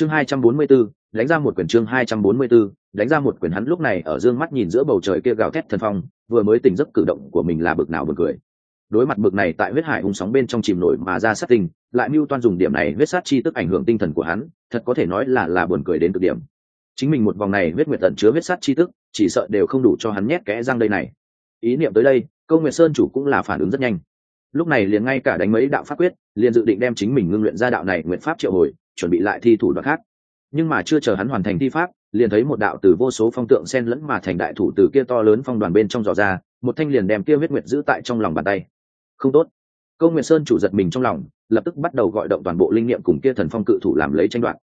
chương hai trăm bốn mươi 244, đánh ra một quyển chương hai trăm bốn mươi 244, đánh ra một quyển hắn lúc này ở dương mắt nhìn giữa bầu trời kia gào thét thần phong vừa mới tỉnh giấc cử động của mình là bực nào buồn cười. Đối mặt bực này tại huyết hải hung sóng bên trong chìm nổi mà ra sát tình lại mưu toan dùng điểm này huyết sát chi tức ảnh hưởng tinh thần của hắn thật có thể nói là là buồn cười đến cực điểm. Chính mình một vòng này huyết nguyệt tận chứa huyết sát chi tức chỉ sợ đều không đủ cho hắn nhét kẽ răng đây này. Ý niệm tới đây câu nguyệt sơn chủ cũng là phản ứng rất nhanh. Lúc này liền ngay cả đánh mấy đạo pháp quyết liền dự định đem chính mình ngưng luyện ra đạo này nguyện pháp triệu hồi chuẩn bị lại thi thủ đoạn khác. Nhưng mà chưa chờ hắn hoàn thành thi pháp, liền thấy một đạo từ vô số phong tượng sen lẫn mà thành đại thủ từ kia to lớn phong đoàn bên trong dò ra, một thanh liền đem kia huyết nguyệt giữ tại trong lòng bàn tay. Không tốt. Câu nguyệt sơn chủ giật mình trong lòng, lập tức bắt đầu gọi động toàn bộ linh nghiệm cùng kia thần phong cự thủ làm lấy tranh đoạt.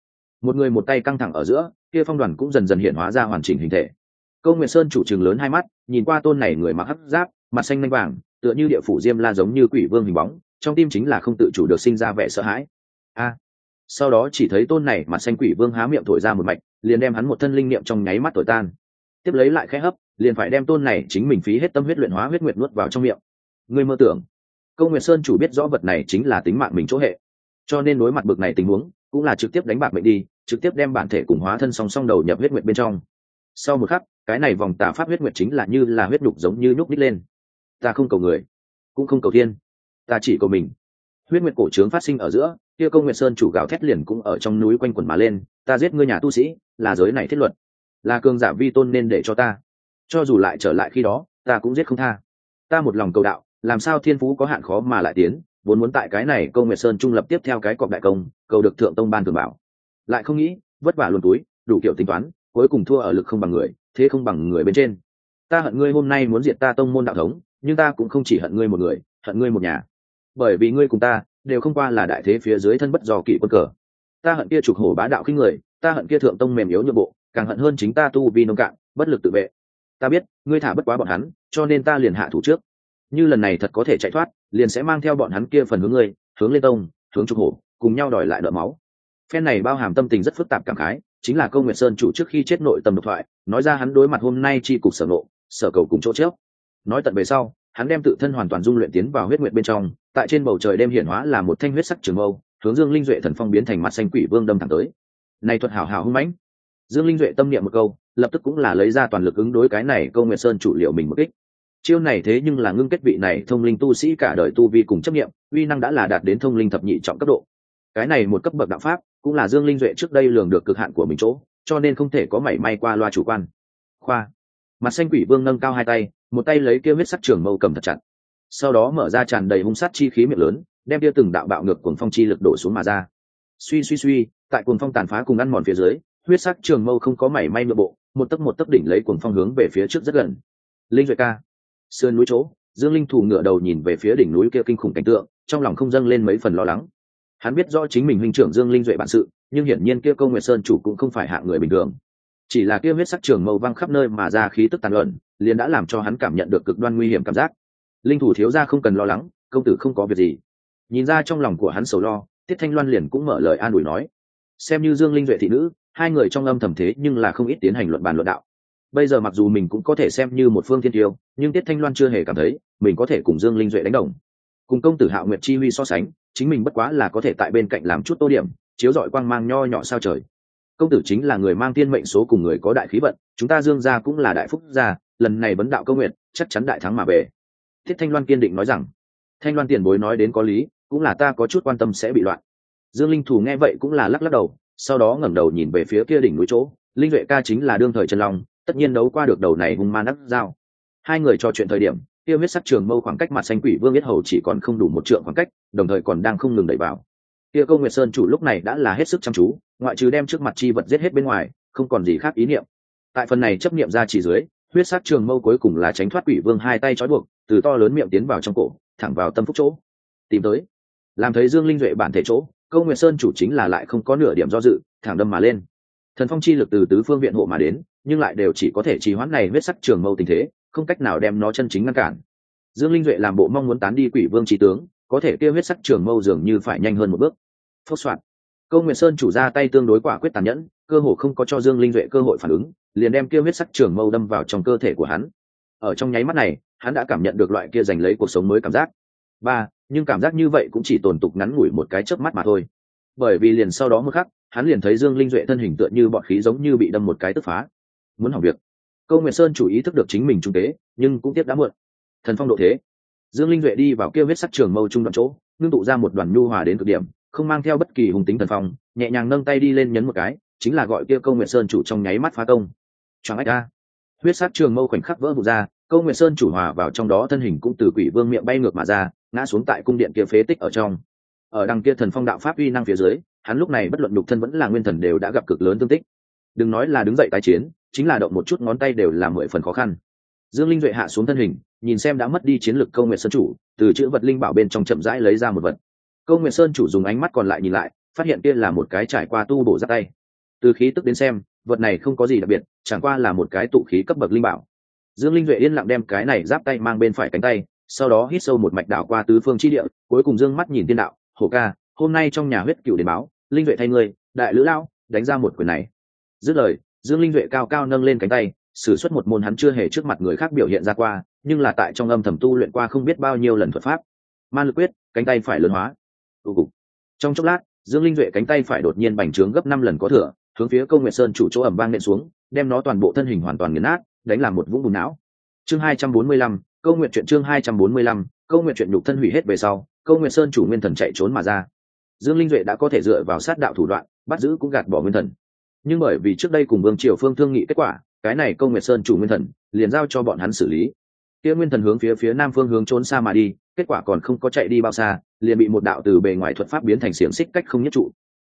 Một người một tay căng thẳng ở giữa, kia phong đoàn cũng dần dần hiện hóa ra hoàn chỉnh hình thể. Câu nguyệt sơn chủ trường lớn hai mắt, nhìn qua tôn này người mặc hấp giáp, mặt xanh lanh vàng, tựa như địa phủ diêm la giống như quỷ vương hình bóng, trong tim chính là không tự chủ được sinh ra vẻ sợ hãi. A sau đó chỉ thấy tôn này mà xanh quỷ vương há miệng thổi ra một mạch, liền đem hắn một thân linh niệm trong nháy mắt thổi tan. Tiếp lấy lại khẽ hấp, liền phải đem tôn này chính mình phí hết tâm huyết luyện hóa huyết nguyệt nuốt vào trong miệng. Ngươi mơ tưởng, câu nguyệt sơn chủ biết rõ vật này chính là tính mạng mình chỗ hệ. Cho nên đối mặt bực này tình huống, cũng là trực tiếp đánh bạc mệnh đi, trực tiếp đem bản thể cùng hóa thân song song đầu nhập huyết nguyệt bên trong. Sau một khắc, cái này vòng tà pháp huyết nguyệt chính là như là huyết nhục giống như nhúc nít lên. Ta không cầu người, cũng không cầu thiên. Ta chỉ cầu mình huyết nguyệt cổ trướng phát sinh ở giữa, kia công nguyệt sơn chủ gạo thét liền cũng ở trong núi quanh quần mà lên, ta giết ngươi nhà tu sĩ, là giới này thiết luật. Là cường giả vi tôn nên để cho ta. Cho dù lại trở lại khi đó, ta cũng giết không tha. Ta một lòng cầu đạo, làm sao thiên phú có hạn khó mà lại tiến, vốn muốn tại cái này công nguyệt sơn trung lập tiếp theo cái cọp đại công, cầu được thượng tông ban thường bảo. Lại không nghĩ, vất vả luôn túi, đủ kiểu tính toán, cuối cùng thua ở lực không bằng người, thế không bằng người bên trên. Ta hận ngươi hôm nay muốn diệt ta tông môn đạo thống, nhưng ta cũng không chỉ hận ngươi một người, hận ngươi một nhà bởi vì ngươi cùng ta đều không qua là đại thế phía dưới thân bất do kỷ quân cờ. Ta hận kia trục hổ bá đạo khinh người, ta hận kia thượng tông mềm yếu nhượng bộ, càng hận hơn chính ta tu vi nông cạn, bất lực tự vệ. Ta biết, ngươi thả bất quá bọn hắn, cho nên ta liền hạ thủ trước. Như lần này thật có thể chạy thoát, liền sẽ mang theo bọn hắn kia phần hướng ngươi, hướng lên tông, hướng trục hổ, cùng nhau đòi lại nợ máu. Phen này bao hàm tâm tình rất phức tạp cảm khái, chính là câu nguyệt sơn chủ trước khi chết nội tâm độc thoại, nói ra hắn đối mặt hôm nay chi cục sở nộ sở cầu cùng chỗ chớp nói tận về sau, hắn đem tự thân hoàn toàn dung luyện tiến vào huyết nguyệt bên trong tại trên bầu trời đêm hiển hóa là một thanh huyết sắc trường mâu, hướng dương linh duệ thần phong biến thành mặt xanh quỷ vương đâm thẳng tới. Này thuật hảo hảo hưng mãnh. Dương linh duệ tâm niệm một câu, lập tức cũng là lấy ra toàn lực ứng đối cái này câu nguyệt sơn chủ liệu mình một kích. Chiêu này thế nhưng là ngưng kết vị này thông linh tu sĩ cả đời tu vi cùng chấp nghiệm uy năng đã là đạt đến thông linh thập nhị trọng cấp độ. Cái này một cấp bậc đạo pháp, cũng là dương linh duệ trước đây lường được cực hạn của mình chỗ, cho nên không thể có mảy may qua loa chủ quan. Khoa. Mặt xanh quỷ vương nâng cao hai tay, một tay lấy kia huyết sắc trường mâu cầm thật chặt sau đó mở ra tràn đầy hung sát chi khí miệng lớn, đem tia từng đạo bạo ngược cuồng phong chi lực đổ xuống mà ra. Suy suy suy, tại cuồng phong tàn phá cùng ăn mòn phía dưới, huyết sắc trường mâu không có mảy may nội bộ, một tấc một tấc đỉnh lấy cuồng phong hướng về phía trước rất gần. Linh duệ ca, sườn núi chỗ, dương linh thủ ngựa đầu nhìn về phía đỉnh núi kia kinh khủng cảnh tượng, trong lòng không dâng lên mấy phần lo lắng. Hắn biết rõ chính mình huynh trưởng dương linh duệ bản sự, nhưng hiển nhiên kia câu nguyệt sơn chủ cũng không phải hạ người bình thường. Chỉ là kia huyết sắc trường mâu văng khắp nơi mà ra khí tức tàn luận liền đã làm cho hắn cảm nhận được cực đoan nguy hiểm cảm giác linh thủ thiếu ra không cần lo lắng, công tử không có việc gì. Nhìn ra trong lòng của hắn sầu lo, tiết thanh loan liền cũng mở lời an ủi nói, xem như dương linh duệ thị nữ, hai người trong âm thầm thế nhưng là không ít tiến hành luận bàn luận đạo. Bây giờ mặc dù mình cũng có thể xem như một phương thiên tiêu, nhưng tiết thanh loan chưa hề cảm thấy mình có thể cùng dương linh duệ đánh đồng. Cùng công tử hạo nguyệt chi huy so sánh, chính mình bất quá là có thể tại bên cạnh làm chút tô điểm, chiếu dọi quang mang nho nhỏ sao trời. Công tử chính là người mang tiên mệnh số cùng người có đại khí vận, chúng ta dương gia cũng là đại phúc gia, lần này vấn đạo công nguyện, chắc chắn đại thắng mà về thiết thanh loan kiên định nói rằng, thanh loan tiền bối nói đến có lý, cũng là ta có chút quan tâm sẽ bị loạn. Dương linh thủ nghe vậy cũng là lắc lắc đầu, sau đó ngẩng đầu nhìn về phía kia đỉnh núi chỗ. Linh vệ ca chính là đương thời Trần long, tất nhiên đấu qua được đầu này hung man đắc giao hai người trò chuyện thời điểm, kia huyết sắc trường mâu khoảng cách mặt xanh quỷ vương biết hầu chỉ còn không đủ một trượng khoảng cách, đồng thời còn đang không ngừng đẩy vào. Kia câu nguyệt sơn chủ lúc này đã là hết sức chăm chú, ngoại trừ đem trước mặt chi vật giết hết bên ngoài, không còn gì khác ý niệm. Tại phần này chấp niệm ra chỉ dưới, huyết sắc trường mâu cuối cùng là tránh thoát quỷ vương hai tay trói buộc từ to lớn miệng tiến vào trong cổ, thẳng vào tâm phúc chỗ. Tìm tới. Làm thấy dương linh duệ bản thể chỗ, câu nguyệt sơn chủ chính là lại không có nửa điểm do dự, thẳng đâm mà lên. Thần phong chi lực từ tứ phương viện hộ mà đến, nhưng lại đều chỉ có thể trì hoãn này huyết sắc trường mâu tình thế, không cách nào đem nó chân chính ngăn cản. Dương linh duệ làm bộ mong muốn tán đi quỷ vương trí tướng, có thể kêu huyết sắc trường mâu dường như phải nhanh hơn một bước. Phốc soạn. Câu nguyệt sơn chủ ra tay tương đối quả quyết tàn nhẫn, cơ hồ không có cho dương linh duệ cơ hội phản ứng, liền đem kêu huyết sắc trường mâu đâm vào trong cơ thể của hắn. Ở trong nháy mắt này hắn đã cảm nhận được loại kia giành lấy cuộc sống mới cảm giác. Ba, nhưng cảm giác như vậy cũng chỉ tồn tục ngắn ngủi một cái chớp mắt mà thôi. Bởi vì liền sau đó một khắc, hắn liền thấy dương linh duệ thân hình tựa như bọn khí giống như bị đâm một cái tức phá. Muốn hỏng việc. Câu nguyệt sơn chủ ý thức được chính mình trung tế, nhưng cũng tiếp đã muộn. Thần phong độ thế. Dương linh duệ đi vào kia huyết sắc trường mâu trung đoạn chỗ, ngưng tụ ra một đoàn nhu hòa đến cực điểm, không mang theo bất kỳ hùng tính thần phong, nhẹ nhàng nâng tay đi lên nhấn một cái, chính là gọi kia câu nguyệt sơn chủ trong nháy mắt phá công. Choáng ách a huyết sắc trường mâu khoảnh khắc vỡ vụt ra câu nguyệt sơn chủ hòa vào trong đó thân hình cũng từ quỷ vương miệng bay ngược mà ra, ngã xuống tại cung điện kia phế tích ở trong. Ở đằng kia thần phong đạo pháp uy năng phía dưới, hắn lúc này bất luận nhục thân vẫn là nguyên thần đều đã gặp cực lớn tương tích. Đừng nói là đứng dậy tái chiến, chính là động một chút ngón tay đều là mười phần khó khăn. Dương linh duệ hạ xuống thân hình, nhìn xem đã mất đi chiến lược câu nguyệt sơn chủ, từ chữ vật linh bảo bên trong chậm rãi lấy ra một vật. Câu nguyệt sơn chủ dùng ánh mắt còn lại nhìn lại, phát hiện kia là một cái trải qua tu bổ giáp tay. Từ khí tức đến xem, vật này không có gì đặc biệt, chẳng qua là một cái tụ khí cấp bậc linh bảo dương linh duệ yên lặng đem cái này giáp tay mang bên phải cánh tay sau đó hít sâu một mạch đảo qua tứ phương chi địa cuối cùng dương mắt nhìn tiên đạo hổ ca hôm nay trong nhà huyết cựu đền báo linh duệ thay ngươi, đại lữ lao đánh ra một quyền này. Dứt lời dương linh duệ cao cao nâng lên cánh tay sử xuất một môn hắn chưa hề trước mặt người khác biểu hiện ra qua nhưng là tại trong âm thầm tu luyện qua không biết bao nhiêu lần thuật pháp. Man lực quyết cánh tay phải lớn hóa. Tụ cục. Trong chốc lát dương linh duệ cánh tay phải đột nhiên bành trướng gấp năm lần có thừa hướng phía công nguyệt sơn chủ chỗ ẩm vang nện xuống đem nó toàn bộ thân hình hoàn toàn nghiền nát đánh làm một vũng bùn não. Chương hai trăm bốn mươi lăm, câu nguyện chuyện chương hai trăm bốn mươi lăm, câu nguyện chuyện nhục thân hủy hết về sau, câu nguyện sơn chủ nguyên thần chạy trốn mà ra. Dương linh duệ đã có thể dựa vào sát đạo thủ đoạn, bắt giữ cũng gạt bỏ nguyên thần. Nhưng bởi vì trước đây cùng vương triều phương thương nghị kết quả, cái này câu nguyệt sơn chủ nguyên thần liền giao cho bọn hắn xử lý. Kia nguyên thần hướng phía phía nam phương hướng trốn xa mà đi, kết quả còn không có chạy đi bao xa, liền bị một đạo từ bề ngoài thuật pháp biến thành xiềng xích cách không nhất trụ.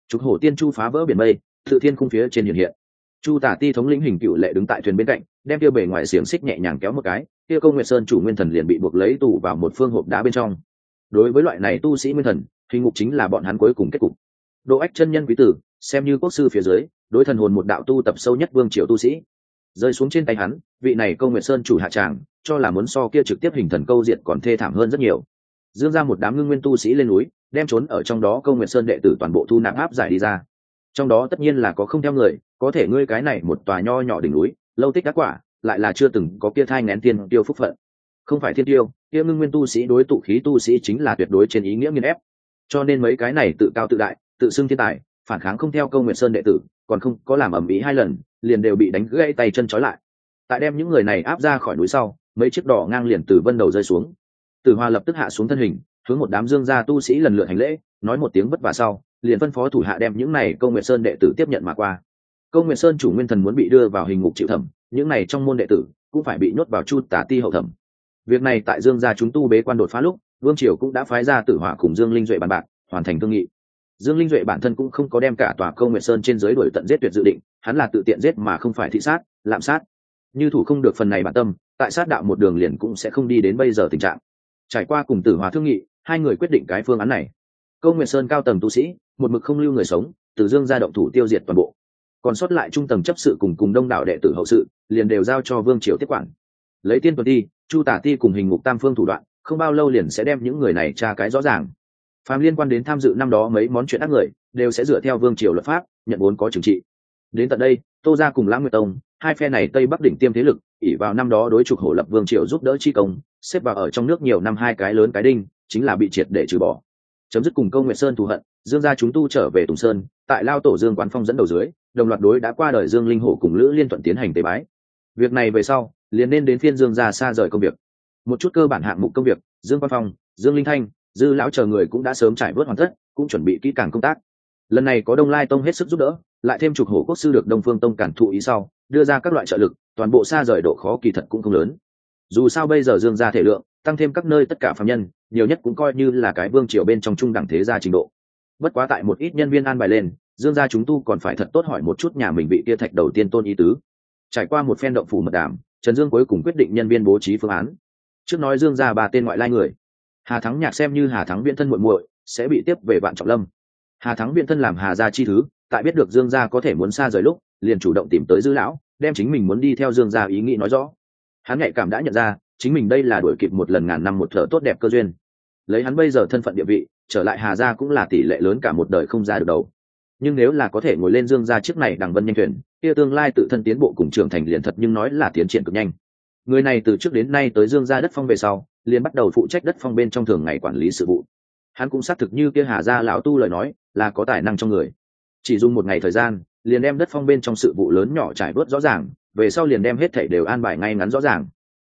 Trục hổ tiên chu phá vỡ biển mây, tự thiên khung phía trên hiện hiện chu tả ti thống lĩnh hình cựu lệ đứng tại thuyền bên cạnh, đem kia bề ngoài xiềng xích nhẹ nhàng kéo một cái, kia công nguyệt sơn chủ nguyên thần liền bị buộc lấy tù vào một phương hộp đá bên trong. Đối với loại này tu sĩ nguyên thần, hình ngục chính là bọn hắn cuối cùng kết cục. Độ ách chân nhân quý tử, xem như quốc sư phía dưới, đối thần hồn một đạo tu tập sâu nhất vương triều tu sĩ. Rơi xuống trên tay hắn, vị này công nguyệt sơn chủ hạ tràng, cho là muốn so kia trực tiếp hình thần câu diện còn thê thảm hơn rất nhiều. Dương ra một đám ngưng nguyên tu sĩ lên núi, đem trốn ở trong đó công nguyệt sơn đệ tử toàn bộ thu nạp áp giải đi ra trong đó tất nhiên là có không theo người, có thể ngươi cái này một tòa nho nhỏ đỉnh núi, lâu tích các quả, lại là chưa từng có kia thai ngén tiên tiêu phúc phận. Không phải thiên tiêu, kia ngưng nguyên tu sĩ đối tụ khí tu sĩ chính là tuyệt đối trên ý nghĩa nghiên ép. Cho nên mấy cái này tự cao tự đại, tự xưng thiên tài, phản kháng không theo công nguyện sơn đệ tử, còn không có làm ẩm ý hai lần, liền đều bị đánh gãy tay chân trói lại. Tại đem những người này áp ra khỏi núi sau, mấy chiếc đỏ ngang liền từ vân đầu rơi xuống. Từ hoa lập tức hạ xuống thân hình, hướng một đám dương gia tu sĩ lần lượt hành lễ, nói một tiếng vất vả sau liền phân phó thủ hạ đem những này công nguyện sơn đệ tử tiếp nhận mà qua. Công nguyện sơn chủ nguyên thần muốn bị đưa vào hình ngục chịu thẩm, những này trong môn đệ tử cũng phải bị nhốt vào chu tả ti hậu thẩm. Việc này tại dương gia chúng tu bế quan đột phá lúc, vương triều cũng đã phái ra tử hỏa cùng dương linh duệ bàn bạc, hoàn thành thương nghị. Dương linh duệ bản thân cũng không có đem cả tòa công nguyện sơn trên giới đổi tận giết tuyệt dự định, hắn là tự tiện giết mà không phải thị sát, lạm sát. Như thủ không được phần này bản tâm, tại sát đạo một đường liền cũng sẽ không đi đến bây giờ tình trạng. Trải qua cùng tử hòa thương nghị, hai người quyết định cái phương án này câu nguyệt sơn cao tầng tu sĩ, một mực không lưu người sống, từ dương ra động thủ tiêu diệt toàn bộ. Còn sót lại trung tầng chấp sự cùng cùng đông đảo đệ tử hậu sự, liền đều giao cho vương triều tiếp quản. Lấy tiên tuần ti, chu tả ti cùng hình ngục tam phương thủ đoạn, không bao lâu liền sẽ đem những người này tra cái rõ ràng. Phàm liên quan đến tham dự năm đó mấy món chuyện ác người, đều sẽ dựa theo vương triều luật pháp, nhận vốn có trừng trị. Đến tận đây, tô ra cùng lãng nguyệt tông, hai phe này tây bắc đỉnh tiêm thế lực ỉ vào năm đó đối trục hổ lập vương triều giúp đỡ chi công, xếp vào ở trong nước nhiều năm hai cái lớn cái đinh, chính là bị triệt để trừ bỏ chấm dứt cùng câu nguyện sơn thù hận, dương gia chúng tu trở về tùng sơn, tại lao tổ dương quán phong dẫn đầu dưới, đồng loạt đối đã qua đời dương linh hổ cùng lữ liên thuận tiến hành tế bái. Việc này về sau, liền nên đến phiên dương gia xa rời công việc. Một chút cơ bản hạng mục công việc, dương quán phong, dương linh thanh, dư lão chờ người cũng đã sớm trải bớt hoàn tất, cũng chuẩn bị kỹ càng công tác. Lần này có đông lai tông hết sức giúp đỡ, lại thêm chục hổ quốc sư được đông phương tông cản thụ ý sau, đưa ra các loại trợ lực, toàn bộ xa rời độ khó kỳ thật cũng không lớn. Dù sao bây giờ dương gia thể lượng tăng thêm các nơi tất cả phạm nhân, nhiều nhất cũng coi như là cái vương triều bên trong trung đẳng thế gia trình độ. Bất quá tại một ít nhân viên an bài lên, dương gia chúng tu còn phải thật tốt hỏi một chút nhà mình bị kia thạch đầu tiên tôn ý tứ. Trải qua một phen động phủ mật đàm, trần dương cuối cùng quyết định nhân viên bố trí phương án. Trước nói dương gia ba tên ngoại lai người. Hà thắng nhạc xem như hà thắng biện thân muội muội, sẽ bị tiếp về vạn trọng lâm. Hà thắng biện thân làm hà gia chi thứ, tại biết được dương gia có thể muốn xa rời lúc, liền chủ động tìm tới dư lão, đem chính mình muốn đi theo dương gia ý nghĩ nói rõ. Hắn nhạy cảm đã nhận ra chính mình đây là đuổi kịp một lần ngàn năm một thở tốt đẹp cơ duyên. Lấy hắn bây giờ thân phận địa vị, trở lại hà gia cũng là tỷ lệ lớn cả một đời không ra được đầu. Nhưng nếu là có thể ngồi lên dương gia chiếc này đằng vân nhanh thuyền, kia tương lai tự thân tiến bộ cùng trưởng thành liền thật nhưng nói là tiến triển cực nhanh. Người này từ trước đến nay tới dương gia đất phong về sau, liền bắt đầu phụ trách đất phong bên trong thường ngày quản lý sự vụ. Hắn cũng xác thực như kia hà gia lão tu lời nói, là có tài năng trong người. Chỉ dùng một ngày thời gian, liền đem đất phong bên trong sự vụ lớn nhỏ trải bớt rõ ràng, về sau liền đem hết thảy đều an bài ngay ngắn rõ ràng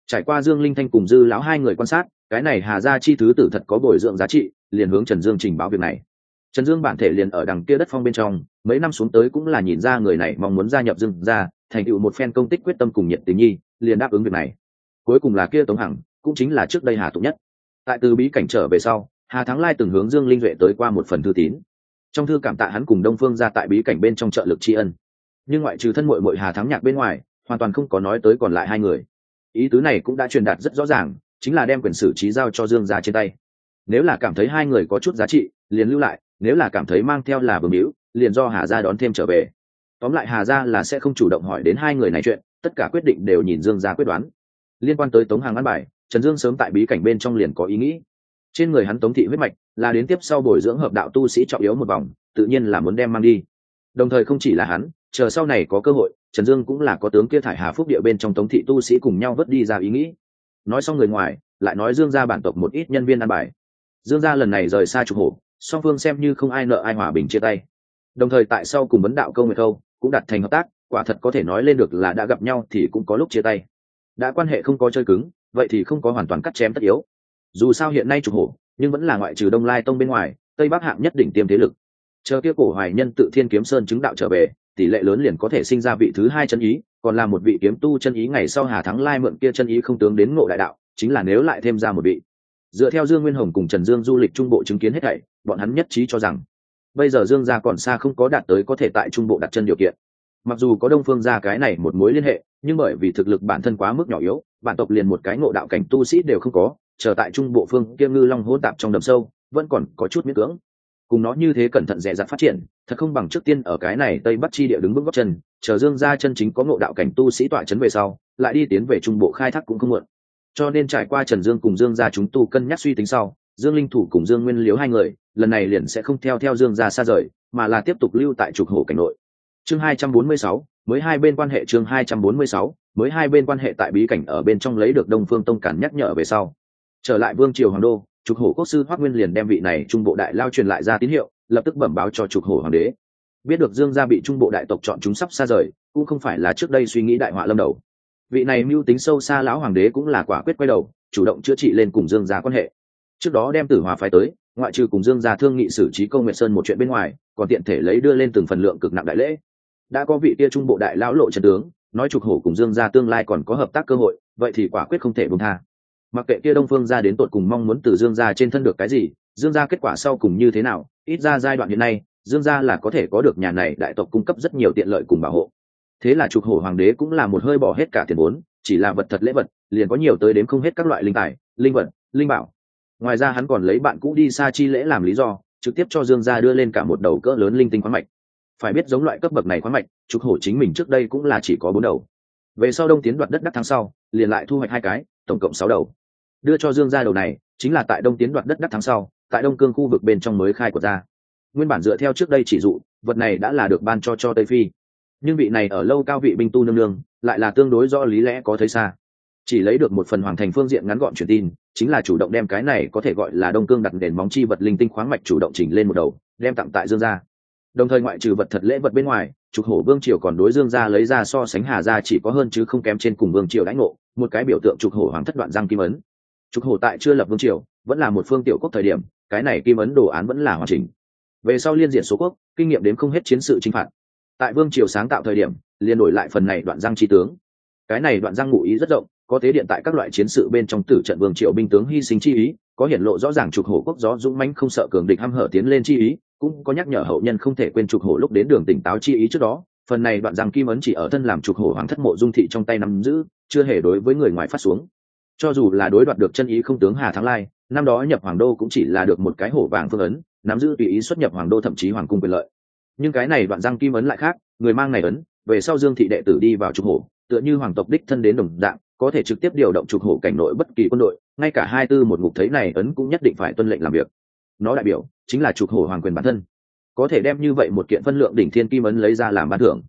trải qua dương linh thanh cùng dư lão hai người quan sát, cái này hà gia chi thứ tử thật có bồi dưỡng giá trị, liền hướng trần dương trình báo việc này. Trần dương bản thể liền ở đằng kia đất phong bên trong, mấy năm xuống tới cũng là nhìn ra người này mong muốn gia nhập dương gia, thành tựu một phen công tích quyết tâm cùng nhiệt tình nhi, liền đáp ứng việc này. Cuối cùng là kia tống hằng, cũng chính là trước đây hà tụng nhất. Tại từ bí cảnh trở về sau, hà thắng lai từng hướng dương linh duệ tới qua một phần thư tín. Trong thư cảm tạ hắn cùng đông phương ra tại bí cảnh bên trong trợ lực tri ân. Nhưng ngoại trừ thân mội mội hà thắng nhạc bên ngoài, hoàn toàn không có nói tới còn lại hai người ý tứ này cũng đã truyền đạt rất rõ ràng, chính là đem quyền xử trí giao cho dương ra trên tay. Nếu là cảm thấy hai người có chút giá trị, liền lưu lại, nếu là cảm thấy mang theo là bờ hữu liền do hà gia đón thêm trở về. Tóm lại hà gia là sẽ không chủ động hỏi đến hai người này chuyện, tất cả quyết định đều nhìn dương gia quyết đoán. Liên quan tới tống hàng ăn bài, trần dương sớm tại bí cảnh bên trong liền có ý nghĩ. Trên người hắn tống thị huyết mạch, là đến tiếp sau bồi dưỡng hợp đạo tu sĩ trọng yếu một vòng, tự nhiên là muốn đem mang đi. Đồng thời không chỉ là hắn chờ sau này có cơ hội, trần dương cũng là có tướng kia thải hà phúc địa bên trong tống thị tu sĩ cùng nhau vớt đi ra ý nghĩ. Nói xong người ngoài, lại nói dương gia bản tộc một ít nhân viên ăn bài. Dương gia lần này rời xa trục hổ, song phương xem như không ai nợ ai hòa bình chia tay. Đồng thời tại sau cùng vấn đạo câu nguyệt câu, cũng đặt thành hợp tác, quả thật có thể nói lên được là đã gặp nhau thì cũng có lúc chia tay. Đã quan hệ không có chơi cứng, vậy thì không có hoàn toàn cắt chém tất yếu. Dù sao hiện nay trục hổ, nhưng vẫn là ngoại trừ đông lai tông bên ngoài, tây bắc hạng nhất đỉnh tiêm thế lực. Chờ kia cổ hoài nhân tự thiên kiếm sơn chứng đạo trở về tỷ lệ lớn liền có thể sinh ra vị thứ hai chân ý, còn là một vị kiếm tu chân ý ngày sau hà thắng lai mượn kia chân ý không tướng đến ngộ đại đạo, chính là nếu lại thêm ra một vị. Dựa theo dương nguyên hồng cùng trần dương du lịch trung bộ chứng kiến hết thảy, bọn hắn nhất trí cho rằng, bây giờ dương gia còn xa không có đạt tới có thể tại trung bộ đặt chân điều kiện. Mặc dù có đông phương gia cái này một mối liên hệ, nhưng bởi vì thực lực bản thân quá mức nhỏ yếu, bản tộc liền một cái ngộ đạo cảnh tu sĩ đều không có trở tại trung bộ phương Kiêm ngư long hỗn tạp trong đầm sâu, vẫn còn có chút miễn cưỡng cùng nó như thế cẩn thận dè dặt phát triển, thật không bằng trước tiên ở cái này tây bắc chi địa đứng bước góc chân, chờ dương gia chân chính có ngộ đạo cảnh tu sĩ tọa chấn về sau, lại đi tiến về trung bộ khai thác cũng không muộn. Cho nên trải qua trần dương cùng dương gia chúng tu cân nhắc suy tính sau, dương linh thủ cùng dương nguyên liếu hai người, lần này liền sẽ không theo theo dương gia xa rời, mà là tiếp tục lưu tại trục hồ cảnh nội. Chương hai trăm bốn mươi sáu, mới hai bên quan hệ chương hai trăm bốn mươi sáu, mới hai bên quan hệ tại bí cảnh ở bên trong lấy được đông phương tông cản nhắc nhở về sau. Trở lại vương triều hoàng đô trục hổ quốc sư hoác nguyên liền đem vị này trung bộ đại lao truyền lại ra tín hiệu, lập tức bẩm báo cho trục hổ hoàng đế. Biết được dương gia bị trung bộ đại tộc chọn chúng sắp xa rời, cũng không phải là trước đây suy nghĩ đại họa lâm đầu. Vị này mưu tính sâu xa lão hoàng đế cũng là quả quyết quay đầu, chủ động chữa trị lên cùng dương gia quan hệ. Trước đó đem tử hòa phái tới, ngoại trừ cùng dương gia thương nghị xử trí công nguyện sơn một chuyện bên ngoài, còn tiện thể lấy đưa lên từng phần lượng cực nặng đại lễ. Đã có vị kia trung bộ đại lão lộ trần tướng, nói trục hổ cùng dương gia tương lai còn có hợp tác cơ hội, vậy thì quả quyết không thể buông tha mặc kệ kia đông phương gia đến tột cùng mong muốn từ dương gia trên thân được cái gì, dương gia kết quả sau cùng như thế nào, ít ra giai đoạn hiện nay, dương gia là có thể có được nhà này đại tộc cung cấp rất nhiều tiện lợi cùng bảo hộ. Thế là trục hổ hoàng đế cũng là một hơi bỏ hết cả tiền vốn, chỉ là vật thật lễ vật, liền có nhiều tới đếm không hết các loại linh tài, linh vật, linh bảo. Ngoài ra hắn còn lấy bạn cũ đi xa chi lễ làm lý do, trực tiếp cho dương gia đưa lên cả một đầu cỡ lớn linh tinh khoáng mạch. Phải biết giống loại cấp bậc này khoáng mạch, trục hổ chính mình trước đây cũng là chỉ có bốn đầu. Về sau đông tiến đoạt đất đắc tháng sau, liền lại thu hoạch hai cái, tổng cộng sáu đầu đưa cho dương gia đầu này, chính là tại đông tiến đoạt đất đắc tháng sau, tại đông cương khu vực bên trong mới khai của ra. Nguyên bản dựa theo trước đây chỉ dụ, vật này đã là được ban cho cho tây phi. Nhưng vị này ở lâu cao vị binh tu nương nương, lại là tương đối rõ lý lẽ có thấy xa. Chỉ lấy được một phần hoàng thành phương diện ngắn gọn truyền tin, chính là chủ động đem cái này có thể gọi là đông cương đặt nền móng chi vật linh tinh khoáng mạch chủ động chỉnh lên một đầu, đem tặng tại dương gia. Đồng thời ngoại trừ vật thật lễ vật bên ngoài, trục hổ vương triều còn đối dương gia lấy ra so sánh hà gia chỉ có hơn chứ không kém trên cùng vương triều đãi ngộ, một cái biểu tượng trục hổ hoàng thất đoạn giang kim ấn trục hổ tại chưa lập vương triều, vẫn là một phương tiểu quốc thời điểm, cái này kim ấn đồ án vẫn là hoàn chỉnh. Về sau liên diện số quốc, kinh nghiệm đến không hết chiến sự chinh phạt. Tại vương triều sáng tạo thời điểm liên đổi lại phần này đoạn giang chi tướng. Cái này đoạn giang ngụ ý rất rộng, có tế điện tại các loại chiến sự bên trong tử trận vương triều binh tướng hy sinh chi ý, có hiển lộ rõ ràng trục hổ quốc gió dũng mãnh không sợ cường địch hăm hở tiến lên chi ý, cũng có nhắc nhở hậu nhân không thể quên trục hổ lúc đến đường tỉnh táo chi ý trước đó. Phần này đoạn giang kim ấn chỉ ở thân làm trục hổ hoàng thất mộ dung thị trong tay nắm giữ, chưa hề đối với người ngoài phát xuống cho dù là đối đoạt được chân ý không tướng hà thắng lai, năm đó nhập hoàng đô cũng chỉ là được một cái hổ vàng phương ấn, nắm giữ tùy ý xuất nhập hoàng đô thậm chí hoàng cung quyền lợi. Nhưng cái này đoạn giang kim ấn lại khác, người mang này ấn, về sau dương thị đệ tử đi vào trục hổ, tựa như hoàng tộc đích thân đến đồng dạng, có thể trực tiếp điều động trục hổ cảnh nội bất kỳ quân đội, ngay cả hai tư một ngục thấy này ấn cũng nhất định phải tuân lệnh làm việc. Nó đại biểu, chính là trục hổ hoàng quyền bản thân. Có thể đem như vậy một kiện phân lượng đỉnh thiên kim ấn lấy ra làm ban thưởng.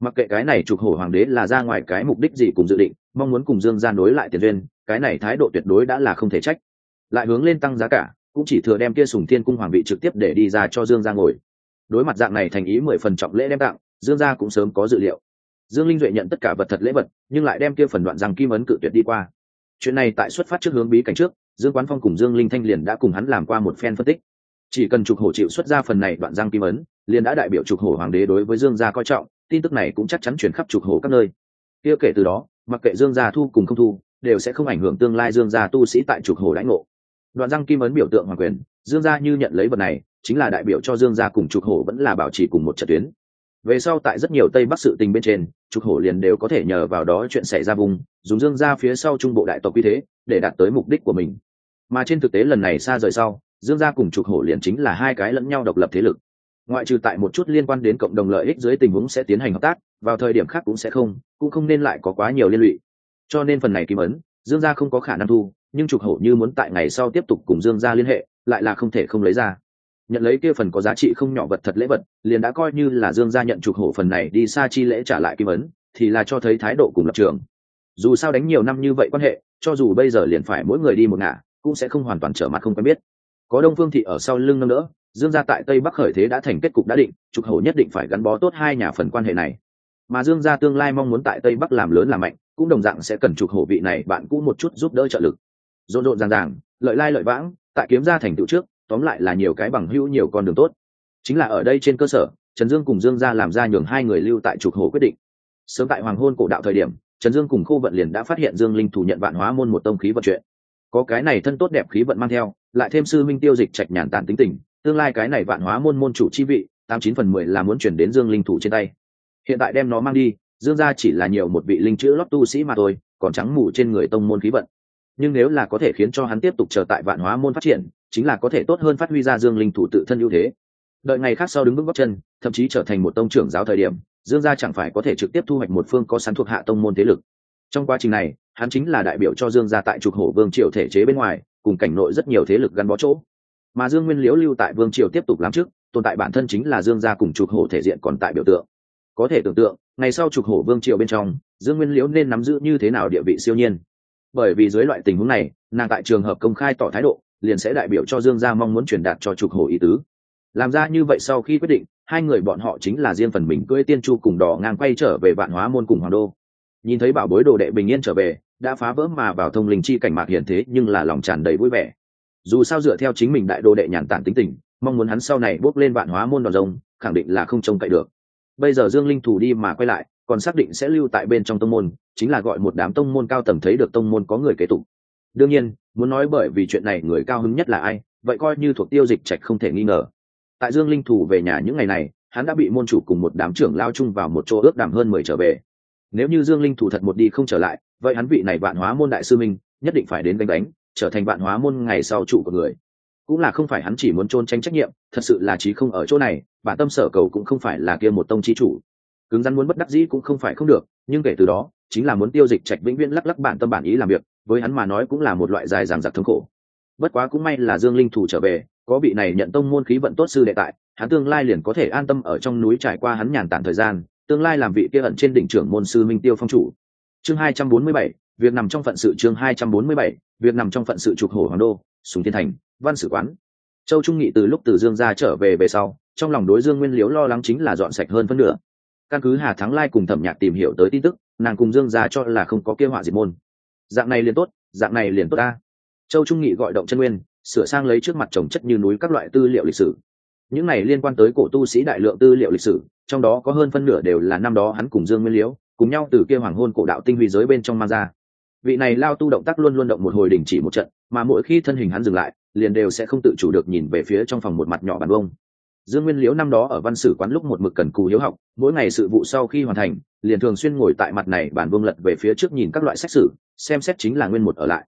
Mặc kệ cái này trục hổ hoàng đế là ra ngoài cái mục đích gì cùng dự định, mong muốn cùng dương gian đối lại tiền duyên cái này thái độ tuyệt đối đã là không thể trách. Lại hướng lên tăng giá cả, cũng chỉ thừa đem kia sùng thiên cung hoàng vị trực tiếp để đi ra cho dương gia ngồi. Đối mặt dạng này thành ý mười phần trọng lễ đem tặng, dương gia cũng sớm có dự liệu. Dương linh duệ nhận tất cả vật thật lễ vật, nhưng lại đem kia phần đoạn rằng kim ấn cự tuyệt đi qua. Chuyện này tại xuất phát trước hướng bí cảnh trước, dương quán phong cùng dương linh thanh liền đã cùng hắn làm qua một phen phân tích. Chỉ cần trục hổ chịu xuất ra phần này đoạn giang kim ấn, liền đã đại biểu trục hổ hoàng đế đối với dương gia coi trọng, tin tức này cũng chắc chắn chuyển khắp trục hổ các nơi. Kia kể từ đó, mặc kệ dương gia thu cùng không thu đều sẽ không ảnh hưởng tương lai dương gia tu sĩ tại trục hổ lãnh ngộ. Đoạn răng kim ấn biểu tượng hoàng quyền, dương gia như nhận lấy vật này, chính là đại biểu cho dương gia cùng trục hổ vẫn là bảo trì cùng một trận tuyến. Về sau tại rất nhiều tây bắc sự tình bên trên, trục hổ liền đều có thể nhờ vào đó chuyện xảy ra vùng, dùng dương gia phía sau trung bộ đại tộc quy thế để đạt tới mục đích của mình. Mà trên thực tế lần này xa rời sau, dương gia cùng trục hổ liền chính là hai cái lẫn nhau độc lập thế lực. Ngoại trừ tại một chút liên quan đến cộng đồng lợi ích dưới tình huống sẽ tiến hành hợp tác, vào thời điểm khác cũng sẽ không, cũng không nên lại có quá nhiều liên lụy cho nên phần này kim ấn, dương gia không có khả năng thu, nhưng trục hổ như muốn tại ngày sau tiếp tục cùng dương gia liên hệ, lại là không thể không lấy ra. Nhận lấy kia phần có giá trị không nhỏ vật thật lễ vật, liền đã coi như là dương gia nhận trục hổ phần này đi xa chi lễ trả lại kim ấn, thì là cho thấy thái độ cùng lập trường. Dù sao đánh nhiều năm như vậy quan hệ, cho dù bây giờ liền phải mỗi người đi một ngả, cũng sẽ không hoàn toàn trở mặt không quen biết. Có đông phương thị ở sau lưng năm nữa dương gia tại tây bắc khởi thế đã thành kết cục đã định, trục hổ nhất định phải gắn bó tốt hai nhà phần quan hệ này. Mà dương gia tương lai mong muốn tại tây bắc làm lớn làm mạnh cũng đồng dạng sẽ cần trục hổ vị này, bạn cũ một chút giúp đỡ trợ lực. Rộn rộn ràng ràng, lợi lai lợi vãng, tại kiếm gia thành tựu trước, tóm lại là nhiều cái bằng hữu, nhiều con đường tốt. Chính là ở đây trên cơ sở, trần dương cùng dương gia làm ra nhường hai người lưu tại trục hồ quyết định. Sớm tại hoàng hôn cổ đạo thời điểm, trần dương cùng khô vận liền đã phát hiện dương linh thủ nhận vạn hóa môn một tông khí vận chuyện. Có cái này thân tốt đẹp khí vận mang theo, lại thêm sư minh tiêu dịch trạch nhàn tản tính tình, tương lai cái này vạn hóa môn môn chủ chi vị, tám chín phần mười là muốn chuyển đến dương linh thủ trên tay. Hiện tại đem nó mang đi dương gia chỉ là nhiều một vị linh chữ lót tu sĩ mà thôi, còn trắng mù trên người tông môn khí vận. Nhưng nếu là có thể khiến cho hắn tiếp tục chờ tại vạn hóa môn phát triển, chính là có thể tốt hơn phát huy ra dương linh thủ tự thân ưu thế. Đợi ngày khác sau đứng bước góc chân, thậm chí trở thành một tông trưởng giáo thời điểm, dương gia chẳng phải có thể trực tiếp thu hoạch một phương có sắn thuộc hạ tông môn thế lực. Trong quá trình này, hắn chính là đại biểu cho dương gia tại trục hổ vương triều thể chế bên ngoài, cùng cảnh nội rất nhiều thế lực gắn bó chỗ. Mà dương nguyên liễu lưu tại vương triều tiếp tục làm trước tồn tại bản thân chính là dương gia cùng trục hổ thể diện còn tại biểu tượng có thể tưởng tượng, ngày sau trục hổ vương triều bên trong, dương nguyên liễu nên nắm giữ như thế nào địa vị siêu nhiên. Bởi vì dưới loại tình huống này, nàng tại trường hợp công khai tỏ thái độ, liền sẽ đại biểu cho dương gia mong muốn truyền đạt cho trục hổ ý tứ. Làm ra như vậy sau khi quyết định, hai người bọn họ chính là riêng phần mình cưỡi tiên chu cùng đỏ ngang quay trở về vạn hóa môn cùng hoàng đô. Nhìn thấy bảo bối đồ đệ bình yên trở về, đã phá vỡ mà vào thông linh chi cảnh mạc hiển thế nhưng là lòng tràn đầy vui vẻ. Dù sao dựa theo chính mình đại đồ đệ nhàn tản tính tình, mong muốn hắn sau này bước lên vạn hóa môn đòn rông khẳng định là không trông cậy được bây giờ dương linh thủ đi mà quay lại, còn xác định sẽ lưu tại bên trong tông môn, chính là gọi một đám tông môn cao tầng thấy được tông môn có người kế tục. Đương nhiên, muốn nói bởi vì chuyện này người cao hứng nhất là ai, vậy coi như thuộc tiêu dịch trạch không thể nghi ngờ. Tại dương linh thủ về nhà những ngày này, hắn đã bị môn chủ cùng một đám trưởng lao chung vào một chỗ ước đàm hơn mười trở về. Nếu như dương linh thủ thật một đi không trở lại, vậy hắn vị này vạn hóa môn đại sư minh, nhất định phải đến đánh đánh, trở thành vạn hóa môn ngày sau chủ của người cũng là không phải hắn chỉ muốn trôn tranh trách nhiệm, thật sự là trí không ở chỗ này, bản tâm sở cầu cũng không phải là kia một tông chi chủ. Cứng rắn muốn bất đắc dĩ cũng không phải không được, nhưng kể từ đó, chính là muốn tiêu dịch trạch vĩnh viễn lắc lắc bản tâm bản ý làm việc, với hắn mà nói cũng là một loại dài dằng dặc thống khổ. Bất quá cũng may là dương linh thủ trở về, có vị này nhận tông môn khí vận tốt sư đệ tại, hắn tương lai liền có thể an tâm ở trong núi trải qua hắn nhàn tản thời gian, tương lai làm vị kia ẩn trên đỉnh trưởng môn sư minh tiêu phong chủ. Chương hai trăm bốn mươi bảy, việc nằm trong phận sự chương hai trăm bốn mươi bảy, việc nằm trong phận sự trục hổ hoàng đô sùng thiên thành, văn sử quán. Châu trung nghị từ lúc từ dương gia trở về về sau, trong lòng đối dương nguyên liếu lo lắng chính là dọn sạch hơn phân nửa. Căn cứ hà thắng lai cùng thẩm nhạc tìm hiểu tới tin tức, nàng cùng dương gia cho là không có kêu họa diệt môn. Dạng này liền tốt, dạng này liền tốt ta. Châu trung nghị gọi động chân nguyên, sửa sang lấy trước mặt trồng chất như núi các loại tư liệu lịch sử. Những này liên quan tới cổ tu sĩ đại lượng tư liệu lịch sử, trong đó có hơn phân nửa đều là năm đó hắn cùng dương nguyên liễu, cùng nhau từ kia hoàng hôn cổ đạo tinh huy giới bên trong mang ra vị này lao tu động tác luôn luôn động một hồi đình chỉ một trận, mà mỗi khi thân hình hắn dừng lại, liền đều sẽ không tự chủ được nhìn về phía trong phòng một mặt nhỏ bàn bông. Dương nguyên liễu năm đó ở văn sử quán lúc một mực cần cù hiếu học, mỗi ngày sự vụ sau khi hoàn thành, liền thường xuyên ngồi tại mặt này bàn bông lật về phía trước nhìn các loại sách sử, xem xét chính là nguyên một ở lại.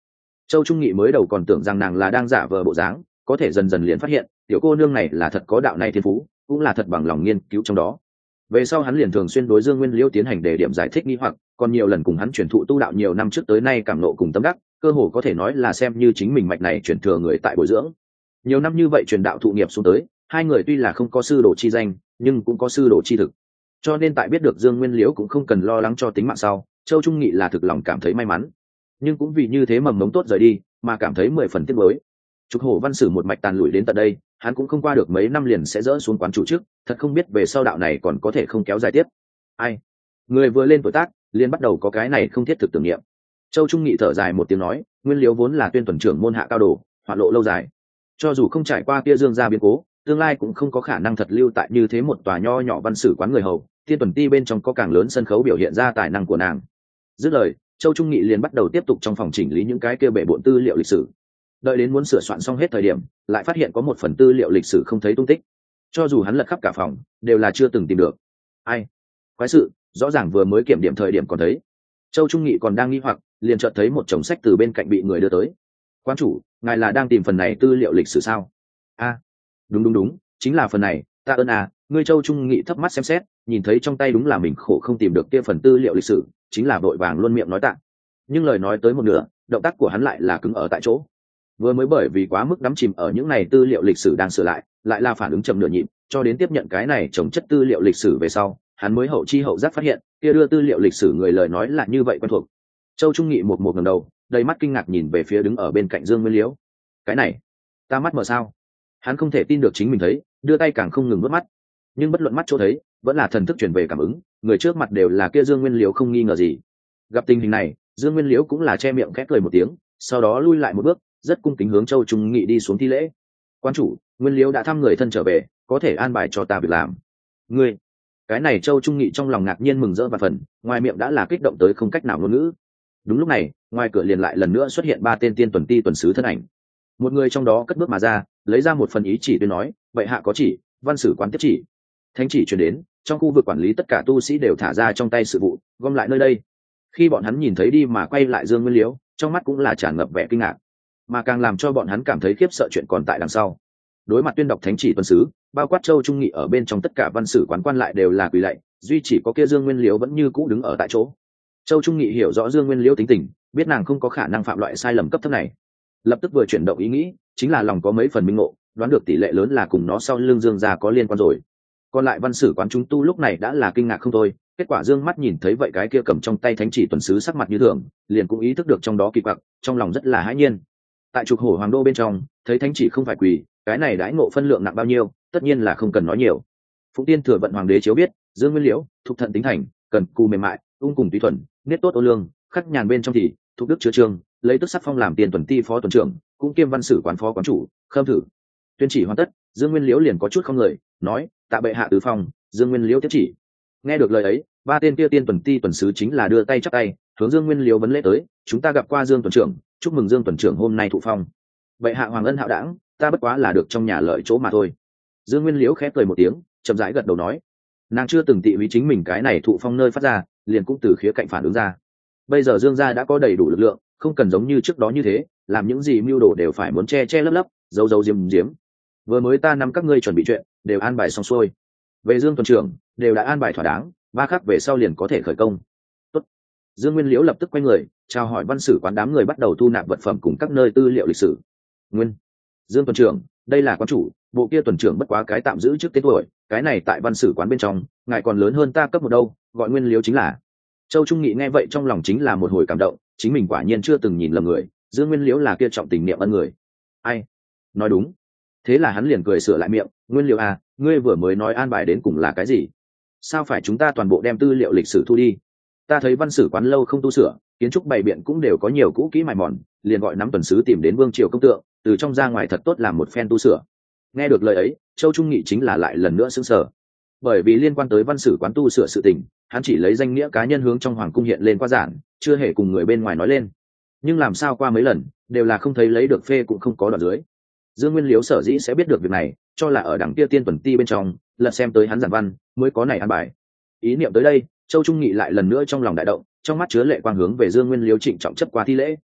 Châu trung nghị mới đầu còn tưởng rằng nàng là đang giả vờ bộ dáng, có thể dần dần liền phát hiện, tiểu cô nương này là thật có đạo này thiên phú, cũng là thật bằng lòng nghiên cứu trong đó. Về sau hắn liền thường xuyên đối dương nguyên liễu tiến hành đề điểm giải thích nghi hoặc còn nhiều lần cùng hắn truyền thụ tu đạo nhiều năm trước tới nay cảm nộ cùng tâm đắc, cơ hồ có thể nói là xem như chính mình mạch này chuyển thừa người tại bồi dưỡng. Nhiều năm như vậy truyền đạo thụ nghiệp xuống tới, hai người tuy là không có sư đồ chi danh, nhưng cũng có sư đồ chi thực. Cho nên tại biết được dương nguyên liễu cũng không cần lo lắng cho tính mạng sau, châu trung nghị là thực lòng cảm thấy may mắn. Nhưng cũng vì như thế mầm mống tốt rời đi, mà cảm thấy mười phần tiếc mới trục hổ văn sử một mạch tàn lụi đến tận đây, hắn cũng không qua được mấy năm liền sẽ dỡ xuống quán chủ chức thật không biết về sau đạo này còn có thể không kéo dài tiếp. Ai? Người vừa lên tuổi tác liền bắt đầu có cái này không thiết thực tưởng niệm. Châu trung nghị thở dài một tiếng nói, nguyên liếu vốn là tuyên tuần trưởng môn hạ cao đồ hoạt lộ lâu dài. Cho dù không trải qua kia dương gia biến cố, tương lai cũng không có khả năng thật lưu tại như thế một tòa nho nhỏ văn sử quán người hầu, thiên tuần ti bên trong có càng lớn sân khấu biểu hiện ra tài năng của nàng. Dứt lời, châu trung nghị liền bắt đầu tiếp tục trong phòng chỉnh lý những cái kia bệ bộn tư liệu lịch sử. Đợi đến muốn sửa soạn xong hết thời điểm, lại phát hiện có một phần tư liệu lịch sử không thấy tung tích. Cho dù hắn lật khắp cả phòng, đều là chưa từng tìm được. Ai? Quái sự rõ ràng vừa mới kiểm điểm thời điểm còn thấy. Châu trung nghị còn đang nghi hoặc, liền chợt thấy một chồng sách từ bên cạnh bị người đưa tới. Quan chủ, ngài là đang tìm phần này tư liệu lịch sử sao? A, đúng đúng đúng, chính là phần này ta ơn à ngươi châu trung nghị thấp mắt xem xét, nhìn thấy trong tay đúng là mình khổ không tìm được kia phần tư liệu lịch sử, chính là vội vàng luôn miệng nói tạng nhưng lời nói tới một nửa, động tác của hắn lại là cứng ở tại chỗ. Vừa mới bởi vì quá mức đắm chìm ở những này tư liệu lịch sử đang sửa lại lại là phản ứng chậm nửa nhịp, cho đến tiếp nhận cái này chống chất tư liệu lịch sử về sau hắn mới hậu chi hậu giác phát hiện, kia đưa tư liệu lịch sử người lời nói là như vậy quen thuộc. Châu trung nghị một một ngầm đầu, đầy mắt kinh ngạc nhìn về phía đứng ở bên cạnh dương nguyên liễu. Cái này, ta mắt mở sao? Hắn không thể tin được chính mình thấy, đưa tay càng không ngừng vớt mắt. Nhưng bất luận mắt chỗ thấy, vẫn là thần thức chuyển về cảm ứng, người trước mặt đều là kia dương nguyên liễu không nghi ngờ gì. Gặp tình hình này, dương nguyên liễu cũng là che miệng khép cười một tiếng, sau đó lui lại một bước, rất cung kính hướng châu trung nghị đi xuống thi lễ. Quan chủ, nguyên liễu đã thăm người thân trở về, có thể an bài cho ta việc làm. Ngươi cái này châu trung nghị trong lòng ngạc nhiên mừng rỡ và phần, ngoài miệng đã là kích động tới không cách nào ngôn ngữ. Đúng lúc này, ngoài cửa liền lại lần nữa xuất hiện ba tên tiên tuần ti tuần sứ thân ảnh. Một người trong đó cất bước mà ra, lấy ra một phần ý chỉ tuyên nói vậy hạ có chỉ, văn sử quán tiếp chỉ. Thánh chỉ chuyển đến, trong khu vực quản lý tất cả tu sĩ đều thả ra trong tay sự vụ, gom lại nơi đây. Khi bọn hắn nhìn thấy đi mà quay lại dương nguyên liễu, trong mắt cũng là tràn ngập vẻ kinh ngạc. Mà càng làm cho bọn hắn cảm thấy khiếp sợ chuyện còn tại đằng sau đối mặt tuyên đọc thánh chỉ tuần sứ, bao quát châu trung nghị ở bên trong tất cả văn sử quán quan lại đều là quỳ lạy, duy chỉ có kia dương nguyên liễu vẫn như cũ đứng ở tại chỗ. Châu trung nghị hiểu rõ dương nguyên liễu tính tình, biết nàng không có khả năng phạm loại sai lầm cấp thấp này. Lập tức vừa chuyển động ý nghĩ, chính là lòng có mấy phần minh ngộ, đoán được tỷ lệ lớn là cùng nó sau lưng dương già có liên quan rồi. Còn lại văn sử quán chúng tu lúc này đã là kinh ngạc không thôi, kết quả dương mắt nhìn thấy vậy cái kia cầm trong tay thánh chỉ tuần sứ sắc mặt như thường, liền cũng ý thức được trong đó kỳ quặc, trong lòng rất là hãi nhiên. Tại trục hổ hoàng đô bên trong, thấy thánh chỉ không phải quỳ cái này đãi ngộ phân lượng nặng bao nhiêu, tất nhiên là không cần nói nhiều. Phụng tiên thừa vận hoàng đế chiếu biết, dương nguyên liễu thục thận tính thành, cần cù mềm mại, ung cùng tùy thuần nết tốt ô lương, khắc nhàn bên trong thì thục đức chứa trương, lấy tức sắc phong làm tiền tuần ti phó tuần trưởng, cũng kiêm văn sử quán phó quán chủ, khâm thử. Tuyên chỉ hoàn tất, dương nguyên liễu liền có chút không người nói, tạ bệ hạ tứ phong, dương nguyên liễu tiếp chỉ. Nghe được lời ấy, ba tên kia tiên tuần ti tuần sứ chính là đưa tay chắp tay, hướng dương nguyên liễu vấn lễ tới, chúng ta gặp qua dương tuần trưởng, chúc mừng dương tuần trưởng hôm nay thụ phong. Bệ hạ hoàng ân hạo đảng ta bất quá là được trong nhà lợi chỗ mà thôi. Dương nguyên liễu khép cười một tiếng, chậm rãi gật đầu nói. Nàng chưa từng tị ý chính mình cái này thụ phong nơi phát ra, liền cũng từ khía cạnh phản ứng ra. Bây giờ dương gia đã có đầy đủ lực lượng, không cần giống như trước đó như thế, làm những gì mưu đồ đều phải muốn che che lấp lấp, giấu giấu diếm diếm vừa mới ta nắm các ngươi chuẩn bị chuyện, đều an bài xong xuôi. Về dương tuần trưởng, đều đã an bài thỏa đáng, ba khắc về sau liền có thể khởi công. Tốt. dương nguyên liễu lập tức quay người, chào hỏi văn sử quán đám người bắt đầu thu nạp vật phẩm cùng các nơi tư liệu lịch sử. Nguyên dương tuần trưởng, đây là quan chủ, bộ kia tuần trưởng bất quá cái tạm giữ trước tên tuổi, cái này tại văn sử quán bên trong, ngài còn lớn hơn ta cấp một đâu, gọi nguyên liếu chính là. Châu trung nghị nghe vậy trong lòng chính là một hồi cảm động, chính mình quả nhiên chưa từng nhìn lầm người dương nguyên Liếu là kia trọng tình niệm ân người. Ai? Nói đúng. Thế là hắn liền cười sửa lại miệng, nguyên liệu à ngươi vừa mới nói an bài đến cùng là cái gì? Sao phải chúng ta toàn bộ đem tư liệu lịch sử thu đi? Ta thấy văn sử quán lâu không tu sửa kiến trúc bày biện cũng đều có nhiều cũ kỹ mài mòn, liền gọi nắm tuần sứ tìm đến vương triều công tượng, từ trong ra ngoài thật tốt làm một phen tu sửa. Nghe được lời ấy, châu trung nghị chính là lại lần nữa xứng sở bởi vì liên quan tới văn sử quán tu sửa sự tình, hắn chỉ lấy danh nghĩa cá nhân hướng trong hoàng cung hiện lên qua giản, chưa hề cùng người bên ngoài nói lên. Nhưng làm sao qua mấy lần, đều là không thấy lấy được phê cũng không có đoạn dưới. Dương nguyên liếu sở dĩ sẽ biết được việc này, cho là ở đằng kia tiên tuần ti bên trong, lật xem tới hắn giản văn, mới có này ăn bài. Ý niệm tới đây châu trung nghị lại lần nữa trong lòng đại động, trong mắt chứa lệ quang hướng về dương nguyên Liêu trịnh trọng chấp qua thi lễ.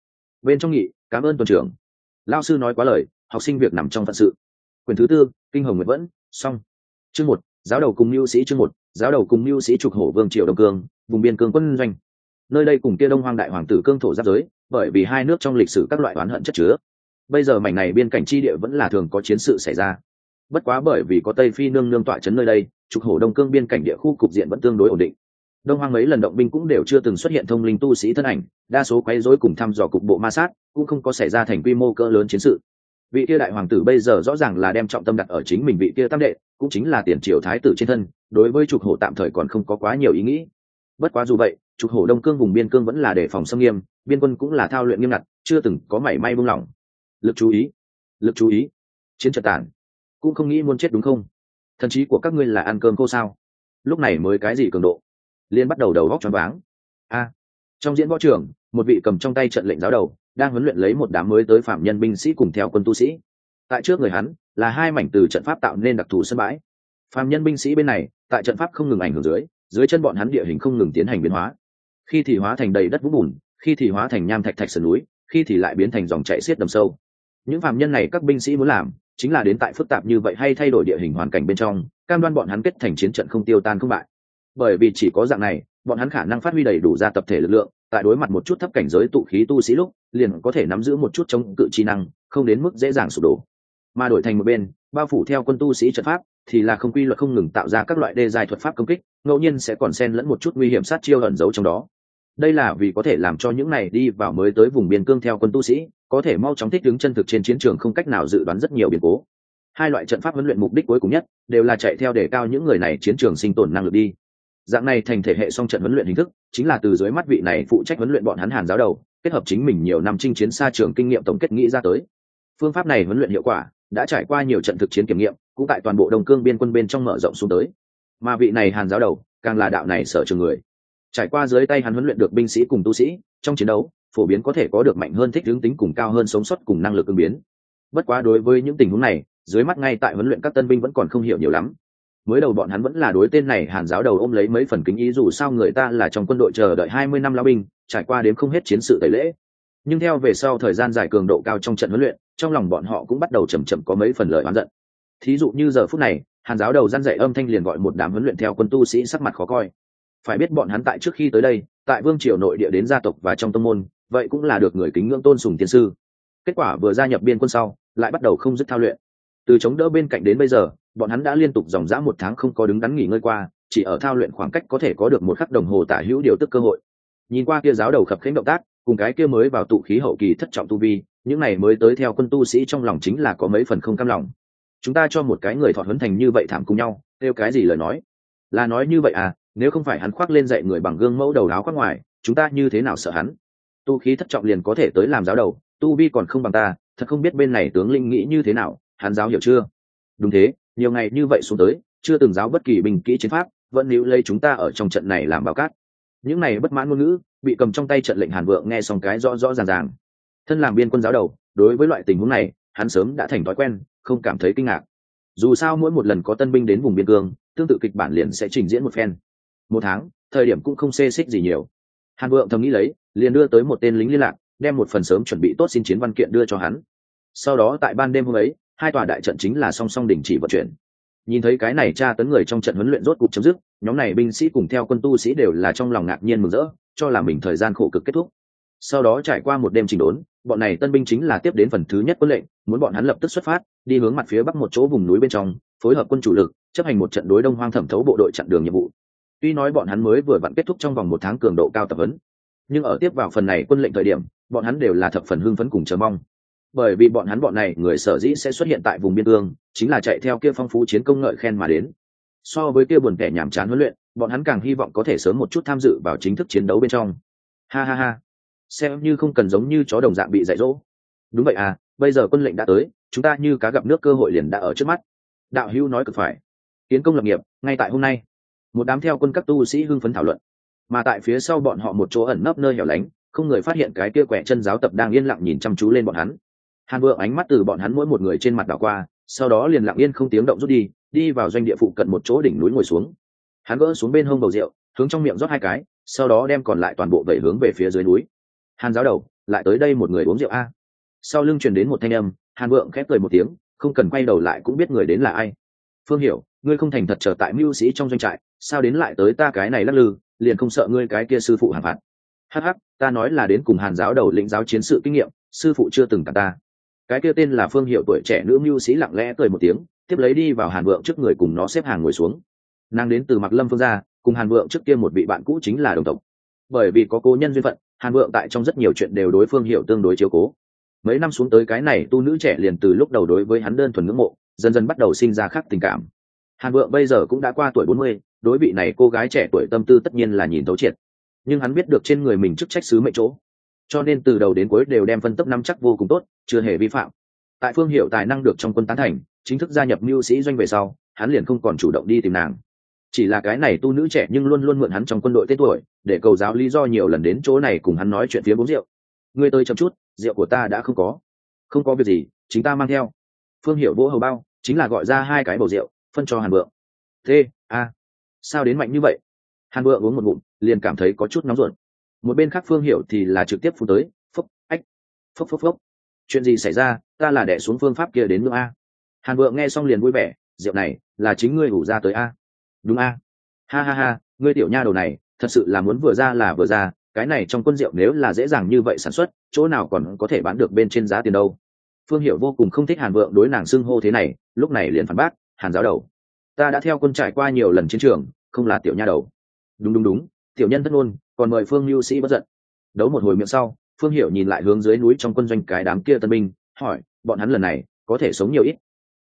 Bên trong nghị, cảm ơn tuần trưởng. Lao sư nói quá lời, học sinh việc nằm trong phận sự. Quyền thứ tư, kinh hồng nguyệt vẫn, xong. Chương một, giáo đầu cùng mưu sĩ chương một, giáo đầu cùng mưu sĩ trục hổ vương triều đông cương, vùng biên cương quân doanh. Nơi đây cùng kia đông hoang đại hoàng tử cương thổ giáp giới, bởi vì hai nước trong lịch sử các loại oán hận chất chứa. Bây giờ mảnh này biên cảnh chi địa vẫn là thường có chiến sự xảy ra. Bất quá bởi vì có tây phi nương nương tọa chấn nơi đây, trục hổ đông cương biên cảnh địa khu cục diện vẫn tương đối ổn định đông hoang mấy lần động binh cũng đều chưa từng xuất hiện thông linh tu sĩ thân ảnh, đa số quấy rối cùng thăm dò cục bộ ma sát, cũng không có xảy ra thành quy mô cỡ lớn chiến sự. Vị kia đại hoàng tử bây giờ rõ ràng là đem trọng tâm đặt ở chính mình vị kia tam đệ, cũng chính là tiền triều thái tử trên thân, đối với trục hổ tạm thời còn không có quá nhiều ý nghĩ. Bất quá dù vậy, trục hổ đông cương vùng biên cương vẫn là đề phòng xâm nghiêm, biên quân cũng là thao luyện nghiêm ngặt, chưa từng có mảy may buông lỏng. Lực chú ý, lực chú ý. Chiến trận tản cũng không nghĩ muốn chết đúng không? Thần trí của các ngươi là ăn cơm cô sao? Lúc này mới cái gì cường độ? Liên bắt đầu đầu góc choáng váng. A, trong diễn võ trường, một vị cầm trong tay trận lệnh giáo đầu, đang huấn luyện lấy một đám mới tới phạm nhân binh sĩ cùng theo quân tu sĩ. Tại trước người hắn, là hai mảnh từ trận pháp tạo nên đặc thù sân bãi. Phạm nhân binh sĩ bên này, tại trận pháp không ngừng ảnh hưởng dưới dưới chân bọn hắn địa hình không ngừng tiến hành biến hóa. Khi thì hóa thành đầy đất vũng bùn, khi thì hóa thành nham thạch thạch sườn núi, khi thì lại biến thành dòng chảy xiết đầm sâu. Những phạm nhân này các binh sĩ muốn làm, chính là đến tại phức tạp như vậy hay thay đổi địa hình hoàn cảnh bên trong, cam đoan bọn hắn kết thành chiến trận không tiêu tan không bại bởi vì chỉ có dạng này, bọn hắn khả năng phát huy đầy đủ ra tập thể lực lượng, tại đối mặt một chút thấp cảnh giới tụ khí tu sĩ lúc, liền có thể nắm giữ một chút chống cự chi năng, không đến mức dễ dàng sụp đổ. Mà đổi thành một bên, bao phủ theo quân tu sĩ trận pháp, thì là không quy luật không ngừng tạo ra các loại đê dài thuật pháp công kích, ngẫu nhiên sẽ còn xen lẫn một chút nguy hiểm sát chiêu ẩn giấu trong đó. Đây là vì có thể làm cho những này đi vào mới tới vùng biên cương theo quân tu sĩ, có thể mau chóng thích ứng chân thực trên chiến trường không cách nào dự đoán rất nhiều biến cố. Hai loại trận pháp huấn luyện mục đích cuối cùng nhất, đều là chạy theo để cao những người này chiến trường sinh tồn năng lực đi dạng này thành thể hệ song trận huấn luyện hình thức, chính là từ dưới mắt vị này phụ trách huấn luyện bọn hắn hàn giáo đầu, kết hợp chính mình nhiều năm chinh chiến xa trường kinh nghiệm tổng kết nghĩ ra tới. Phương pháp này huấn luyện hiệu quả, đã trải qua nhiều trận thực chiến kiểm nghiệm, cũng tại toàn bộ đông cương biên quân bên trong mở rộng xuống tới. Mà vị này hàn giáo đầu, càng là đạo này sở trường người. Trải qua dưới tay hắn huấn luyện được binh sĩ cùng tu sĩ, trong chiến đấu, phổ biến có thể có được mạnh hơn thích hướng tính cùng cao hơn sống sót cùng năng lực ứng biến. Bất quá đối với những tình huống này, dưới mắt ngay tại huấn luyện các tân binh vẫn còn không hiểu nhiều lắm mới đầu bọn hắn vẫn là đối tên này hàn giáo đầu ôm lấy mấy phần kính ý, dù sao người ta là trong quân đội chờ đợi hai mươi năm lao binh, trải qua đến không hết chiến sự tẩy lễ. Nhưng theo về sau thời gian dài cường độ cao trong trận huấn luyện, trong lòng bọn họ cũng bắt đầu chầm chậm có mấy phần lời oán giận. Thí dụ như giờ phút này, hàn giáo đầu gian dạy âm thanh liền gọi một đám huấn luyện theo quân tu sĩ sắc mặt khó coi. Phải biết bọn hắn tại trước khi tới đây, tại vương triều nội địa đến gia tộc và trong tông môn, vậy cũng là được người kính ngưỡng tôn sùng tiên sư. Kết quả vừa gia nhập biên quân sau, lại bắt đầu không dứt thao luyện. Từ chống đỡ bên cạnh đến bây giờ bọn hắn đã liên tục dòng dã một tháng không có đứng đắn nghỉ ngơi qua, chỉ ở thao luyện khoảng cách có thể có được một khắc đồng hồ tả hữu điều tức cơ hội. Nhìn qua kia giáo đầu khập khiễng động tác, cùng cái kia mới vào tụ khí hậu kỳ thất trọng tu vi, những này mới tới theo quân tu sĩ trong lòng chính là có mấy phần không cam lòng. Chúng ta cho một cái người thọ huấn thành như vậy thảm cùng nhau, kêu cái gì lời nói? Là nói như vậy à nếu không phải hắn khoác lên dạy người bằng gương mẫu đầu áo khoác ngoài, chúng ta như thế nào sợ hắn? Tu khí thất trọng liền có thể tới làm giáo đầu, tu vi còn không bằng ta, thật không biết bên này tướng linh nghĩ như thế nào, hắn giáo hiểu chưa? Đúng thế nhiều ngày như vậy xuống tới, chưa từng giáo bất kỳ bình kỹ chiến pháp, vẫn níu lấy chúng ta ở trong trận này làm báo cát. Những này bất mãn ngôn ngữ, bị cầm trong tay trận lệnh hàn vượng nghe xong cái rõ rõ ràng ràng. Thân làm biên quân giáo đầu, đối với loại tình huống này, hắn sớm đã thành thói quen, không cảm thấy kinh ngạc. Dù sao mỗi một lần có tân binh đến vùng biên cương, tương tự kịch bản liền sẽ trình diễn một phen. Một tháng, thời điểm cũng không xê xích gì nhiều. Hàn vượng thầm nghĩ lấy, liền đưa tới một tên lính liên lạc, đem một phần sớm chuẩn bị tốt xin chiến văn kiện đưa cho hắn. Sau đó tại ban đêm hôm ấy hai tòa đại trận chính là song song đình chỉ vận chuyển. Nhìn thấy cái này tra tấn người trong trận huấn luyện rốt cục chấm dứt, nhóm này binh sĩ cùng theo quân tu sĩ đều là trong lòng ngạc nhiên mừng rỡ, cho là mình thời gian khổ cực kết thúc. Sau đó trải qua một đêm trình đốn, bọn này tân binh chính là tiếp đến phần thứ nhất quân lệnh, muốn bọn hắn lập tức xuất phát, đi hướng mặt phía bắc một chỗ vùng núi bên trong, phối hợp quân chủ lực, chấp hành một trận đối đông hoang thẩm thấu bộ đội chặn đường nhiệm vụ. Tuy nói bọn hắn mới vừa vặn kết thúc trong vòng một tháng cường độ cao tập huấn, nhưng ở tiếp vào phần này quân lệnh thời điểm, bọn hắn đều là thập phần hưng phấn cùng chờ mong bởi vì bọn hắn bọn này, người sở dĩ sẽ xuất hiện tại vùng biên cương, chính là chạy theo kia phong phú chiến công ngợi khen mà đến. So với kia buồn kẻ nhàm chán huấn luyện, bọn hắn càng hy vọng có thể sớm một chút tham dự vào chính thức chiến đấu bên trong. Ha ha ha. Xem như không cần giống như chó đồng dạng bị dạy dỗ. Đúng vậy à bây giờ quân lệnh đã tới, chúng ta như cá gặp nước cơ hội liền đã ở trước mắt. Đạo hữu nói cực phải. Tiến công lập nghiệp, ngay tại hôm nay. Một đám theo quân các tu sĩ hưng phấn thảo luận. Mà tại phía sau bọn họ một chỗ ẩn nấp nơi hẻo lánh, không người phát hiện cái kia quẻ chân giáo tập đang yên lặng nhìn chăm chú lên bọn hắn hàn vượng ánh mắt từ bọn hắn mỗi một người trên mặt đảo qua, sau đó liền lặng yên không tiếng động rút đi đi vào doanh địa phụ cận một chỗ đỉnh núi ngồi xuống. Hắn gỡ xuống bên hông bầu rượu, hướng trong miệng rót hai cái, sau đó đem còn lại toàn bộ vẩy hướng về phía dưới núi. Hàn giáo đầu, lại tới đây một người uống rượu a. Sau lưng truyền đến một thanh âm, hàn vượng khép cười một tiếng, không cần quay đầu lại cũng biết người đến là ai. Phương hiểu, ngươi không thành thật trở tại mưu sĩ trong doanh trại, sao đến lại tới ta cái này lắc lư, liền không sợ ngươi cái kia sư phụ hàn phạt. Hh ta nói là đến cùng hàn giáo đầu lĩnh giáo chiến sự kinh nghiệm, sư phụ chưa từng cả ta cái kia tên là phương hiệu tuổi trẻ nữ mưu sĩ lặng lẽ cười một tiếng, tiếp lấy đi vào hàn vượng trước người cùng nó xếp hàng ngồi xuống. Nàng đến từ mặc lâm phương gia, cùng hàn vượng trước kia một vị bạn cũ chính là đồng tộc. Bởi vì có cố nhân duyên phận, hàn vượng tại trong rất nhiều chuyện đều đối phương hiệu tương đối chiếu cố. Mấy năm xuống tới cái này tu nữ trẻ liền từ lúc đầu đối với hắn đơn thuần ngưỡng mộ, dần dần bắt đầu sinh ra khác tình cảm. Hàn vượng bây giờ cũng đã qua tuổi bốn mươi, đối vị này cô gái trẻ tuổi tâm tư tất nhiên là nhìn thấu triệt. Nhưng hắn biết được trên người mình chức trách sứ mệnh chỗ cho nên từ đầu đến cuối đều đem phân tốc năm chắc vô cùng tốt chưa hề vi phạm. Tại phương hiệu tài năng được trong quân tán thành chính thức gia nhập mưu sĩ doanh về sau hắn liền không còn chủ động đi tìm nàng. Chỉ là cái này tu nữ trẻ nhưng luôn luôn mượn hắn trong quân đội tên tuổi để cầu giáo lý do nhiều lần đến chỗ này cùng hắn nói chuyện phía uống rượu. Ngươi tới chậm chút rượu của ta đã không có. Không có việc gì chính ta mang theo. Phương hiệu vỗ hầu bao chính là gọi ra hai cái bầu rượu phân cho hàn vượng. Thế, a sao đến mạnh như vậy? Hàn vượng uống một ngụm liền cảm thấy có chút nóng ruột một bên khác phương hiểu thì là trực tiếp phun tới phúc ách phúc phúc phúc chuyện gì xảy ra? Ta là đẻ xuống phương pháp kia đến nước a. Hàn vượng nghe xong liền vui vẻ, rượu này là chính ngươi ủ ra tới a. Đúng a. Ha ha ha, ngươi tiểu nha đầu này, thật sự là muốn vừa ra là vừa ra, cái này trong quân rượu nếu là dễ dàng như vậy sản xuất, chỗ nào còn có thể bán được bên trên giá tiền đâu. Phương hiểu vô cùng không thích hàn vượng đối nàng xưng hô thế này, lúc này liền phản bác, hàn giáo đầu, ta đã theo quân trải qua nhiều lần chiến trường, không là tiểu nha đầu. Đúng đúng đúng tiểu nhân thất ngôn, còn mời phương lưu sĩ bất giận. Đấu một hồi miệng sau, phương Hiểu nhìn lại hướng dưới núi trong quân doanh cái đám kia tân binh, hỏi, bọn hắn lần này có thể sống nhiều ít?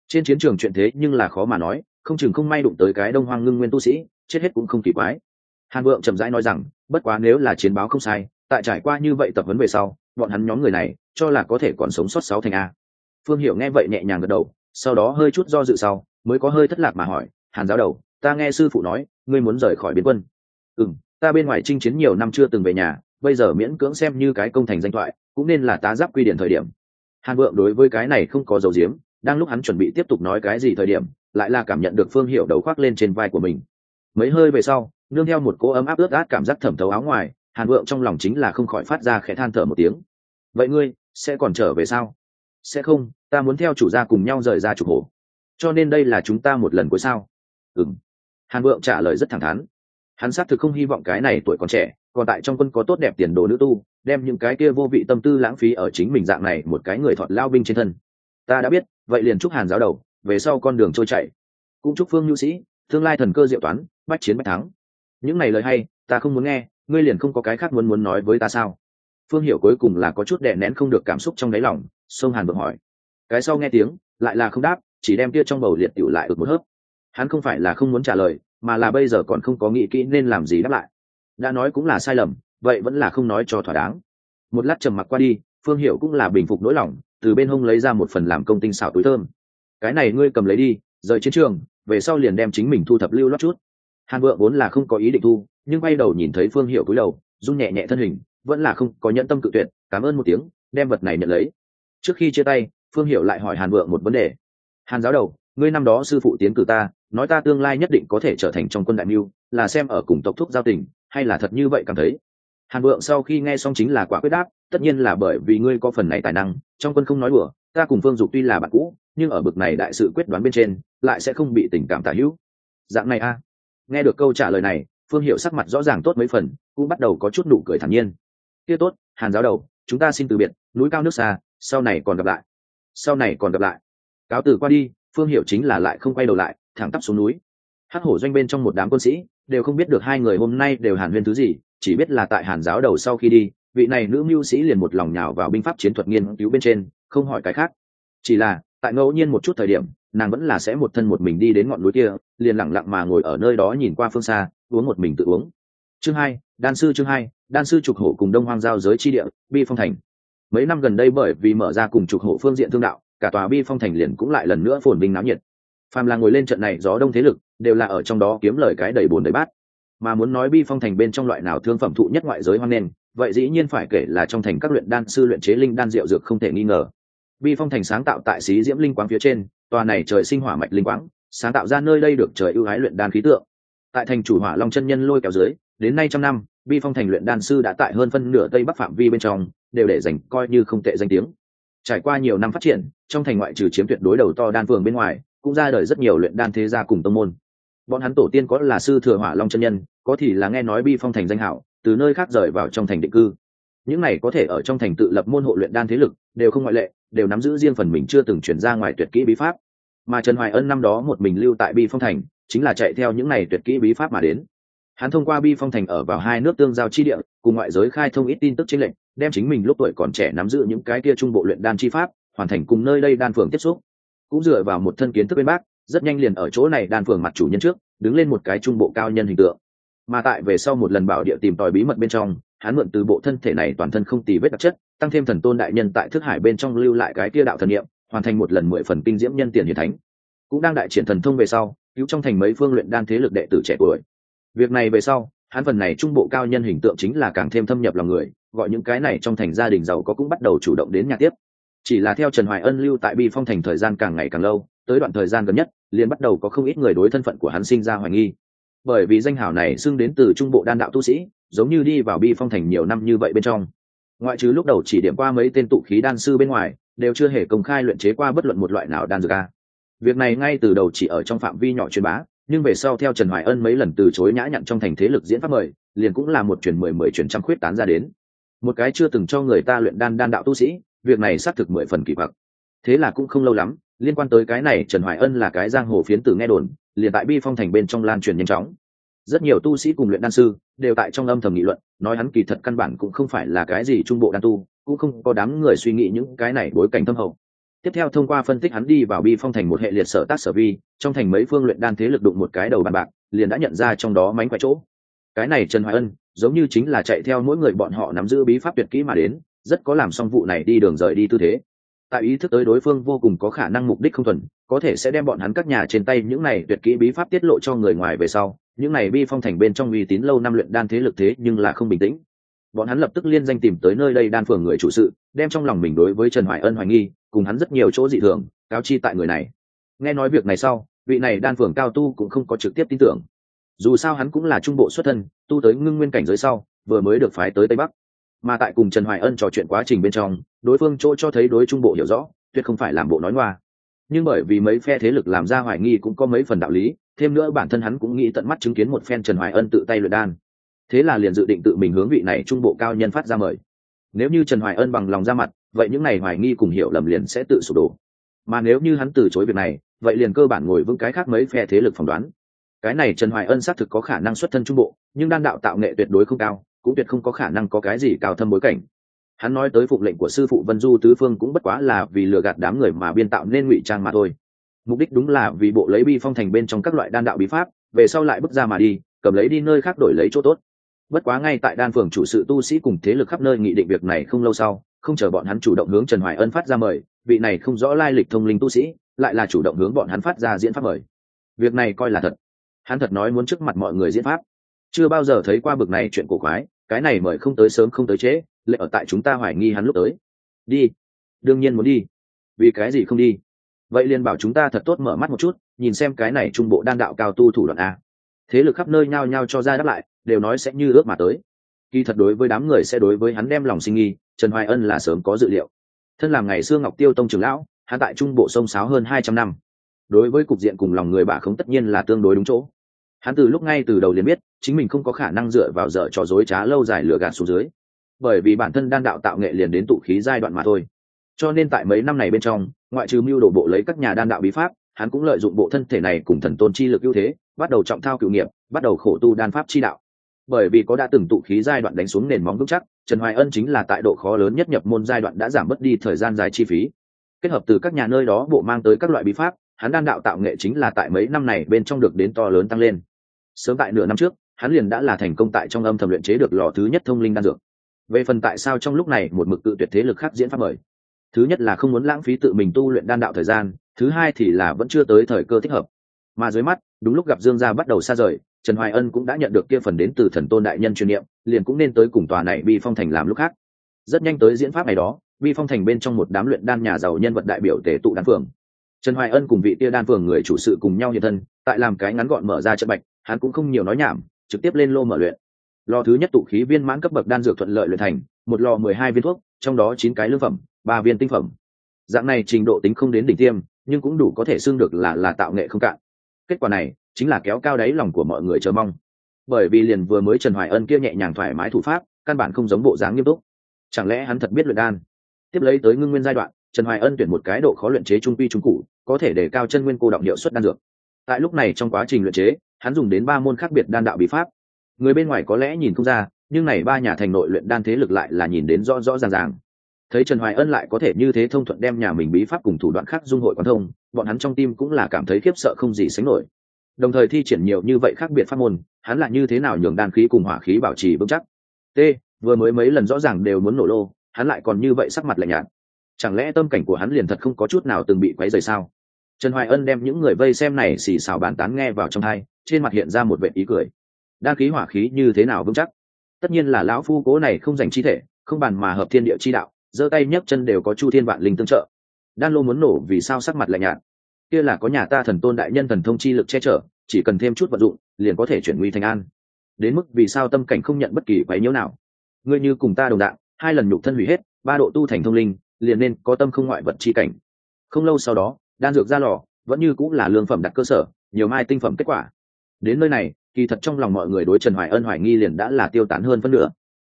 Trên chiến trường chuyện thế nhưng là khó mà nói, không chừng không may đụng tới cái đông hoang ngưng nguyên tu sĩ, chết hết cũng không kỳ quái. Hàn vượng chậm rãi nói rằng, bất quá nếu là chiến báo không sai, tại trải qua như vậy tập huấn về sau, bọn hắn nhóm người này cho là có thể còn sống sót sáu thành a. Phương hiểu nghe vậy nhẹ nhàng gật đầu, sau đó hơi chút do dự sau, mới có hơi thất lạc mà hỏi, hàn giáo đầu, ta nghe sư phụ nói, ngươi muốn rời khỏi biến quân. Ừ ta bên ngoài chinh chiến nhiều năm chưa từng về nhà, bây giờ miễn cưỡng xem như cái công thành danh thoại, cũng nên là tá giáp quy điển thời điểm. Hàn vượng đối với cái này không có dấu diếm đang lúc hắn chuẩn bị tiếp tục nói cái gì thời điểm, lại là cảm nhận được phương hiệu đầu khoác lên trên vai của mình. Mấy hơi về sau, nương theo một cỗ ấm áp ướt át cảm giác thẩm thấu áo ngoài, hàn vượng trong lòng chính là không khỏi phát ra khẽ than thở một tiếng. Vậy ngươi sẽ còn trở về sao? Sẽ không, ta muốn theo chủ gia cùng nhau rời ra trục hồ. Cho nên đây là chúng ta một lần cuối sao? Ừ m hàn vượng trả lời rất thẳng thắn hắn xác thực không hy vọng cái này tuổi còn trẻ, còn tại trong quân có tốt đẹp tiền đồ nữ tu, đem những cái kia vô vị tâm tư lãng phí ở chính mình dạng này một cái người thọt lao binh trên thân. Ta đã biết, vậy liền chúc hàn giáo đầu, về sau con đường trôi chảy. Cũng chúc phương nhu sĩ, tương lai thần cơ diệu toán, bách chiến bách thắng. Những này lời hay, ta không muốn nghe, ngươi liền không có cái khác muốn muốn nói với ta sao? Phương hiểu cuối cùng là có chút đè nén không được cảm xúc trong đáy lòng, sông hàn vượng hỏi. Cái sau nghe tiếng, lại là không đáp, chỉ đem kia trong bầu liệt tiểu lại được một hớp. Hắn không phải là không muốn trả lời mà là bây giờ còn không có nghĩ kỹ nên làm gì đáp lại. Đã nói cũng là sai lầm, vậy vẫn là không nói cho thỏa đáng. Một lát trầm mặc qua đi, phương hiệu cũng là bình phục nỗi lòng, từ bên hông lấy ra một phần làm công tinh xảo túi thơm. Cái này ngươi cầm lấy đi, rời chiến trường, về sau liền đem chính mình thu thập lưu lót chút. Hàn vượng vốn là không có ý định thu, nhưng quay đầu nhìn thấy phương hiệu cúi đầu, run nhẹ nhẹ thân hình, vẫn là không có nhẫn tâm cự tuyệt, cảm ơn một tiếng, đem vật này nhận lấy. Trước khi chia tay, phương hiệu lại hỏi hàn vượng một vấn đề. Hàn giáo đầu, ngươi năm đó sư phụ tiến cử ta nói ta tương lai nhất định có thể trở thành trong quân đại mưu, là xem ở cùng tộc thúc giao tình, hay là thật như vậy cảm thấy? Hàn vượng sau khi nghe xong chính là quả quyết đáp, tất nhiên là bởi vì ngươi có phần này tài năng, trong quân không nói đùa, ta cùng phương dục tuy là bạn cũ, nhưng ở bực này đại sự quyết đoán bên trên, lại sẽ không bị tình cảm tả hữu. Dạng này a. Nghe được câu trả lời này, phương hiệu sắc mặt rõ ràng tốt mấy phần, cũng bắt đầu có chút nụ cười thản nhiên. Kia tốt, hàn giáo đầu, chúng ta xin từ biệt, núi cao nước xa, sau này còn gặp lại. Sau này còn gặp lại. Cáo từ qua đi, phương hiệu chính là lại không quay đầu lại thẳng tắp xuống núi. Hắc hổ doanh bên trong một đám quân sĩ, đều không biết được hai người hôm nay đều hàn huyên thứ gì, chỉ biết là tại hàn giáo đầu sau khi đi, vị này nữ mưu sĩ liền một lòng nhào vào binh pháp chiến thuật nghiên cứu bên trên, không hỏi cái khác. Chỉ là, tại ngẫu nhiên một chút thời điểm, nàng vẫn là sẽ một thân một mình đi đến ngọn núi kia, liền lẳng lặng mà ngồi ở nơi đó nhìn qua phương xa, uống một mình tự uống. Chương hai, đan sư chương hai, đan sư trục hổ cùng đông hoang giao giới chi địa, bi phong thành. Mấy năm gần đây bởi vì mở ra cùng trục hổ phương diện thương đạo, cả tòa bi phong thành liền cũng lại lần nữa phồn vinh náo nhiệt phàm là ngồi lên trận này, gió đông thế lực, đều là ở trong đó kiếm lời cái đầy bồn đầy bát. Mà muốn nói bi phong thành bên trong loại nào thương phẩm thụ nhất ngoại giới hoang nền, vậy dĩ nhiên phải kể là trong thành các luyện đan sư, luyện chế linh đan rượu dược không thể nghi ngờ. Bi phong thành sáng tạo tại xí diễm linh quang phía trên, tòa này trời sinh hỏa mạch linh quang, sáng tạo ra nơi đây được trời ưu ái luyện đan khí tượng. Tại thành chủ hỏa long chân nhân lôi kéo dưới, đến nay trăm năm, bi phong thành luyện đan sư đã tại hơn phân nửa tây bắc phạm vi bên trong, đều để dành coi như không tệ danh tiếng. Trải qua nhiều năm phát triển, trong thành ngoại trừ chiếm tuyệt đối đầu to đan phường bên ngoài cũng ra đời rất nhiều luyện đan thế gia cùng tông môn. Bọn hắn tổ tiên có là sư thừa hỏa long chân nhân, có thì là nghe nói bi phong thành danh hảo, từ nơi khác rời vào trong thành định cư. Những này có thể ở trong thành tự lập môn hộ luyện đan thế lực, đều không ngoại lệ, đều nắm giữ riêng phần mình chưa từng chuyển ra ngoài tuyệt kỹ bí pháp. Mà trần hoài ân năm đó một mình lưu tại bi phong thành, chính là chạy theo những này tuyệt kỹ bí pháp mà đến. Hắn thông qua bi phong thành ở vào hai nước tương giao chi địa, cùng ngoại giới khai thông ít tin tức chính lệnh đem chính mình lúc tuổi còn trẻ nắm giữ những cái kia trung bộ luyện đan chi pháp, hoàn thành cùng nơi đây đan phường tiếp xúc cũng dựa vào một thân kiến thức bên bác, rất nhanh liền ở chỗ này đan phường mặt chủ nhân trước, đứng lên một cái trung bộ cao nhân hình tượng. Mà tại về sau một lần bảo địa tìm tòi bí mật bên trong, hắn mượn từ bộ thân thể này toàn thân không tì vết đặc chất, tăng thêm thần tôn đại nhân tại thức hải bên trong lưu lại cái kia đạo thần niệm, hoàn thành một lần mười phần kinh diễm nhân tiền hiền thánh. Cũng đang đại triển thần thông về sau, cứu trong thành mấy phương luyện đan thế lực đệ tử trẻ tuổi. Việc này về sau, hắn phần này trung bộ cao nhân hình tượng chính là càng thêm thâm nhập lòng người, gọi những cái này trong thành gia đình giàu có cũng bắt đầu chủ động đến nhà tiếp chỉ là theo trần hoài ân lưu tại bi phong thành thời gian càng ngày càng lâu, tới đoạn thời gian gần nhất, liền bắt đầu có không ít người đối thân phận của hắn sinh ra hoài nghi. Bởi vì danh hào này xưng đến từ trung bộ đan đạo tu sĩ, giống như đi vào bi phong thành nhiều năm như vậy bên trong. Ngoại trừ lúc đầu chỉ điểm qua mấy tên tụ khí đan sư bên ngoài, đều chưa hề công khai luyện chế qua bất luận một loại nào đan dược a. Việc này ngay từ đầu chỉ ở trong phạm vi nhỏ truyền bá, nhưng về sau theo trần hoài ân mấy lần từ chối nhã nhặn trong thành thế lực diễn pháp mời, liền cũng là một chuyển mười mười chuyển trăm khuyết tán ra đến. Một cái chưa từng cho người ta luyện đan đan đạo tu sĩ việc này xác thực mười phần kỳ quặc. Thế là cũng không lâu lắm, liên quan tới cái này, trần hoài ân là cái giang hồ phiến tử nghe đồn, liền tại bi phong thành bên trong lan truyền nhanh chóng. Rất nhiều tu sĩ cùng luyện đan sư đều tại trong âm thầm nghị luận, nói hắn kỳ thật căn bản cũng không phải là cái gì trung bộ đan tu, cũng không có đám người suy nghĩ những cái này bối cảnh thâm hậu. Tiếp theo thông qua phân tích hắn đi vào bi phong thành một hệ liệt sở tác sở vi, trong thành mấy phương luyện đan thế lực đụng một cái đầu bàn bạc, liền đã nhận ra trong đó mánh quái chỗ. Cái này trần hoài ân giống như chính là chạy theo mỗi người bọn họ nắm giữ bí pháp tuyệt kỹ mà đến rất có làm xong vụ này đi đường rời đi tư thế. Tại ý thức tới đối phương vô cùng có khả năng mục đích không thuần, có thể sẽ đem bọn hắn các nhà trên tay những này tuyệt kỹ bí pháp tiết lộ cho người ngoài về sau, những này bi phong thành bên trong uy tín lâu năm luyện đan thế lực thế nhưng là không bình tĩnh. Bọn hắn lập tức liên danh tìm tới nơi đây đan phường người chủ sự, đem trong lòng mình đối với trần hoài ân hoài nghi, cùng hắn rất nhiều chỗ dị thường, cáo chi tại người này. Nghe nói việc này sau, vị này đan phường cao tu cũng không có trực tiếp tin tưởng. Dù sao hắn cũng là trung bộ xuất thân, tu tới ngưng nguyên cảnh giới sau, vừa mới được phái tới tây bắc mà tại cùng trần hoài ân trò chuyện quá trình bên trong, đối phương chỗ cho thấy đối trung bộ hiểu rõ, tuyệt không phải làm bộ nói ngoa. Nhưng bởi vì mấy phe thế lực làm ra hoài nghi cũng có mấy phần đạo lý, thêm nữa bản thân hắn cũng nghĩ tận mắt chứng kiến một phen trần hoài ân tự tay luyện đan. Thế là liền dự định tự mình hướng vị này trung bộ cao nhân phát ra mời. Nếu như trần hoài ân bằng lòng ra mặt, vậy những này hoài nghi cùng hiểu lầm liền sẽ tự sụp đổ. Mà nếu như hắn từ chối việc này, vậy liền cơ bản ngồi vững cái khác mấy phe thế lực phỏng đoán. Cái này trần hoài ân xác thực có khả năng xuất thân trung bộ, nhưng đan đạo tạo nghệ tuyệt đối không cao cũng tuyệt không có khả năng có cái gì cao thâm bối cảnh. Hắn nói tới phục lệnh của sư phụ vân du tứ phương cũng bất quá là vì lừa gạt đám người mà biên tạo nên ngụy trang mà thôi. Mục đích đúng là vì bộ lấy bi phong thành bên trong các loại đan đạo bí pháp, về sau lại bước ra mà đi, cầm lấy đi nơi khác đổi lấy chỗ tốt. Bất quá ngay tại đan phường chủ sự tu sĩ cùng thế lực khắp nơi nghị định việc này không lâu sau, không chờ bọn hắn chủ động hướng trần hoài ân phát ra mời, vị này không rõ lai lịch thông linh tu sĩ lại là chủ động hướng bọn hắn phát ra diễn pháp mời. Việc này coi là thật. Hắn thật nói muốn trước mặt mọi người diễn pháp. Chưa bao giờ thấy qua bực này chuyện cổ quái cái này mời không tới sớm không tới trễ lệ ở tại chúng ta hoài nghi hắn lúc tới. Đi. Đương nhiên muốn đi. Vì cái gì không đi? Vậy liền bảo chúng ta thật tốt mở mắt một chút, nhìn xem cái này trung bộ đan đạo cao tu thủ đoạn a. Thế lực khắp nơi nhao nhao cho ra đáp lại, đều nói sẽ như ước mà tới. Kỳ thật đối với đám người sẽ đối với hắn đem lòng sinh nghi, trần hoài ân là sớm có dự liệu. Thân làm ngày xưa ngọc tiêu tông trường lão, hắn tại trung bộ sông sáo hơn hai trăm năm. Đối với cục diện cùng lòng người bà không tất nhiên là tương đối đúng chỗ hắn từ lúc ngay từ đầu liền biết, chính mình không có khả năng dựa vào dở trò dối trá lâu dài lừa gạt xuống dưới. Bởi vì bản thân đan đạo tạo nghệ liền đến tụ khí giai đoạn mà thôi. Cho nên tại mấy năm này bên trong, ngoại trừ mưu đồ bộ lấy các nhà đan đạo bí pháp, hắn cũng lợi dụng bộ thân thể này cùng thần tôn chi lực ưu thế, bắt đầu trọng thao cựu nghiệp, bắt đầu khổ tu đan pháp chi đạo. Bởi vì có đã từng tụ khí giai đoạn đánh xuống nền móng vững chắc, trần hoài ân chính là tại độ khó lớn nhất nhập môn giai đoạn đã giảm bớt đi thời gian dài chi phí. Kết hợp từ các nhà nơi đó bộ mang tới các loại bí pháp, hắn đan đạo tạo nghệ chính là tại mấy năm này bên trong được đến to lớn tăng lên sớm tại nửa năm trước, hắn liền đã là thành công tại trong âm thầm luyện chế được lò thứ nhất thông linh đan dược. Về phần tại sao trong lúc này một mực tự tuyệt thế lực khác diễn pháp mời? Thứ nhất là không muốn lãng phí tự mình tu luyện đan đạo thời gian, thứ hai thì là vẫn chưa tới thời cơ thích hợp. Mà dưới mắt, đúng lúc gặp dương gia bắt đầu xa rời, trần hoài ân cũng đã nhận được kia phần đến từ thần tôn đại nhân truyền niệm, liền cũng nên tới cùng tòa này bi phong thành làm lúc khác. Rất nhanh tới diễn pháp này đó, bi phong thành bên trong một đám luyện đan nhà giàu nhân vật đại biểu tế tụ đan phường. Trần hoài ân cùng vị tia đan phường người chủ sự cùng nhau hiện thân, tại làm cái ngắn gọn mở ra trận bạch hắn cũng không nhiều nói nhảm, trực tiếp lên lô mở luyện. Lò thứ nhất tụ khí viên mãn cấp bậc đan dược thuận lợi luyện thành, một lò mười hai viên thuốc, trong đó chín cái lương phẩm, ba viên tinh phẩm. Dạng này trình độ tính không đến đỉnh tiêm, nhưng cũng đủ có thể xưng được là là tạo nghệ không cạn. Kết quả này, chính là kéo cao đáy lòng của mọi người chờ mong. Bởi vì liền vừa mới trần hoài ân kia nhẹ nhàng thoải mái thủ pháp, căn bản không giống bộ dáng nghiêm túc. Chẳng lẽ hắn thật biết luyện đan? Tiếp lấy tới ngưng nguyên giai đoạn, trần hoài ân tuyển một cái độ khó luyện chế trung pi trung cụ có thể để cao chân nguyên cô động hiệu suất đan dược. Tại lúc này trong quá trình luyện chế hắn dùng đến ba môn khác biệt đan đạo bí pháp. Người bên ngoài có lẽ nhìn không ra, nhưng này ba nhà thành nội luyện đan thế lực lại là nhìn đến rõ rõ ràng ràng. Thấy trần hoài ân lại có thể như thế thông thuận đem nhà mình bí pháp cùng thủ đoạn khác dung hội quan thông, bọn hắn trong tim cũng là cảm thấy khiếp sợ không gì sánh nổi. Đồng thời thi triển nhiều như vậy khác biệt pháp môn, hắn là như thế nào nhường đan khí cùng hỏa khí bảo trì vững chắc? T, vừa mới mấy lần rõ ràng đều muốn nổ lô, hắn lại còn như vậy sắc mặt lạnh nhạt. Chẳng lẽ tâm cảnh của hắn liền thật không có chút nào từng bị quấy rầy sao? Trần hoài ân đem những người vây xem này xì xào bàn tán nghe vào trong hai trên mặt hiện ra một vệ ý cười. Đan khí hỏa khí như thế nào vững chắc? Tất nhiên là lão phu cố này không dành chi thể không bàn mà hợp thiên địa chi đạo giơ tay nhấc chân đều có chu thiên vạn linh tương trợ. Đan lô muốn nổ vì sao sắc mặt lạnh nhạt? Kia là có nhà ta thần tôn đại nhân thần thông chi lực che chở chỉ cần thêm chút vận dụng liền có thể chuyển nguy thành an. Đến mức vì sao tâm cảnh không nhận bất kỳ quấy nhiễu nào? Ngươi như cùng ta đồng đạo, hai lần nhục thân hủy hết ba độ tu thành thông linh liền nên có tâm không ngoại vật chi cảnh. Không lâu sau đó đan dược ra lò vẫn như cũng là lương phẩm đặt cơ sở nhiều mai tinh phẩm kết quả đến nơi này, kỳ thật trong lòng mọi người đối trần hoài ân hoài nghi liền đã là tiêu tán hơn phân nửa.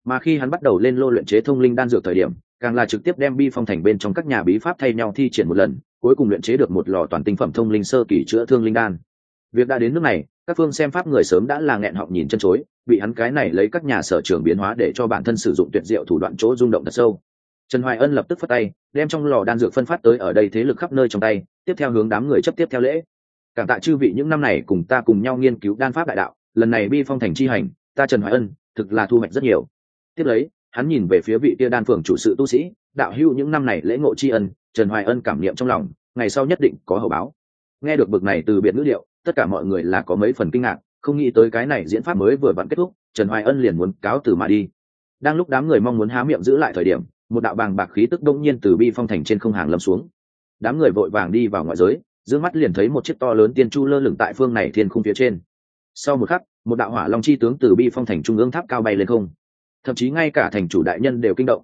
Mà khi hắn bắt đầu lên lô luyện chế thông linh đan dược thời điểm, càng là trực tiếp đem bi phong thành bên trong các nhà bí pháp thay nhau thi triển một lần, cuối cùng luyện chế được một lò toàn tinh phẩm thông linh sơ kỳ chữa thương linh đan. Việc đã đến nước này, các phương xem pháp người sớm đã là nghẹn họng nhìn chân chối, bị hắn cái này lấy các nhà sở trường biến hóa để cho bản thân sử dụng tuyệt diệu thủ đoạn chỗ rung động thật sâu. Trần hoài ân lập tức phất tay, đem trong lò đan dược phân phát tới ở đây thế lực khắp nơi trong tay, tiếp theo hướng đám người chấp tiếp theo lễ cảm tạ chư vị những năm này cùng ta cùng nhau nghiên cứu đan pháp đại đạo, lần này bi phong thành chi hành, ta trần hoài ân, thực là thu hoạch rất nhiều. Tiếp lấy, hắn nhìn về phía vị kia đan phường chủ sự tu sĩ, đạo hưu những năm này lễ ngộ tri ân, trần hoài ân cảm niệm trong lòng, ngày sau nhất định có hậu báo. Nghe được bực này từ biệt ngữ liệu tất cả mọi người là có mấy phần kinh ngạc, không nghĩ tới cái này diễn pháp mới vừa vặn kết thúc, trần hoài ân liền muốn cáo từ mà đi. Đang lúc đám người mong muốn há miệng giữ lại thời điểm, một đạo bàng bạc khí tức đông nhiên từ bi phong thành trên không hàng lâm xuống. Đám người vội vàng đi vào ngoại giới d mắt liền thấy một chiếc to lớn tiên chu lơ lửng tại phương này thiên khung phía trên. Sau một khắc, một đạo hỏa long chi tướng từ bi phong thành trung ương tháp cao bay lên không. Thậm chí ngay cả thành chủ đại nhân đều kinh động.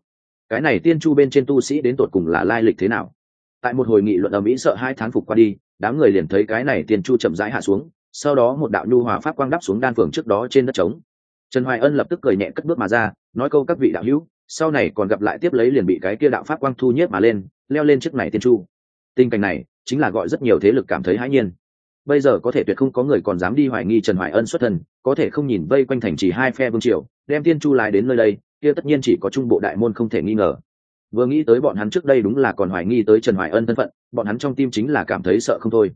Cái này tiên chu bên trên tu sĩ đến tột cùng là lai lịch thế nào? Tại một hồi nghị luận ở mỹ sợ hai thán phục qua đi, đám người liền thấy cái này tiên chu chậm rãi hạ xuống, sau đó một đạo nhu hòa pháp quang đắp xuống đan phường trước đó trên đất trống. Trần hoài ân lập tức cười nhẹ cất bước mà ra, nói câu các vị đạo hữu, sau này còn gặp lại tiếp lấy liền bị cái kia đạo pháp quang thu nhiếp mà lên, leo lên chiếc này tiên chu. Tình cảnh này chính là gọi rất nhiều thế lực cảm thấy hãi nhiên. Bây giờ có thể tuyệt không có người còn dám đi hoài nghi trần hoài ân xuất thân, có thể không nhìn vây quanh thành chỉ hai phe vương triều, đem tiên chu lái đến nơi đây, kia tất nhiên chỉ có trung bộ đại môn không thể nghi ngờ. Vừa nghĩ tới bọn hắn trước đây đúng là còn hoài nghi tới trần hoài ân thân phận, bọn hắn trong tim chính là cảm thấy sợ không thôi.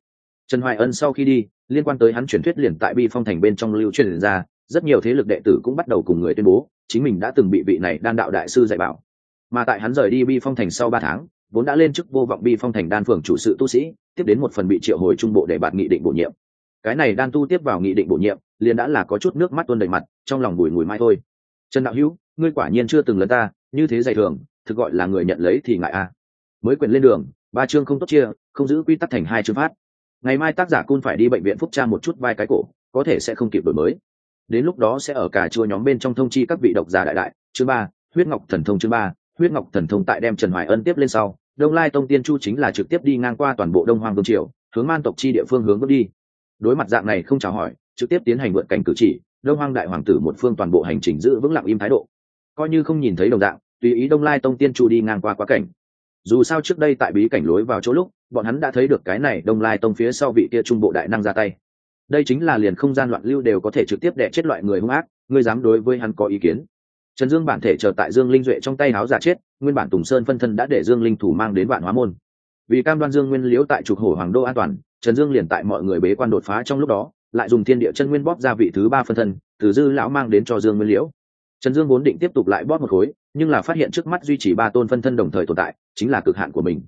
Trần hoài ân sau khi đi, liên quan tới hắn truyền thuyết liền tại bi phong thành bên trong lưu truyền ra, rất nhiều thế lực đệ tử cũng bắt đầu cùng người tuyên bố, chính mình đã từng bị vị này đan đạo đại sư dạy bảo. Mà tại hắn rời đi bi phong thành sau ba tháng vốn đã lên chức vô vọng bi phong thành đan phường chủ sự tu sĩ, tiếp đến một phần bị triệu hồi trung bộ để bạt nghị định bổ nhiệm. Cái này đan tu tiếp vào nghị định bổ nhiệm, liền đã là có chút nước mắt tuôn đầy mặt, trong lòng bùi mùi mai thôi. Trần đạo hữu, ngươi quả nhiên chưa từng lần ta, như thế dạy thường, thực gọi là người nhận lấy thì ngại a. À. Mới quyền lên đường, ba chương không tốt chia, không giữ quy tắc thành hai chương phát. Ngày mai tác giả cun phải đi bệnh viện phúc tra một chút vai cái cổ, có thể sẽ không kịp đổi mới. Đến lúc đó sẽ ở cả chua nhóm bên trong thông chi các vị độc giả đại đại. Chương ba, huyết ngọc thần thông chương ba, huyết ngọc thần thông tại đem trần hoài ân tiếp lên sau đông lai tông tiên chu chính là trực tiếp đi ngang qua toàn bộ đông hoàng vương triều, hướng man tộc chi địa phương hướng bước đi. Đối mặt dạng này không chào hỏi, trực tiếp tiến hành vượt cảnh cử chỉ, đông hoang đại hoàng tử một phương toàn bộ hành trình giữ vững lặng im thái độ. Coi như không nhìn thấy đồng dạng, tùy ý đông lai tông tiên chu đi ngang qua quá cảnh. Dù sao trước đây tại bí cảnh lối vào chỗ lúc, bọn hắn đã thấy được cái này đông lai tông phía sau vị kia trung bộ đại năng ra tay. Đây chính là liền không gian loạn lưu đều có thể trực tiếp đẻ chết loại người hung ác, ngươi dám đối với hắn có ý kiến? Trần dương bản thể chờ tại dương linh duệ trong tay áo giả chết, nguyên bản tùng sơn phân thân đã để dương linh thủ mang đến vạn hóa môn. Vì cam đoan dương nguyên liễu tại trục hổ hoàng đô an toàn, trần dương liền tại mọi người bế quan đột phá trong lúc đó, lại dùng thiên địa chân nguyên bóp ra vị thứ ba phân thân, từ dư lão mang đến cho dương nguyên liễu. Trần dương vốn định tiếp tục lại bóp một khối, nhưng là phát hiện trước mắt duy trì ba tôn phân thân đồng thời tồn tại, chính là cực hạn của mình.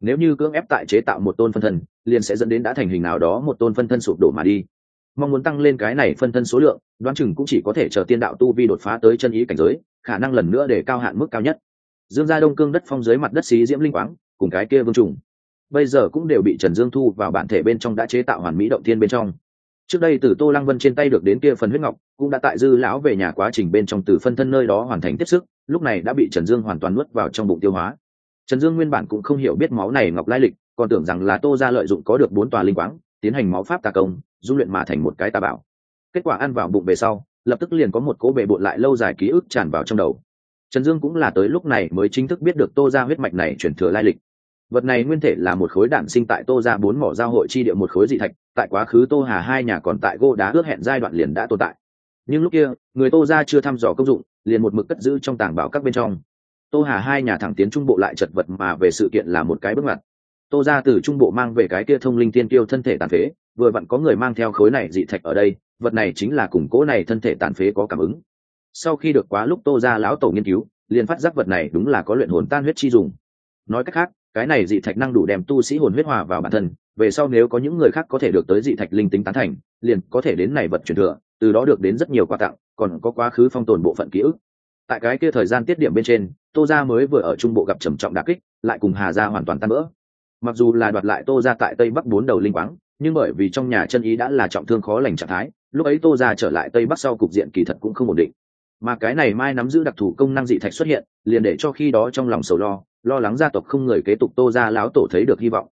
Nếu như cưỡng ép tại chế tạo một tôn phân thân, liền sẽ dẫn đến đã thành hình nào đó một tôn phân thân sụp đổ mà đi mong muốn tăng lên cái này phân thân số lượng, đoán chừng cũng chỉ có thể chờ tiên đạo tu vi đột phá tới chân ý cảnh giới, khả năng lần nữa để cao hạn mức cao nhất. Dương gia đông cương đất phong dưới mặt đất xí diễm linh quáng, cùng cái kia vương trùng. Bây giờ cũng đều bị trần dương thu vào bản thể bên trong đã chế tạo hoàn mỹ động thiên bên trong. Trước đây từ tô lăng vân trên tay được đến kia phần huyết ngọc, cũng đã tại dư lão về nhà quá trình bên trong từ phân thân nơi đó hoàn thành tiếp sức, lúc này đã bị trần dương hoàn toàn nuốt vào trong bụng tiêu hóa. Trần dương nguyên bản cũng không hiểu biết máu này ngọc lai lịch, còn tưởng rằng là tô ra lợi dụng có được bốn tòa linh quáng, tiến hành máu pháp tà công du luyện mà thành một cái tà bảo. Kết quả ăn vào bụng về sau, lập tức liền có một cố bề bộn lại lâu dài ký ức tràn vào trong đầu. Trần dương cũng là tới lúc này mới chính thức biết được tô ra huyết mạch này chuyển thừa lai lịch. Vật này nguyên thể là một khối đản sinh tại tô ra bốn mỏ giao hội chi địa một khối dị thạch, tại quá khứ tô hà hai nhà còn tại gô đá ước hẹn giai đoạn liền đã tồn tại. Nhưng lúc kia, người tô ra chưa thăm dò công dụng, liền một mực cất giữ trong tảng bảo các bên trong. Tô hà hai nhà thẳng tiến trung bộ lại chật vật mà về sự kiện là một cái bước ngoặt. Tô ra từ trung bộ mang về cái kia thông linh tiên tiêu thân thể tàn phế vừa vặn có người mang theo khối này dị thạch ở đây, vật này chính là củng cố này thân thể tàn phế có cảm ứng. Sau khi được quá lúc tô ra lão tổ nghiên cứu, liền phát giác vật này đúng là có luyện hồn tan huyết chi dùng. Nói cách khác, cái này dị thạch năng đủ đem tu sĩ hồn huyết hòa vào bản thân, về sau nếu có những người khác có thể được tới dị thạch linh tính tán thành, liền có thể đến này vật truyền thừa, từ đó được đến rất nhiều quà tặng, còn có quá khứ phong tồn bộ phận ký ức. Tại cái kia thời gian tiết điểm bên trên, tô gia mới vừa ở trung bộ gặp trầm trọng đà kích, lại cùng hà gia hoàn toàn tan vỡ mặc dù là đoạt lại tô gia tại tây bắc bốn đầu linh quáng nhưng bởi vì trong nhà chân ý đã là trọng thương khó lành trạng thái, lúc ấy tô gia trở lại tây bắc sau cục diện kỳ thật cũng không ổn định. Mà cái này mai nắm giữ đặc thù công năng dị thạch xuất hiện, liền để cho khi đó trong lòng sầu lo lo lắng gia tộc không người kế tục tô gia láo tổ thấy được hy vọng.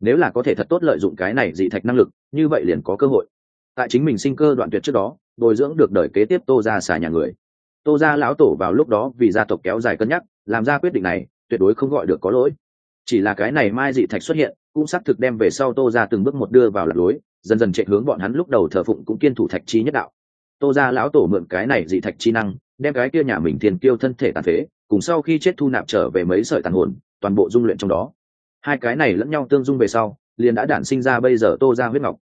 Nếu là có thể thật tốt lợi dụng cái này dị thạch năng lực, như vậy liền có cơ hội. Tại chính mình sinh cơ đoạn tuyệt trước đó, bồi dưỡng được đời kế tiếp tô ra xả nhà người. Tô ra lão tổ vào lúc đó vì gia tộc kéo dài cân nhắc, làm ra quyết định này, tuyệt đối không gọi được có lỗi chỉ là cái này mai dị thạch xuất hiện, cũng xác thực đem về sau tô ra từng bước một đưa vào lạc lối, dần dần chạy hướng bọn hắn lúc đầu thờ phụng cũng kiên thủ thạch chi nhất đạo. Tô ra lão tổ mượn cái này dị thạch chi năng, đem cái kia nhà mình thiền kiêu thân thể tàn phế, cùng sau khi chết thu nạp trở về mấy sợi tàn hồn, toàn bộ dung luyện trong đó. Hai cái này lẫn nhau tương dung về sau, liền đã đản sinh ra bây giờ tô ra huyết ngọc.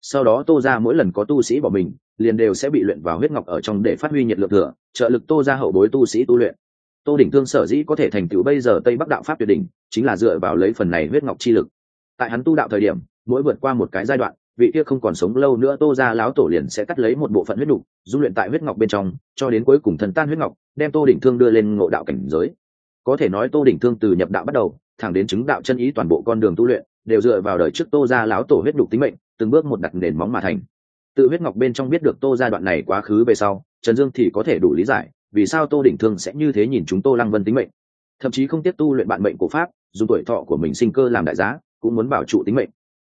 Sau đó tô ra mỗi lần có tu sĩ bỏ mình, liền đều sẽ bị luyện vào huyết ngọc ở trong để phát huy nhiệt lượng thừa, trợ lực tô ra hậu bối tu sĩ tu luyện tô đỉnh thương sở dĩ có thể thành tựu bây giờ tây bắc đạo pháp tuyệt đỉnh, chính là dựa vào lấy phần này huyết ngọc chi lực. Tại hắn tu đạo thời điểm, mỗi vượt qua một cái giai đoạn, vị kia không còn sống lâu nữa tô ra láo tổ liền sẽ cắt lấy một bộ phận huyết đục, dung luyện tại huyết ngọc bên trong, cho đến cuối cùng thần tan huyết ngọc, đem tô đỉnh thương đưa lên ngộ đạo cảnh giới. Có thể nói tô đỉnh thương từ nhập đạo bắt đầu, thẳng đến chứng đạo chân ý toàn bộ con đường tu luyện, đều dựa vào đời trước tô ra láo tổ huyết đục tính mệnh, từng bước một đặt nền móng mà thành. Tự huyết ngọc bên trong biết được tô giai đoạn này quá khứ về sau, trần dương thì có thể đủ lý giải vì sao tô đỉnh thương sẽ như thế nhìn chúng tô lăng vân tính mệnh? Thậm chí không tiếp tu luyện bạn mệnh của pháp, dùng tuổi thọ của mình sinh cơ làm đại giá, cũng muốn bảo trụ tính mệnh.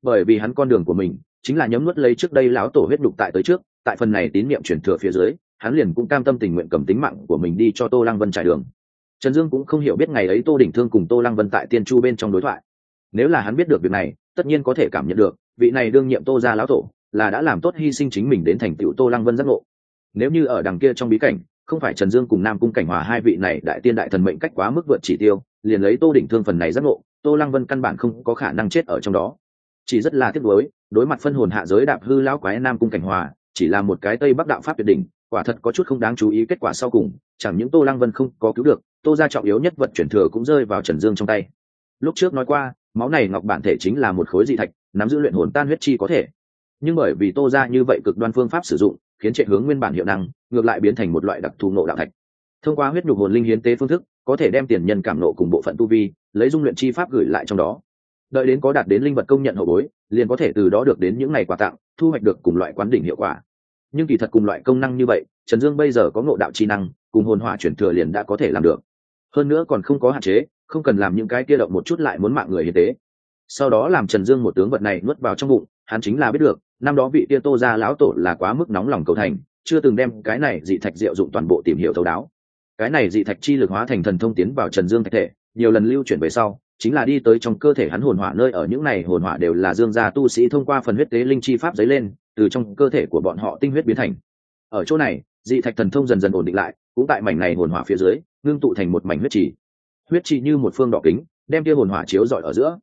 Bởi vì hắn con đường của mình chính là nhấm nuốt lấy trước đây lão tổ huyết đục tại tới trước, tại phần này tín nhiệm chuyển thừa phía dưới, hắn liền cũng cam tâm tình nguyện cầm tính mạng của mình đi cho tô lăng vân trải đường. Trần dương cũng không hiểu biết ngày ấy tô đỉnh thương cùng tô lăng vân tại tiên chu bên trong đối thoại. Nếu là hắn biết được việc này, tất nhiên có thể cảm nhận được, vị này đương nhiệm tô gia lão tổ là đã làm tốt hy sinh chính mình đến thành tựu tô lăng vân giác ngộ. Nếu như ở đằng kia trong bí cảnh không phải trần dương cùng nam cung cảnh hòa hai vị này đại tiên đại thần mệnh cách quá mức vượt chỉ tiêu, liền lấy tô đỉnh thương phần này giác ngộ, tô lăng vân căn bản không có khả năng chết ở trong đó. Chỉ rất là tiếc nuối, đối mặt phân hồn hạ giới đạp hư lão quái nam cung cảnh hòa, chỉ là một cái tây bắc đạo pháp tuyệt đỉnh, quả thật có chút không đáng chú ý kết quả sau cùng, chẳng những tô lăng vân không có cứu được, tô gia trọng yếu nhất vật chuyển thừa cũng rơi vào trần dương trong tay. Lúc trước nói qua, máu này ngọc bản thể chính là một khối dị thạch, nắm giữ luyện hồn tan huyết chi có thể. Nhưng bởi vì tô ra như vậy cực đoan phương pháp sử dụng khiến trệ hướng nguyên bản hiệu năng, ngược lại biến thành một loại đặc thù nộ đạo thạch. Thông qua huyết nhục hồn linh hiến tế phương thức, có thể đem tiền nhân cảm nộ cùng bộ phận tu vi, lấy dung luyện chi pháp gửi lại trong đó. Đợi đến có đạt đến linh vật công nhận hậu bối, liền có thể từ đó được đến những ngày quà tặng, thu hoạch được cùng loại quán đỉnh hiệu quả. Nhưng kỳ thật cùng loại công năng như vậy, trần dương bây giờ có ngộ đạo chi năng, cùng hồn hỏa chuyển thừa liền đã có thể làm được. Hơn nữa còn không có hạn chế, không cần làm những cái kia động một chút lại muốn mạng người hiến tế. Sau đó làm trần dương một tướng vật này nuốt vào trong bụng hắn chính là biết được, năm đó vị tia tô ra lão tổ là quá mức nóng lòng cầu thành, chưa từng đem cái này dị thạch diệu dụng toàn bộ tìm hiểu thấu đáo. Cái này dị thạch chi lực hóa thành thần thông tiến vào trần dương thạch thể, nhiều lần lưu chuyển về sau, chính là đi tới trong cơ thể hắn hồn hỏa nơi ở những này hồn hỏa đều là dương gia tu sĩ thông qua phần huyết tế linh chi pháp dấy lên, từ trong cơ thể của bọn họ tinh huyết biến thành. Ở chỗ này, dị thạch thần thông dần dần ổn định lại, cũng tại mảnh này hồn hỏa phía dưới, ngưng tụ thành một mảnh huyết trì. Huyết trì như một phương đỏ kính, đem kia hồn hỏa chiếu rọi ở giữa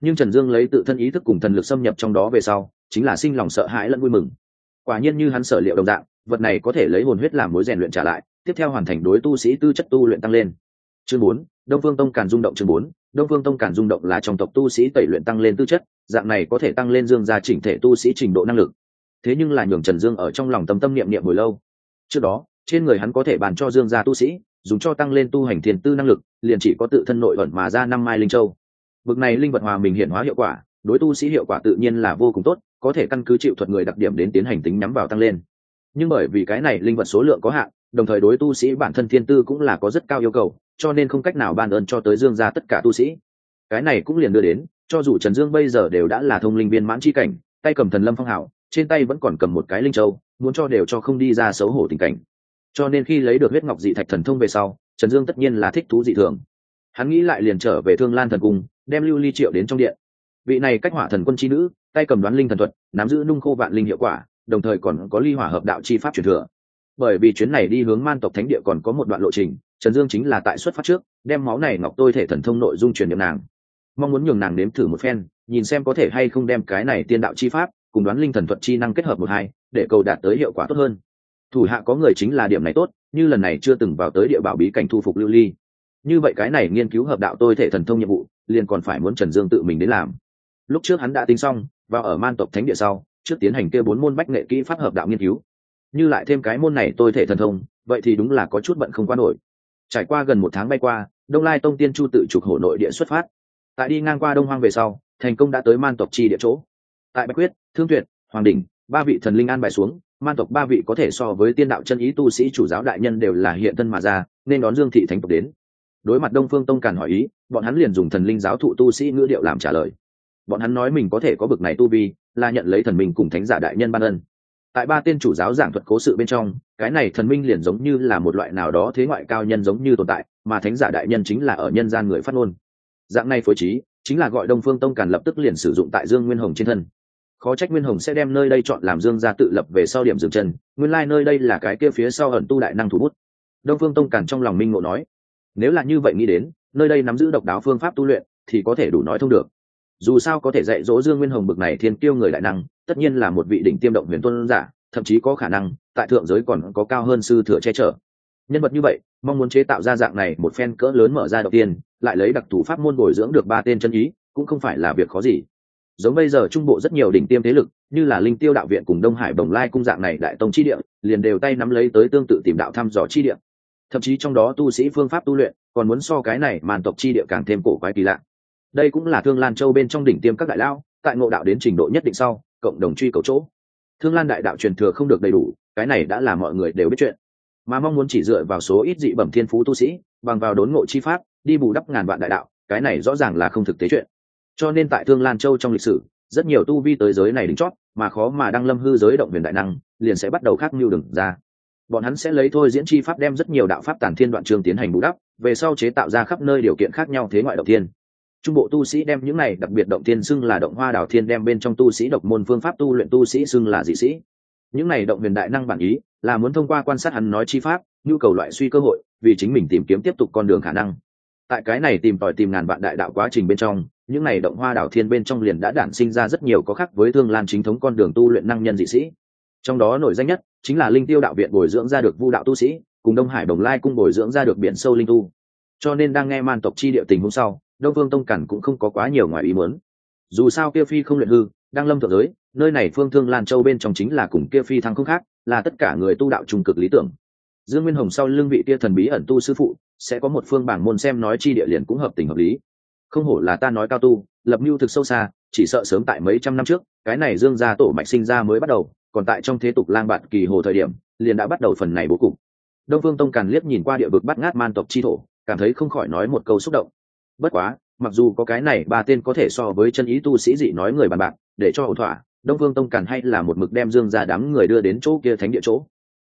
nhưng trần dương lấy tự thân ý thức cùng thần lực xâm nhập trong đó về sau, chính là sinh lòng sợ hãi lẫn vui mừng. Quả nhiên như hắn sở liệu đồng dạng, vật này có thể lấy hồn huyết làm mối rèn luyện trả lại, tiếp theo hoàn thành đối tu sĩ tư chất tu luyện tăng lên. Chương bốn, đông phương tông càn rung động chương bốn, đông phương tông càn rung động là trong tộc tu sĩ tẩy luyện tăng lên tư chất, dạng này có thể tăng lên dương gia chỉnh thể tu sĩ trình độ năng lực. Thế nhưng là nhường trần dương ở trong lòng tâm tâm niệm niệm hồi lâu. Trước đó, trên người hắn có thể bàn cho dương gia tu sĩ, dùng cho tăng lên tu hành thiền tư năng lực, liền chỉ có tự thân nội ẩn mà ra năm mai linh châu bực này linh vật hòa mình hiện hóa hiệu quả, đối tu sĩ hiệu quả tự nhiên là vô cùng tốt, có thể căn cứ chịu thuật người đặc điểm đến tiến hành tính nhắm vào tăng lên. Nhưng bởi vì cái này linh vật số lượng có hạn, đồng thời đối tu sĩ bản thân thiên tư cũng là có rất cao yêu cầu, cho nên không cách nào ban ơn cho tới dương ra tất cả tu sĩ. Cái này cũng liền đưa đến, cho dù trần dương bây giờ đều đã là thông linh viên mãn chi cảnh, tay cầm thần lâm phong hảo trên tay vẫn còn cầm một cái linh châu, muốn cho đều cho không đi ra xấu hổ tình cảnh. Cho nên khi lấy được huyết ngọc dị thạch thần thông về sau, trần dương tất nhiên là thích thú dị thường. Hắn nghĩ lại liền trở về thương lan thần cung đem lưu ly triệu đến trong điện. Vị này cách hỏa thần quân chi nữ, tay cầm đoán linh thần thuật, nắm giữ nung khô vạn linh hiệu quả, đồng thời còn có ly hỏa hợp đạo chi pháp truyền thừa. Bởi vì chuyến này đi hướng man tộc thánh địa còn có một đoạn lộ trình, trần dương chính là tại xuất phát trước, đem máu này ngọc tôi thể thần thông nội dung truyền nhậm nàng. Mong muốn nhường nàng nếm thử một phen, nhìn xem có thể hay không đem cái này tiên đạo chi pháp cùng đoán linh thần thuật chi năng kết hợp một hai, để cầu đạt tới hiệu quả tốt hơn. Thủ hạ có người chính là điểm này tốt, như lần này chưa từng vào tới địa bảo bí cảnh thu phục lưu ly. Như vậy cái này nghiên cứu hợp đạo tôi thể thần thông nhiệm vụ liền còn phải muốn trần dương tự mình đến làm. Lúc trước hắn đã tính xong và ở man tộc thánh địa sau, trước tiến hành kêu bốn môn bách nghệ kỹ pháp hợp đạo nghiên cứu. Như lại thêm cái môn này tôi thể thần thông, vậy thì đúng là có chút bận không qua nổi. Trải qua gần một tháng bay qua, đông lai tông tiên chu tự trục hổ nội địa xuất phát. Tại đi ngang qua đông hoang về sau, thành công đã tới man tộc chi địa chỗ. Tại bạch quyết, thương tuyệt, hoàng đình ba vị thần linh an bài xuống, man tộc ba vị có thể so với tiên đạo chân ý tu sĩ chủ giáo đại nhân đều là hiện thân mà ra, nên đón dương thị thánh tộc đến đối mặt đông phương tông càn hỏi ý, bọn hắn liền dùng thần linh giáo thụ tu sĩ ngữ điệu làm trả lời. Bọn hắn nói mình có thể có bực này tu vi, là nhận lấy thần minh cùng thánh giả đại nhân ban ân. Tại ba tên chủ giáo giảng thuật cố sự bên trong, cái này thần minh liền giống như là một loại nào đó thế ngoại cao nhân giống như tồn tại, mà thánh giả đại nhân chính là ở nhân gian người phát ngôn. Dạng này phối trí, chính là gọi đông phương tông càn lập tức liền sử dụng tại dương nguyên hồng trên thân. Khó trách nguyên hồng sẽ đem nơi đây chọn làm dương gia tự lập về sau điểm dừng chân, nguyên lai、like、nơi đây là cái kia phía sau ẩn tu đại năng thủ bút. Đông phương tông càn trong lòng minh ngộ nói nếu là như vậy nghĩ đến, nơi đây nắm giữ độc đáo phương pháp tu luyện thì có thể đủ nói thông được. Dù sao có thể dạy dỗ dương nguyên hồng bực này thiên tiêu người đại năng, tất nhiên là một vị đỉnh tiêm động huyền tuân giả, thậm chí có khả năng, tại thượng giới còn có cao hơn sư thừa che chở. Nhân vật như vậy, mong muốn chế tạo ra dạng này một phen cỡ lớn mở ra đầu tiên, lại lấy đặc thù pháp môn bồi dưỡng được ba tên chân ý, cũng không phải là việc khó gì. Giống bây giờ trung bộ rất nhiều đỉnh tiêm thế lực, như là linh tiêu đạo viện cùng đông hải bồng lai cung dạng này đại tông chi địa, liền đều tay nắm lấy tới tương tự tìm đạo thăm dò chi địa thậm chí trong đó tu sĩ phương pháp tu luyện còn muốn so cái này màn tộc chi địa càng thêm cổ quái kỳ lạ. Đây cũng là thương lan châu bên trong đỉnh tiêm các đại lao tại ngộ đạo đến trình độ nhất định sau, cộng đồng truy cầu chỗ. Thương lan đại đạo truyền thừa không được đầy đủ, cái này đã là mọi người đều biết chuyện. Mà mong muốn chỉ dựa vào số ít dị bẩm thiên phú tu sĩ, bằng vào đốn ngộ chi pháp, đi bù đắp ngàn vạn đại đạo, cái này rõ ràng là không thực tế chuyện. Cho nên tại thương lan châu trong lịch sử, rất nhiều tu vi tới giới này đính chót, mà khó mà đăng lâm hư giới động huyền đại năng, liền sẽ bắt đầu khác mưu đừng ra bọn hắn sẽ lấy thôi diễn chi pháp đem rất nhiều đạo pháp tản thiên đoạn trường tiến hành bù đắp, về sau chế tạo ra khắp nơi điều kiện khác nhau thế ngoại động thiên. Trung bộ tu sĩ đem những này, đặc biệt động thiên xưng là động hoa đào thiên đem bên trong tu sĩ độc môn phương pháp tu luyện tu sĩ xưng là dị sĩ. Những này động huyền đại năng bản ý là muốn thông qua quan sát hắn nói chi pháp, nhu cầu loại suy cơ hội, vì chính mình tìm kiếm tiếp tục con đường khả năng. Tại cái này tìm tòi tìm ngàn vạn đại đạo quá trình bên trong, những này động hoa đảo thiên bên trong liền đã đản sinh ra rất nhiều có khác với thương lan chính thống con đường tu luyện năng nhân dị sĩ trong đó nổi danh nhất chính là linh tiêu đạo viện bồi dưỡng ra được vu đạo tu sĩ, cùng đông hải đồng lai cung bồi dưỡng ra được biển sâu linh tu. Cho nên đang nghe man tộc chi địa tình hôm sau, đông phương tông cản cũng không có quá nhiều ngoài ý muốn. Dù sao kia phi không luyện hư, đang lâm thượng giới, nơi này phương thương lan châu bên trong chính là cùng kia phi thăng không khác, là tất cả người tu đạo trung cực lý tưởng. Dương nguyên hồng sau lưng vị kia thần bí ẩn tu sư phụ, sẽ có một phương bảng môn xem nói chi địa liền cũng hợp tình hợp lý. Không hổ là ta nói cao tu, lập mưu thực sâu xa, chỉ sợ sớm tại mấy trăm năm trước, cái này dương gia tổ mạch sinh ra mới bắt đầu còn tại trong thế tục lang bạt kỳ hồ thời điểm, liền đã bắt đầu phần này bố cục. Đông phương tông càn liếc nhìn qua địa vực bắt ngát man tộc chi thổ, cảm thấy không khỏi nói một câu xúc động. Bất quá, mặc dù có cái này ba tên có thể so với chân ý tu sĩ dị nói người bàn bạc, để cho ẩu thỏa, đông phương tông càn hay là một mực đem dương ra đám người đưa đến chỗ kia thánh địa chỗ.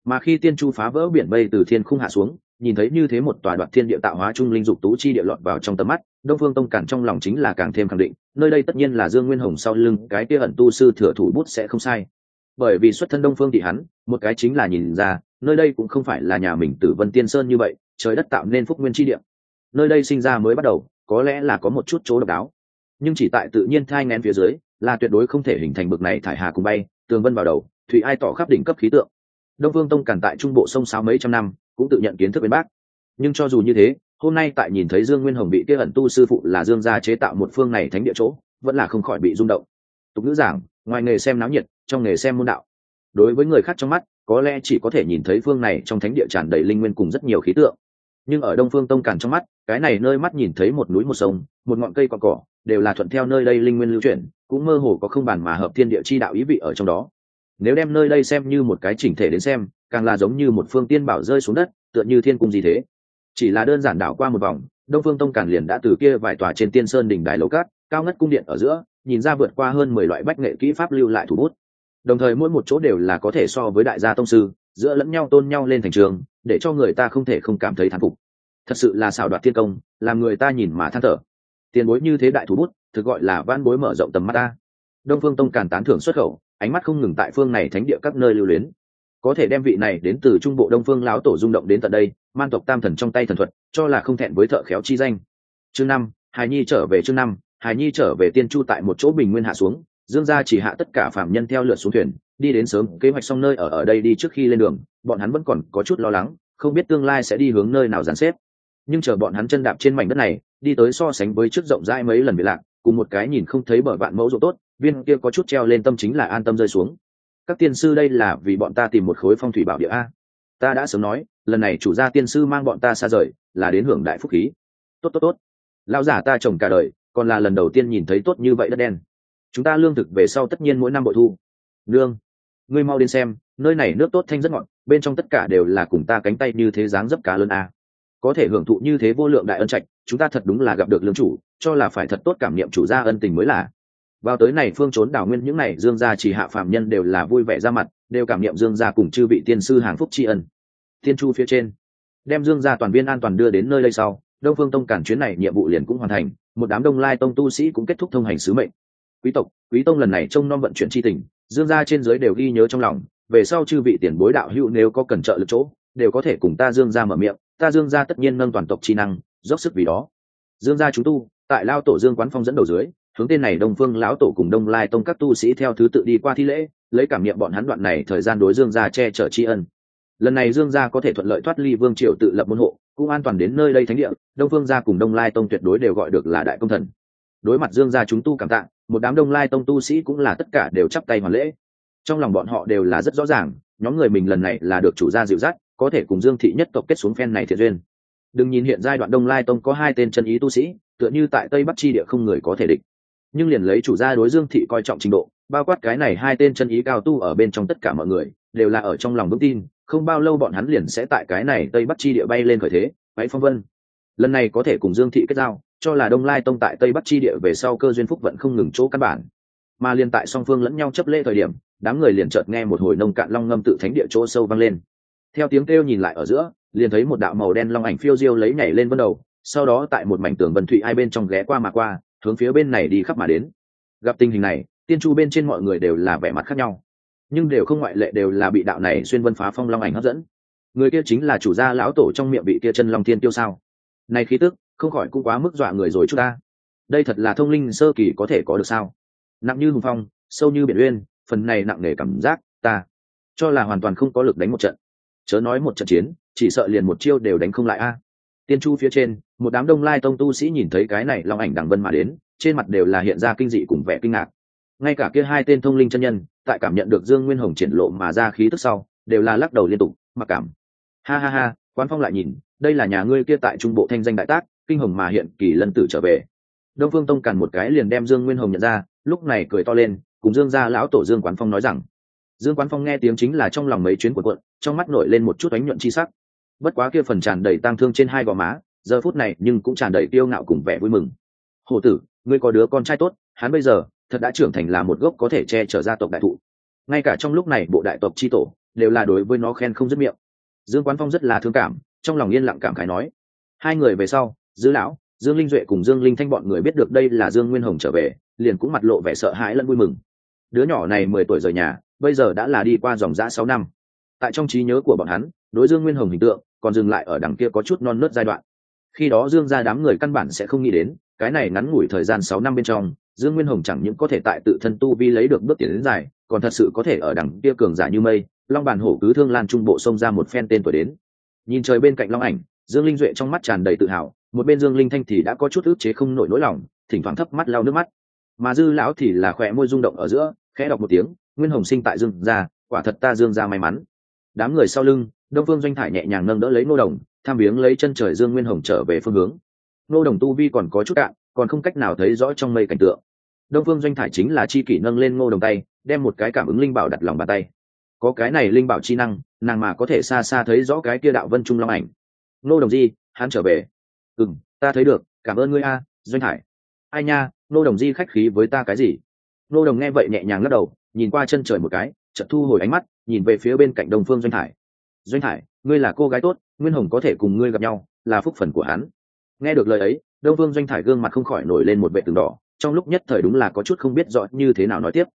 Mà khi tiên chu phá vỡ biển mây từ thiên khung hạ xuống, nhìn thấy như thế một tòa đoạt thiên địa tạo hóa trung linh dục tú chi địa lọt vào trong tầm mắt, đông phương tông Càn trong lòng chính là càng thêm khẳng định, nơi đây tất nhiên là dương nguyên hồng sau lưng, cái kia ẩn tu sư thừa thủ bút sẽ không sai bởi vì xuất thân đông phương thì hắn, một cái chính là nhìn ra, nơi đây cũng không phải là nhà mình tử vân tiên sơn như vậy, trời đất tạo nên phúc nguyên chi địa. Nơi đây sinh ra mới bắt đầu, có lẽ là có một chút chỗ độc đáo. Nhưng chỉ tại tự nhiên thai ngén phía dưới, là tuyệt đối không thể hình thành bực này thải hà cùng bay, tường vân vào đầu, thủy ai tỏ khắp đỉnh cấp khí tượng. Đông vương tông càn tại trung bộ sông sáo mấy trăm năm, cũng tự nhận kiến thức bên bác. Nhưng cho dù như thế, hôm nay tại nhìn thấy dương nguyên hồng bị kia ẩn tu sư phụ là dương gia chế tạo một phương này thánh địa chỗ, vẫn là không khỏi bị rung động. Tục ngữ giảng, ngoài nghề xem náo nhiệt trong nghề xem môn đạo. Đối với người khác trong mắt, có lẽ chỉ có thể nhìn thấy phương này trong thánh địa tràn đầy linh nguyên cùng rất nhiều khí tượng. Nhưng ở đông phương tông càn trong mắt, cái này nơi mắt nhìn thấy một núi một sông, một ngọn cây cỏ cỏ đều là thuận theo nơi đây linh nguyên lưu chuyển, cũng mơ hồ có không bàn mà hợp thiên địa chi đạo ý vị ở trong đó. Nếu đem nơi đây xem như một cái chỉnh thể đến xem, càng là giống như một phương tiên bảo rơi xuống đất, tựa như thiên cung gì thế. Chỉ là đơn giản đảo qua một vòng, đông phương tông càn liền đã từ kia vài tòa trên tiên sơn đỉnh đài lầu cát, cao ngất cung điện ở giữa, nhìn ra vượt qua hơn mười loại bách nghệ kỹ pháp lưu lại thủ bút đồng thời mỗi một chỗ đều là có thể so với đại gia tông sư, giữa lẫn nhau tôn nhau lên thành trường, để cho người ta không thể không cảm thấy thán phục. Thật sự là xảo đoạt thiên công, làm người ta nhìn mà than thở. Tiền bối như thế đại thủ bút, thực gọi là van bối mở rộng tầm mắt ta. Đông phương tông càn tán thưởng xuất khẩu, ánh mắt không ngừng tại phương này thánh địa các nơi lưu luyến. Có thể đem vị này đến từ trung bộ đông phương lão tổ rung động đến tận đây, man tộc tam thần trong tay thần thuật, cho là không thẹn với thợ khéo chi danh. Chương năm, hài nhi trở về chương năm, hài nhi trở về tiên chu tại một chỗ bình nguyên hạ xuống dương gia chỉ hạ tất cả phạm nhân theo lượt xuống thuyền, đi đến sớm, kế hoạch xong nơi ở ở đây đi trước khi lên đường, bọn hắn vẫn còn có chút lo lắng, không biết tương lai sẽ đi hướng nơi nào dàn xếp. Nhưng chờ bọn hắn chân đạp trên mảnh đất này, đi tới so sánh với trước rộng rãi mấy lần bị lạc, cùng một cái nhìn không thấy bờ vạn mẫu ruộng tốt, viên kia có chút treo lên tâm chính là an tâm rơi xuống. Các tiên sư đây là vì bọn ta tìm một khối phong thủy bảo địa a. Ta đã sớm nói, lần này chủ gia tiên sư mang bọn ta xa rời, là đến hưởng đại phúc khí. Tốt tốt tốt. Lão giả ta trồng cả đời, còn là lần đầu tiên nhìn thấy tốt như vậy đất đen chúng ta lương thực về sau tất nhiên mỗi năm bội thu. Lương ngươi mau đến xem, nơi này nước tốt thanh rất ngọt, bên trong tất cả đều là cùng ta cánh tay như thế dáng dấp cá lớn a. Có thể hưởng thụ như thế vô lượng đại ân trạch, chúng ta thật đúng là gặp được lương chủ, cho là phải thật tốt cảm nghiệm chủ gia ân tình mới là. Vào tới này phương trốn đảo nguyên, những này dương gia chỉ hạ phạm nhân đều là vui vẻ ra mặt, đều cảm nghiệm dương gia cùng chư vị tiên sư hàng phúc tri ân. Tiên chu phía trên, đem dương gia toàn viên an toàn đưa đến nơi đây sau, đông phương tông cản chuyến này nhiệm vụ liền cũng hoàn thành, một đám đông lai tông tu sĩ cũng kết thúc thông hành sứ mệnh quý tộc, quý tông lần này trông nom vận chuyển chi tình, dương gia trên giới đều ghi nhớ trong lòng, về sau chư vị tiền bối đạo hữu nếu có cần trợ lực chỗ, đều có thể cùng ta dương gia mở miệng, ta dương gia tất nhiên nâng toàn tộc chi năng, dốc sức vì đó. Dương gia chúng tu, tại lao tổ dương quán phong dẫn đầu dưới, hướng tên này đông phương lão tổ cùng đông lai tông các tu sĩ theo thứ tự đi qua thi lễ, lấy cảm nghiệm bọn hắn đoạn này thời gian đối dương gia che chở tri ân. Lần này dương gia có thể thuận lợi thoát ly vương triều tự lập môn hộ, cũng an toàn đến nơi đây thánh địa, đông phương gia cùng đông lai tông tuyệt đối đều gọi được là đại công thần. Đối mặt dương gia chúng tu cảm tạ một đám đông lai tông tu sĩ cũng là tất cả đều chắp tay hoàn lễ. Trong lòng bọn họ đều là rất rõ ràng, nhóm người mình lần này là được chủ gia dịu dắt, có thể cùng dương thị nhất tộc kết xuống phen này thiệt duyên. Đừng nhìn hiện giai đoạn đông lai tông có hai tên chân ý tu sĩ, tựa như tại tây bắc chi địa không người có thể địch. Nhưng liền lấy chủ gia đối dương thị coi trọng trình độ, bao quát cái này hai tên chân ý cao tu ở bên trong tất cả mọi người, đều là ở trong lòng vững tin, không bao lâu bọn hắn liền sẽ tại cái này tây bắc chi địa bay lên khởi thế váy phong vân lần này có thể cùng dương thị kết giao, cho là đông lai tông tại tây bắc chi địa về sau cơ duyên phúc vẫn không ngừng chỗ căn bản. Mà liên tại song phương lẫn nhau chấp lễ thời điểm, đám người liền chợt nghe một hồi nông cạn long ngâm tự thánh địa chỗ sâu vang lên. Theo tiếng kêu nhìn lại ở giữa, liền thấy một đạo màu đen long ảnh phiêu diêu lấy nhảy lên vân đầu, sau đó tại một mảnh tường vân thụy hai bên trong ghé qua mà qua, hướng phía bên này đi khắp mà đến. Gặp tình hình này, tiên chu bên trên mọi người đều là vẻ mặt khác nhau. Nhưng đều không ngoại lệ đều là bị đạo này xuyên vân phá phong long ảnh hấp dẫn. Người kia chính là chủ gia lão tổ trong miệng bị kia chân long thiên tiêu sao? Này khí tức, không khỏi cũng quá mức dọa người rồi chúng ta. Đây thật là thông linh sơ kỳ có thể có được sao? Nặng như hùng phong, sâu như biển uyên, phần này nặng nề cảm giác, ta cho là hoàn toàn không có lực đánh một trận. Chớ nói một trận chiến, chỉ sợ liền một chiêu đều đánh không lại a. Tiên chu phía trên, một đám đông lai tông tu sĩ nhìn thấy cái này long ảnh đằng vân mà đến, trên mặt đều là hiện ra kinh dị cùng vẻ kinh ngạc. Ngay cả kia hai tên thông linh chân nhân, tại cảm nhận được dương nguyên hồng triển lộ mà ra khí tức sau, đều là lắc đầu liên tục, mặc cảm. Ha ha ha quan phong lại nhìn đây là nhà ngươi kia tại trung bộ thanh danh đại tác, kinh hồng mà hiện, kỳ lân tử trở về. Đông phương tông càn một cái liền đem dương nguyên hồng nhận ra, lúc này cười to lên, cùng dương gia lão tổ dương quán phong nói rằng, dương quán phong nghe tiếng chính là trong lòng mấy chuyến của quận trong mắt nổi lên một chút ánh nhuận chi sắc. Bất quá kia phần tràn đầy tang thương trên hai gò má, giờ phút này nhưng cũng tràn đầy tiêu ngạo cùng vẻ vui mừng. Hồ tử, ngươi có đứa con trai tốt, hắn bây giờ thật đã trưởng thành là một gốc có thể che chở gia tộc đại thụ. Ngay cả trong lúc này bộ đại tộc chi tổ đều là đối với nó khen không dứt miệng. Dương quán phong rất là thương cảm trong lòng yên lặng cảm khái nói, hai người về sau, dư lão, dương linh duệ cùng dương linh thanh bọn người biết được đây là dương nguyên hồng trở về, liền cũng mặt lộ vẻ sợ hãi lẫn vui mừng. Đứa nhỏ này mười tuổi rời nhà, bây giờ đã là đi qua dòng giã sáu năm. Tại trong trí nhớ của bọn hắn, đối dương nguyên hồng hình tượng còn dừng lại ở đằng kia có chút non nớt giai đoạn. Khi đó dương ra đám người căn bản sẽ không nghĩ đến, cái này ngắn ngủi thời gian sáu năm bên trong, dương nguyên hồng chẳng những có thể tại tự thân tu vi lấy được bước tiến đến dài, còn thật sự có thể ở đằng kia cường giả như mây, long bàn hổ cứ thương lan trung bộ xông ra một phen tên tuổi đến nhìn trời bên cạnh long ảnh, dương linh duệ trong mắt tràn đầy tự hào, một bên dương linh thanh thì đã có chút ức chế không nổi nỗi lòng, thỉnh thoảng thấp mắt lau nước mắt. Mà dư lão thì là khỏe môi rung động ở giữa, khẽ đọc một tiếng, nguyên hồng sinh tại dương gia, quả thật ta dương gia may mắn. Đám người sau lưng, đông phương doanh thải nhẹ nhàng nâng đỡ lấy ngô đồng, tham viếng lấy chân trời dương nguyên hồng trở về phương hướng. Ngô đồng tu vi còn có chút cạn, còn không cách nào thấy rõ trong mây cảnh tượng. Đông phương doanh thải chính là chi kỷ nâng lên ngô đồng tay, đem một cái cảm ứng linh bảo đặt lòng bàn tay có cái này linh bảo chi năng, nàng mà có thể xa xa thấy rõ cái kia đạo vân trung long ảnh. Nô đồng di, hắn trở về. Ừ m ta thấy được, cảm ơn ngươi a, doanh hải. Ai nha, nô đồng di khách khí với ta cái gì? Nô đồng nghe vậy nhẹ nhàng lắc đầu, nhìn qua chân trời một cái, chợt thu hồi ánh mắt, nhìn về phía bên cạnh đông phương doanh hải. Doanh hải, ngươi là cô gái tốt, nguyên hồng có thể cùng ngươi gặp nhau, là phúc phần của hắn. Nghe được lời ấy, đông phương doanh thải gương mặt không khỏi nổi lên một vệ tường đỏ, trong lúc nhất thời đúng là có chút không biết rõ như thế nào nói tiếp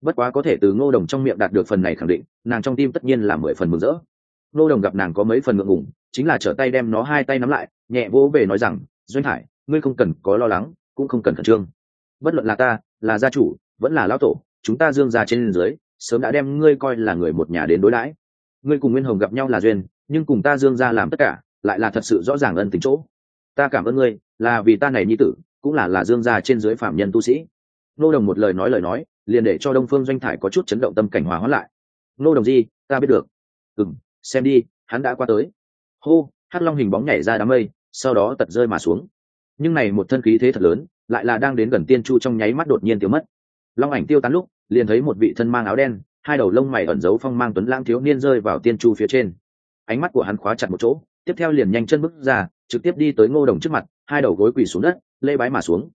bất quá có thể từ ngô đồng trong miệng đạt được phần này khẳng định, nàng trong tim tất nhiên là mười phần mừng rỡ. Ngô đồng gặp nàng có mấy phần ngượng ngủng chính là trở tay đem nó hai tay nắm lại, nhẹ vỗ về nói rằng, doanh hải, ngươi không cần có lo lắng, cũng không cần khẩn trương. Bất luận là ta, là gia chủ, vẫn là lão tổ, chúng ta dương ra trên dưới, sớm đã đem ngươi coi là người một nhà đến đối đãi. Ngươi cùng nguyên hồng gặp nhau là duyên, nhưng cùng ta dương ra làm tất cả, lại là thật sự rõ ràng ân tính chỗ. Ta cảm ơn ngươi, là vì ta này nhi tử, cũng là là dương gia trên dưới phạm nhân tu sĩ. Nô đồng một lời nói lời nói liền để cho đông phương doanh thải có chút chấn động tâm cảnh hòa hóa lại. Nô đồng Di, ta biết được. Ừng xem đi hắn đã qua tới. Hô hắc long hình bóng nhảy ra đám mây sau đó tật rơi mà xuống. Nhưng này một thân khí thế thật lớn lại là đang đến gần tiên chu trong nháy mắt đột nhiên tiêu mất. Long ảnh tiêu tán lúc liền thấy một vị thân mang áo đen hai đầu lông mày ẩn giấu phong mang tuấn lãng thiếu niên rơi vào tiên chu phía trên. Ánh mắt của hắn khóa chặt một chỗ tiếp theo liền nhanh chân bước ra trực tiếp đi tới ngô đồng trước mặt hai đầu gối quỳ xuống đất lê bái mà xuống.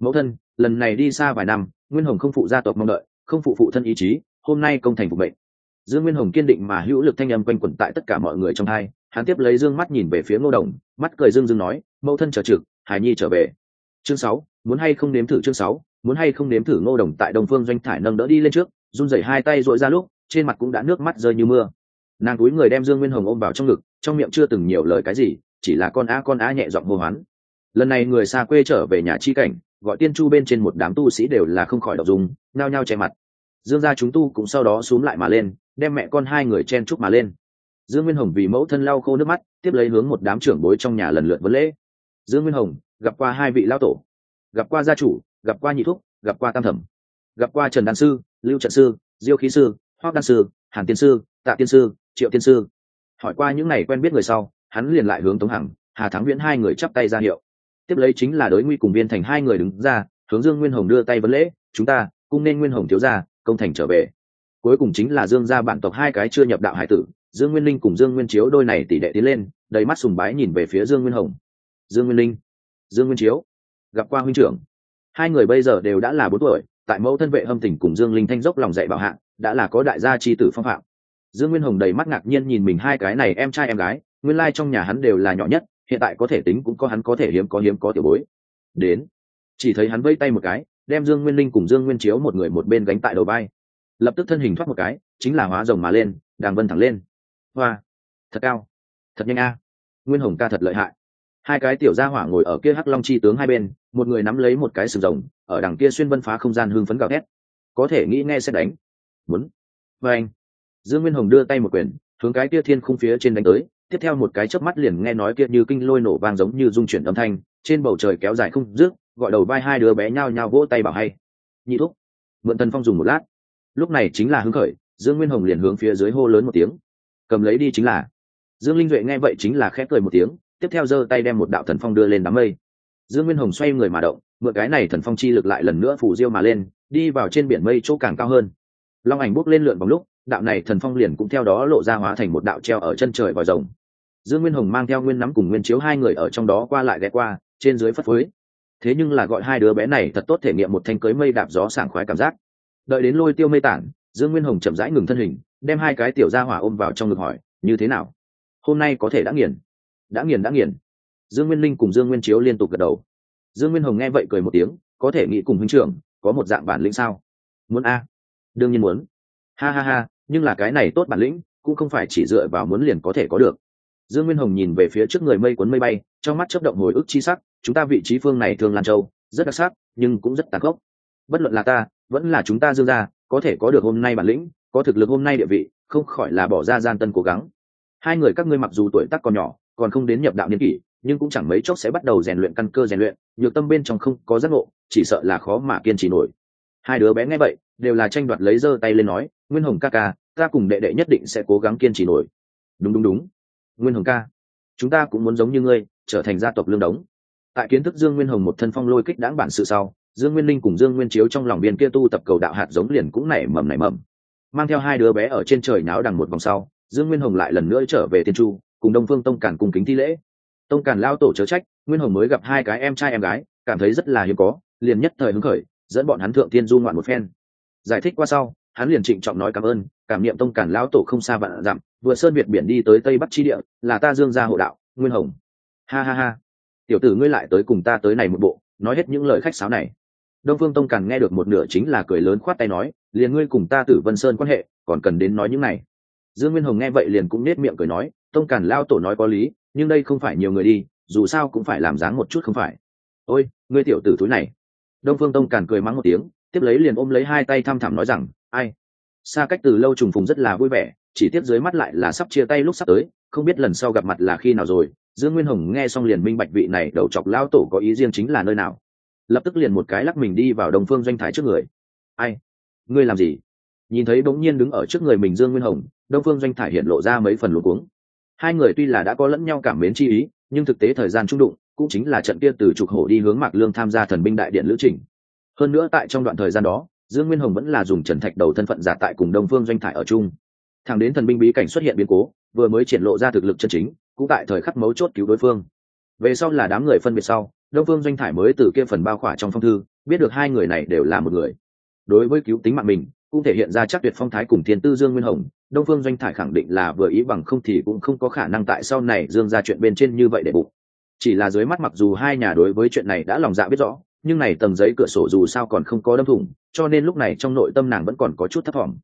Mẫu thân lần này đi xa vài năm nguyên hồng không phụ gia tộc mong đợi, không phụ phụ thân ý chí, hôm nay công thành phục mệnh. Dương nguyên hồng kiên định mà hữu lực thanh âm quanh quẩn tại tất cả mọi người trong hai, hắn tiếp lấy dương mắt nhìn về phía ngô đồng, mắt cười dương dương nói, mẫu thân trở trực, hải nhi trở về. Chương sáu, muốn hay không nếm thử chương sáu, muốn hay không nếm thử ngô đồng tại đông phương doanh thải nâng đỡ đi lên trước, run rẩy hai tay dội ra lúc, trên mặt cũng đã nước mắt rơi như mưa. Nàng túi người đem dương nguyên hồng ôm vào trong ngực, trong miệng chưa từng nhiều lời cái gì, chỉ là con á con á nhẹ giọng hô hoán. Lần này người xa quê trở về nhà chi cảnh gọi tiên chu bên trên một đám tu sĩ đều là không khỏi đọc dùng nao nhao che mặt. Dương gia chúng tu cũng sau đó xuống lại mà lên, đem mẹ con hai người chen chúc mà lên. Dương nguyên hồng vì mẫu thân lau khô nước mắt, tiếp lấy hướng một đám trưởng bối trong nhà lần lượt vấn lễ. Dương nguyên hồng, gặp qua hai vị lao tổ. Gặp qua gia chủ, gặp qua nhị thúc, gặp qua tam thẩm. Gặp qua trần đan sư, lưu trận sư, diêu khí sư, hoác đan sư, hàn tiên sư, tạ tiên sư, triệu tiên sư. Hỏi qua những ngày quen biết người sau, hắn liền lại hướng tống hằng, hà thắng viễn hai người chắp tay ra hiệu tiếp lấy chính là đối nguy cùng viên thành hai người đứng ra, hướng dương nguyên hồng đưa tay vấn lễ, chúng ta cũng nên nguyên hồng thiếu ra công thành trở về. Cuối cùng chính là dương gia bản tộc hai cái chưa nhập đạo hải tử, dương nguyên linh cùng dương nguyên chiếu đôi này tỷ đệ tiến lên, đầy mắt sùng bái nhìn về phía dương nguyên hồng. Dương nguyên linh, dương nguyên chiếu, gặp qua huynh trưởng. Hai người bây giờ đều đã là bốn tuổi, tại mẫu thân vệ hâm tỉnh cùng dương linh thanh dốc lòng dạy bảo hạng đã là có đại gia tri tử phong phạm. Dương nguyên hồng đầy mắt ngạc nhiên nhìn mình hai cái này em trai em gái, nguyên lai trong nhà hắn đều là nhỏ nhất hiện tại có thể tính cũng có hắn có thể hiếm có hiếm có tiểu bối. Đến, chỉ thấy hắn vây tay một cái, đem dương nguyên linh cùng dương nguyên chiếu một người một bên gánh tại đầu vai. Lập tức thân hình thoát một cái, chính là hóa rồng mà lên, đàng vân thẳng lên. Hoa, thật cao, thật nhanh a. Nguyên hồng ca thật lợi hại. Hai cái tiểu gia hỏa ngồi ở kia hắc long chi tướng hai bên, một người nắm lấy một cái sừng rồng, ở đằng kia xuyên vân phá không gian hương phấn gào thét. Có thể nghĩ nghe sẽ đánh. Muốn. Vê anh dương nguyên hồng đưa tay một quyền, hướng cái kia thiên khung phía trên đánh tới tiếp theo một cái chớp mắt liền nghe nói kia như kinh lôi nổ vang giống như dung chuyển âm thanh, trên bầu trời kéo dài không rước gọi đầu vai hai đứa bé nhao nhao vỗ tay bảo hay. Nhị thúc, mượn thần phong dùng một lát. Lúc này chính là hứng khởi, dương nguyên hồng liền hướng phía dưới hô lớn một tiếng. Cầm lấy đi chính là. Dương linh duệ nghe vậy chính là khẽ cười một tiếng, tiếp theo giơ tay đem một đạo thần phong đưa lên đám mây. Dương nguyên hồng xoay người mà động, mượn cái này thần phong chi lực lại lần nữa phủ diêu mà lên, đi vào trên biển mây chỗ càng cao hơn long ảnh bốc lên lượn vòng lúc, đạo này thần phong liền cũng theo đó lộ ra hóa thành một đạo treo ở chân trời vòi rồng. Dương nguyên hồng mang theo nguyên nắm cùng nguyên chiếu hai người ở trong đó qua lại ghé qua, trên dưới phất phới. Thế nhưng là gọi hai đứa bé này thật tốt thể nghiệm một thanh cưới mây đạp gió sảng khoái cảm giác. Đợi đến lôi tiêu mây tản, dương nguyên hồng chậm rãi ngừng thân hình, đem hai cái tiểu ra hỏa ôm vào trong ngực hỏi, như thế nào? Hôm nay có thể đã nghiền? Đã nghiền đã nghiền. Dương nguyên linh cùng dương nguyên chiếu liên tục gật đầu. Dương nguyên hồng nghe vậy cười một tiếng, có thể nghĩ cùng huynh trưởng, có một dạng bản lĩnh sao? Muốn a đương nhiên muốn. Ha ha ha, nhưng là cái này tốt bản lĩnh, cũng không phải chỉ dựa vào muốn liền có thể có được. Dương nguyên hồng nhìn về phía trước người mây cuốn mây bay, trong mắt chấp động hồi ức chi sắc, chúng ta vị trí phương này thường lan châu, rất đặc sắc, nhưng cũng rất tàn khốc. Bất luận là ta, vẫn là chúng ta dương ra có thể có được hôm nay bản lĩnh, có thực lực hôm nay địa vị, không khỏi là bỏ ra gian tân cố gắng. Hai người các ngươi mặc dù tuổi tác còn nhỏ, còn không đến nhập đạo niên kỷ, nhưng cũng chẳng mấy chốc sẽ bắt đầu rèn luyện căn cơ rèn luyện, nhược tâm bên trong không có giác ngộ, chỉ sợ là khó mà kiên trì nổi hai đứa bé nghe vậy, đều là tranh đoạt lấy giơ tay lên nói, nguyên hồng ca ca, ta cùng đệ đệ nhất định sẽ cố gắng kiên trì nổi. Đúng đúng đúng. Nguyên hồng ca, chúng ta cũng muốn giống như ngươi, trở thành gia tộc lương đống. Tại kiến thức dương nguyên hồng một thân phong lôi kích đáng bản sự sau, dương nguyên linh cùng dương nguyên chiếu trong lòng biên kia tu tập cầu đạo hạt giống liền cũng nảy mầm nảy mầm. Mang theo hai đứa bé ở trên trời náo đằng một vòng sau, dương nguyên hồng lại lần nữa trở về tiên chu, cùng đông phương tông cản cùng kính thi lễ. Tông cản lao tổ chớ trách, nguyên hồng mới gặp hai cái em trai em gái, cảm thấy rất là hiếm có, liền nhất thời hứng khởi dẫn bọn hắn thượng tiên du ngoạn một phen. Giải thích qua sau, hắn liền trịnh trọng nói cảm ơn, cảm niệm tông cản lão tổ không xa vạn dặm, vừa sơn việt biển đi tới tây bắc chi địa, là ta dương gia hộ đạo, nguyên hồng. Ha ha ha. Tiểu tử ngươi lại tới cùng ta tới này một bộ, nói hết những lời khách sáo này. Đông phương tông càng nghe được một nửa chính là cười lớn khoát tay nói, liền ngươi cùng ta tử vân sơn quan hệ, còn cần đến nói những này. Dương nguyên hồng nghe vậy liền cũng nết miệng cười nói, tông càn lao tổ nói có lý, nhưng đây không phải nhiều người đi, dù sao cũng phải làm dáng một chút không phải. Ôi, ngươi tiểu tử túi này đông phương tông càn cười mắng một tiếng, tiếp lấy liền ôm lấy hai tay thăm thẳm nói rằng, ai? Xa cách từ lâu trùng phùng rất là vui vẻ, chỉ tiếp dưới mắt lại là sắp chia tay lúc sắp tới, không biết lần sau gặp mặt là khi nào rồi. Dương nguyên hồng nghe xong liền minh bạch vị này đầu chọc lao tổ có ý riêng chính là nơi nào. Lập tức liền một cái lắc mình đi vào đồng phương doanh thải trước người. Ai? Ngươi làm gì? Nhìn thấy bỗng nhiên đứng ở trước người mình dương nguyên hồng, đông phương doanh thải hiện lộ ra mấy phần luống cuống. Hai người tuy là đã có lẫn nhau cảm mến chi ý, nhưng thực tế thời gian trung đụng cũng chính là trận kia từ trục hổ đi hướng mạc lương tham gia thần binh đại điện lữ trình. Hơn nữa tại trong đoạn thời gian đó, dương nguyên hồng vẫn là dùng trần thạch đầu thân phận giả tại cùng đông phương doanh thải ở chung. Thẳng đến thần binh bí cảnh xuất hiện biến cố, vừa mới triển lộ ra thực lực chân chính, cũng tại thời khắc mấu chốt cứu đối phương. Về sau là đám người phân biệt sau, đông phương doanh thải mới từ kia phần bao khỏa trong phong thư, biết được hai người này đều là một người. Đối với cứu tính mạng mình, cũng thể hiện ra chắc tuyệt phong thái cùng thiên tư dương nguyên hồng, đông phương doanh thải khẳng định là vừa ý bằng không thì cũng không có khả năng tại sau này dương ra chuyện bên trên như vậy để bụng chỉ là dưới mắt mặc dù hai nhà đối với chuyện này đã lòng dạ biết rõ, nhưng này tầng giấy cửa sổ dù sao còn không có đâm thủng, cho nên lúc này trong nội tâm nàng vẫn còn có chút thấp thỏm.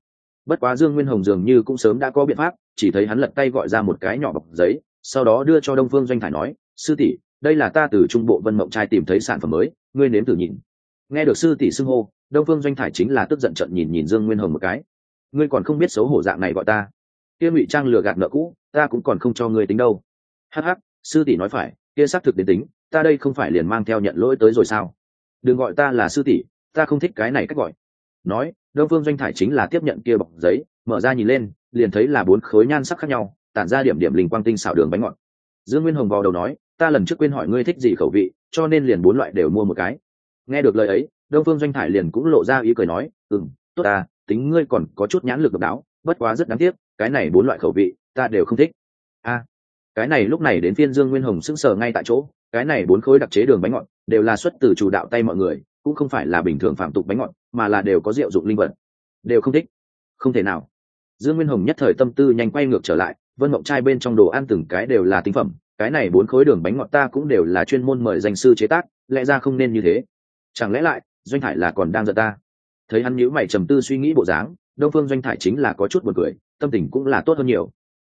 Bất quá dương nguyên hồng dường như cũng sớm đã có biện pháp, chỉ thấy hắn lật tay gọi ra một cái nhỏ bọc giấy, sau đó đưa cho đông phương doanh thải nói, sư tỷ, đây là ta từ trung bộ vân mộng trai tìm thấy sản phẩm mới, ngươi nếm thử nhìn. Nghe được sư tỷ xưng hô, đông phương doanh thải chính là tức giận trận nhìn nhìn dương nguyên hồng một cái. Ngươi còn không biết xấu hổ dạng này gọi ta. Kia ngụy trang lừa gạt nợ cũ, ta cũng còn không cho ngươi tính đâu. Hh sư tỷ nói phải kia xác thực đến tính, ta đây không phải liền mang theo nhận lỗi tới rồi sao? Đừng gọi ta là sư tỷ, ta không thích cái này cách gọi. Nói, đông phương doanh thải chính là tiếp nhận kia bọc giấy, mở ra nhìn lên, liền thấy là bốn khối nhan sắc khác nhau, tản ra điểm điểm linh quang tinh xảo đường bánh ngọt. Dương nguyên hồng vào đầu nói, ta lần trước quên hỏi ngươi thích gì khẩu vị, cho nên liền bốn loại đều mua một cái. Nghe được lời ấy, đông phương doanh thải liền cũng lộ ra ý cười nói ừ tốt ta, tính ngươi còn có chút nhãn lực độc đáo, bất quá rất đáng tiếc, cái này bốn loại khẩu vị, ta đều không thích. A cái này lúc này đến phiên dương nguyên hồng sững sờ ngay tại chỗ, cái này bốn khối đặc chế đường bánh ngọt đều là xuất từ chủ đạo tay mọi người, cũng không phải là bình thường phạm tục bánh ngọt, mà là đều có rượu dụng linh vật. Đều không thích. Không thể nào. Dương nguyên hồng nhất thời tâm tư nhanh quay ngược trở lại, vân mộng trai bên trong đồ ăn từng cái đều là tinh phẩm, cái này bốn khối đường bánh ngọt ta cũng đều là chuyên môn mời danh sư chế tác, lẽ ra không nên như thế. Chẳng lẽ lại, doanh thải là còn đang giận ta? Thấy hắn nhữ mày trầm tư suy nghĩ bộ dáng, đông phương doanh thải chính là có chút buồn cười, tâm tình cũng là tốt hơn nhiều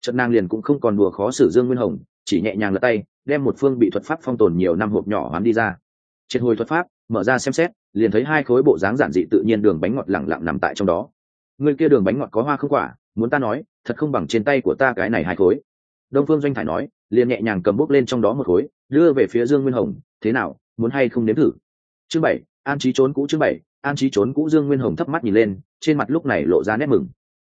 trận nàng liền cũng không còn đùa khó xử dương nguyên hồng, chỉ nhẹ nhàng lật tay, đem một phương bị thuật pháp phong tồn nhiều năm hộp nhỏ hoán đi ra. Triệt hồi thuật pháp, mở ra xem xét, liền thấy hai khối bộ dáng giản dị tự nhiên đường bánh ngọt lẳng lặng nằm tại trong đó. Người kia đường bánh ngọt có hoa không quả, muốn ta nói, thật không bằng trên tay của ta cái này hai khối. Đông phương doanh thải nói, liền nhẹ nhàng cầm bút lên trong đó một khối, đưa về phía dương nguyên hồng, thế nào, muốn hay không nếm thử? Chương bảy, an trí trốn cũ chương bảy, an trí trốn cũ dương nguyên hồng thấp mắt nhìn lên, trên mặt lúc này lộ ra nét mừng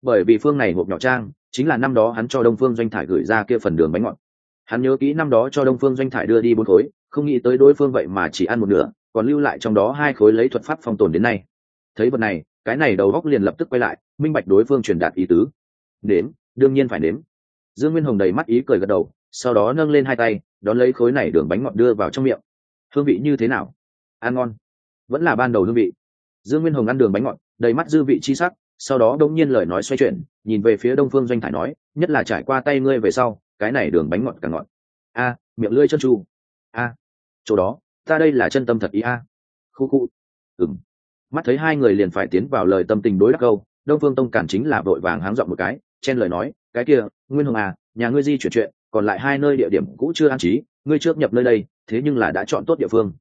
bởi vì phương này hộp nhỏ trang, chính là năm đó hắn cho đông phương doanh thải gửi ra kia phần đường bánh ngọt. Hắn nhớ kỹ năm đó cho đông phương doanh thải đưa đi bốn khối, không nghĩ tới đối phương vậy mà chỉ ăn một nửa, còn lưu lại trong đó hai khối lấy thuật pháp phong tồn đến nay. Thấy vật này, cái này đầu góc liền lập tức quay lại, minh bạch đối phương truyền đạt ý tứ. Nếm, đương nhiên phải nếm. Dương nguyên hồng đầy mắt ý cười gật đầu, sau đó nâng lên hai tay, đón lấy khối này đường bánh ngọt đưa vào trong miệng. Hương vị như thế nào? Ăn ngon. Vẫn là ban đầu hương vị. Dương nguyên hồng ăn đường bánh ngọt, đầy mắt dư vị chi sắc sau đó đông nhiên lời nói xoay chuyển, nhìn về phía đông phương doanh thải nói, nhất là trải qua tay ngươi về sau, cái này đường bánh ngọt càng ngọt. A, miệng lưỡi chân tru a, chỗ đó, ta đây là chân tâm thật ý a. Khu khu. Ừng mắt thấy hai người liền phải tiến vào lời tâm tình đối đắc câu, đông phương tông cản chính là vội vàng háng dọn một cái, chen lời nói, cái kia, nguyên hồng à nhà ngươi di chuyển chuyện, còn lại hai nơi địa điểm cũ chưa an trí, ngươi trước nhập nơi đây, thế nhưng là đã chọn tốt địa phương.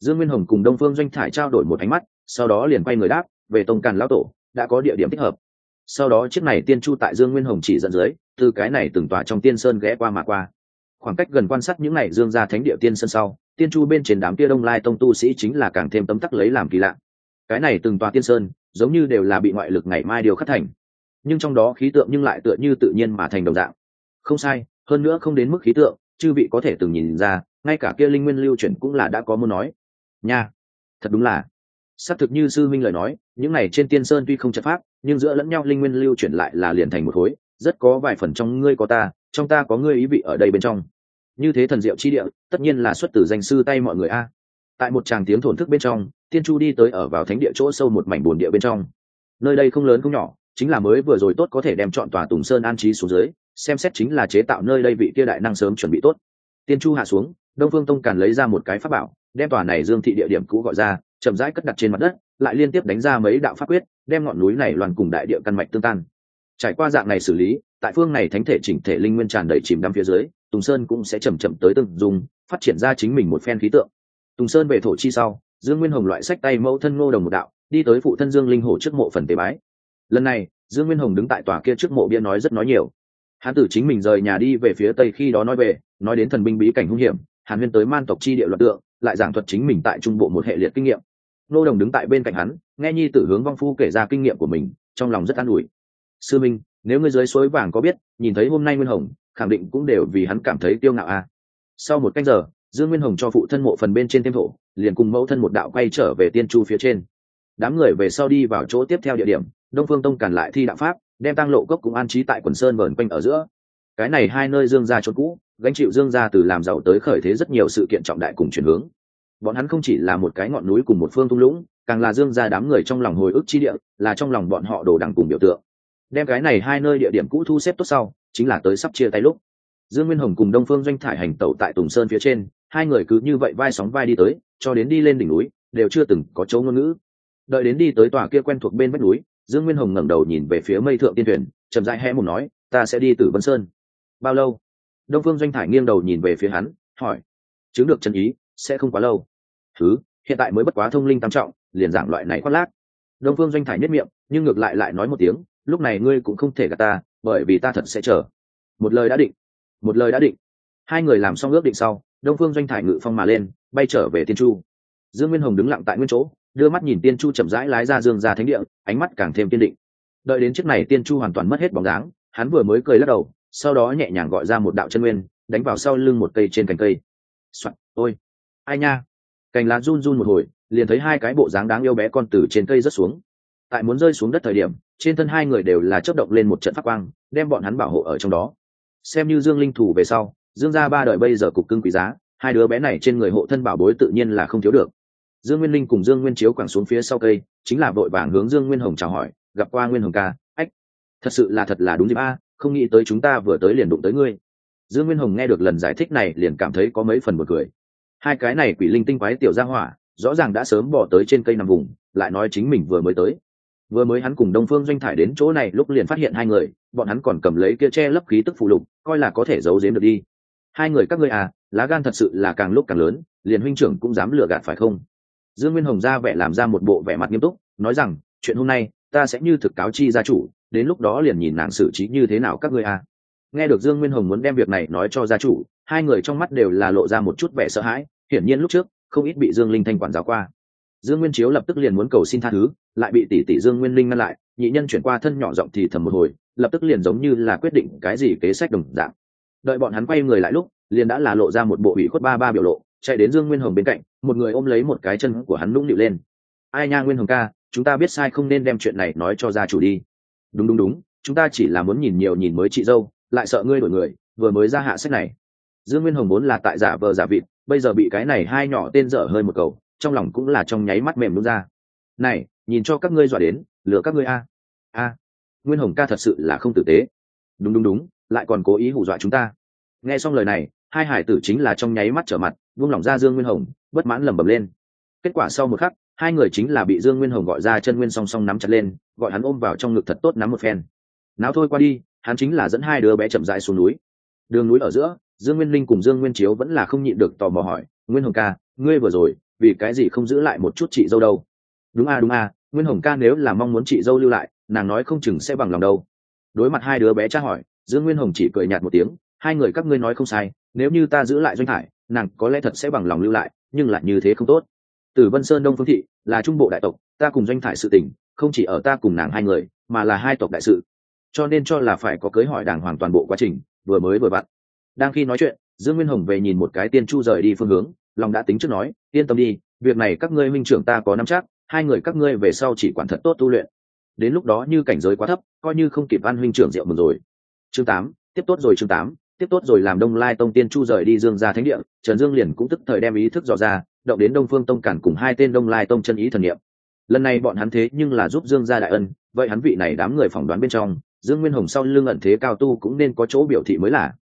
Dương nguyên hồng cùng đông phương doanh thải trao đổi một ánh mắt, sau đó liền quay người đáp, về tông càn lão tổ đã có địa điểm thích hợp. Sau đó chiếc này tiên chu tại dương nguyên hồng chỉ dẫn dưới, từ cái này từng tòa trong tiên sơn ghé qua mà qua. Khoảng cách gần quan sát những này dương ra thánh địa tiên sơn sau, tiên chu bên trên đám kia đông lai tông tu sĩ chính là càng thêm tấm tắc lấy làm kỳ lạ. Cái này từng tòa tiên sơn, giống như đều là bị ngoại lực ngày mai điều khắc thành. Nhưng trong đó khí tượng nhưng lại tựa như tự nhiên mà thành đồng dạng. Không sai, hơn nữa không đến mức khí tượng, chư vị có thể từng nhìn ra, ngay cả kia linh nguyên lưu chuyển cũng là đã có muốn nói. Nha, thật đúng là xác thực như sư minh lời nói, những này trên tiên sơn tuy không chất pháp, nhưng giữa lẫn nhau linh nguyên lưu chuyển lại là liền thành một khối, rất có vài phần trong ngươi có ta, trong ta có ngươi ý vị ở đây bên trong. Như thế thần diệu chi địa, tất nhiên là xuất từ danh sư tay mọi người a. Tại một tràng tiếng thổn thức bên trong tiên chu đi tới ở vào thánh địa chỗ sâu một mảnh bồn địa bên trong. Nơi đây không lớn không nhỏ, chính là mới vừa rồi tốt có thể đem chọn tòa tùng sơn an trí xuống dưới, xem xét chính là chế tạo nơi đây vị kia đại năng sớm chuẩn bị tốt. Tiên chu hạ xuống, đông phương tông càn lấy ra một cái pháp bảo, đem tòa này dương thị địa điểm cũ gọi ra chậm rãi cất đặt trên mặt đất, lại liên tiếp đánh ra mấy đạo pháp quyết, đem ngọn núi này loàn cùng đại địa căn mạch tương tan. Trải qua dạng này xử lý, tại phương này thánh thể chỉnh thể linh nguyên tràn đầy chìm đắm phía dưới, tùng sơn cũng sẽ chậm chậm tới từng dùng, phát triển ra chính mình một phen khí tượng. Tùng sơn về thổ chi sau, dương nguyên hồng loại sách tay mẫu thân ngô đồng một đạo, đi tới phụ thân dương linh hồ trước mộ phần tế bái. Lần này, dương nguyên hồng đứng tại tòa kia trước mộ bia nói rất nói nhiều. Hán tử chính mình rời nhà đi về phía tây khi đó nói về, nói đến thần binh bí cảnh hung hiểm, hàn huyên tới man tộc chi địa luận tượng, lại giảng thuật chính mình tại trung bộ một hệ liệt kinh nghiệm nô đồng đứng tại bên cạnh hắn, nghe nhi tử hướng vong phu kể ra kinh nghiệm của mình, trong lòng rất an ủi. Sư minh, nếu ngươi dưới suối vàng có biết, nhìn thấy hôm nay nguyên hồng, khẳng định cũng đều vì hắn cảm thấy tiêu ngạo a à. sau một canh giờ, dương nguyên hồng cho phụ thân mộ phần bên trên thêm thổ, liền cùng mẫu thân một đạo quay trở về tiên chu phía trên. Đám người về sau đi vào chỗ tiếp theo địa điểm, đông phương tông cản lại thi đạo pháp, đem tăng lộ cốc cũng an trí tại quần sơn vờn quanh ở giữa. Cái này hai nơi dương gia chốn cũ, gánh chịu dương gia từ làm giàu tới khởi thế rất nhiều sự kiện trọng đại cùng chuyển hướng bọn hắn không chỉ là một cái ngọn núi cùng một phương thung lũng, càng là dương gia đám người trong lòng hồi ức chi địa, là trong lòng bọn họ đồ đằng cùng biểu tượng. Đem cái này hai nơi địa điểm cũ thu xếp tốt sau, chính là tới sắp chia tay lúc. Dương nguyên hồng cùng đông phương doanh thải hành tẩu tại tùng sơn phía trên, hai người cứ như vậy vai sóng vai đi tới, cho đến đi lên đỉnh núi, đều chưa từng có chỗ ngôn ngữ. Đợi đến đi tới tòa kia quen thuộc bên vách núi, dương nguyên hồng ngẩng đầu nhìn về phía mây thượng tiên thuyền, chậm rãi hé một nói, ta sẽ đi từ vân sơn. Bao lâu? Đông phương doanh thải nghiêng đầu nhìn về phía hắn, hỏi. Chứng được chân ý, sẽ không quá lâu thứ, hiện tại mới bất quá thông linh tam trọng, liền giảng loại này khoác lác. Đông phương doanh thải nhất miệng, nhưng ngược lại lại nói một tiếng, lúc này ngươi cũng không thể gặp ta, bởi vì ta thật sẽ chờ. Một lời đã định. Một lời đã định. Hai người làm xong ước định sau, đông phương doanh thải ngự phong mà lên, bay trở về tiên chu. Dương nguyên hồng đứng lặng tại nguyên chỗ, đưa mắt nhìn tiên chu chậm rãi lái ra dương ra thánh địa, ánh mắt càng thêm kiên định. Đợi đến chiếc này tiên chu hoàn toàn mất hết bóng dáng, hắn vừa mới cười lắc đầu, sau đó nhẹ nhàng gọi ra một đạo chân nguyên, đánh vào sau lưng một cây trên cành cây. Soạn ôi, ai nha? Cành lá run run một hồi, liền thấy hai cái bộ dáng đáng yêu bé con từ trên cây rớt xuống. Tại muốn rơi xuống đất thời điểm, trên thân hai người đều là chấp động lên một trận phát quang, đem bọn hắn bảo hộ ở trong đó. Xem như dương linh thủ về sau, dương gia ba đời bây giờ cục cưng quý giá, hai đứa bé này trên người hộ thân bảo bối tự nhiên là không thiếu được. Dương nguyên linh cùng dương nguyên chiếu quẳng xuống phía sau cây, chính là vội vàng hướng dương nguyên hồng chào hỏi, gặp qua nguyên hồng ca, ách, thật sự là thật là đúng dịp a, không nghĩ tới chúng ta vừa tới liền đụng tới ngươi. Dương nguyên hồng nghe được lần giải thích này liền cảm thấy có mấy phần một cười hai cái này quỷ linh tinh quái tiểu gia hỏa, rõ ràng đã sớm bỏ tới trên cây nằm vùng, lại nói chính mình vừa mới tới. Vừa mới hắn cùng đông phương doanh thải đến chỗ này lúc liền phát hiện hai người, bọn hắn còn cầm lấy kia che lấp khí tức phụ lục, coi là có thể giấu giếm được đi. Hai người các ngươi à lá gan thật sự là càng lúc càng lớn, liền huynh trưởng cũng dám lừa gạt phải không? Dương nguyên hồng ra vẻ làm ra một bộ vẻ mặt nghiêm túc, nói rằng, chuyện hôm nay, ta sẽ như thực cáo chi gia chủ, đến lúc đó liền nhìn nàng xử trí như thế nào các ngươi à nghe được dương nguyên hồng muốn đem việc này nói cho gia chủ, hai người trong mắt đều là lộ ra một chút vẻ sợ hãi. Hiển nhiên lúc trước, không ít bị dương linh thanh quản giáo qua. Dương nguyên chiếu lập tức liền muốn cầu xin tha thứ, lại bị tỷ tỷ dương nguyên linh ngăn lại. Nhị nhân chuyển qua thân nhỏ giọng thì thầm một hồi, lập tức liền giống như là quyết định cái gì kế sách đồng dạng. Đợi bọn hắn quay người lại lúc, liền đã là lộ ra một bộ ủy khuất ba ba biểu lộ, chạy đến dương nguyên hồng bên cạnh, một người ôm lấy một cái chân của hắn nũng nịu lên. Ai nha nguyên hồng ca, chúng ta biết sai không nên đem chuyện này nói cho gia chủ đi. Đúng đúng đúng, chúng ta chỉ là muốn nhìn nhiều nhìn mới chị dâu lại sợ ngươi đổi người, vừa mới ra hạ sách này. Dương nguyên hồng vốn là tại giả vờ giả vịt, bây giờ bị cái này hai nhỏ tên dở hơi một cầu, trong lòng cũng là trong nháy mắt mềm luôn ra. Này, nhìn cho các ngươi dọa đến, lừa các ngươi a. A. Nguyên hồng ca thật sự là không tử tế. Đúng đúng đúng, lại còn cố ý hù dọa chúng ta. Nghe xong lời này, hai hải tử chính là trong nháy mắt trở mặt vung lỏng ra dương nguyên hồng, bất mãn lẩm bẩm lên. Kết quả sau một khắc, hai người chính là bị dương nguyên hồng gọi ra chân nguyên song song nắm chặt lên, gọi hắn ôm vào trong ngực thật tốt nắm một phen. Nào thôi qua đi hắn chính là dẫn hai đứa bé chậm rãi xuống núi. Đường núi ở giữa, dương nguyên linh cùng dương nguyên chiếu vẫn là không nhịn được tò mò hỏi, nguyên hồng ca, ngươi vừa rồi vì cái gì không giữ lại một chút chị dâu đâu? Đúng a đúng a, nguyên hồng ca nếu là mong muốn chị dâu lưu lại, nàng nói không chừng sẽ bằng lòng đâu. Đối mặt hai đứa bé tra hỏi, dương nguyên hồng chỉ cười nhạt một tiếng, hai người các ngươi nói không sai, nếu như ta giữ lại doanh thải, nàng có lẽ thật sẽ bằng lòng lưu lại, nhưng lại như thế không tốt. Từ vân sơn đông phương thị là trung bộ đại tộc, ta cùng doanh thải sự tình, không chỉ ở ta cùng nàng hai người, mà là hai tộc đại sự cho nên cho là phải có cưới hỏi đàng hoàng toàn bộ quá trình, vừa mới vừa vặn. Đang khi nói chuyện, dương nguyên hồng về nhìn một cái tiên chu rời đi phương hướng, lòng đã tính trước nói, yên tâm đi, việc này các ngươi minh trưởng ta có nắm chắc, hai người các ngươi về sau chỉ quản thật tốt tu luyện. Đến lúc đó như cảnh giới quá thấp, coi như không kịp ăn huynh trưởng rượu mừng rồi. Chương tám, tiếp tốt rồi. Chương tám, tiếp tốt rồi. Làm đông lai tông tiên chu rời đi dương ra thánh địa, trần dương liền cũng tức thời đem ý thức dò ra, động đến đông phương tông cản cùng hai tên đông lai tông chân ý thần niệm. Lần này bọn hắn thế nhưng là giúp dương gia đại ân, vậy hắn vị này đám người phỏng đoán bên trong dương nguyên hồng sau lưng ẩn thế cao tu cũng nên có chỗ biểu thị mới là.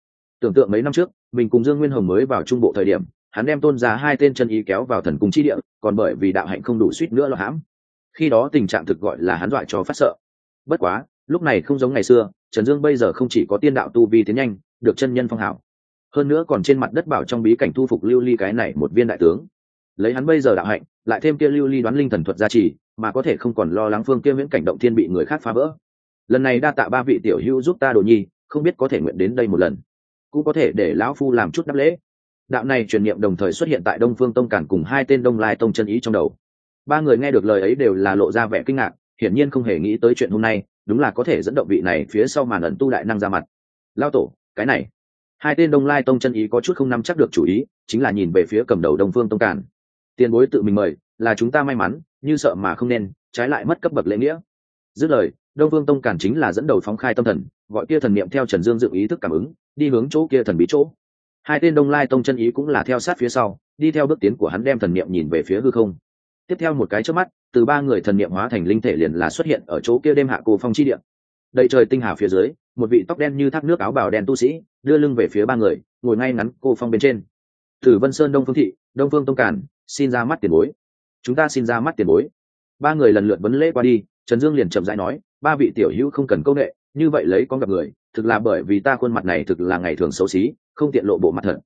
Tưởng tượng mấy năm trước, mình cùng dương nguyên hồng mới vào trung bộ thời điểm, hắn đem tôn ra hai tên chân ý kéo vào thần cung chi địa, còn bởi vì đạo hạnh không đủ suýt nữa lo hãm. Khi đó tình trạng thực gọi là hắn dọa cho phát sợ. Bất quá, lúc này không giống ngày xưa, trần dương bây giờ không chỉ có tiên đạo tu vi tiến nhanh, được chân nhân phong hảo. Hơn nữa còn trên mặt đất bảo trong bí cảnh thu phục lưu ly cái này một viên đại tướng. Lấy hắn bây giờ đạo hạnh, lại thêm kia lưu ly đoán linh thần thuật gia trì, mà có thể không còn lo lắng phương kia viễn cảnh động thiên bị người khác phá vỡ lần này đa tạ ba vị tiểu hữu giúp ta đồ nhi, không biết có thể nguyện đến đây một lần. Cũng có thể để lão phu làm chút đáp lễ. Đạo này truyền niệm đồng thời xuất hiện tại đông phương tông cản cùng hai tên đông lai tông chân ý trong đầu. Ba người nghe được lời ấy đều là lộ ra vẻ kinh ngạc, hiển nhiên không hề nghĩ tới chuyện hôm nay, đúng là có thể dẫn động vị này phía sau màn ẩn tu đại năng ra mặt. Lao tổ, cái này. Hai tên đông lai tông chân ý có chút không nắm chắc được chủ ý, chính là nhìn về phía cầm đầu đông phương tông cản. Tiền bối tự mình mời, là chúng ta may mắn, như sợ mà không nên, trái lại mất cấp bậc lễ nghĩa. Dứt lời đông phương tông cản chính là dẫn đầu phóng khai tâm thần, gọi kia thần niệm theo trần dương dựng ý thức cảm ứng, đi hướng chỗ kia thần bí chỗ. Hai tên đông lai tông chân ý cũng là theo sát phía sau, đi theo bước tiến của hắn đem thần niệm nhìn về phía hư không. Tiếp theo một cái trước mắt, từ ba người thần niệm hóa thành linh thể liền là xuất hiện ở chỗ kia đêm hạ cô phong chi điện đầy trời tinh hà phía dưới, một vị tóc đen như thác nước áo bào đen tu sĩ, đưa lưng về phía ba người, ngồi ngay ngắn cô phong bên trên. Tử vân sơn đông phương thị, đông phương tông cản xin ra mắt tiền bối. Chúng ta xin ra mắt tiền bối. Ba người lần lượt vấn lễ qua đi, trần dương liền chậm rãi nói ba vị tiểu hữu không cần công nghệ như vậy lấy con gặp người, thực là bởi vì ta khuôn mặt này thực là ngày thường xấu xí, không tiện lộ bộ mặt thật.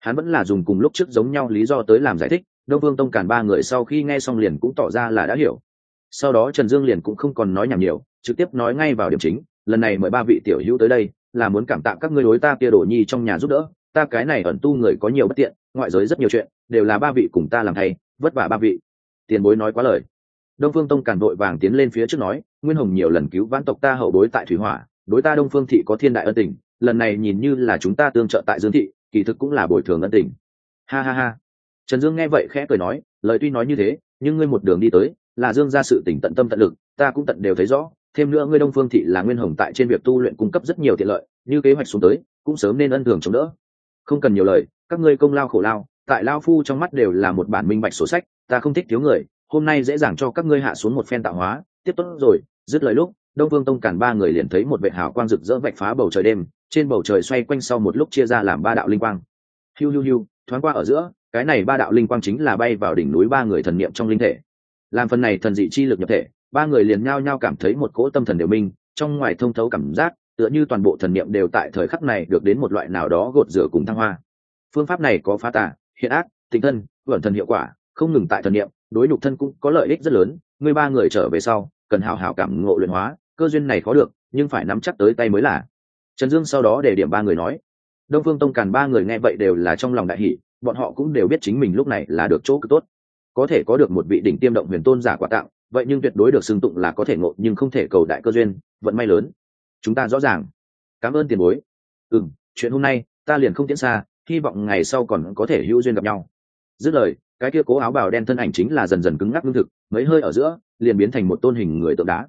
Hắn vẫn là dùng cùng lúc trước giống nhau lý do tới làm giải thích, đông vương tông càn ba người sau khi nghe xong liền cũng tỏ ra là đã hiểu. Sau đó trần dương liền cũng không còn nói nhảm nhiều, trực tiếp nói ngay vào điểm chính, lần này mời ba vị tiểu hữu tới đây, là muốn cảm tạ các ngươi đối ta kia đổ nhi trong nhà giúp đỡ, ta cái này ẩn tu người có nhiều bất tiện, ngoại giới rất nhiều chuyện, đều là ba vị cùng ta làm thay, vất vả ba vị. Tiền bối nói quá lời đông phương tông càn vội vàng tiến lên phía trước nói, nguyên hồng nhiều lần cứu vãn tộc ta hậu đối tại thủy hỏa, đối ta đông phương thị có thiên đại ân tình, lần này nhìn như là chúng ta tương trợ tại dương thị, kỳ thực cũng là bồi thường ân tình. Ha ha ha. Trần dương nghe vậy khẽ cười nói, lời tuy nói như thế, nhưng ngươi một đường đi tới, là dương ra sự tỉnh tận tâm tận lực, ta cũng tận đều thấy rõ, thêm nữa ngươi đông phương thị là nguyên hồng tại trên việc tu luyện cung cấp rất nhiều tiện lợi, như kế hoạch xuống tới, cũng sớm nên ân thường chống đỡ. Không cần nhiều lời, các ngươi công lao khổ lao, tại lao phu trong mắt đều là một bản minh bạch sổ sách, ta không thích thiếu người hôm nay dễ dàng cho các ngươi hạ xuống một phen tạo hóa, tiếp tốt rồi, dứt lời lúc, đông vương tông cản ba người liền thấy một vệ hào quang rực rỡ vạch phá bầu trời đêm, trên bầu trời xoay quanh sau một lúc chia ra làm ba đạo linh quang. Hiu hiu hiu, thoáng qua ở giữa, cái này ba đạo linh quang chính là bay vào đỉnh núi ba người thần niệm trong linh thể. Làm phần này thần dị chi lực nhập thể, ba người liền nhao nhao cảm thấy một cỗ tâm thần đều minh, trong ngoài thông thấu cảm giác, tựa như toàn bộ thần niệm đều tại thời khắc này được đến một loại nào đó gột rửa cùng thăng hoa. Phương pháp này có phá tả hiện ác, tinh thân luận thần hiệu quả, không ngừng tại thần niệm đối nhục thân cũng có lợi ích rất lớn người ba người trở về sau, cần hào hào cảm ngộ luyện hóa, cơ duyên này khó được, nhưng phải nắm chắc tới tay mới là. Trần dương sau đó để điểm ba người nói. Đông phương tông càn ba người nghe vậy đều là trong lòng đại hỷ bọn họ cũng đều biết chính mình lúc này là được chỗ cực tốt. Có thể có được một vị đỉnh tiêm động huyền tôn giả quà tặng vậy nhưng tuyệt đối được xưng tụng là có thể ngộ nhưng không thể cầu đại cơ duyên, vận may lớn. Chúng ta rõ ràng. Cảm ơn tiền bối. Ừ chuyện hôm nay, ta liền không tiễn xa, hy vọng ngày sau còn có thể hữu duyên gặp nhau dứt lời, cái kia cố áo bào đen thân ảnh chính là dần dần cứng ngắc lương thực, mấy hơi ở giữa, liền biến thành một tôn hình người tượng đá.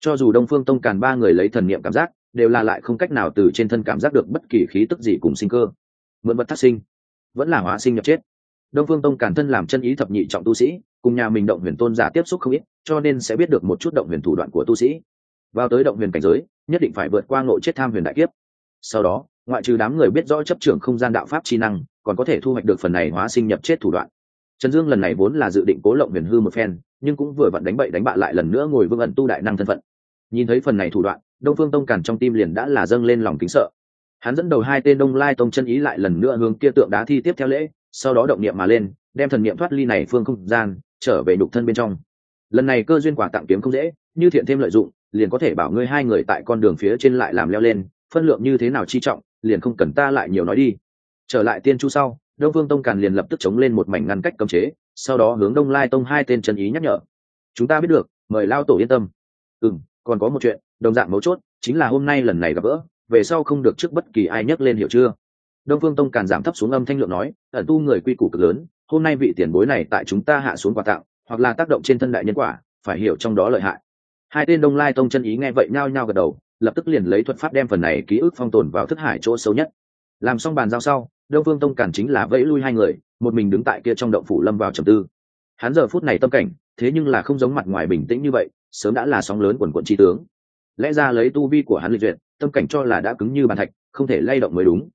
Cho dù đông phương tông càn ba người lấy thần niệm cảm giác, đều là lại không cách nào từ trên thân cảm giác được bất kỳ khí tức gì cùng sinh cơ. Mượn vật thắt sinh, vẫn là hóa sinh nhập chết. Đông phương tông càn thân làm chân ý thập nhị trọng tu sĩ, cùng nhà mình động huyền tôn giả tiếp xúc không ít, cho nên sẽ biết được một chút động huyền thủ đoạn của tu sĩ. Vào tới động huyền cảnh giới, nhất định phải vượt qua ngộ chết tham huyền đại kiếp. Sau đó, ngoại trừ đám người biết rõ chấp trưởng không gian đạo pháp chi năng còn có thể thu hoạch được phần này hóa sinh nhập chết thủ đoạn. Trần dương lần này vốn là dự định cố lộng huyền hư một phen, nhưng cũng vừa vặn đánh bậy đánh bạ lại lần nữa ngồi vương ẩn tu đại năng thân phận. Nhìn thấy phần này thủ đoạn, đông phương tông càn trong tim liền đã là dâng lên lòng kính sợ. Hắn dẫn đầu hai tên đông lai tông chân ý lại lần nữa hướng kia tượng đá thi tiếp theo lễ, sau đó động niệm mà lên, đem thần niệm thoát ly này phương không gian, trở về nhục thân bên trong. Lần này cơ duyên quả tặng kiếm không dễ, như thiện thêm lợi dụng, liền có thể bảo ngươi hai người tại con đường phía trên lại làm leo lên, phân lượng như thế nào chi trọng, liền không cần ta lại nhiều nói đi trở lại tiên chu sau, đông phương tông càn liền lập tức chống lên một mảnh ngăn cách cấm chế, sau đó hướng đông lai tông hai tên Trần ý nhắc nhở. Chúng ta biết được, mời lao tổ yên tâm. Ừ còn có một chuyện, đồng dạng mấu chốt, chính là hôm nay lần này gặp gỡ, về sau không được trước bất kỳ ai nhắc lên hiểu chưa? Đông phương tông càn giảm thấp xuống âm thanh lượng nói, ẩn tu người quy củ cực lớn, hôm nay vị tiền bối này tại chúng ta hạ xuống quà tặng, hoặc là tác động trên thân đại nhân quả, phải hiểu trong đó lợi hại. Hai tên đông lai tông chân ý nghe vậy nhao nhao gật đầu, lập tức liền lấy thuật pháp đem phần này ký ức phong tồn vào thức hải chỗ sâu nhất. Làm xong bàn giao sau đông phương tông cản chính là vẫy lui hai người, một mình đứng tại kia trong động phủ lâm vào trầm tư. Hắn giờ phút này tâm cảnh, thế nhưng là không giống mặt ngoài bình tĩnh như vậy, sớm đã là sóng lớn quần quận tri tướng. Lẽ ra lấy tu vi của hắn lịch duyệt, tâm cảnh cho là đã cứng như bàn thạch, không thể lay động mới đúng.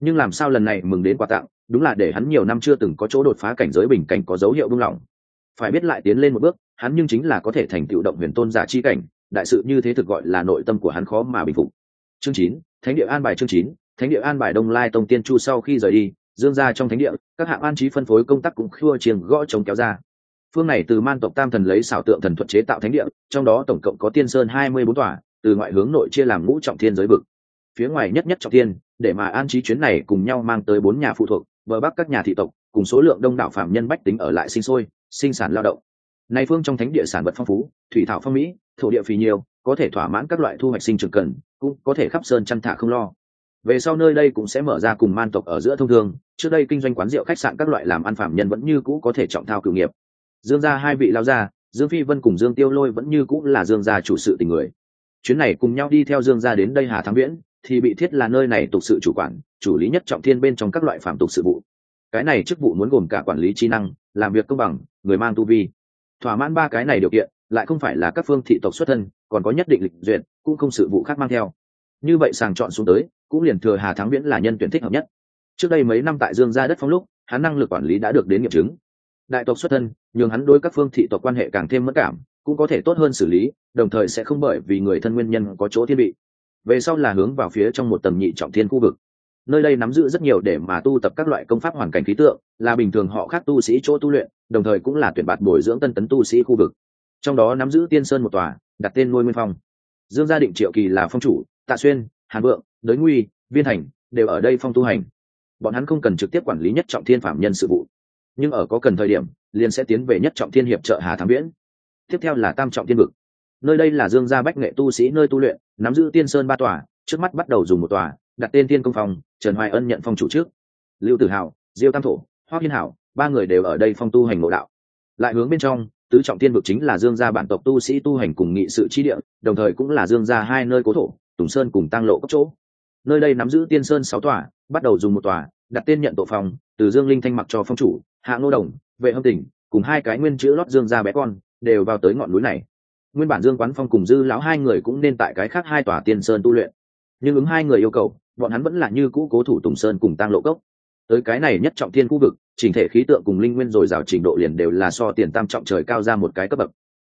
Nhưng làm sao lần này mừng đến quà tặng đúng là để hắn nhiều năm chưa từng có chỗ đột phá cảnh giới bình cảnh có dấu hiệu buông lỏng. Phải biết lại tiến lên một bước, hắn nhưng chính là có thể thành tựu động huyền tôn giả chi cảnh, đại sự như thế thực gọi là nội tâm của hắn khó mà bình phục. Chương chín, thánh địa an bài chương chín thánh địa an bài đông lai tông tiên chu sau khi rời đi, dương ra trong thánh địa, các hạng an trí phân phối công tác cũng khua chiềng gõ chống kéo ra. Phương này từ man tộc tam thần lấy xảo tượng thần thuật chế tạo thánh địa, trong đó tổng cộng có tiên sơn hai mươi bốn tòa, từ ngoại hướng nội chia làm ngũ trọng thiên giới vực. Phía ngoài nhất nhất trọng thiên, để mà an trí chuyến này cùng nhau mang tới bốn nhà phụ thuộc, bờ bắc các nhà thị tộc, cùng số lượng đông đảo phạm nhân bách tính ở lại sinh sôi, sinh sản lao động. Nay phương trong thánh địa sản vật phong phú, thủy thảo phong mỹ, thổ địa phì nhiều, có thể thỏa mãn các loại thu hoạch sinh trưởng cần, cũng có thể khắp sơn chăn thả không lo về sau nơi đây cũng sẽ mở ra cùng man tộc ở giữa thông thường trước đây kinh doanh quán rượu khách sạn các loại làm ăn phạm nhân vẫn như cũ có thể trọng thao cựu nghiệp. Dương gia hai vị lao gia, dương phi vân cùng dương tiêu lôi vẫn như cũ là dương gia chủ sự tình người. Chuyến này cùng nhau đi theo dương gia đến đây hà thắng viễn, thì bị thiết là nơi này tục sự chủ quản, chủ lý nhất trọng thiên bên trong các loại phạm tục sự vụ. Cái này chức vụ muốn gồm cả quản lý trí năng, làm việc công bằng, người mang tu vi. Thỏa mãn ba cái này điều kiện, lại không phải là các phương thị tộc xuất thân, còn có nhất định lịch duyệt, cũng không sự vụ khác mang theo. Như vậy sàng chọn xuống tới cũng liền thừa hà thắng viễn là nhân tuyển thích hợp nhất. Trước đây mấy năm tại dương gia đất phong lúc, hắn năng lực quản lý đã được đến nghiệm chứng. Đại tộc xuất thân, nhường hắn đối các phương thị tộc quan hệ càng thêm mất cảm, cũng có thể tốt hơn xử lý, đồng thời sẽ không bởi vì người thân nguyên nhân có chỗ thiên bị về sau là hướng vào phía trong một tầm nhị trọng thiên khu vực. Nơi đây nắm giữ rất nhiều để mà tu tập các loại công pháp hoàn cảnh khí tượng, là bình thường họ khác tu sĩ chỗ tu luyện, đồng thời cũng là tuyển bạt bồi dưỡng tân tấn tu sĩ khu vực. Trong đó nắm giữ tiên sơn một tòa, đặt tên nuôi nguyên phong. Dương gia định triệu kỳ là phong chủ, tạ xuyên hàn vượng, đới nguy, viên thành đều ở đây phong tu hành. Bọn hắn không cần trực tiếp quản lý nhất trọng thiên phạm nhân sự vụ, nhưng ở có cần thời điểm, liền sẽ tiến về nhất trọng thiên hiệp trợ hà thám viễn. Tiếp theo là tam trọng thiên vực. Nơi đây là dương gia bách nghệ tu sĩ nơi tu luyện, nắm giữ tiên sơn ba tòa, trước mắt bắt đầu dùng một tòa, đặt tên tiên công phòng trần hoài ân nhận phong chủ trước. Lưu tử hào diêu tam thổ hoa hiên hảo, ba người đều ở đây phong tu hành ngộ đạo. Lại hướng bên trong tứ trọng thiên vực chính là dương gia bản tộc tu sĩ tu hành cùng nghị sự chi địa, đồng thời cũng là dương gia hai nơi cố thổ, tùng sơn cùng tăng lộ cấp chỗ. Nơi đây nắm giữ tiên sơn sáu tòa, bắt đầu dùng một tòa, đặt tên nhận tổ phòng, từ dương linh thanh mặc cho phong chủ, hạ ngô đồng, vệ hâm tỉnh, cùng hai cái nguyên chữ lót dương gia bé con, đều vào tới ngọn núi này. Nguyên bản dương quán phong cùng dư lão hai người cũng nên tại cái khác hai tòa tiên sơn tu luyện. Nhưng ứng hai người yêu cầu, bọn hắn vẫn là như cũ cố thủ tùng sơn cùng tăng lộ cốc tới cái này nhất trọng thiên khu vực chỉnh thể khí tượng cùng linh nguyên dồi dào trình độ liền đều là so tiền tam trọng trời cao ra một cái cấp bậc.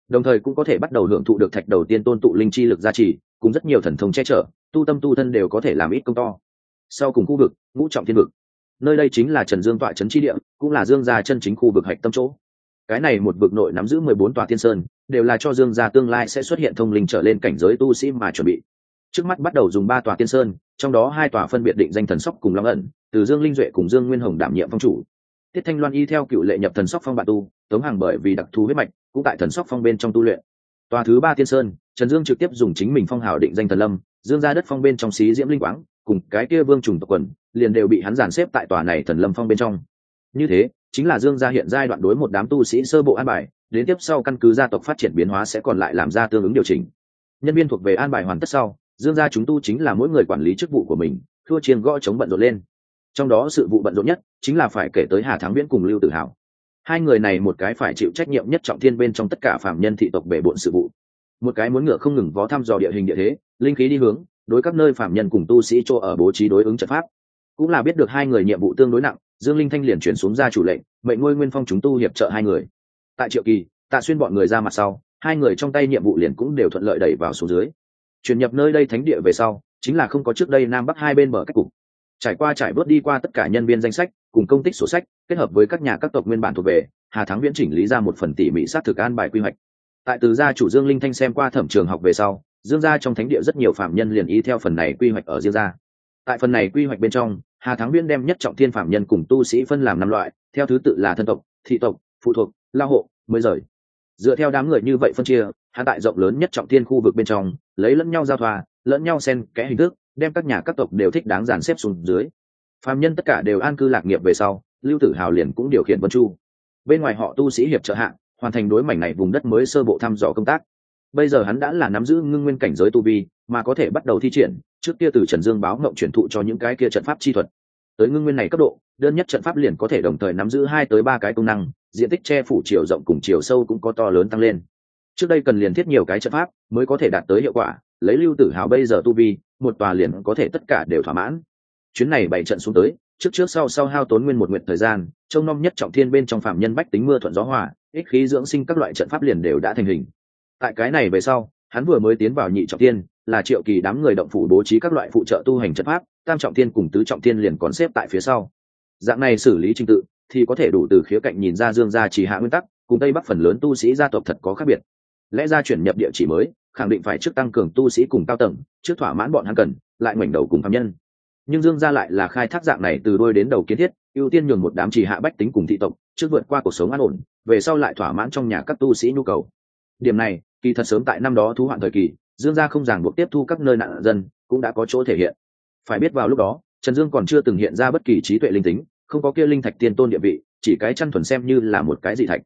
Đồng thời cũng có thể bắt đầu hưởng thụ được thạch đầu tiên tôn tụ linh chi lực gia trì, cùng rất nhiều thần thông che chở, tu tâm tu thân đều có thể làm ít công to. Sau cùng khu vực, ngũ trọng thiên vực. Nơi đây chính là trần dương tọa trấn chi địa, cũng là dương gia chân chính khu vực hạch tâm chỗ. Cái này một vực nội nắm giữ mười bốn tòa tiên sơn, đều là cho dương gia tương lai sẽ xuất hiện thông linh trở lên cảnh giới tu sĩ mà chuẩn bị. Trước mắt bắt đầu dùng ba tòa tiên sơn, trong đó hai tòa phân biệt định danh thần sóc cùng long ẩn, từ dương linh duệ cùng dương nguyên hồng đảm nhiệm phong chủ tiết thanh loan y theo cựu lệ nhập thần sóc phong bạn tu, tống hàng bởi vì đặc thù huyết mạch, cũng tại thần sóc phong bên trong tu luyện. Tòa thứ ba tiên sơn, trần dương trực tiếp dùng chính mình phong hào định danh thần lâm, dương ra đất phong bên trong xí diễm linh quáng, cùng cái kia vương trùng tộc quần, liền đều bị hắn giàn xếp tại tòa này thần lâm phong bên trong. Như thế, chính là dương gia hiện giai đoạn đối một đám tu sĩ sơ bộ an bài, đến tiếp sau căn cứ gia tộc phát triển biến hóa sẽ còn lại làm ra tương ứng điều chỉnh. Nhân viên thuộc về an bài hoàn tất sau, dương gia chúng tu chính là mỗi người quản lý chức vụ của mình, thua chiên gõ chống bận rộn lên trong đó sự vụ bận rộn nhất chính là phải kể tới hà thắng viễn cùng lưu Tử hào. Hai người này một cái phải chịu trách nhiệm nhất trọng thiên bên trong tất cả phạm nhân thị tộc bể bộn sự vụ. Một cái muốn ngựa không ngừng vó thăm dò địa hình địa thế, linh khí đi hướng, đối các nơi phạm nhân cùng tu sĩ chỗ ở bố trí đối ứng trận pháp. Cũng là biết được hai người nhiệm vụ tương đối nặng, dương linh thanh liền chuyển xuống ra chủ lệnh, mệnh ngôi nguyên phong chúng tu hiệp trợ hai người. Tại triệu kỳ, tạ xuyên bọn người ra mặt sau, hai người trong tay nhiệm vụ liền cũng đều thuận lợi đẩy vào xuống dưới. Chuyển nhập nơi đây thánh địa về sau, chính là không có trước đây nam bắc hai bên bờ cách cục trải qua trải bớt đi qua tất cả nhân viên danh sách, cùng công tích sổ sách, kết hợp với các nhà các tộc nguyên bản thuộc về, hà thắng viễn chỉnh lý ra một phần tỉ mỉ sát thực an bài quy hoạch. Tại từ gia chủ dương linh thanh xem qua thẩm trường học về sau, dương gia trong thánh địa rất nhiều phạm nhân liền ý theo phần này quy hoạch ở riêng gia. Tại phần này quy hoạch bên trong, hà thắng viễn đem nhất trọng thiên phạm nhân cùng tu sĩ phân làm năm loại, theo thứ tự là thân tộc, thị tộc, phụ thuộc lao hộ, mới rời. Dựa theo đám người như vậy phân chia hạ tại rộng lớn nhất trọng thiên khu vực bên trong, lấy lẫn nhau giao thoa, lẫn nhau xen kẽ hình thức đem các nhà các tộc đều thích đáng dàn xếp xuống dưới. Phạm nhân tất cả đều an cư lạc nghiệp về sau, lưu tử hào liền cũng điều khiển vân chu. Bên ngoài họ tu sĩ hiệp trợ hạng hoàn thành đối mảnh này vùng đất mới sơ bộ thăm dò công tác. Bây giờ hắn đã là nắm giữ ngưng nguyên cảnh giới tu vi, mà có thể bắt đầu thi triển, trước kia từ trần dương báo ngộng truyền thụ cho những cái kia trận pháp chi thuật. Tới ngưng nguyên này cấp độ, đơn nhất trận pháp liền có thể đồng thời nắm giữ hai tới ba cái công năng, diện tích che phủ chiều rộng cùng chiều sâu cũng có to lớn tăng lên. Trước đây cần liền thiết nhiều cái trận pháp mới có thể đạt tới hiệu quả, lấy lưu tử hào bây giờ tu vi một tòa liền có thể tất cả đều thỏa mãn. Chuyến này bảy trận xuống tới, trước trước sau sau hao tốn nguyên một nguyện thời gian, trông nom nhất trọng thiên bên trong phạm nhân bách tính mưa thuận gió hòa, ích khí dưỡng sinh các loại trận pháp liền đều đã thành hình. Tại cái này về sau, hắn vừa mới tiến vào nhị trọng thiên, là triệu kỳ đám người động phủ bố trí các loại phụ trợ tu hành trận pháp, tam trọng thiên cùng tứ trọng thiên liền còn xếp tại phía sau. Dạng này xử lý trình tự, thì có thể đủ từ khía cạnh nhìn ra dương gia chỉ hạ nguyên tắc, cùng tây bắc phần lớn tu sĩ gia tộc thật có khác biệt. Lẽ ra chuyển nhập địa chỉ mới khẳng định phải trước tăng cường tu sĩ cùng cao tầng, trước thỏa mãn bọn hắn cần, lại ngoảnh đầu cùng phạm nhân. Nhưng dương gia lại là khai thác dạng này từ đôi đến đầu kiến thiết, ưu tiên nhường một đám chỉ hạ bách tính cùng thị tộc, trước vượt qua cuộc sống an ổn, về sau lại thỏa mãn trong nhà các tu sĩ nhu cầu. Điểm này, kỳ thật sớm tại năm đó thú hoạn thời kỳ, dương gia không ràng buộc tiếp thu các nơi nạn dân, cũng đã có chỗ thể hiện. Phải biết vào lúc đó, trần dương còn chưa từng hiện ra bất kỳ trí tuệ linh tính, không có kia linh thạch tiên tôn địa vị, chỉ cái chăn thuần xem như là một cái dị thạch.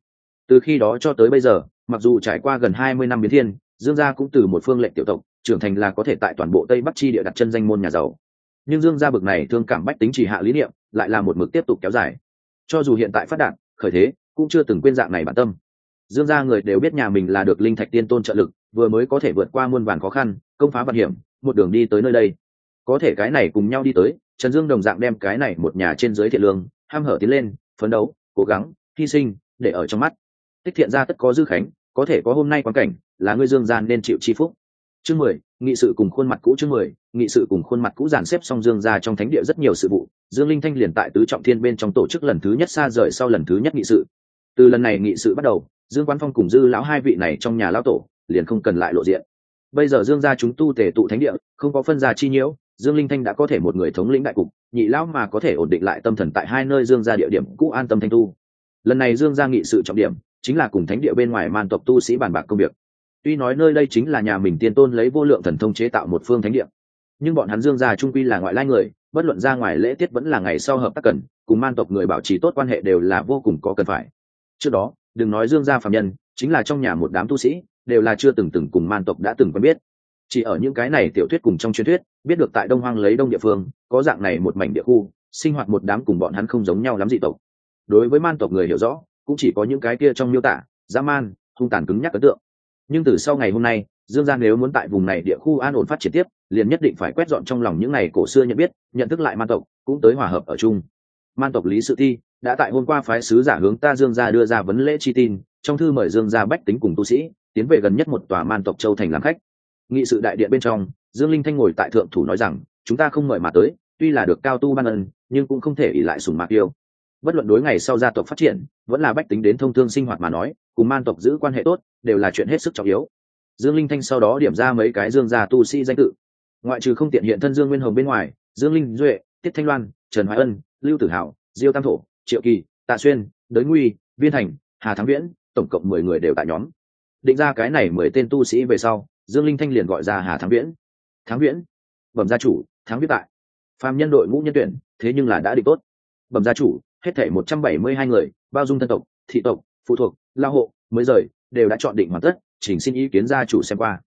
Từ khi đó cho tới bây giờ, mặc dù trải qua gần hai mươi năm biến thiên dương gia cũng từ một phương lệnh tiểu tộc, trưởng thành là có thể tại toàn bộ tây bắc chi địa đặt chân danh môn nhà giàu. Nhưng dương gia bực này thương cảm bách tính chỉ hạ lý niệm, lại là một mực tiếp tục kéo dài. Cho dù hiện tại phát đạt, khởi thế, cũng chưa từng quên dạng này bản tâm. Dương gia người đều biết nhà mình là được linh thạch tiên tôn trợ lực, vừa mới có thể vượt qua muôn vàn khó khăn, công phá vạn hiểm, một đường đi tới nơi đây. Có thể cái này cùng nhau đi tới, trần dương đồng dạng đem cái này một nhà trên dưới thiện lương, ham hở tiến lên, phấn đấu, cố gắng, hy sinh, để ở trong mắt. Tích thiện ra tất có dư khánh, có thể có hôm nay quan cảnh là ngươi dương gian nên chịu chi phúc. Chương mười, nghị sự cùng khuôn mặt cũ chương mười, nghị sự cùng khuôn mặt cũ dàn xếp xong dương Gia trong thánh địa rất nhiều sự vụ, dương linh thanh liền tại tứ trọng thiên bên trong tổ chức lần thứ nhất xa rời sau lần thứ nhất nghị sự. Từ lần này nghị sự bắt đầu, dương quán phong cùng dư lão hai vị này trong nhà lão tổ liền không cần lại lộ diện. Bây giờ dương gia chúng tu tề tụ thánh địa, không có phân gia chi nhiễu, dương linh thanh đã có thể một người thống lĩnh đại cục, nhị lão mà có thể ổn định lại tâm thần tại hai nơi dương gia địa điểm cũ an tâm thanh tu. Lần này dương gia nghị sự trọng điểm chính là cùng thánh địa bên ngoài man tộc tu sĩ bàn bạc công việc tuy nói nơi đây chính là nhà mình tiên tôn lấy vô lượng thần thông chế tạo một phương thánh địa, nhưng bọn hắn dương gia trung quy là ngoại lai người, bất luận ra ngoài lễ tiết vẫn là ngày sau hợp tác cần, cùng man tộc người bảo trì tốt quan hệ đều là vô cùng có cần phải. Trước đó, đừng nói dương gia phạm nhân, chính là trong nhà một đám tu sĩ, đều là chưa từng từng cùng man tộc đã từng quen biết. Chỉ ở những cái này tiểu thuyết cùng trong truyền thuyết, biết được tại đông hoang lấy đông địa phương, có dạng này một mảnh địa khu, sinh hoạt một đám cùng bọn hắn không giống nhau lắm dị tộc. Đối với man tộc người hiểu rõ, cũng chỉ có những cái kia trong miêu tả, dã man, hung tàn cứng nhắc ấn tượng nhưng từ sau ngày hôm nay, dương gia nếu muốn tại vùng này địa khu an ổn phát triển tiếp, liền nhất định phải quét dọn trong lòng những ngày cổ xưa nhận biết, nhận thức lại man tộc, cũng tới hòa hợp ở chung. Man tộc lý sự thi đã tại hôm qua phái sứ giả hướng ta dương gia đưa ra vấn lễ chi tin, trong thư mời dương gia bách tính cùng tu sĩ, tiến về gần nhất một tòa man tộc châu thành làm khách. Nghị sự đại điện bên trong, dương linh thanh ngồi tại thượng thủ nói rằng, chúng ta không mời mà tới, tuy là được cao tu ban ân, nhưng cũng không thể ỉ lại sùng mạc yêu bất luận đối ngày sau gia tộc phát triển, vẫn là bách tính đến thông thương sinh hoạt mà nói, cùng man tộc giữ quan hệ tốt, đều là chuyện hết sức trọng yếu. Dương linh thanh sau đó điểm ra mấy cái dương gia tu sĩ danh tự. Ngoại trừ không tiện hiện thân dương nguyên hồng bên ngoài, dương linh duệ, tiết thanh loan, trần hoài ân, lưu tử hảo, diêu tam thổ, triệu kỳ, tạ xuyên, đới nguy, viên thành, hà thắng viễn, tổng cộng mười người đều tại nhóm. Định ra cái này mười tên tu sĩ về sau, dương linh thanh liền gọi ra hà thắng viễn. Thắng viễn. Bẩm gia chủ, thắng viết tại. Phàm nhân đội ngũ nhân tuyển, thế nhưng là đã định tốt. Bẩm gia chủ hết thể một trăm bảy mươi hai người, bao dung thân tộc, thị tộc, phụ thuộc, lao hộ, mới rời, đều đã chọn định hoàn tất, chỉnh xin ý kiến gia chủ xem qua.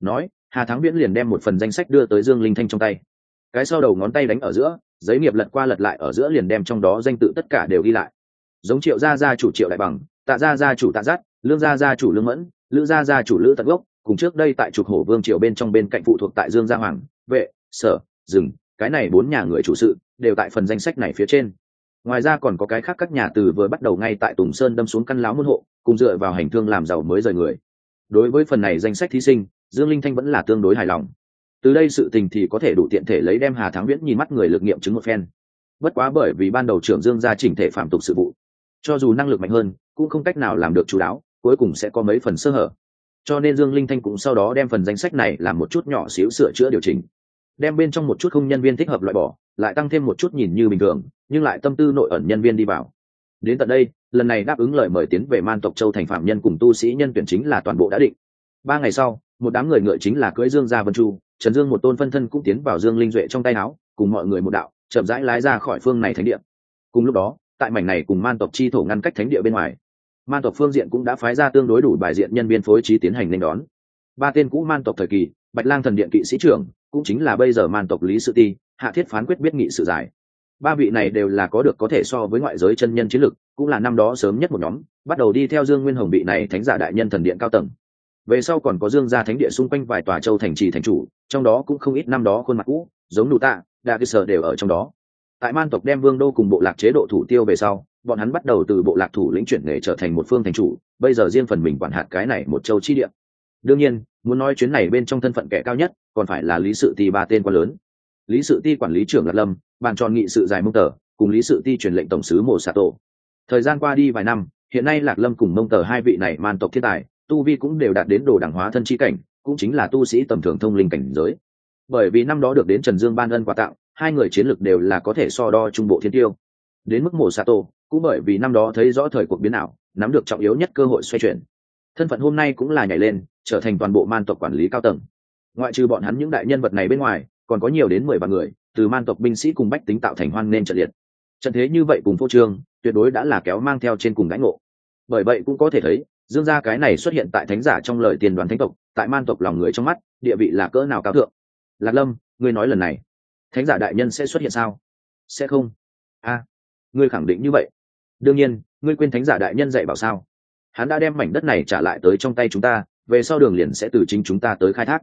Nói, hà thắng viễn liền đem một phần danh sách đưa tới dương linh thanh trong tay. Cái sau đầu ngón tay đánh ở giữa, giấy nghiệp lật qua lật lại ở giữa liền đem trong đó danh tự tất cả đều ghi lại. Giống triệu gia gia chủ triệu đại bằng, tạ gia gia chủ tạ giác lương gia gia chủ lương mẫn, lữ gia gia chủ lữ tận gốc, cùng trước đây tại trục hổ vương triều bên trong bên cạnh phụ thuộc tại dương gia hoàng, vệ, sở rừng cái này bốn nhà người chủ sự, đều tại phần danh sách này phía trên ngoài ra còn có cái khác các nhà từ vừa bắt đầu ngay tại tùng sơn đâm xuống căn láo môn hộ, cùng dựa vào hành thương làm giàu mới rời người. Đối với phần này danh sách thí sinh, dương linh thanh vẫn là tương đối hài lòng. Từ đây sự tình thì có thể đủ tiện thể lấy đem hà thắng viễn nhìn mắt người lực nghiệm chứng một phen. Bất quá bởi vì ban đầu trưởng dương gia chỉnh thể phạm tục sự vụ, cho dù năng lực mạnh hơn, cũng không cách nào làm được chú đáo, cuối cùng sẽ có mấy phần sơ hở. Cho nên dương linh thanh cũng sau đó đem phần danh sách này làm một chút nhỏ xíu sửa chữa điều chỉnh đem bên trong một chút không nhân viên thích hợp loại bỏ, lại tăng thêm một chút nhìn như bình thường, nhưng lại tâm tư nội ẩn nhân viên đi vào. Đến tận đây, lần này đáp ứng lời mời tiến về man tộc châu thành phạm nhân cùng tu sĩ nhân tuyển chính là toàn bộ đã định. Ba ngày sau, một đám người ngựa chính là cưỡi dương gia vân chu, trần dương một tôn phân thân cũng tiến vào dương linh duệ trong tay áo, cùng mọi người một đạo, chậm rãi lái ra khỏi phương này thánh địa. Cùng lúc đó, tại mảnh này cùng man tộc chi thổ ngăn cách thánh địa bên ngoài, man tộc phương diện cũng đã phái ra tương đối đủ bài diện nhân viên phối trí tiến hành nên đón. Ba tên cũ man tộc thời kỳ, bạch lang thần điện kỵ sĩ trưởng cũng chính là bây giờ man tộc lý sự ti, hạ thiết phán quyết biết nghị sự giải. Ba vị này đều là có được có thể so với ngoại giới chân nhân chiến lực cũng là năm đó sớm nhất một nhóm, bắt đầu đi theo dương nguyên hồng vị này thánh giả đại nhân thần điện cao tầng. Về sau còn có dương gia thánh địa xung quanh vài tòa châu thành trì thành chủ, trong đó cũng không ít năm đó khuôn mặt cũ, giống nụ tạ, đa cơ sở đều ở trong đó. Tại man tộc đem vương đô cùng bộ lạc chế độ thủ tiêu về sau, bọn hắn bắt đầu từ bộ lạc thủ lĩnh chuyển nghề trở thành một phương thành chủ, bây giờ riêng phần mình quản hạt cái này một châu chi địa đương nhiên, muốn nói chuyến này bên trong thân phận kẻ cao nhất, còn phải là lý sự ti ba tên quá lớn. Lý sự ti quản lý trưởng lạc lâm, bàn tròn nghị sự dài mông tờ, cùng lý sự ti truyền lệnh tổng sứ mộ xạ tổ. Thời gian qua đi vài năm, hiện nay lạc lâm cùng mông tờ hai vị này man tộc thiên tài, tu vi cũng đều đạt đến đồ đẳng hóa thân chi cảnh, cũng chính là tu sĩ tầm thường thông linh cảnh giới. Bởi vì năm đó được đến trần dương ban ân quà tặng, hai người chiến lược đều là có thể so đo trung bộ thiên tiêu. Đến mức mổ sato cũng bởi vì năm đó thấy rõ thời cuộc biến ảo, nắm được trọng yếu nhất cơ hội xoay chuyển. Thân phận hôm nay cũng là nhảy lên trở thành toàn bộ man tộc quản lý cao tầng. Ngoại trừ bọn hắn những đại nhân vật này bên ngoài, còn có nhiều đến mười vạn người, từ man tộc binh sĩ cùng bách tính tạo thành hoan nên trận liệt. Trận thế như vậy cùng phô trương, tuyệt đối đã là kéo mang theo trên cùng đánh ngộ. Bởi vậy cũng có thể thấy, dương gia cái này xuất hiện tại thánh giả trong lời tiền đoàn thánh tộc, tại man tộc lòng người trong mắt, địa vị là cỡ nào cao thượng. Lạc lâm, ngươi nói lần này, thánh giả đại nhân sẽ xuất hiện sao? Sẽ không. A, ngươi khẳng định như vậy. Đương nhiên, ngươi quên thánh giả đại nhân dạy bảo sao? Hắn đã đem mảnh đất này trả lại tới trong tay chúng ta về sau đường liền sẽ từ chính chúng ta tới khai thác.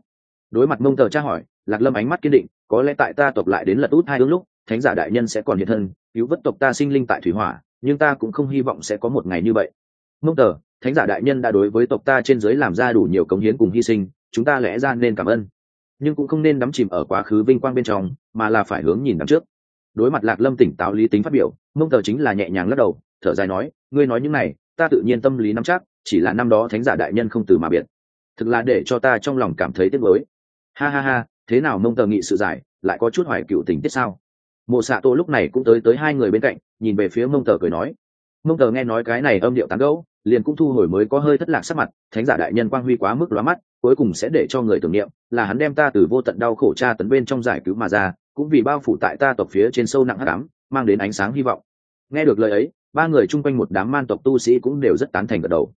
Đối mặt mông tờ tra hỏi, lạc lâm ánh mắt kiên định, có lẽ tại ta tộc lại đến lật út hai hướng lúc, thánh giả đại nhân sẽ còn hiện thân, cứu vất tộc ta sinh linh tại thủy hỏa, nhưng ta cũng không hy vọng sẽ có một ngày như vậy. Mông tờ, thánh giả đại nhân đã đối với tộc ta trên dưới làm ra đủ nhiều cống hiến cùng hy sinh, chúng ta lẽ ra nên cảm ơn. Nhưng cũng không nên đắm chìm ở quá khứ vinh quang bên trong, mà là phải hướng nhìn đằng trước. Đối mặt lạc lâm tỉnh táo lý tính phát biểu, mông tờ chính là nhẹ nhàng lắc đầu, thở dài nói, ngươi nói những này, ta tự nhiên tâm lý nắm chắc, chỉ là năm đó thánh giả đại nhân không từ mà biệt thực là để cho ta trong lòng cảm thấy tiếc mới ha ha ha, thế nào mông tờ nghị sự giải, lại có chút hoài cựu tình tiết sao? Mộ xạ tô lúc này cũng tới tới hai người bên cạnh, nhìn về phía mông tờ cười nói. Mông tờ nghe nói cái này âm điệu tán gẫu, liền cũng thu hồi mới có hơi thất lạc sắc mặt, thánh giả đại nhân quang huy quá mức lóa mắt, cuối cùng sẽ để cho người tưởng niệm, là hắn đem ta từ vô tận đau khổ tra tấn bên trong giải cứu mà ra, cũng vì bao phủ tại ta tộc phía trên sâu nặng hắc ám, mang đến ánh sáng hy vọng. Nghe được lời ấy, ba người chung quanh một đám man tộc tu sĩ cũng đều rất tán thành gật đầu.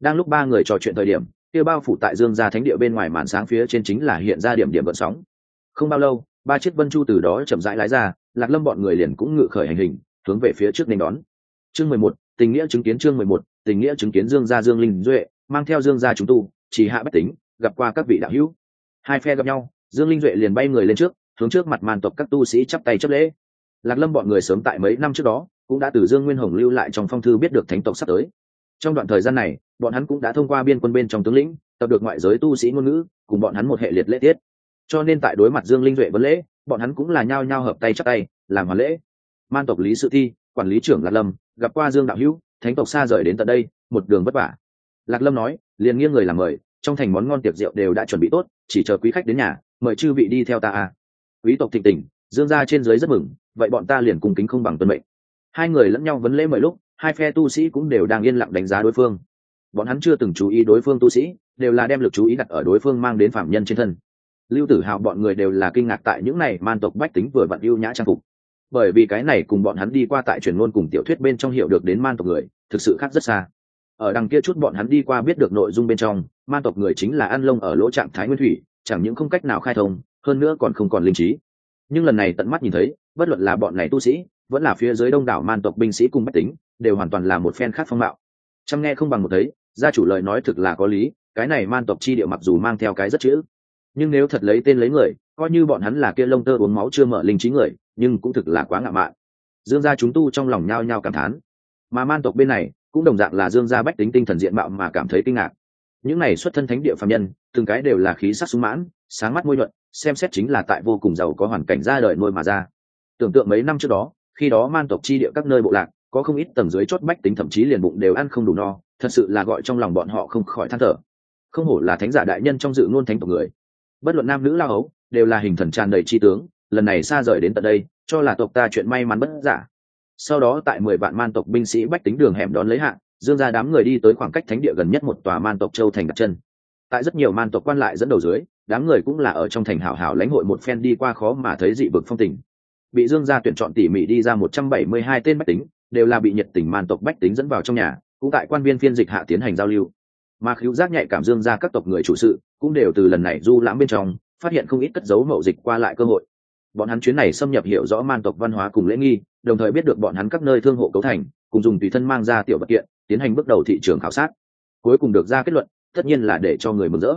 Đang lúc ba người trò chuyện thời điểm kia bao phủ tại dương gia thánh địa bên ngoài màn sáng phía trên chính là hiện ra điểm điểm vận sóng. Không bao lâu, ba chiếc vân chu từ đó chậm rãi lái ra, lạc lâm bọn người liền cũng ngự khởi hành hình, hướng về phía trước nên đón. Chương mười một, tình nghĩa chứng kiến chương mười một, tình nghĩa chứng kiến dương gia dương linh duệ, mang theo dương gia chúng tu, chỉ hạ bách tính, gặp qua các vị đạo hữu. Hai phe gặp nhau, dương linh duệ liền bay người lên trước, hướng trước mặt màn tộc các tu sĩ chắp tay chấp lễ. Lạc lâm bọn người sớm tại mấy năm trước đó, cũng đã từ dương nguyên hồng lưu lại trong phong thư biết được thánh tộc sắp tới trong đoạn thời gian này, bọn hắn cũng đã thông qua biên quân bên trong tướng lĩnh, tập được ngoại giới tu sĩ ngôn ngữ, cùng bọn hắn một hệ liệt lễ tiết. Cho nên tại đối mặt dương linh duệ vấn lễ, bọn hắn cũng là nhao nhao hợp tay chắc tay, làm hoàn lễ. Man tộc lý sự thi, quản lý trưởng lạc lâm, gặp qua dương đạo hữu, thánh tộc xa rời đến tận đây, một đường vất vả. Lạc lâm nói, liền nghiêng người làm mời, trong thành món ngon tiệc rượu đều đã chuẩn bị tốt, chỉ chờ quý khách đến nhà, mời chư vị đi theo ta à quý tộc thịnh tình, dương ra trên dưới rất mừng, vậy bọn ta liền cùng kính không bằng tuân mệnh. Hai người lẫn nhau vấn lễ mời lúc hai phe tu sĩ cũng đều đang yên lặng đánh giá đối phương. Bọn hắn chưa từng chú ý đối phương tu sĩ, đều là đem lực chú ý đặt ở đối phương mang đến phạm nhân trên thân. Lưu tử hào bọn người đều là kinh ngạc tại những này man tộc bách tính vừa vặn ưu nhã trang phục. Bởi vì cái này cùng bọn hắn đi qua tại truyền ngôn cùng tiểu thuyết bên trong hiểu được đến man tộc người, thực sự khác rất xa. Ở đằng kia chút bọn hắn đi qua biết được nội dung bên trong, man tộc người chính là ăn lông ở lỗ trạng thái nguyên thủy, chẳng những không cách nào khai thông, hơn nữa còn không còn linh trí. Nhưng lần này tận mắt nhìn thấy, bất luận là bọn này tu sĩ vẫn là phía dưới đông đảo man tộc binh sĩ cùng bách tính, đều hoàn toàn là một phen khác phong mạo. Chăm nghe không bằng một thấy, gia chủ lời nói thực là có lý, cái này man tộc chi địa mặc dù mang theo cái rất chữ, nhưng nếu thật lấy tên lấy người, coi như bọn hắn là kia lông tơ uống máu chưa mở linh trí người, nhưng cũng thực là quá ngạo mạn. Dương gia chúng tu trong lòng nhao nhao cảm thán. Mà man tộc bên này, cũng đồng dạng là dương gia bách tính tinh thần diện mạo mà cảm thấy kinh ngạc. Những này xuất thân thánh địa phạm nhân, từng cái đều là khí sắc sung mãn, sáng mắt môi nhuận, xem xét chính là tại vô cùng giàu có hoàn cảnh ra đời nuôi mà ra. Tưởng tượng mấy năm trước đó khi đó man tộc chi địa các nơi bộ lạc, có không ít tầng dưới chót bách tính thậm chí liền bụng đều ăn không đủ no, thật sự là gọi trong lòng bọn họ không khỏi than thở. Không hổ là thánh giả đại nhân trong dự ngôn thánh tộc người. Bất luận nam nữ lao ấu, đều là hình thần tràn đầy chi tướng, lần này xa rời đến tận đây, cho là tộc ta chuyện may mắn bất giả. Sau đó tại mười vạn man tộc binh sĩ bách tính đường hẻm đón lấy hạn dương ra đám người đi tới khoảng cách thánh địa gần nhất một tòa man tộc châu thành đặt chân. Tại rất nhiều man tộc quan lại dẫn đầu dưới, đám người cũng là ở trong thành hảo hảo lãnh hội một phen đi qua khó mà thấy dị vực phong tình bị dương gia tuyển chọn tỉ mỉ đi ra một trăm bảy mươi hai tên bách tính, đều là bị nhiệt tình man tộc bách tính dẫn vào trong nhà, cũng tại quan viên phiên dịch hạ tiến hành giao lưu. Mà khiếu giác nhạy cảm dương ra các tộc người chủ sự, cũng đều từ lần này du lãm bên trong, phát hiện không ít cất dấu mậu dịch qua lại cơ hội. Bọn hắn chuyến này xâm nhập hiểu rõ man tộc văn hóa cùng lễ nghi, đồng thời biết được bọn hắn các nơi thương hộ cấu thành, cùng dùng tùy thân mang ra tiểu vật kiện, tiến hành bước đầu thị trường khảo sát. Cuối cùng được ra kết luận, tất nhiên là để cho người mừng rỡ.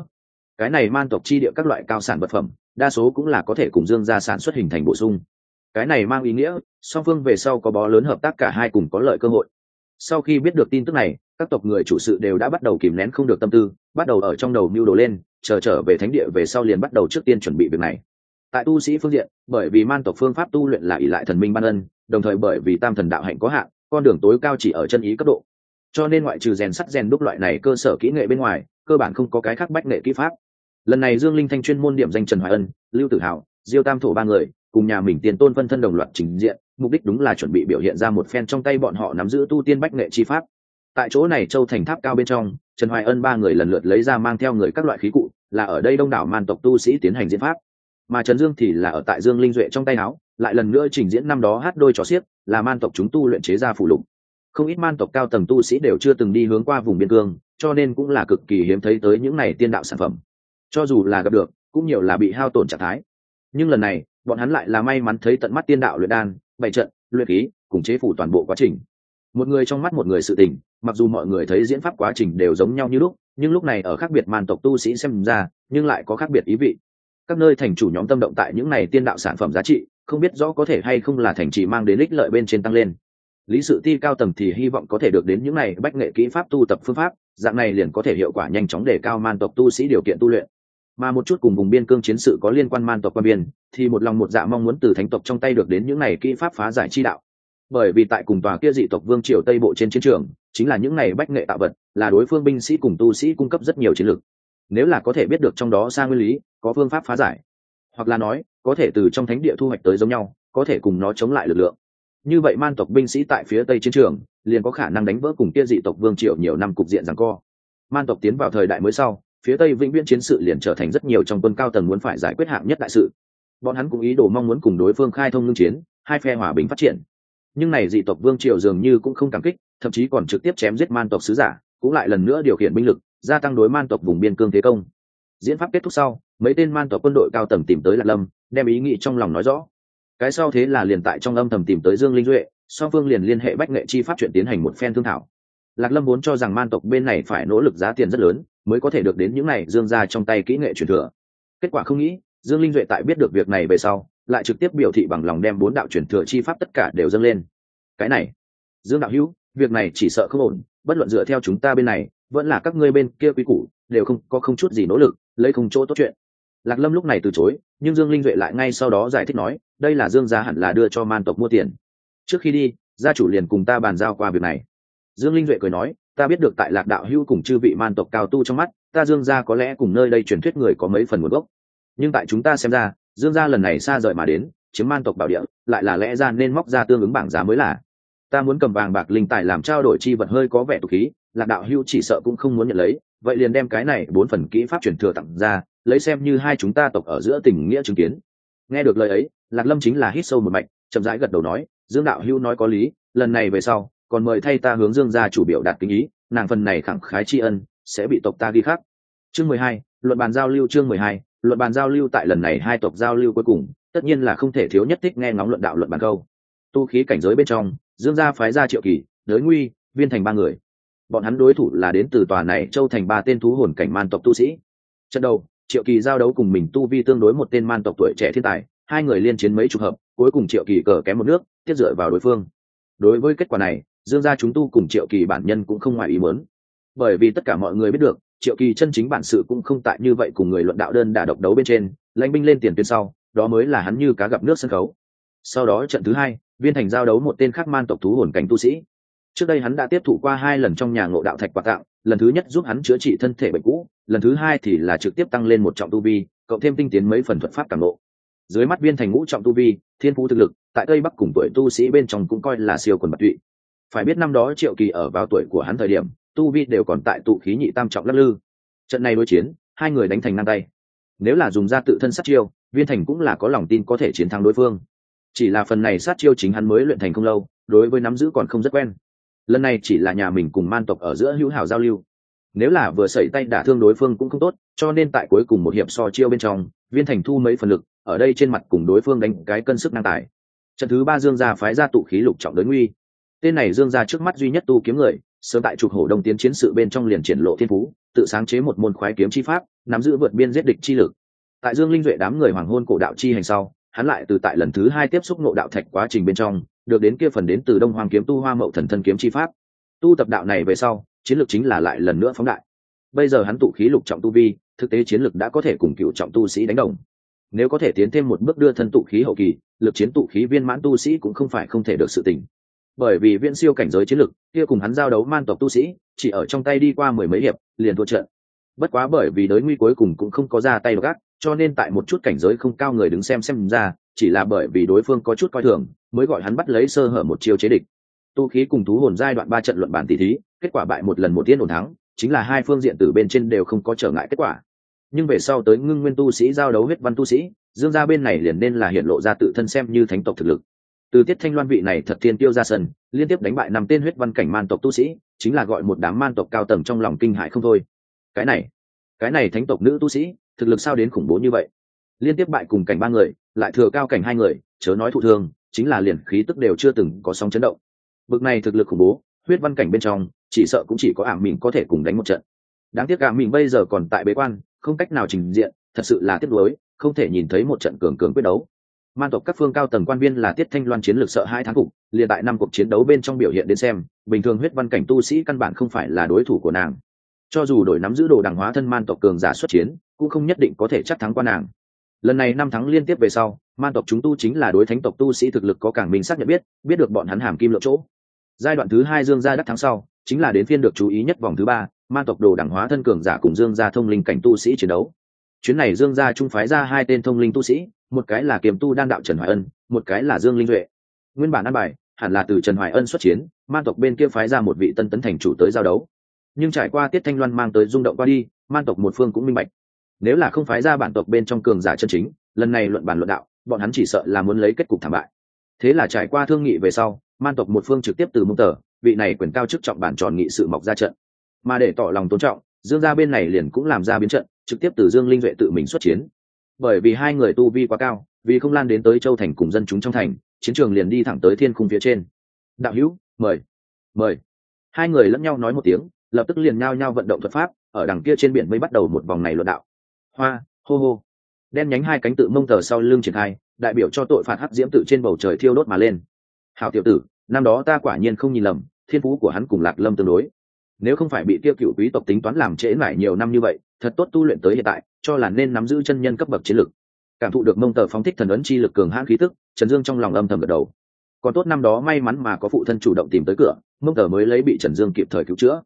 Cái này man tộc chi địa các loại cao sản vật phẩm, đa số cũng là có thể cùng dương ra sản xuất hình thành bổ sung cái này mang ý nghĩa, song phương về sau có bó lớn hợp tác cả hai cùng có lợi cơ hội. Sau khi biết được tin tức này, các tộc người chủ sự đều đã bắt đầu kìm nén không được tâm tư, bắt đầu ở trong đầu mưu đồ lên, chờ trở về thánh địa về sau liền bắt đầu trước tiên chuẩn bị việc này. Tại tu sĩ phương diện, bởi vì man tộc phương pháp tu luyện là ỷ lại thần minh ban ân, đồng thời bởi vì tam thần đạo hạnh có hạn, con đường tối cao chỉ ở chân ý cấp độ. Cho nên ngoại trừ rèn sắt rèn đúc loại này cơ sở kỹ nghệ bên ngoài, cơ bản không có cái khác bách nghệ kỹ pháp. Lần này dương linh thanh chuyên môn điểm danh trần hoài ân, lưu tử hào diêu tam thổ ba người cùng nhà mình tiền tôn phân thân đồng loạt trình diện, mục đích đúng là chuẩn bị biểu hiện ra một phen trong tay bọn họ nắm giữ tu tiên bách nghệ chi pháp. Tại chỗ này châu thành tháp cao bên trong, trần hoài ân ba người lần lượt lấy ra mang theo người các loại khí cụ, là ở đây đông đảo man tộc tu sĩ tiến hành diễn pháp. Mà trần dương thì là ở tại dương linh duệ trong tay áo, lại lần nữa trình diễn năm đó hát đôi trò xiếc, là man tộc chúng tu luyện chế ra phụ lục. Không ít man tộc cao tầng tu sĩ đều chưa từng đi hướng qua vùng biên cương, cho nên cũng là cực kỳ hiếm thấy tới những này tiên đạo sản phẩm. Cho dù là gặp được, cũng nhiều là bị hao tổn trạng thái. Nhưng lần này bọn hắn lại là may mắn thấy tận mắt tiên đạo luyện đan bày trận, luyện khí, cùng chế phủ toàn bộ quá trình. Một người trong mắt một người sự tình, mặc dù mọi người thấy diễn pháp quá trình đều giống nhau như lúc, nhưng lúc này ở khác biệt màn tộc tu sĩ xem ra, nhưng lại có khác biệt ý vị. Các nơi thành chủ nhóm tâm động tại những này tiên đạo sản phẩm giá trị, không biết rõ có thể hay không là thành trì mang đến ích lợi bên trên tăng lên. Lý sự ti cao tầng thì hy vọng có thể được đến những này bách nghệ kỹ pháp tu tập phương pháp, dạng này liền có thể hiệu quả nhanh chóng để cao man tộc tu sĩ điều kiện tu luyện mà một chút cùng vùng biên cương chiến sự có liên quan man tộc quan biên, thì một lòng một dạ mong muốn từ thánh tộc trong tay được đến những này kỹ pháp phá giải chi đạo. Bởi vì tại cùng tòa kia dị tộc vương triều tây bộ trên chiến trường, chính là những này bách nghệ tạo vật, là đối phương binh sĩ cùng tu sĩ cung cấp rất nhiều chiến lược. Nếu là có thể biết được trong đó sang nguyên lý, có phương pháp phá giải, hoặc là nói, có thể từ trong thánh địa thu hoạch tới giống nhau, có thể cùng nó chống lại lực lượng. Như vậy man tộc binh sĩ tại phía tây chiến trường, liền có khả năng đánh vỡ cùng kia dị tộc vương triều nhiều năm cục diện rằng co. Man tộc tiến vào thời đại mới sau phía tây vĩnh viễn chiến sự liền trở thành rất nhiều trong quân cao tầng muốn phải giải quyết hạng nhất đại sự. Bọn hắn cũng ý đồ mong muốn cùng đối phương khai thông ngưng chiến, hai phe hòa bình phát triển. Nhưng này dị tộc vương triều dường như cũng không cảm kích, thậm chí còn trực tiếp chém giết man tộc sứ giả, cũng lại lần nữa điều khiển binh lực, gia tăng đối man tộc vùng biên cương thế công. Diễn pháp kết thúc sau, mấy tên man tộc quân đội cao tầng tìm tới lạc lâm, đem ý nghĩ trong lòng nói rõ. Cái sau thế là liền tại trong âm thầm tìm tới dương linh duệ, song phương liền liên hệ bách nghệ chi pháp chuyện tiến hành một phen thương thảo. Lạc lâm muốn cho rằng man tộc bên này phải nỗ lực giá tiền rất lớn mới có thể được đến những này dương ra trong tay kỹ nghệ truyền thừa. Kết quả không nghĩ, dương linh duệ tại biết được việc này về sau, lại trực tiếp biểu thị bằng lòng đem bốn đạo truyền thừa chi pháp tất cả đều dâng lên. Cái này, dương đạo hữu, việc này chỉ sợ không ổn, bất luận dựa theo chúng ta bên này, vẫn là các ngươi bên kia quy củ, đều không, có không chút gì nỗ lực, lấy không chỗ tốt chuyện. Lạc lâm lúc này từ chối, nhưng dương linh duệ lại ngay sau đó giải thích nói, đây là dương gia hẳn là đưa cho man tộc mua tiền. Trước khi đi, gia chủ liền cùng ta bàn giao qua việc này. Dương linh duệ cười nói ta biết được tại lạc đạo hưu cùng chư vị man tộc cao tu trong mắt, ta dương gia có lẽ cùng nơi đây truyền thuyết người có mấy phần nguồn gốc. Nhưng tại chúng ta xem ra, dương gia lần này xa rời mà đến, chiếm man tộc bảo địa, lại là lẽ ra nên móc ra tương ứng bảng giá mới là. Ta muốn cầm vàng bạc linh tài làm trao đổi chi vật hơi có vẻ tục khí, lạc đạo hưu chỉ sợ cũng không muốn nhận lấy, vậy liền đem cái này bốn phần kỹ pháp truyền thừa tặng ra, lấy xem như hai chúng ta tộc ở giữa tình nghĩa chứng kiến. Nghe được lời ấy, lạc lâm chính là hít sâu một mạch, chậm rãi gật đầu nói, dương đạo hưu nói có lý, lần này về sau còn mời thay ta hướng dương gia chủ biểu đạt kính ý, nàng phần này khẳng khái tri ân, sẽ bị tộc ta ghi khắc. Chương mười hai, luận bàn giao lưu chương mười hai, luận bàn giao lưu tại lần này hai tộc giao lưu cuối cùng, tất nhiên là không thể thiếu nhất thích nghe ngóng luận đạo luận bàn câu. Tu khí cảnh giới bên trong, dương gia phái ra triệu kỳ, đới nguy, viên thành ba người. Bọn hắn đối thủ là đến từ tòa này châu thành ba tên thú hồn cảnh man tộc tu sĩ. Trận đầu, triệu kỳ giao đấu cùng mình tu vi tương đối một tên man tộc tuổi trẻ thiên tài, hai người liên chiến mấy chục hợp, cuối cùng triệu kỳ cờ kém một nước, tiết dựa vào đối phương. Đối với kết quả này dương gia chúng tu cùng triệu kỳ bản nhân cũng không ngoài ý muốn. Bởi vì tất cả mọi người biết được, triệu kỳ chân chính bản sự cũng không tại như vậy cùng người luận đạo đơn đả độc đấu bên trên, lãnh binh lên tiền tuyến sau, đó mới là hắn như cá gặp nước sân khấu. Sau đó trận thứ hai, viên thành giao đấu một tên khác man tộc thú hồn cảnh tu sĩ. Trước đây hắn đã tiếp thụ qua hai lần trong nhà ngộ đạo thạch quà tặng, lần thứ nhất giúp hắn chữa trị thân thể bệnh cũ, lần thứ hai thì là trực tiếp tăng lên một trọng tu vi, cộng thêm tinh tiến mấy phần thuật pháp càng ngộ. Dưới mắt viên thành ngũ trọng tu vi, thiên phú thực lực, tại tây bắc cùng tuổi tu sĩ bên trong cũng coi là siêu quần bạc tụy phải biết năm đó triệu kỳ ở vào tuổi của hắn thời điểm, tu vi đều còn tại tụ khí nhị tam trọng lắc lư. Trận này đối chiến, hai người đánh thành ngang tay. Nếu là dùng ra tự thân sát chiêu, viên thành cũng là có lòng tin có thể chiến thắng đối phương. Chỉ là phần này sát chiêu chính hắn mới luyện thành không lâu, đối với nắm giữ còn không rất quen. Lần này chỉ là nhà mình cùng man tộc ở giữa hữu hảo giao lưu. Nếu là vừa sẩy tay đả thương đối phương cũng không tốt, cho nên tại cuối cùng một hiệp so chiêu bên trong, viên thành thu mấy phần lực, ở đây trên mặt cùng đối phương đánh cái cân sức năng tài. Trận thứ ba dương gia phái ra tụ khí lục trọng đới nguy tên này dương gia trước mắt duy nhất tu kiếm người, sớm tại trục hổ đông tiến chiến sự bên trong liền triển lộ thiên phú, tự sáng chế một môn khoái kiếm chi pháp, nắm giữ vượt biên giết địch chi lực. Tại dương linh duệ đám người hoàng hôn cổ đạo chi hành sau, hắn lại từ tại lần thứ hai tiếp xúc nộ đạo thạch quá trình bên trong, được đến kia phần đến từ đông hoàng kiếm tu hoa mậu thần thân kiếm chi pháp. Tu tập đạo này về sau, chiến lược chính là lại lần nữa phóng đại. Bây giờ hắn tụ khí lục trọng tu vi, thực tế chiến lược đã có thể cùng cựu trọng tu sĩ đánh đồng. Nếu có thể tiến thêm một bước đưa thân tụ khí hậu kỳ, lực chiến tụ khí viên mãn tu sĩ cũng không phải không thể được sự tình bởi vì viễn siêu cảnh giới chiến lực, kia cùng hắn giao đấu man tộc tu sĩ chỉ ở trong tay đi qua mười mấy hiệp liền thua trận. Bất quá bởi vì đới nguy cuối cùng cũng không có ra tay gác cho nên tại một chút cảnh giới không cao người đứng xem xem ra chỉ là bởi vì đối phương có chút coi thường mới gọi hắn bắt lấy sơ hở một chiêu chế địch. Tu khí cùng thú hồn giai đoạn ba trận luận bản tỷ thí kết quả bại một lần một tiên ổn thắng chính là hai phương diện từ bên trên đều không có trở ngại kết quả. Nhưng về sau tới ngưng nguyên tu sĩ giao đấu huyết văn tu sĩ dương gia bên này liền nên là hiện lộ ra tự thân xem như thánh tộc thực lực từ tiết thanh loan vị này thật thiên tiêu ra sân, liên tiếp đánh bại năm tên huyết văn cảnh man tộc tu sĩ, chính là gọi một đám man tộc cao tầng trong lòng kinh hại không thôi. Cái này cái này thánh tộc nữ tu sĩ, thực lực sao đến khủng bố như vậy? Liên tiếp bại cùng cảnh ba người, lại thừa cao cảnh hai người, chớ nói thụ thương, chính là liền khí tức đều chưa từng có sóng chấn động. Bực này thực lực khủng bố, huyết văn cảnh bên trong, chỉ sợ cũng chỉ có ảm mình có thể cùng đánh một trận. Đáng tiếc ảm mình bây giờ còn tại bế quan, không cách nào trình diện, thật sự là tiếc nuối, không thể nhìn thấy một trận cường cường quyết đấu man tộc các phương cao tầng quan viên là tiết thanh loan chiến lược sợ hai tháng cục liền tại năm cuộc chiến đấu bên trong biểu hiện đến xem, bình thường huyết văn cảnh tu sĩ căn bản không phải là đối thủ của nàng. Cho dù đổi nắm giữ đồ đằng hóa thân man tộc cường giả xuất chiến, cũng không nhất định có thể chắc thắng qua nàng. Lần này năm tháng liên tiếp về sau, man tộc chúng tu chính là đối thánh tộc tu sĩ thực lực có càng mình xác nhận biết biết được bọn hắn hàm kim lộ chỗ. Giai đoạn thứ hai dương gia đắc thắng sau, chính là đến phiên được chú ý nhất vòng thứ ba, man tộc đồ đẳng hóa thân cường giả cùng dương gia thông linh cảnh tu sĩ chiến đấu. Chuyến này dương gia trung phái ra hai tên thông linh tu sĩ một cái là kiềm tu đan đạo trần hoài ân, một cái là dương linh duệ. Nguyên bản an bài, hẳn là từ trần hoài ân xuất chiến man tộc bên kia phái ra một vị tân tấn thành chủ tới giao đấu. Nhưng trải qua tiết thanh loan mang tới rung động qua đi, man tộc một phương cũng minh bạch. Nếu là không phái ra bản tộc bên trong cường giả chân chính, lần này luận bản luận đạo, bọn hắn chỉ sợ là muốn lấy kết cục thảm bại. Thế là trải qua thương nghị về sau, man tộc một phương trực tiếp từ mông tờ, vị này quyền cao chức trọng bản tròn nghị sự mọc ra trận. Mà để tỏ lòng tôn trọng, dương gia bên này liền cũng làm ra biến trận, trực tiếp từ dương linh duệ tự mình xuất chiến bởi vì hai người tu vi quá cao, vì không lan đến tới châu thành cùng dân chúng trong thành, chiến trường liền đi thẳng tới thiên khung phía trên. Đạo hữu, mời mời. Hai người lẫn nhau nói một tiếng, lập tức liền nhao nhao vận động thuật pháp, ở đằng kia trên biển mới bắt đầu một vòng này luận đạo. Hoa, hô hô. Đen nhánh hai cánh tự mông tờ sau lưng triển khai, đại biểu cho tội phạt hắc diễm tự trên bầu trời thiêu đốt mà lên. Hào tiểu tử, năm đó ta quả nhiên không nhìn lầm, thiên phú của hắn cùng lạc lâm tương đối. Nếu không phải bị tiêu cựu quý tộc tính toán làm trễ mãi nhiều năm như vậy thật tốt tu luyện tới hiện tại, cho là nên nắm giữ chân nhân cấp bậc chiến lược cảm thụ được mông tờ phóng thích thần ấn chi lực cường hãn khí tức, trần dương trong lòng âm thầm gật đầu. Còn tốt năm đó may mắn mà có phụ thân chủ động tìm tới cửa, mông tờ mới lấy bị trần dương kịp thời cứu chữa.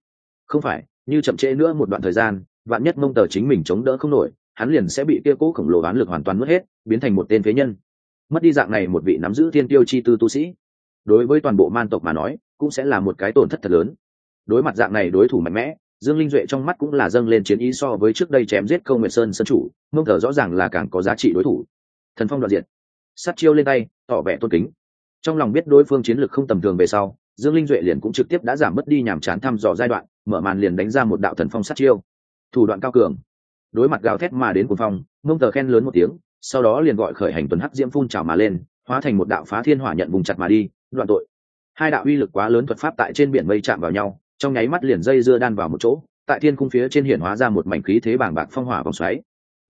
Không phải, như chậm trễ nữa một đoạn thời gian, vạn nhất mông tờ chính mình chống đỡ không nổi, hắn liền sẽ bị kia cố khổng lồ bán lực hoàn toàn mất hết, biến thành một tên phế nhân. Mất đi dạng này một vị nắm giữ thiên tiêu chi tư tu sĩ, đối với toàn bộ man tộc mà nói, cũng sẽ là một cái tổn thất thật lớn. Đối mặt dạng này đối thủ mạnh mẽ dương linh duệ trong mắt cũng là dâng lên chiến ý so với trước đây chém giết câu nguyệt sơn sân chủ mông thở rõ ràng là càng có giá trị đối thủ. Thần phong đoạn diện, sắt chiêu lên tay tỏ vẻ tôn kính. Trong lòng biết đối phương chiến lược không tầm thường về sau dương linh duệ liền cũng trực tiếp đã giảm mất đi nhàm chán thăm dò giai đoạn mở màn liền đánh ra một đạo thần phong sát chiêu. Thủ đoạn cao cường. Đối mặt gào thét mà đến cuồng phong mông tờ khen lớn một tiếng sau đó liền gọi khởi hành tuấn hắc diễm phun trào mà lên hóa thành một đạo phá thiên hỏa nhận vùng chặt mà đi đoạn tội. Hai đạo uy lực quá lớn thuật pháp tại trên biển mây chạm vào nhau trong nháy mắt liền dây dưa đan vào một chỗ, tại thiên cung phía trên hiển hóa ra một mảnh khí thế bàng bạc phong hỏa vòng xoáy.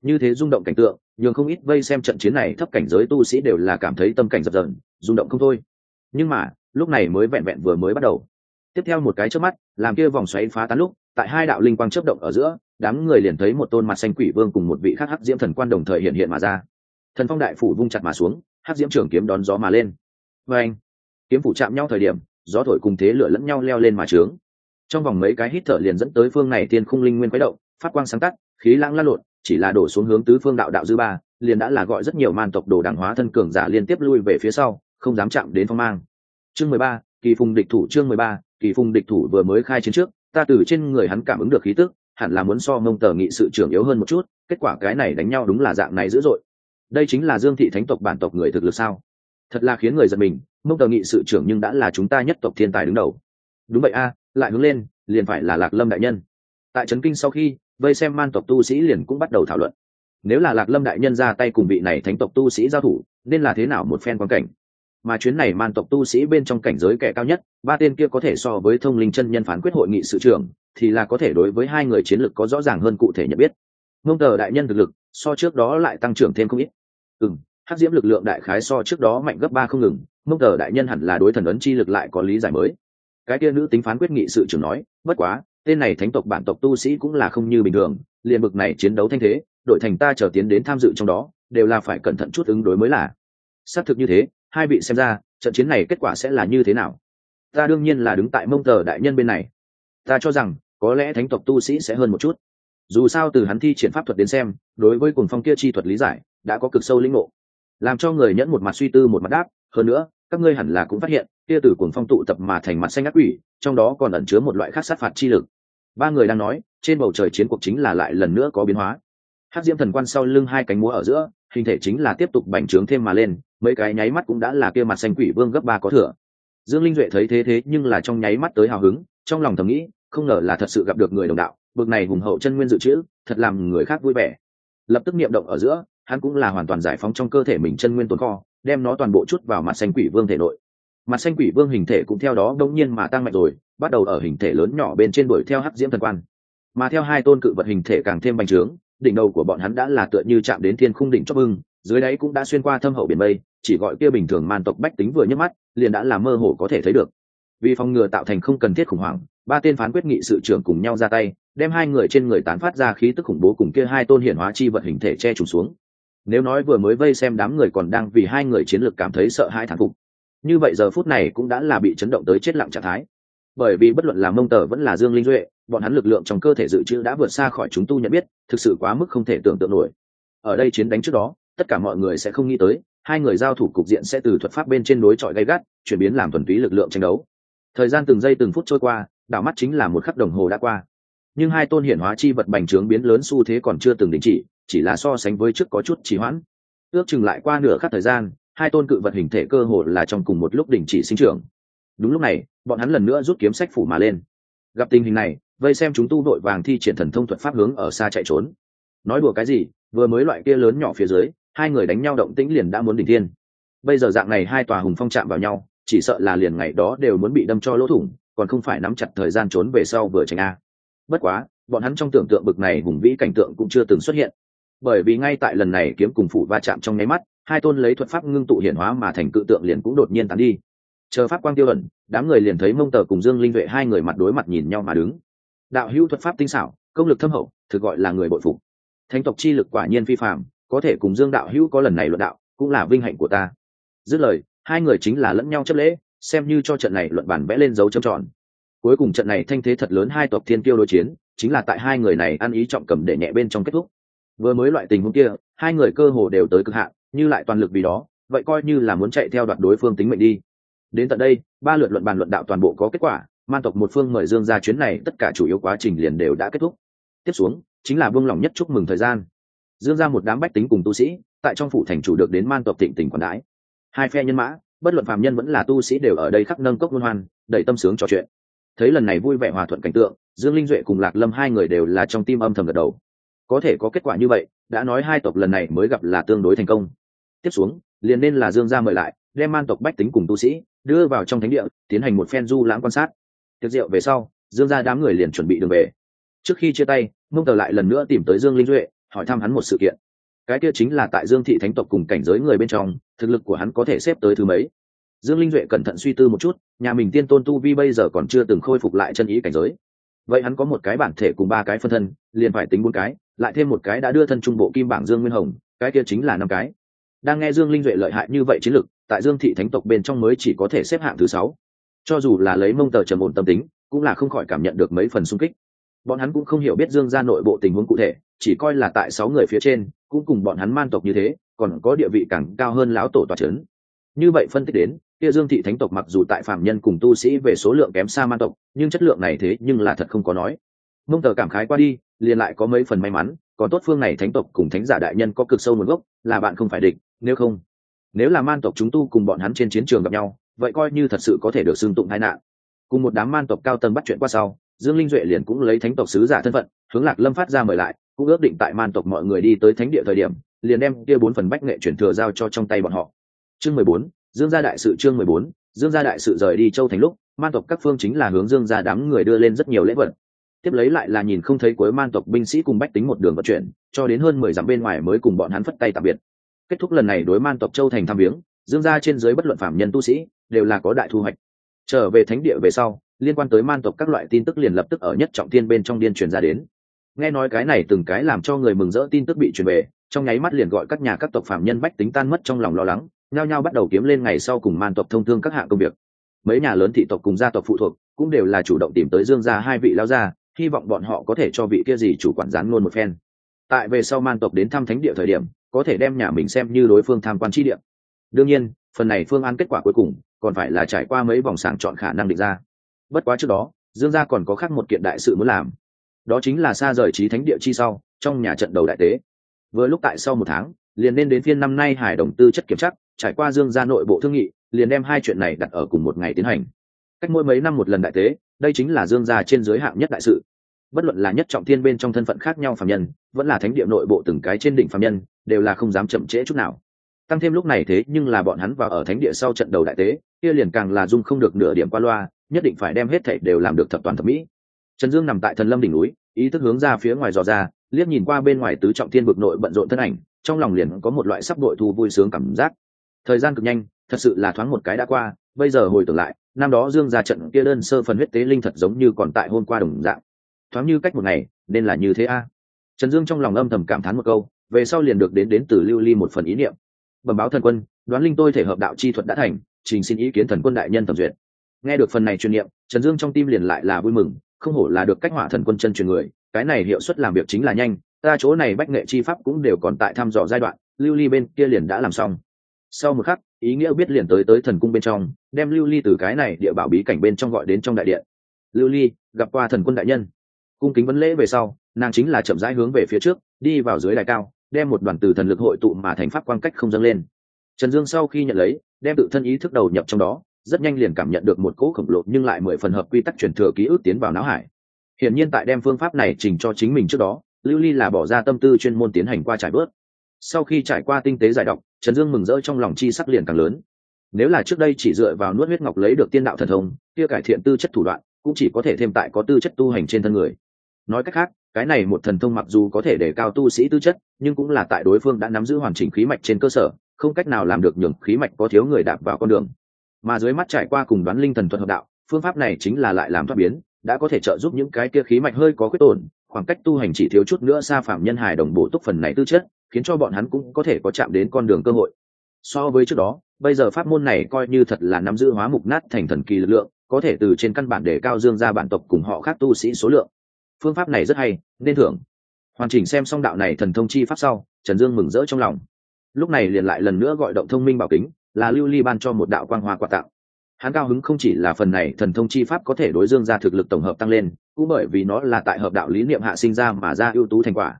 Như thế rung động cảnh tượng, nhường không ít vây xem trận chiến này thấp cảnh giới tu sĩ đều là cảm thấy tâm cảnh dập dần rung động không thôi. Nhưng mà, lúc này mới vẹn vẹn vừa mới bắt đầu. Tiếp theo một cái trước mắt, làm kia vòng xoáy phá tán lúc, tại hai đạo linh quang chớp động ở giữa, đám người liền thấy một tôn mặt xanh quỷ vương cùng một vị khắc hắc diễm thần quan đồng thời hiện hiện mà ra. Thần phong đại phủ vung chặt mà xuống, hắc diễm trường kiếm đón gió mà lên. Vê anh kiếm phủ chạm nhau thời điểm, gió thổi cùng thế lửa lẫn nhau leo lên mà trướng trong vòng mấy cái hít thở liền dẫn tới phương này tiên khung linh nguyên quấy động, phát quang sáng tắt, khí lãng lan lộn, chỉ là đổ xuống hướng tứ phương đạo đạo dư ba, liền đã là gọi rất nhiều man tộc đồ đảng hóa thân cường giả liên tiếp lui về phía sau, không dám chạm đến phong mang. Chương mười ba, kỳ phùng địch thủ chương mười ba, kỳ phùng địch thủ vừa mới khai chiến trước, ta từ trên người hắn cảm ứng được khí tức, hẳn là muốn so mông tờ nghị sự trưởng yếu hơn một chút, kết quả cái này đánh nhau đúng là dạng này dữ dội. Đây chính là dương thị thánh tộc bản tộc người thực lực sao? Thật là khiến người giật mình, mông tờ nghị sự trưởng nhưng đã là chúng ta nhất tộc thiên tài đứng đầu. Đúng vậy a lại hướng lên, liền phải là lạc lâm đại nhân. Tại trấn kinh sau khi, vây xem man tộc tu sĩ liền cũng bắt đầu thảo luận. Nếu là lạc lâm đại nhân ra tay cùng vị này thánh tộc tu sĩ giao thủ, nên là thế nào một phen quan cảnh? Mà chuyến này man tộc tu sĩ bên trong cảnh giới kẻ cao nhất, ba tên kia có thể so với thông linh chân nhân phán quyết hội nghị sự trưởng, thì là có thể đối với hai người chiến lược có rõ ràng hơn cụ thể nhận biết. Ngông tờ đại nhân thực lực, so trước đó lại tăng trưởng thêm không ít. Ừ hắc diễm lực lượng đại khái so trước đó mạnh gấp ba không ngừng ngông tờ đại nhân hẳn là đối thần ấn chi lực lại có lý giải mới cái kia nữ tính phán quyết nghị sự trưởng nói, bất quá, tên này thánh tộc bản tộc tu sĩ cũng là không như bình thường, liền bực này chiến đấu thanh thế, đội thành ta chờ tiến đến tham dự trong đó, đều là phải cẩn thận chút ứng đối mới là. Xác thực như thế, hai vị xem ra, trận chiến này kết quả sẽ là như thế nào? Ta đương nhiên là đứng tại mông tờ đại nhân bên này. Ta cho rằng, có lẽ thánh tộc tu sĩ sẽ hơn một chút. Dù sao từ hắn thi triển pháp thuật đến xem, đối với cùng phong kia chi thuật lý giải, đã có cực sâu linh ngộ. Làm cho người nhẫn một mặt suy tư một mặt đáp, hơn nữa, các ngươi hẳn là cũng phát hiện kia từ cuồng phong tụ tập mà thành mặt xanh ác quỷ, trong đó còn ẩn chứa một loại khác sát phạt chi lực. Ba người đang nói, trên bầu trời chiến cuộc chính là lại lần nữa có biến hóa. Hát diễm thần quan sau lưng hai cánh múa ở giữa, hình thể chính là tiếp tục bành trướng thêm mà lên, mấy cái nháy mắt cũng đã là kia mặt xanh quỷ vương gấp ba có thừa. Dương linh duệ thấy thế thế nhưng là trong nháy mắt tới hào hứng, trong lòng thầm nghĩ, không ngờ là thật sự gặp được người đồng đạo, bực này hùng hậu chân nguyên dự trữ, thật làm người khác vui vẻ. Lập tức niệm động ở giữa, hắn cũng là hoàn toàn giải phóng trong cơ thể mình chân nguyên tồn kho, đem nó toàn bộ chút vào mặt xanh quỷ vương thể nội mặt xanh quỷ vương hình thể cũng theo đó đông nhiên mà tăng mạnh rồi, bắt đầu ở hình thể lớn nhỏ bên trên đuổi theo hắc diễm thần quan. Mà theo hai tôn cự vật hình thể càng thêm bành trướng, đỉnh đầu của bọn hắn đã là tựa như chạm đến thiên khung đỉnh chóp bưng, dưới đáy cũng đã xuyên qua thâm hậu biển mây, chỉ gọi kia bình thường man tộc bách tính vừa nhấc mắt, liền đã là mơ hồ có thể thấy được. Vì phòng ngừa tạo thành không cần thiết khủng hoảng, ba tên phán quyết nghị sự trưởng cùng nhau ra tay, đem hai người trên người tán phát ra khí tức khủng bố cùng kia hai tôn hiển hóa chi vật hình thể che trùng xuống. Nếu nói vừa mới vây xem đám người còn đang vì hai người chiến lược cảm thấy sợ hãi thản phục như vậy giờ phút này cũng đã là bị chấn động tới chết lặng trạng thái. Bởi vì bất luận là mông tờ vẫn là dương linh duệ, bọn hắn lực lượng trong cơ thể dự trữ đã vượt xa khỏi chúng tu nhận biết, thực sự quá mức không thể tưởng tượng nổi. Ở đây chiến đánh trước đó, tất cả mọi người sẽ không nghĩ tới, hai người giao thủ cục diện sẽ từ thuật pháp bên trên đối chọi gay gắt, chuyển biến làm thuần túy lực lượng tranh đấu. Thời gian từng giây từng phút trôi qua, đảo mắt chính là một khắc đồng hồ đã qua. Nhưng hai tôn hiển hóa chi vật bành trướng biến lớn xu thế còn chưa từng đình chỉ chỉ là so sánh với trước có chút trì hoãn. Ước chừng lại qua nửa khắc thời gian hai tôn cự vật hình thể cơ hồ là trong cùng một lúc đình chỉ sinh trưởng. Đúng lúc này, bọn hắn lần nữa rút kiếm sách phủ mà lên. Gặp tình hình này, vây xem chúng tu vội vàng thi triển thần thông thuật pháp hướng ở xa chạy trốn. Nói đùa cái gì, vừa mới loại kia lớn nhỏ phía dưới, hai người đánh nhau động tĩnh liền đã muốn đỉnh thiên. Bây giờ dạng này hai tòa hùng phong chạm vào nhau, chỉ sợ là liền ngày đó đều muốn bị đâm cho lỗ thủng, còn không phải nắm chặt thời gian trốn về sau vừa tránh a. Bất quá, bọn hắn trong tưởng tượng bực này hùng vĩ cảnh tượng cũng chưa từng xuất hiện. Bởi vì ngay tại lần này kiếm cùng phủ va chạm trong nháy mắt hai tôn lấy thuật pháp ngưng tụ hiển hóa mà thành cự tượng liền cũng đột nhiên tán đi. Chờ pháp quang tiêu ẩn, đám người liền thấy mông tờ cùng dương linh vệ hai người mặt đối mặt nhìn nhau mà đứng. Đạo hữu thuật pháp tinh xảo, công lực thâm hậu, thực gọi là người bội phục. Thánh tộc chi lực quả nhiên phi phạm có thể cùng dương đạo hữu có lần này luận đạo, cũng là vinh hạnh của ta. Dứt lời, hai người chính là lẫn nhau chấp lễ, xem như cho trận này luận bản vẽ lên dấu trầm tròn. Cuối cùng trận này thanh thế thật lớn hai tộc thiên tiêu đối chiến, chính là tại hai người này ăn ý trọng cầm để nhẹ bên trong kết thúc. Vừa mới loại tình huống kia, hai người cơ hồ đều tới cực hạn như lại toàn lực vì đó, vậy coi như là muốn chạy theo đoạt đối phương tính mệnh đi. Đến tận đây, ba lượt luận bàn luận đạo toàn bộ có kết quả, man tộc một phương mời dương ra chuyến này, tất cả chủ yếu quá trình liền đều đã kết thúc. Tiếp xuống, chính là vương lòng nhất chúc mừng thời gian. Dương ra một đám bách tính cùng tu sĩ, tại trong phủ thành chủ được đến man tộc thịnh tỉnh quản đái hai phe nhân mã, bất luận phàm nhân vẫn là tu sĩ đều ở đây khắc nâng cốc luân hoan đầy tâm sướng trò chuyện. Thấy lần này vui vẻ hòa thuận cảnh tượng, dương linh duệ cùng lạc lâm hai người đều là trong tim âm thầm gật đầu. Có thể có kết quả như vậy, đã nói hai tộc lần này mới gặp là tương đối thành công tiếp xuống, liền nên là dương gia mời lại, đem man tộc bách tính cùng tu sĩ đưa vào trong thánh địa, tiến hành một phen du lãng quan sát. Tiệc rượu về sau, dương gia đám người liền chuẩn bị đường về. Trước khi chia tay, mông tờ lại lần nữa tìm tới dương linh duệ, hỏi thăm hắn một sự kiện. Cái kia chính là tại dương thị thánh tộc cùng cảnh giới người bên trong, thực lực của hắn có thể xếp tới thứ mấy? Dương linh duệ cẩn thận suy tư một chút, nhà mình tiên tôn tu vi bây giờ còn chưa từng khôi phục lại chân ý cảnh giới. Vậy hắn có một cái bản thể cùng ba cái phân thân, liền phải tính bốn cái, lại thêm một cái đã đưa thân trung bộ kim bảng dương nguyên hồng, cái kia chính là năm cái đang nghe dương linh duệ lợi hại như vậy chiến lực, tại dương thị thánh tộc bên trong mới chỉ có thể xếp hạng thứ sáu. Cho dù là lấy mông tờ trầm ổn tâm tính, cũng là không khỏi cảm nhận được mấy phần sung kích. Bọn hắn cũng không hiểu biết dương ra nội bộ tình huống cụ thể, chỉ coi là tại sáu người phía trên, cũng cùng bọn hắn man tộc như thế, còn có địa vị càng cao hơn lão tổ tòa c h ấ n như vậy phân tích đến, kia dương thị thánh tộc mặc dù tại phạm nhân cùng tu sĩ về số lượng kém xa man tộc, nhưng chất lượng này thế nhưng là thật không có nói. Mông tờ cảm khái qua đi, liền lại có mấy phần may mắn còn tốt phương này thánh tộc cùng thánh giả đại nhân có cực sâu nguồn gốc, là bạn không phải địch, nếu không, nếu là man tộc chúng tu cùng bọn hắn trên chiến trường gặp nhau, vậy coi như thật sự có thể được xưng tụng hai nạn. Cùng một đám man tộc cao tầng bắt chuyện qua sau, dương linh duệ liền cũng lấy thánh tộc sứ giả thân phận, hướng lạc lâm phát ra mời lại, cũng ước định tại man tộc mọi người đi tới thánh địa thời điểm, liền đem kia bốn phần bách nghệ chuyển thừa giao cho trong tay bọn họ. Chương mười bốn, dương gia đại sự chương mười bốn, dương gia đại sự rời đi châu thành lúc, man tộc các phương chính là hướng dương gia đám người đưa lên rất nhiều lễ vật tiếp lấy lại là nhìn không thấy cuối man tộc binh sĩ cùng bách tính một đường vận chuyển, cho đến hơn mười dặm bên ngoài mới cùng bọn hắn phất tay tạm biệt. Kết thúc lần này đối man tộc châu thành tham viếng, dương gia trên dưới bất luận phạm nhân tu sĩ, đều là có đại thu hoạch. Trở về thánh địa về sau, liên quan tới man tộc các loại tin tức liền lập tức ở nhất trọng thiên bên trong điên truyền ra đến. Nghe nói cái này từng cái làm cho người mừng rỡ tin tức bị truyền về, trong nháy mắt liền gọi các nhà các tộc phạm nhân bách tính tan mất trong lòng lo lắng, nhao nhao bắt đầu kiếm lên ngày sau cùng man tộc thông thương các hạng công việc. Mấy nhà lớn thị tộc cùng gia tộc phụ thuộc, cũng đều là chủ động tìm tới dương gia hai vị lao gia hy vọng bọn họ có thể cho vị kia gì chủ quản gián luôn một phen. Tại về sau man tộc đến thăm thánh địa thời điểm, có thể đem nhà mình xem như đối phương tham quan tri địa. Đương nhiên, phần này phương án kết quả cuối cùng, còn phải là trải qua mấy vòng sàng chọn khả năng định ra. Bất quá trước đó, dương gia còn có khác một kiện đại sự muốn làm. Đó chính là xa rời trí thánh địa chi sau, trong nhà trận đầu đại tế. Vừa lúc tại sau một tháng, liền nên đến phiên năm nay hải đồng tư chất kiểm chắc, trải qua dương gia nội bộ thương nghị, liền đem hai chuyện này đặt ở cùng một ngày tiến hành cách mỗi mấy năm một lần đại tế, đây chính là dương gia trên giới hạng nhất đại sự. Bất luận là nhất trọng thiên bên trong thân phận khác nhau phạm nhân, vẫn là thánh địa nội bộ từng cái trên đỉnh phạm nhân, đều là không dám chậm trễ chút nào. Tăng thêm lúc này thế, nhưng là bọn hắn vào ở thánh địa sau trận đầu đại tế, kia liền càng là dung không được nửa điểm qua loa, nhất định phải đem hết thảy đều làm được thập toàn thập mỹ. Trần dương nằm tại thần lâm đỉnh núi, ý thức hướng ra phía ngoài dò ra, liếc nhìn qua bên ngoài tứ trọng thiên bực nội bận rộn thân ảnh, trong lòng liền có một loại sắp đội thu vui sướng cảm giác. Thời gian cực nhanh, thật sự là thoáng một cái đã qua, bây giờ hồi tưởng lại năm đó dương ra trận kia đơn sơ phần huyết tế linh thật giống như còn tại hôm qua đồng dạng. Thoáng như cách một ngày, nên là như thế a. Trần dương trong lòng âm thầm cảm thán một câu, về sau liền được đến đến từ lưu ly một phần ý niệm. Bẩm báo thần quân, đoán linh tôi thể hợp đạo chi thuật đã thành, trình xin ý kiến thần quân đại nhân thẩm duyệt. Nghe được phần này truyền niệm, trần dương trong tim liền lại là vui mừng, không hổ là được cách hỏa thần quân chân truyền người, cái này hiệu suất làm việc chính là nhanh, ta chỗ này bách nghệ chi pháp cũng đều còn tại thăm dò giai đoạn, lưu ly bên kia liền đã làm xong. Sau một khắc, ý nghĩa biết liền tới tới thần cung bên trong đem lưu ly từ cái này địa bảo bí cảnh bên trong gọi đến trong đại điện. Lưu ly, gặp qua thần quân đại nhân. Cung kính vấn lễ về sau, nàng chính là chậm rãi hướng về phía trước, đi vào dưới đài cao, đem một đoàn từ thần lực hội tụ mà thành pháp quan cách không dâng lên. Trần dương sau khi nhận lấy, đem tự thân ý thức đầu nhập trong đó, rất nhanh liền cảm nhận được một cỗ khổng lồ nhưng lại mười phần hợp quy tắc truyền thừa ký ức tiến vào não hải. Hiển nhiên tại đem phương pháp này trình cho chính mình trước đó, lưu ly là bỏ ra tâm tư chuyên môn tiến hành qua trải bớt sau khi trải qua tinh tế giải đọc trần dương mừng rỡ trong lòng chi sắc liền càng lớn nếu là trước đây chỉ dựa vào nuốt huyết ngọc lấy được tiên đạo thần thông, kia cải thiện tư chất thủ đoạn, cũng chỉ có thể thêm tại có tư chất tu hành trên thân người. Nói cách khác, cái này một thần thông mặc dù có thể để cao tu sĩ tư chất, nhưng cũng là tại đối phương đã nắm giữ hoàn chỉnh khí mạch trên cơ sở, không cách nào làm được nhường khí mạch có thiếu người đạp vào con đường. Mà dưới mắt trải qua cùng đoán linh thần thuật hợp đạo, phương pháp này chính là lại làm thoát biến, đã có thể trợ giúp những cái kia khí mạch hơi có khuyết tổn, khoảng cách tu hành chỉ thiếu chút nữa xa phạm nhân hài đồng bổ túc phần này tư chất, khiến cho bọn hắn cũng có thể có chạm đến con đường cơ hội. So với trước đó bây giờ pháp môn này coi như thật là nắm giữ hóa mục nát thành thần kỳ lực lượng, có thể từ trên căn bản để cao dương ra bản tộc cùng họ khác tu sĩ số lượng. Phương pháp này rất hay, nên thưởng. Hoàn chỉnh xem xong đạo này thần thông chi pháp sau, trần dương mừng rỡ trong lòng. Lúc này liền lại lần nữa gọi động thông minh bảo kính, là lưu ly ban cho một đạo quang hoa quà tặng. Hắn cao hứng không chỉ là phần này thần thông chi pháp có thể đối dương ra thực lực tổng hợp tăng lên, cũng bởi vì nó là tại hợp đạo lý niệm hạ sinh ra mà ra ưu tú thành quả.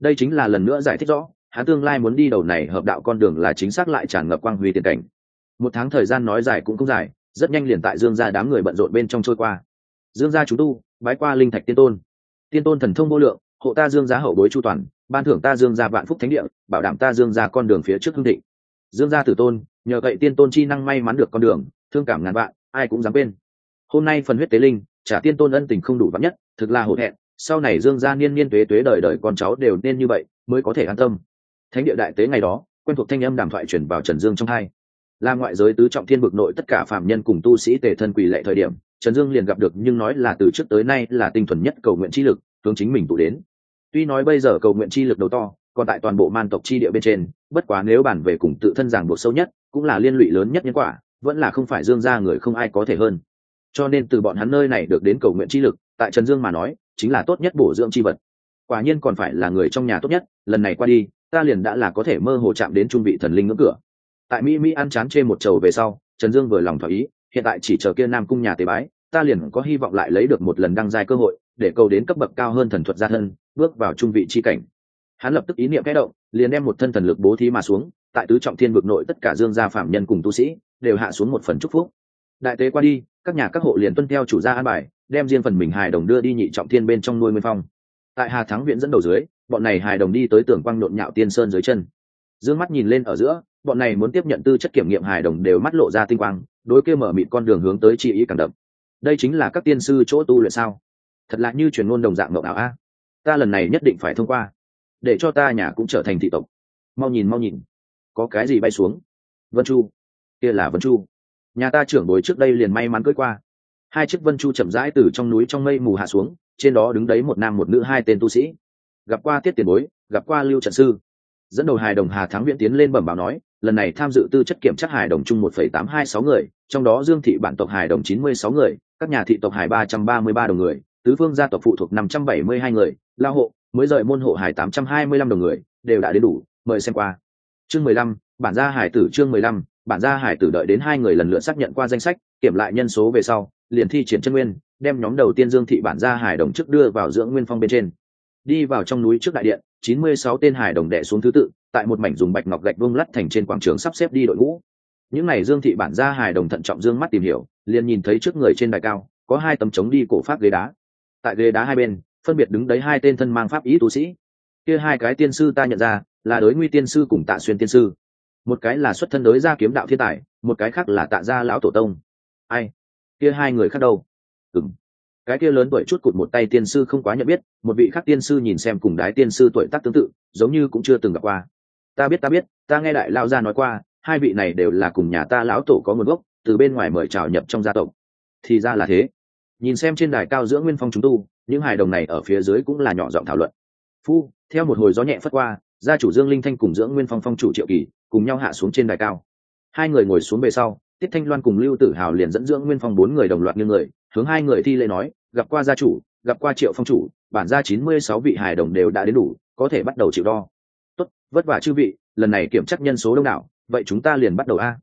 Đây chính là lần nữa giải thích rõ hắn tương lai muốn đi đầu này hợp đạo con đường là chính xác lại tràn ngập quang huy tiền cảnh. Một tháng thời gian nói dài cũng không dài, rất nhanh liền tại dương gia đám người bận rộn bên trong trôi qua. Dương gia chú tu, bái qua linh thạch tiên tôn. Tiên tôn thần thông vô lượng, hộ ta dương gia hậu bối chu toàn, ban thưởng ta dương gia vạn phúc thánh địa, bảo đảm ta dương gia con đường phía trước hương định dương gia tử tôn, nhờ cậy tiên tôn chi năng may mắn được con đường, thương cảm ngàn vạn, ai cũng dám quên. Hôm nay phần huyết tế linh, trả tiên tôn ân tình không đủ vắn nhất, thực là hổ thẹn, sau này dương gia niên niên tuế tuế đời đời con cháu đều nên như vậy, mới có thể an tâm thánh địa đại tế ngày đó, quen thuộc thanh âm đàm thoại chuyển vào trần dương trong hai. Là ngoại giới tứ trọng thiên bực nội tất cả phạm nhân cùng tu sĩ tề thân quỳ lệ thời điểm, trần dương liền gặp được nhưng nói là từ trước tới nay là tinh thuần nhất cầu nguyện chi lực, hướng chính mình tụ đến. Tuy nói bây giờ cầu nguyện chi lực đầu to, còn tại toàn bộ man tộc chi địa bên trên, bất quá nếu bản về cùng tự thân giảng buộc sâu nhất, cũng là liên lụy lớn nhất nhân quả, vẫn là không phải dương ra người không ai có thể hơn. Cho nên từ bọn hắn nơi này được đến cầu nguyện chi lực, tại trần dương mà nói, chính là tốt nhất bổ dưỡng chi vật. Quả nhiên còn phải là người trong nhà tốt nhất, lần này qua đi ta liền đã là có thể mơ hồ chạm đến trung vị thần linh ngưỡng cửa. Tại mỹ mỹ ăn chán chê một trầu về sau, trần dương vừa lòng thỏa ý, hiện tại chỉ chờ kia nam cung nhà tế bái, ta liền có hy vọng lại lấy được một lần đăng giai cơ hội, để cầu đến cấp bậc cao hơn thần thuật gia thân, bước vào trung vị chi cảnh. Hắn lập tức ý niệm kẽ động, liền đem một thân thần lực bố thí mà xuống, tại tứ trọng thiên vực nội tất cả dương gia phạm nhân cùng tu sĩ, đều hạ xuống một phần chúc phúc. Đại tế qua đi, các nhà các hộ liền tuân theo chủ gia an bài, đem riêng phần mình hài đồng đưa đi nhị trọng thiên bên trong nuôi nguyên phong. Tại hà thắng viện dẫn đầu dưới bọn này hài đồng đi tới tưởng quang nhộn nhạo tiên sơn dưới chân. Dương mắt nhìn lên ở giữa, bọn này muốn tiếp nhận tư chất kiểm nghiệm hài đồng đều mắt lộ ra tinh quang, đối kia mở mịt con đường hướng tới chi ý càng đậm. Đây chính là các tiên sư chỗ tu luyện sao? Thật là như truyền ngôn đồng dạng mộng ảo a. Ta lần này nhất định phải thông qua, để cho ta nhà cũng trở thành thị tộc. Mau nhìn mau nhìn. Có cái gì bay xuống? Vân chu. Kia là vân chu. Nhà ta trưởng bối trước đây liền may mắn cưới qua. Hai chiếc vân chu chậm rãi từ trong núi trong mây mù hạ xuống, trên đó đứng đấy một nam một nữ hai tên tu sĩ gặp qua tiết tiền bối, gặp qua lưu trận sư. Dẫn đầu hài đồng hà thắng viễn tiến lên bẩm báo nói, lần này tham dự tư chất kiểm chắc hài đồng chung một phẩy tám hai sáu người, trong đó dương thị bản tộc hài đồng chín mươi sáu người, các nhà thị tộc hài ba trăm ba mươi ba đồng người, tứ phương gia tộc phụ thuộc năm trăm bảy mươi hai người la hộ, mới rời môn hộ hài tám trăm hai mươi lăm đồng người, đều đã đến đủ, mời xem qua. Chương mười lăm, bản gia hải tử chương mười lăm, bản gia hải tử đợi đến hai người lần lượt xác nhận qua danh sách, kiểm lại nhân số về sau, liền thi triển chân nguyên, đem nhóm đầu tiên dương thị bản gia hải đồng trước đưa vào dưỡng nguyên phong bên trên đi vào trong núi trước đại điện, chín mươi sáu tên hải đồng đệ xuống thứ tự, tại một mảnh dùng bạch ngọc gạch vương lắt thành trên quảng trường sắp xếp đi đội ngũ. Những n à y dương thị bản gia hải đồng thận trọng dương mắt tìm hiểu, liền nhìn thấy trước người trên đài cao, có hai tấm trống đi cổ pháp ghế đá. Tại ghế đá hai bên, phân biệt đứng đấy hai tên thân mang pháp ý tu sĩ. Kia hai cái tiên sư ta nhận ra, là đối nguy tiên sư cùng tạ xuyên tiên sư. Một cái là xuất thân đối gia kiếm đạo thiên tài, một cái khác là tạ gia lão tổ tông. Ai? Kia hai người khác đâu? Ừng cái kia lớn tuổi chút cụt một tay tiên sư không quá nhận biết, một vị khác tiên sư nhìn xem cùng đái tiên sư tuổi tác tương tự, giống như cũng chưa từng gặp qua. Ta biết ta biết, ta nghe đại lao gia nói qua, hai vị này đều là cùng nhà ta lão tổ có nguồn gốc, từ bên ngoài mời chào nhập trong gia tộc. Thì ra là thế. Nhìn xem trên đài cao giữa nguyên phong chúng tu, những hài đồng này ở phía dưới cũng là nhỏ giọng thảo luận. Phu, theo một hồi gió nhẹ phất qua, gia chủ dương linh thanh cùng dưỡng nguyên phong phong chủ triệu kỳ, cùng nhau hạ xuống trên đài cao. Hai người ngồi xuống về sau tiết thanh loan cùng lưu tử hào liền dẫn dưỡng nguyên phong bốn người đồng loạt như người, hướng hai người thi lễ nói, gặp qua gia chủ, gặp qua triệu phong chủ, bản gia chín mươi sáu vị hài đồng đều đã đến đủ, có thể bắt đầu chịu đo. Tốt, vất vả chư vị, lần này kiểm chắc nhân số đông đảo, vậy chúng ta liền bắt đầu a.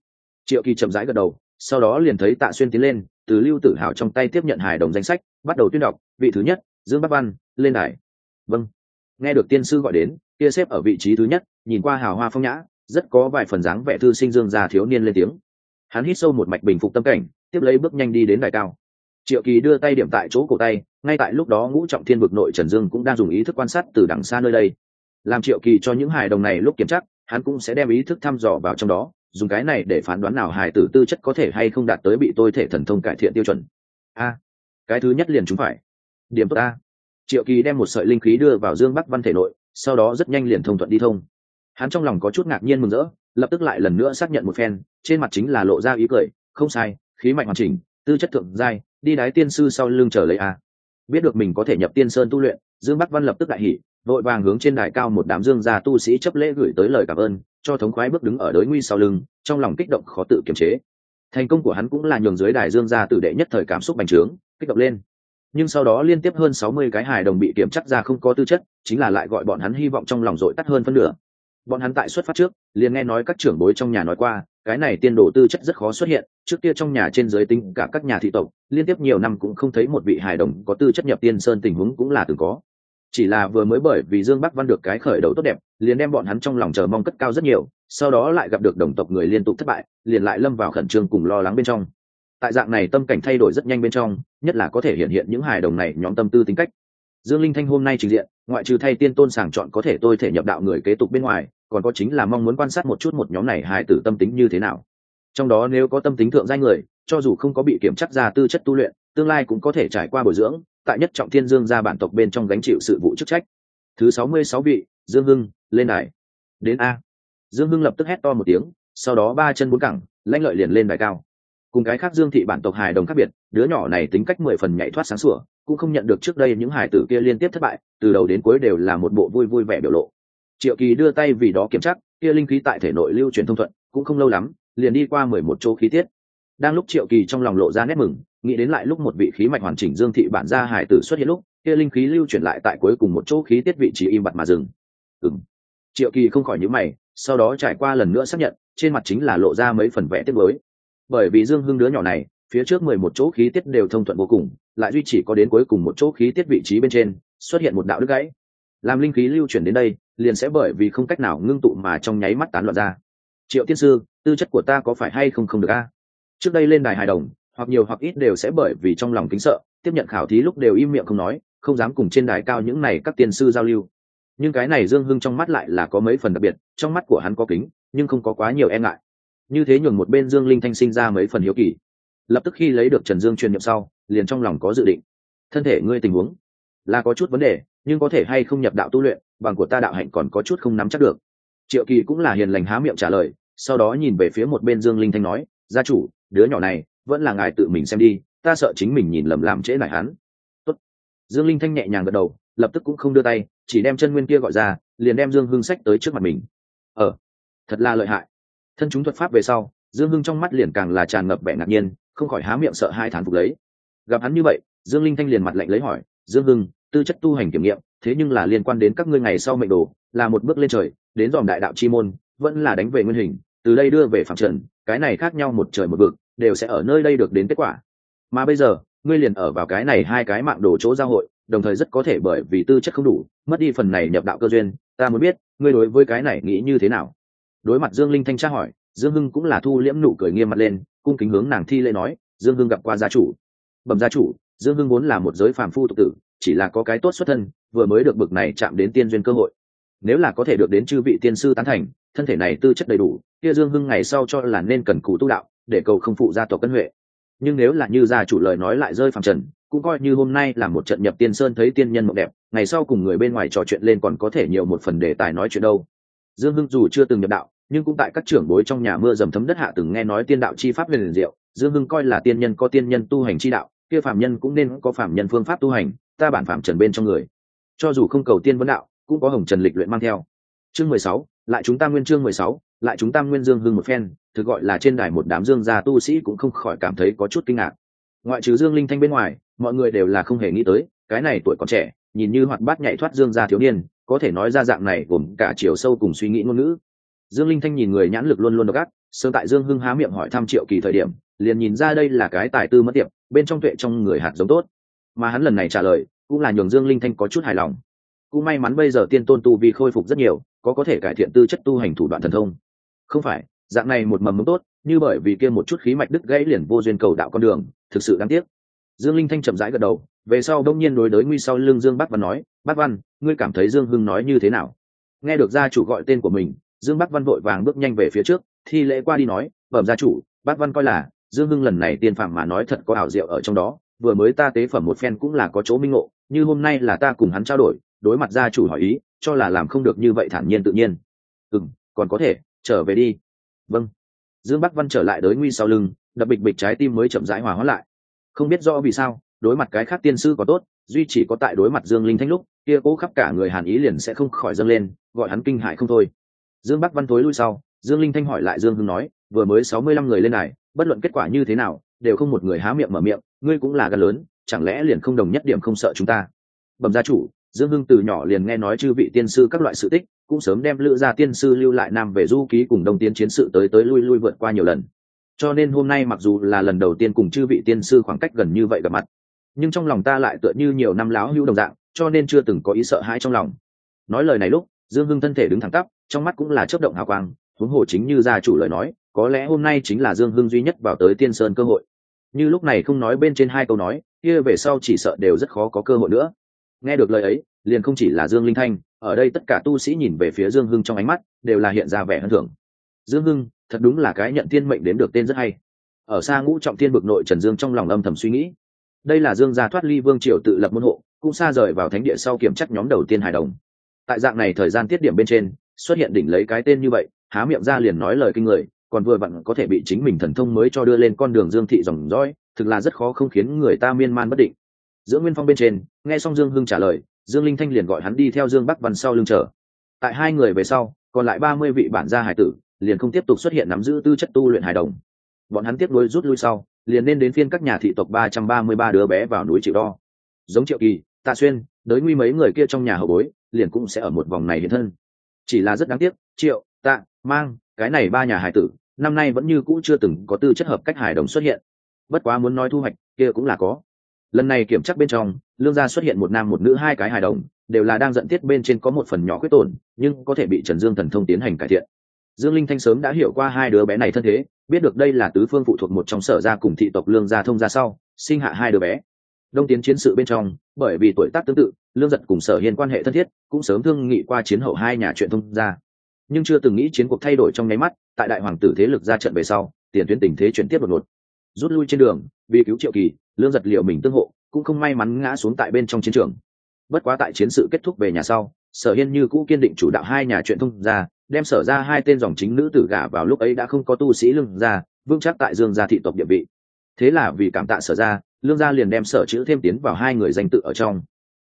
Triệu kỳ chậm rãi gật đầu, sau đó liền thấy tạ xuyên tiến lên, từ lưu tử hào trong tay tiếp nhận hài đồng danh sách, bắt đầu tuyên đọc, vị thứ nhất, dương bắc văn, lên đài. Vâng. Nghe được tiên sư gọi đến, kia xếp ở vị trí thứ nhất, nhìn qua hào hoa phong nhã, rất có vài phần dáng vẻ thư sinh dương già thiếu niên lên tiếng hắn hít sâu một mạch bình phục tâm cảnh, tiếp lấy bước nhanh đi đến đài cao. Triệu kỳ đưa tay điểm tại chỗ cổ tay, ngay tại lúc đó ngũ trọng thiên vực nội trần dương cũng đang dùng ý thức quan sát từ đằng xa nơi đây. Làm triệu kỳ cho những hài đồng này lúc kiểm chắc hắn cũng sẽ đem ý thức thăm dò vào trong đó, dùng cái này để phán đoán nào hài tử tư chất có thể hay không đạt tới bị tôi thể thần thông cải thiện tiêu chuẩn. A, cái thứ nhất liền chúng phải. Điểm tốt a. Triệu kỳ đem một sợi linh khí đưa vào dương bắc văn thể nội, sau đó rất nhanh liền thông thuận đi thông. Hắn trong lòng có chút ngạc nhiên mừng rỡ lập tức lại lần nữa xác nhận một phen, trên mặt chính là lộ ra ý cười, không sai, khí mạnh hoàn chỉnh, tư chất thượng giai, đi đái tiên sư sau lưng trở lấy a. Biết được mình có thể nhập tiên sơn tu luyện, dương bắc văn lập tức đại hỉ, vội vàng hướng trên đài cao một đám dương gia tu sĩ chấp lễ gửi tới lời cảm ơn, cho thống khoái bước đứng ở đối nguy sau lưng, trong lòng kích động khó tự kiềm chế. Thành công của hắn cũng là nhường dưới đài dương gia tử đệ nhất thời cảm xúc bành trướng, kích động lên. Nhưng sau đó liên tiếp hơn sáu mươi cái hài đồng bị kiểm chắc ra không có tư chất, chính là lại gọi bọn hắn hy vọng trong lòng dội tắt hơn phân nửa bọn hắn tại xuất phát trước, liền nghe nói các trưởng bối trong nhà nói qua, cái này tiên đồ tư chất rất khó xuất hiện, trước kia trong nhà trên giới tính cả các nhà thị tộc, liên tiếp nhiều năm cũng không thấy một vị hài đồng có tư chất nhập tiên sơn tình huống cũng là từng có. Chỉ là vừa mới bởi vì dương bắc văn được cái khởi đầu tốt đẹp, liền đem bọn hắn trong lòng chờ mong cất cao rất nhiều, sau đó lại gặp được đồng tộc người liên tục thất bại, liền lại lâm vào khẩn trương cùng lo lắng bên trong. Tại dạng này tâm cảnh thay đổi rất nhanh bên trong, nhất là có thể hiện hiện những hài đồng này nhóm tâm tư tính cách. Dương linh thanh hôm nay trình diện ngoại trừ thay tiên tôn sàng chọn có thể tôi thể nhập đạo người kế tục bên ngoài, còn có chính là mong muốn quan sát một chút một nhóm này hài tử tâm tính như thế nào. Trong đó nếu có tâm tính thượng danh người, cho dù không có bị kiểm chắc ra tư chất tu luyện, tương lai cũng có thể trải qua bồi dưỡng, tại nhất trọng thiên dương ra bản tộc bên trong gánh chịu sự vụ chức trách. Thứ sáu mươi sáu vị, dương hưng, lên đài. Đến a. Dương hưng lập tức hét to một tiếng, sau đó ba chân bốn cẳng lanh lợi liền lên đài cao cùng cái khác dương thị bản tộc hài đồng khác biệt, đứa nhỏ này tính cách mười phần nhảy thoát sáng sủa, cũng không nhận được trước đây những hài tử kia liên tiếp thất bại, từ đầu đến cuối đều là một bộ vui vui vẻ biểu lộ. Triệu kỳ đưa tay vì đó kiểm tra, kia linh khí tại thể nội lưu truyền thông thuận, cũng không lâu lắm, liền đi qua mười một chỗ khí tiết. Đang lúc triệu kỳ trong lòng lộ ra nét mừng, nghĩ đến lại lúc một vị khí mạch hoàn chỉnh dương thị bản gia hải tử xuất hiện lúc, kia linh khí lưu chuyển lại tại cuối cùng một chỗ khí tiết vị trí im bặt mà dừng. Ừng triệu kỳ không khỏi nhíu mày, sau đó trải qua lần nữa xác nhận, trên mặt chính là lộ ra mấy phần vẽ tiết mới bởi vì dương hưng đứa nhỏ này, phía trước mười một chỗ khí tiết đều thông thuận vô cùng, lại duy chỉ có đến cuối cùng một chỗ khí tiết vị trí bên trên, xuất hiện một đạo đứt gãy. Làm linh khí lưu chuyển đến đây, liền sẽ bởi vì không cách nào ngưng tụ mà trong nháy mắt tán loạn ra. Triệu tiên sư, tư chất của ta có phải hay không không được a? Trước đây lên đài hài đồng, hoặc nhiều hoặc ít đều sẽ bởi vì trong lòng kính sợ, tiếp nhận khảo thí lúc đều im miệng không nói, không dám cùng trên đài cao những này các tiên sư giao lưu. Nhưng cái này dương hưng trong mắt lại là có mấy phần đặc biệt, trong mắt của hắn có kính, nhưng không có quá nhiều e ngại như thế nhường một bên dương linh thanh sinh ra mấy phần hiếu kỳ. Lập tức khi lấy được trần dương truyền nhậm sau, liền trong lòng có dự định. Thân thể ngươi tình huống là có chút vấn đề, nhưng có thể hay không nhập đạo tu luyện, bằng của ta đạo hạnh còn có chút không nắm chắc được. Triệu kỳ cũng là hiền lành há miệng trả lời, sau đó nhìn về phía một bên dương linh thanh nói, gia chủ, đứa nhỏ này vẫn là ngài tự mình xem đi, ta sợ chính mình nhìn lầm làm trễ nải hắn. Tốt. dương linh thanh nhẹ nhàng gật đầu, lập tức cũng không đưa tay, chỉ đem chân nguyên kia gọi ra, liền đem dương hương sách tới trước mặt mình. Ờ thật là lợi hại thân chúng thuật pháp về sau, dương hưng trong mắt liền càng là tràn ngập vẻ ngạc nhiên, không khỏi há miệng sợ hai thán phục lấy. Gặp hắn như vậy, dương linh thanh liền mặt lạnh lấy hỏi, dương hưng, tư chất tu hành kiểm nghiệm, thế nhưng là liên quan đến các ngươi ngày sau mệnh đồ, là một bước lên trời, đến dòm đại đạo chi môn, vẫn là đánh về nguyên hình, từ đây đưa về phạm trần, cái này khác nhau một trời một vực, đều sẽ ở nơi đây được đến kết quả. Mà bây giờ, ngươi liền ở vào cái này hai cái mạng đồ chỗ giao hội, đồng thời rất có thể bởi vì tư chất không đủ, mất đi phần này nhập đạo cơ duyên, ta muốn biết, ngươi đối với cái này nghĩ như thế nào? Đối mặt dương linh thanh tra hỏi, dương hưng cũng là thu liễm nụ cười nghiêm mặt lên, cung kính hướng nàng thi lễ nói, dương hưng gặp qua gia chủ. Bẩm gia chủ, dương hưng vốn là một giới phàm phu tục tử, chỉ là có cái tốt xuất thân, vừa mới được bực này chạm đến tiên duyên cơ hội. Nếu là có thể được đến chư vị tiên sư tán thành, thân thể này tư chất đầy đủ, kia dương hưng ngày sau cho là nên cần cù tu đạo, để cầu không phụ gia tộc cân huệ. Nhưng nếu là như gia chủ lời nói lại rơi phàm trần, cũng coi như hôm nay là một trận nhập tiên sơn thấy tiên nhân mộng đẹp, ngày sau cùng người bên ngoài trò chuyện lên còn có thể nhiều một phần đề tài nói chuyện đâu dương hưng dù chưa từng nhập đạo, nhưng cũng tại các trưởng bối trong nhà mưa dầm thấm đất hạ từng nghe nói tiên đạo chi pháp huyền diệu. Dương hưng coi là tiên nhân có tiên nhân tu hành chi đạo, kia phạm nhân cũng nên có phạm nhân phương pháp tu hành, ta bản phạm trần bên trong người. Cho dù không cầu tiên vấn đạo, cũng có hồng trần lịch luyện mang theo. Chương mười sáu, lại chúng ta nguyên chương mười sáu, lại chúng ta nguyên dương hưng một phen, thực gọi là trên đài một đám dương gia tu sĩ cũng không khỏi cảm thấy có chút kinh ngạc. Ngoại trừ dương linh thanh bên ngoài, mọi người đều là không hề nghĩ tới, cái này tuổi còn trẻ, nhìn như hoạt bát nhảy thoát dương gia thiếu niên có thể nói ra dạng này gồm cả chiều sâu cùng suy nghĩ ngôn ngữ. Dương linh thanh nhìn người nhãn lực luôn luôn độc ác sơ tại dương hưng há miệng hỏi thăm triệu kỳ thời điểm, liền nhìn ra đây là cái tài tư mất tiệp, bên trong tuệ trong người hạt giống tốt. Mà hắn lần này trả lời, cũng là nhường dương linh thanh có chút hài lòng. Cũng may mắn bây giờ tiên tôn tu vì khôi phục rất nhiều, có có thể cải thiện tư chất tu hành thủ đoạn thần thông. Không phải, dạng này một mầm mống tốt, như bởi vì kia một chút khí mạch đứt gãy liền vô duyên cầu đạo con đường, thực sự đáng tiếc. Dương linh thanh chậm rãi gật đầu, về sau đông nhiên đối đối nguy sau lưng dương bắc và nói bác văn, ngươi cảm thấy dương hưng nói như thế nào? Nghe được gia chủ gọi tên của mình, dương bác văn vội vàng bước nhanh về phía trước, thi lễ qua đi nói, bẩm gia chủ, bác văn coi là, dương hưng lần này tiên phạm mà nói thật có ảo diệu ở trong đó, vừa mới ta tế phẩm một phen cũng là có chỗ minh ngộ, như hôm nay là ta cùng hắn trao đổi, đối mặt gia chủ hỏi ý, cho là làm không được như vậy thản nhiên tự nhiên. Ừ còn có thể, trở về đi. Vâng. Dương bắc văn trở lại đới nguy sau lưng, đập bịch bịch trái tim mới chậm rãi hòa hóa lại. Không biết rõ vì sao, đối mặt cái khác tiên sư có tốt duy chỉ có tại đối mặt dương linh thanh lúc, kia cố khắp cả người hàn ý liền sẽ không khỏi dâng lên, gọi hắn kinh hại không thôi. Dương bắc văn thối lui sau, dương linh thanh hỏi lại dương hưng nói, vừa mới sáu mươi lăm người lên này, bất luận kết quả như thế nào, đều không một người há miệng mở miệng, ngươi cũng là gần lớn, chẳng lẽ liền không đồng nhất điểm không sợ chúng ta? Bẩm gia chủ, dương hưng từ nhỏ liền nghe nói chư vị tiên sư các loại sự tích, cũng sớm đem lựa ra tiên sư lưu lại nam về du ký cùng đồng tiên chiến sự tới tới lui lui vượt qua nhiều lần. Cho nên hôm nay mặc dù là lần đầu tiên cùng chư vị tiên sư khoảng cách gần như vậy gặp mặt nhưng trong lòng ta lại tựa như nhiều năm láo hữu đồng dạng, cho nên chưa từng có ý sợ hãi trong lòng. Nói lời này lúc, dương hưng thân thể đứng thẳng tắp, trong mắt cũng là chớp động hào quang, huống hồ chính như gia chủ lời nói, có lẽ hôm nay chính là dương hưng duy nhất vào tới tiên sơn cơ hội. Như lúc này không nói bên trên hai câu nói, kia về sau chỉ sợ đều rất khó có cơ hội nữa. Nghe được lời ấy, liền không chỉ là dương linh thanh, ở đây tất cả tu sĩ nhìn về phía dương hưng trong ánh mắt, đều là hiện ra vẻ hơn thưởng. Dương hưng, thật đúng là cái nhận tiên mệnh đến được tên rất hay. Ở xa ngũ trọng tiên bực nội trần dương trong lòng âm thầm suy nghĩ đây là dương gia thoát ly vương triều tự lập môn hộ, cũng xa rời vào thánh địa sau kiểm chắc nhóm đầu tiên hài đồng. Tại dạng này thời gian tiết điểm bên trên, xuất hiện đỉnh lấy cái tên như vậy, há miệng ra liền nói lời kinh người, còn vừa vặn có thể bị chính mình thần thông mới cho đưa lên con đường dương thị dòng dõi, thực là rất khó không khiến người ta miên man bất định. Giữa nguyên phong bên trên, nghe xong dương hưng trả lời, dương linh thanh liền gọi hắn đi theo dương bắc văn sau lưng trở tại hai người về sau, còn lại ba mươi vị bản gia hải tử, liền không tiếp tục xuất hiện nắm giữ tư chất tu luyện hài đồng. Bọn hắn tiếp nối rút lui sau liền nên đến phiên các nhà thị tộc ba trăm ba mươi ba đứa bé vào núi chịu đo. Giống triệu kỳ, tạ xuyên, đới nguy mấy người kia trong nhà hậu bối, liền cũng sẽ ở một vòng này hiện thân. Chỉ là rất đáng tiếc, triệu, tạ, mang, cái này ba nhà hải tử, năm nay vẫn như cũ chưa từng có tư chất hợp cách hải đồng xuất hiện. Bất quá muốn nói thu hoạch, kia cũng là có. Lần này kiểm tra bên trong, lương gia xuất hiện một nam một nữ hai cái hài đồng, đều là đang dẫn tiết bên trên có một phần nhỏ khuyết tổn, nhưng có thể bị trần dương thần thông tiến hành cải thiện dương linh thanh sớm đã hiểu qua hai đứa bé này thân thế, biết được đây là tứ phương phụ thuộc một trong sở gia cùng thị tộc lương gia thông gia sau, sinh hạ hai đứa bé. Đông tiến chiến sự bên trong, bởi vì tuổi tác tương tự, lương giật cùng sở hiền quan hệ thân thiết, cũng sớm thương nghị qua chiến hậu hai nhà chuyện thông gia. Nhưng chưa từng nghĩ chiến cuộc thay đổi trong nháy mắt, tại đại hoàng tử thế lực ra trận về sau, tiền tuyến tình thế chuyển tiếp đột ngột. Rút lui trên đường, vì cứu triệu kỳ, lương giật liệu mình tương hộ, cũng không may mắn ngã xuống tại bên trong chiến trường. Bất quá tại chiến sự kết thúc về nhà sau, sở hiên như cũ kiên định chủ đạo hai nhà chuyện thông gia đem sở ra hai tên dòng chính nữ tử gả vào lúc ấy đã không có tu sĩ lương gia, vững chắc tại dương gia thị tộc địa vị. Thế là vì cảm tạ sở ra, lương gia liền đem sở chữ thêm tiến vào hai người danh tự ở trong.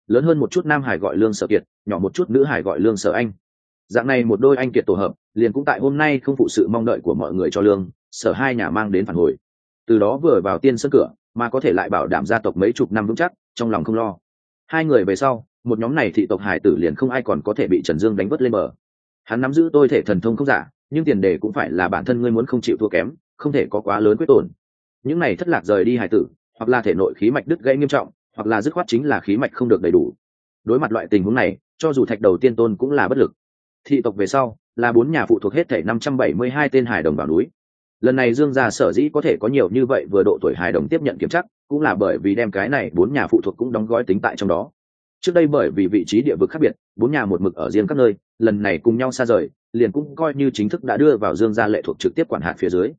Lớn hơn một chút nam hải gọi lương sở kiệt, nhỏ một chút nữ hải gọi lương sở anh. Dạng này một đôi anh kiệt tổ hợp, liền cũng tại hôm nay không phụ sự mong đợi của mọi người cho lương, sở hai nhà mang đến phản hồi. Từ đó vừa vào tiên sân cửa, mà có thể lại bảo đảm gia tộc mấy chục năm vững chắc, trong lòng không lo. Hai người về sau, một nhóm này thị tộc hải tử liền không ai còn có thể bị trần dương đánh vất lên bờ hắn nắm giữ tôi thể thần thông không giả, nhưng tiền đề cũng phải là bản thân ngươi muốn không chịu thua kém, không thể có quá lớn quyết tổn. Những này thất lạc rời đi hải tử, hoặc là thể nội khí mạch đứt gãy nghiêm trọng, hoặc là dứt khoát chính là khí mạch không được đầy đủ. Đối mặt loại tình huống này, cho dù thạch đầu tiên tôn cũng là bất lực. Thị tộc về sau, là bốn nhà phụ thuộc hết thể năm trăm bảy mươi hai tên hải đồng vào núi. Lần này dương gia sở dĩ có thể có nhiều như vậy vừa độ tuổi hài đồng tiếp nhận kiểm chắc cũng là bởi vì đem cái này bốn nhà phụ thuộc cũng đóng gói tính tại trong đó trước đây bởi vì vị trí địa vực khác biệt, bốn nhà một mực ở riêng các nơi, lần này cùng nhau xa rời, liền cũng coi như chính thức đã đưa vào dương gia lệ thuộc trực tiếp quản hạt phía dưới.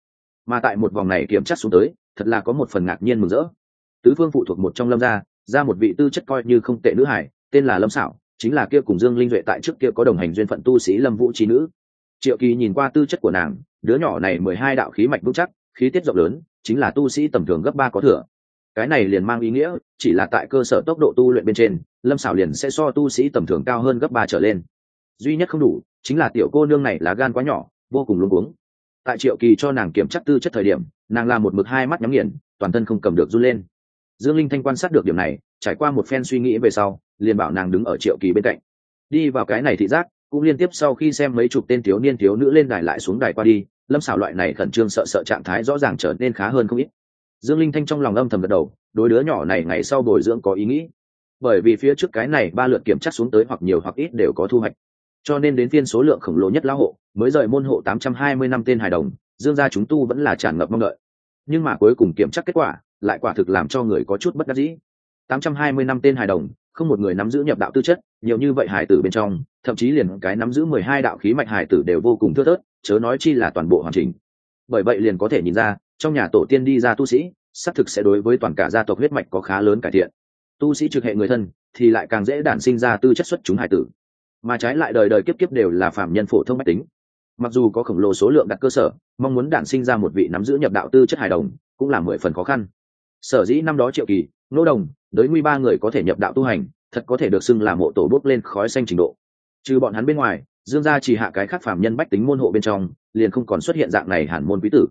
Mà tại một vòng này kiểm tra xuống tới, thật là có một phần ngạc nhiên mừng rỡ. Tứ phương phụ thuộc một trong lâm gia, ra một vị tư chất coi như không tệ nữ hải tên là lâm xảo chính là kia cùng dương linh duệ tại trước kia có đồng hành duyên phận tu sĩ lâm vũ trí nữ. Triệu kỳ nhìn qua tư chất của nàng, đứa nhỏ này mười hai đạo khí mạch vững chắc, khí tiết rộng lớn, chính là tu sĩ tầm thường gấp ba có thừa. Cái này liền mang ý nghĩa, chỉ là tại cơ sở tốc độ tu luyện bên trên lâm xảo liền sẽ so tu sĩ tầm thường cao hơn gấp ba trở lên. Duy nhất không đủ, chính là tiểu cô nương này là gan quá nhỏ, vô cùng luống cuống. Tại triệu kỳ cho nàng kiểm chắc tư chất thời điểm, nàng làm một mực hai mắt nhắm nghiền, toàn thân không cầm được run lên. Dương linh thanh quan sát được điểm này, trải qua một phen suy nghĩ về sau, liền bảo nàng đứng ở triệu kỳ bên cạnh. Đi vào cái này thị giác, cũng liên tiếp sau khi xem mấy chục tên thiếu niên thiếu nữ lên đài lại xuống đài qua đi, lâm xảo loại này khẩn trương sợ sợ trạng thái rõ ràng trở nên khá hơn không ít. Dương linh thanh trong lòng âm thầm gật đầu, đối đứa nhỏ này ngày sau bồi dưỡng có ý nghĩ bởi vì phía trước cái này ba lượt kiểm tra xuống tới hoặc nhiều hoặc ít đều có thu hoạch. Cho nên đến phiên số lượng khổng lồ nhất lão hộ, mới rời môn hộ tám trăm hai mươi năm tên hài đồng, dương gia chúng tu vẫn là tràn ngập mong đợi. Nhưng mà cuối cùng kiểm tra kết quả, lại quả thực làm cho người có chút bất đắc dĩ. tám trăm hai mươi năm tên hài đồng, không một người nắm giữ nhập đạo tư chất, nhiều như vậy hải tử bên trong, thậm chí liền cái nắm giữ mười hai đạo khí mạch hải tử đều vô cùng thưa thớt, chớ nói chi là toàn bộ hoàn chỉnh. Bởi vậy liền có thể nhìn ra, trong nhà tổ tiên đi ra tu sĩ, xác thực sẽ đối với toàn cả gia tộc huyết mạch có khá lớn cải thiện tu sĩ trực hệ người thân thì lại càng dễ đản sinh ra tư chất xuất chúng hải tử. Mà trái lại đời đời kiếp kiếp đều là phạm nhân phổ thông mách tính. Mặc dù có khổng lồ số lượng đặt cơ sở, mong muốn đản sinh ra một vị nắm giữ nhập đạo tư chất hài đồng cũng là mười phần khó khăn. Sở dĩ năm đó triệu kỳ, nô đồng, đới nguy ba người có thể nhập đạo tu hành, thật có thể được xưng là mộ tổ bốc lên khói xanh trình độ. Trừ bọn hắn bên ngoài, dương gia chỉ hạ cái khác phạm nhân bách tính môn hộ bên trong, liền không còn xuất hiện dạng này hẳn môn quý tử.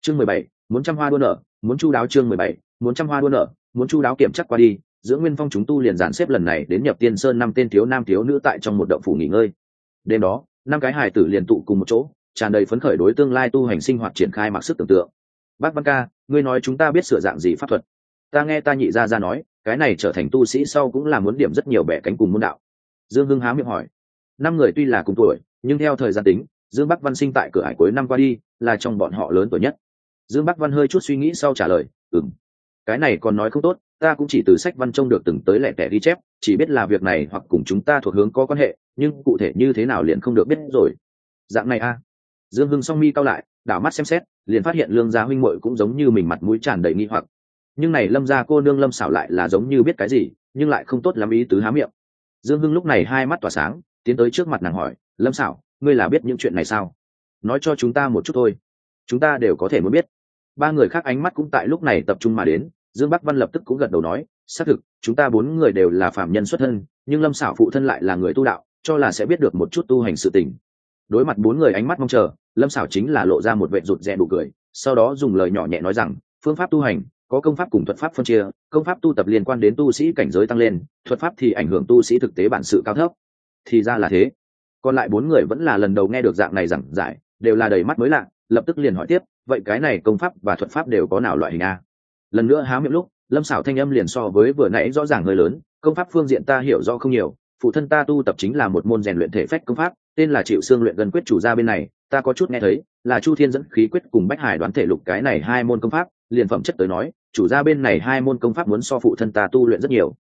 Chương mười bảy, muốn trăm hoa đua nở muốn chu đáo chương mười bảy, muốn trăm hoa đua nở muốn chu đáo kiểm chắc qua đi giữa nguyên phong chúng tu liền dàn xếp lần này đến nhập tiên sơn năm tên thiếu nam thiếu nữ tại trong một động phủ nghỉ ngơi. Đêm đó, năm cái hài tử liền tụ cùng một chỗ, tràn đầy phấn khởi đối tương lai tu hành sinh hoạt triển khai mặc sức tưởng tượng. Bác văn ca, ngươi nói chúng ta biết sửa dạng gì pháp thuật? Ta nghe ta nhị ra ra nói, cái này trở thành tu sĩ sau cũng là muốn điểm rất nhiều bẻ cánh cùng môn đạo. Dương hưng há miệng hỏi. Năm người tuy là cùng tuổi, nhưng theo thời gian tính, dương bắc văn sinh tại cửa hải cuối năm qua đi, là trong bọn họ lớn tuổi nhất. Dương bắc văn hơi chút suy nghĩ sau trả lời ừng cái này còn nói không tốt ta cũng chỉ từ sách văn trông được từng tới lẻ tẻ ghi chép, chỉ biết là việc này hoặc cùng chúng ta thuộc hướng có quan hệ, nhưng cụ thể như thế nào liền không được biết rồi. Dạng này a. À. dương hưng song mi cao lại, đảo mắt xem xét, liền phát hiện lương gia huynh muội cũng giống như mình mặt mũi tràn đầy nghi hoặc. Nhưng này lâm gia cô nương lâm xảo lại là giống như biết cái gì, nhưng lại không tốt lắm ý tứ há miệng. Dương hưng lúc này hai mắt tỏa sáng, tiến tới trước mặt nàng hỏi, lâm xảo ngươi là biết những chuyện này sao? Nói cho chúng ta một chút thôi. Chúng ta đều có thể muốn biết. Ba người khác ánh mắt cũng tại lúc này tập trung mà đến dương bắc văn lập tức cũng gật đầu nói, xác thực, chúng ta bốn người đều là phạm nhân xuất thân, nhưng lâm xảo phụ thân lại là người tu đạo, cho là sẽ biết được một chút tu hành sự tình. Đối mặt bốn người ánh mắt mong chờ, lâm xảo chính là lộ ra một vệ rụt rè đủ cười, sau đó dùng lời nhỏ nhẹ nói rằng, phương pháp tu hành, có công pháp cùng thuật pháp phân chia, công pháp tu tập liên quan đến tu sĩ cảnh giới tăng lên, thuật pháp thì ảnh hưởng tu sĩ thực tế bản sự cao thấp. Thì ra là thế. Còn lại bốn người vẫn là lần đầu nghe được dạng này giảng giải, đều là đầy mắt mới lạ, lập tức liền hỏi tiếp, vậy cái này công pháp và thuật pháp đều có nào loại hình a? Lần nữa há miệng lúc, lâm xảo thanh âm liền so với vừa nãy rõ ràng hơi lớn, công pháp phương diện ta hiểu rõ không nhiều, phụ thân ta tu tập chính là một môn rèn luyện thể phách công pháp, tên là chịu xương luyện gần quyết chủ ra bên này, ta có chút nghe thấy, là chu thiên dẫn khí quyết cùng bách hải đoán thể lục cái này hai môn công pháp, liền phẩm chất tới nói, chủ gia bên này hai môn công pháp muốn so phụ thân ta tu luyện rất nhiều.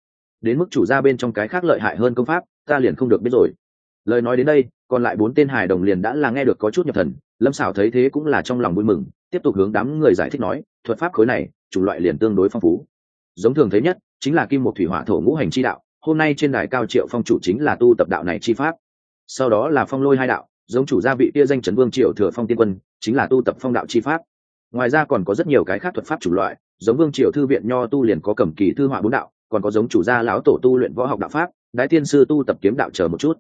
Đến mức chủ gia bên trong cái khác lợi hại hơn công pháp, ta liền không được biết rồi. Lời nói đến đây, còn lại bốn tên hài đồng liền đã là nghe được có chút nhập thần, lâm xảo thấy thế cũng là trong lòng vui mừng, tiếp tục hướng đám người giải thích nói, thuật pháp khối này chủng loại liền tương đối phong phú. Giống thường thấy nhất chính là kim một thủy hỏa thổ ngũ hành chi đạo, hôm nay trên đài cao triệu phong chủ chính là tu tập đạo này chi pháp. Sau đó là phong lôi hai đạo, giống chủ gia vị kia danh trấn vương triệu thừa phong tiên quân, chính là tu tập phong đạo chi pháp. Ngoài ra còn có rất nhiều cái khác thuật pháp chủng loại, giống vương triệu thư viện nho tu liền có cầm kỳ thư họa bốn đạo, còn có giống chủ gia lão tổ tu luyện võ học đạo pháp, đại tiên sư tu tập kiếm đạo chờ một chút.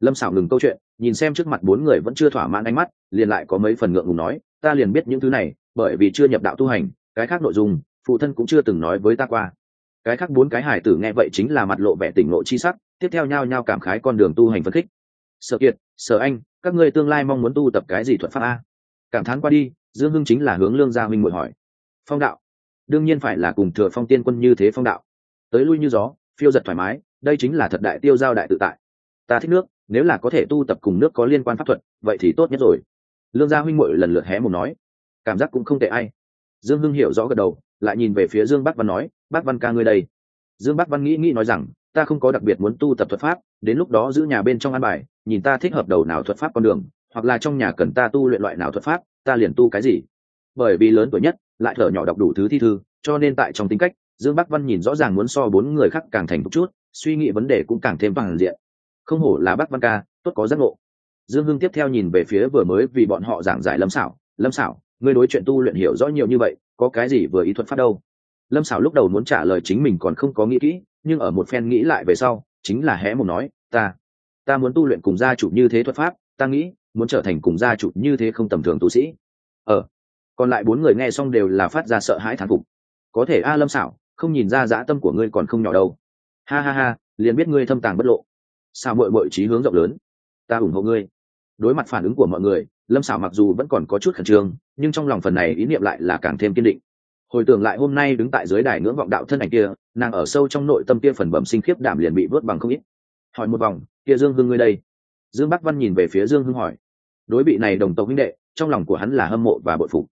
Lâm xảo ngừng câu chuyện, nhìn xem trước mặt bốn người vẫn chưa thỏa mãn ánh mắt, liền lại có mấy phần ngượng ngùng nói, ta liền biết những thứ này, bởi vì chưa nhập đạo tu hành cái khác nội dung, phụ thân cũng chưa từng nói với ta qua. Cái khác bốn cái hải tử nghe vậy chính là mặt lộ vẻ tỉnh lộ chi sắc, tiếp theo nhao nhao cảm khái con đường tu hành phấn khích. Sở kiệt, sở anh, các ngươi tương lai mong muốn tu tập cái gì thuật pháp a? Cảm thán qua đi, dương hưng chính là hướng lương gia huynh muội hỏi. Phong đạo. Đương nhiên phải là cùng thừa phong tiên quân như thế phong đạo. Tới lui như gió, phiêu giật thoải mái, đây chính là thật đại tiêu giao đại tự tại. Ta thích nước, nếu là có thể tu tập cùng nước có liên quan pháp thuật, vậy thì tốt nhất rồi. Lương gia huynh muội lần lượt hé mồm nói. Cảm giác cũng không tệ ai dương hưng hiểu rõ gật đầu, lại nhìn về phía dương bắc văn nói bác văn ca ngươi đây. Dương bắc văn nghĩ nghĩ nói rằng, ta không có đặc biệt muốn tu tập thuật pháp, đến lúc đó giữ nhà bên trong an bài, nhìn ta thích hợp đầu nào thuật pháp con đường, hoặc là trong nhà cần ta tu luyện loại nào thuật pháp, ta liền tu cái gì. Bởi vì lớn tuổi nhất, lại thở nhỏ đọc đủ thứ thi thư, cho nên tại trong tính cách, dương bắc văn nhìn rõ ràng muốn so bốn người khác càng thành một chút, suy nghĩ vấn đề cũng càng thêm bằng diện. Không hổ là bắc văn ca, tốt có giác ngộ. Dương hưng tiếp theo nhìn về phía vừa mới vì bọn họ giảng giải lâm xảo lâm xảo ngươi đối chuyện tu luyện hiểu rõ nhiều như vậy, có cái gì vừa ý thuật pháp đâu? Lâm xảo lúc đầu muốn trả lời chính mình còn không có nghĩ kỹ, nhưng ở một phen nghĩ lại về sau, chính là hé một nói, ta ta muốn tu luyện cùng gia chủ như thế thuật pháp, ta nghĩ, muốn trở thành cùng gia chủ như thế không tầm thường tu sĩ. Ờ. Còn lại bốn người nghe xong đều là phát ra sợ hãi thán phục. Có thể a, lâm xảo không nhìn ra dã tâm của ngươi còn không nhỏ đâu. Ha ha ha, liền biết ngươi thâm tàng bất lộ. Sao mội mội trí hướng rộng lớn. Ta ủng hộ ngươi. Đối mặt phản ứng của mọi người lâm xảo mặc dù vẫn còn có chút khẩn trương, nhưng trong lòng phần này ý niệm lại là càng thêm kiên định. Hồi tưởng lại hôm nay đứng tại dưới đài ngưỡng vọng đạo thân ảnh kia, nàng ở sâu trong nội tâm kia phần bẩm sinh khiếp đảm liền bị vớt bằng không ít. Hỏi một vòng, kia dương hưng ngươi đây? Dương bắc văn nhìn về phía dương hưng hỏi. Đối bị này đồng tộc huynh đệ, trong lòng của hắn là hâm mộ và bội phục.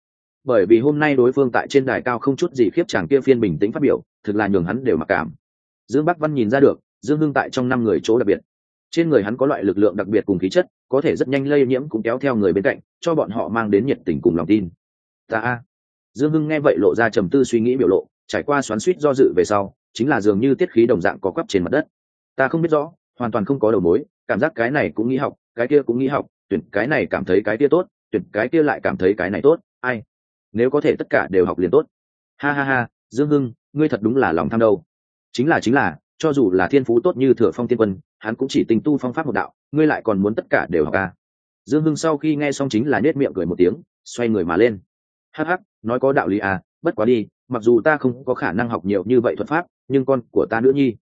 Bởi vì hôm nay đối phương tại trên đài cao không chút gì khiếp chàng kia phiên bình tĩnh phát biểu, thực là nhường hắn đều mặc cảm. Dương bắc văn nhìn ra được, dương hưng tại trong năm người chỗ đặc biệt trên người hắn có loại lực lượng đặc biệt cùng khí chất, có thể rất nhanh lây nhiễm cũng kéo theo người bên cạnh, cho bọn họ mang đến nhiệt tình cùng lòng tin. Ta a. Dương hưng nghe vậy lộ ra trầm tư suy nghĩ biểu lộ, trải qua xoắn suýt do dự về sau, chính là dường như tiết khí đồng dạng có quắp trên mặt đất. Ta không biết rõ, hoàn toàn không có đầu mối, cảm giác cái này cũng nghĩ học, cái kia cũng nghĩ học, tuyển cái này cảm thấy cái kia tốt, tuyển cái kia lại cảm thấy cái này tốt, ai? Nếu có thể tất cả đều học liền tốt. Ha ha ha, dương hưng, ngươi thật đúng là lòng tham đâu. Chính là chính là, cho dù là thiên phú tốt như thừa phong tiên quân hắn cũng chỉ tình tu phong pháp một đạo, ngươi lại còn muốn tất cả đều học ca dương hưng sau khi nghe xong chính là nết miệng cười một tiếng, xoay người mà lên. Hắc hắc, nói có đạo lý à bất quá đi, mặc dù ta không có khả năng học nhiều như vậy thuật pháp, nhưng con của ta nữ nhi,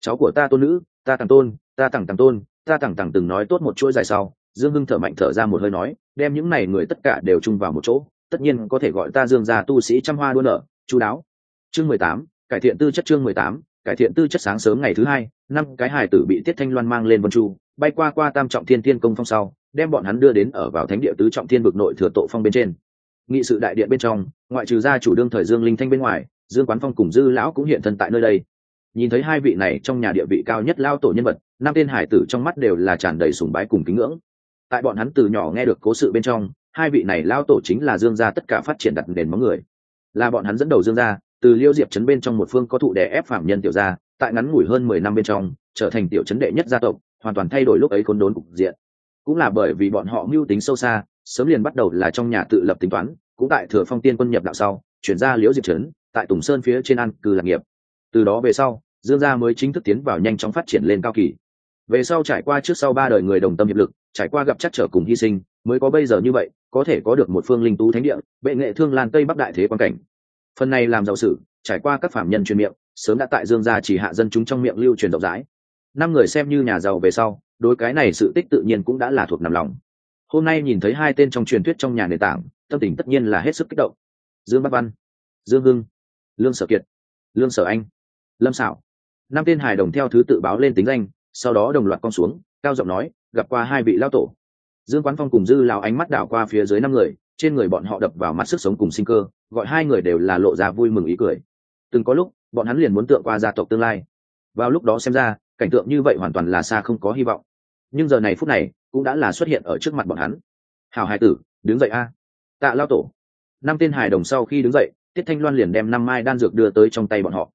cháu của ta tôn nữ, ta tàng tôn, ta tặng tặng tôn, ta tặng tặng từng nói tốt một chuỗi dài sau, dương hưng thở mạnh thở ra một hơi nói, đem những này người tất cả đều chung vào một chỗ, tất nhiên có thể gọi ta dương gia tu sĩ trăm hoa đua nở, chú đáo. Chương mười tám, cải thiện tư chất chương mười tám, cải thiện tư chất sáng sớm ngày thứ hai năm cái hài tử bị tiết thanh loan mang lên vân chu, bay qua qua tam trọng thiên thiên công phong sau, đem bọn hắn đưa đến ở vào thánh địa tứ trọng thiên vực nội thừa tộ phong bên trên. Nghị sự đại điện bên trong, ngoại trừ gia chủ đương thời dương linh thanh bên ngoài, dương quán phong cùng dư lão cũng hiện thân tại nơi đây. Nhìn thấy hai vị này trong nhà địa vị cao nhất lao tổ nhân vật, năm tên hải tử trong mắt đều là tràn đầy sùng bái cùng kính ngưỡng. Tại bọn hắn từ nhỏ nghe được cố sự bên trong, hai vị này lao tổ chính là dương gia tất cả phát triển đặt nền móng người. Là bọn hắn dẫn đầu dương gia, từ liêu diệp trấn bên trong một phương có thụ đè ép phạm nhân tiểu gia tại ngắn ngủi hơn mười năm bên trong, trở thành tiểu trấn đệ nhất gia tộc, hoàn toàn thay đổi lúc ấy khốn đốn cục diện. Cũng là bởi vì bọn họ mưu tính sâu xa, sớm liền bắt đầu là trong nhà tự lập tính toán, cũng tại thừa phong tiên quân nhập đạo sau, chuyển ra liễu diệp trấn, tại tùng sơn phía trên an cư lạc nghiệp. Từ đó về sau, dương gia mới chính thức tiến vào nhanh chóng phát triển lên cao kỳ. Về sau trải qua trước sau ba đời người đồng tâm hiệp lực, trải qua gặp chắc trở cùng hy sinh, mới có bây giờ như vậy, có thể có được một phương linh tú thánh địa vệ nghệ thương lan tây bắc đại thế quan cảnh. Phần này làm giàu sử trải qua các phạm nhân truyền miệng sớm đã tại dương gia chỉ hạ dân chúng trong miệng lưu truyền rộng rãi. Năm người xem như nhà giàu về sau, đối cái này sự tích tự nhiên cũng đã là thuộc nằm lòng. Hôm nay nhìn thấy hai tên trong truyền thuyết trong nhà nền tảng, tâm tình tất nhiên là hết sức kích động. Dương bắc văn, dương hưng, lương sở kiệt, lương sở anh, lâm xảo năm tên hài đồng theo thứ tự báo lên tính danh, sau đó đồng loạt con xuống, cao giọng nói, gặp qua hai vị lao tổ. Dương quán phong cùng dư lao ánh mắt đảo qua phía dưới năm người, trên người bọn họ đập vào mắt sức sống cùng sinh cơ, gọi hai người đều là lộ ra vui mừng ý cười. Từng có lúc bọn hắn liền muốn tượng qua gia tộc tương lai. Vào lúc đó xem ra, cảnh tượng như vậy hoàn toàn là xa không có hy vọng. Nhưng giờ này phút này, cũng đã là xuất hiện ở trước mặt bọn hắn. Hào hải tử, đứng dậy a. Tạ lao tổ. Năm tên hài đồng sau khi đứng dậy, tiết thanh loan liền đem năm mai đan dược đưa tới trong tay bọn họ.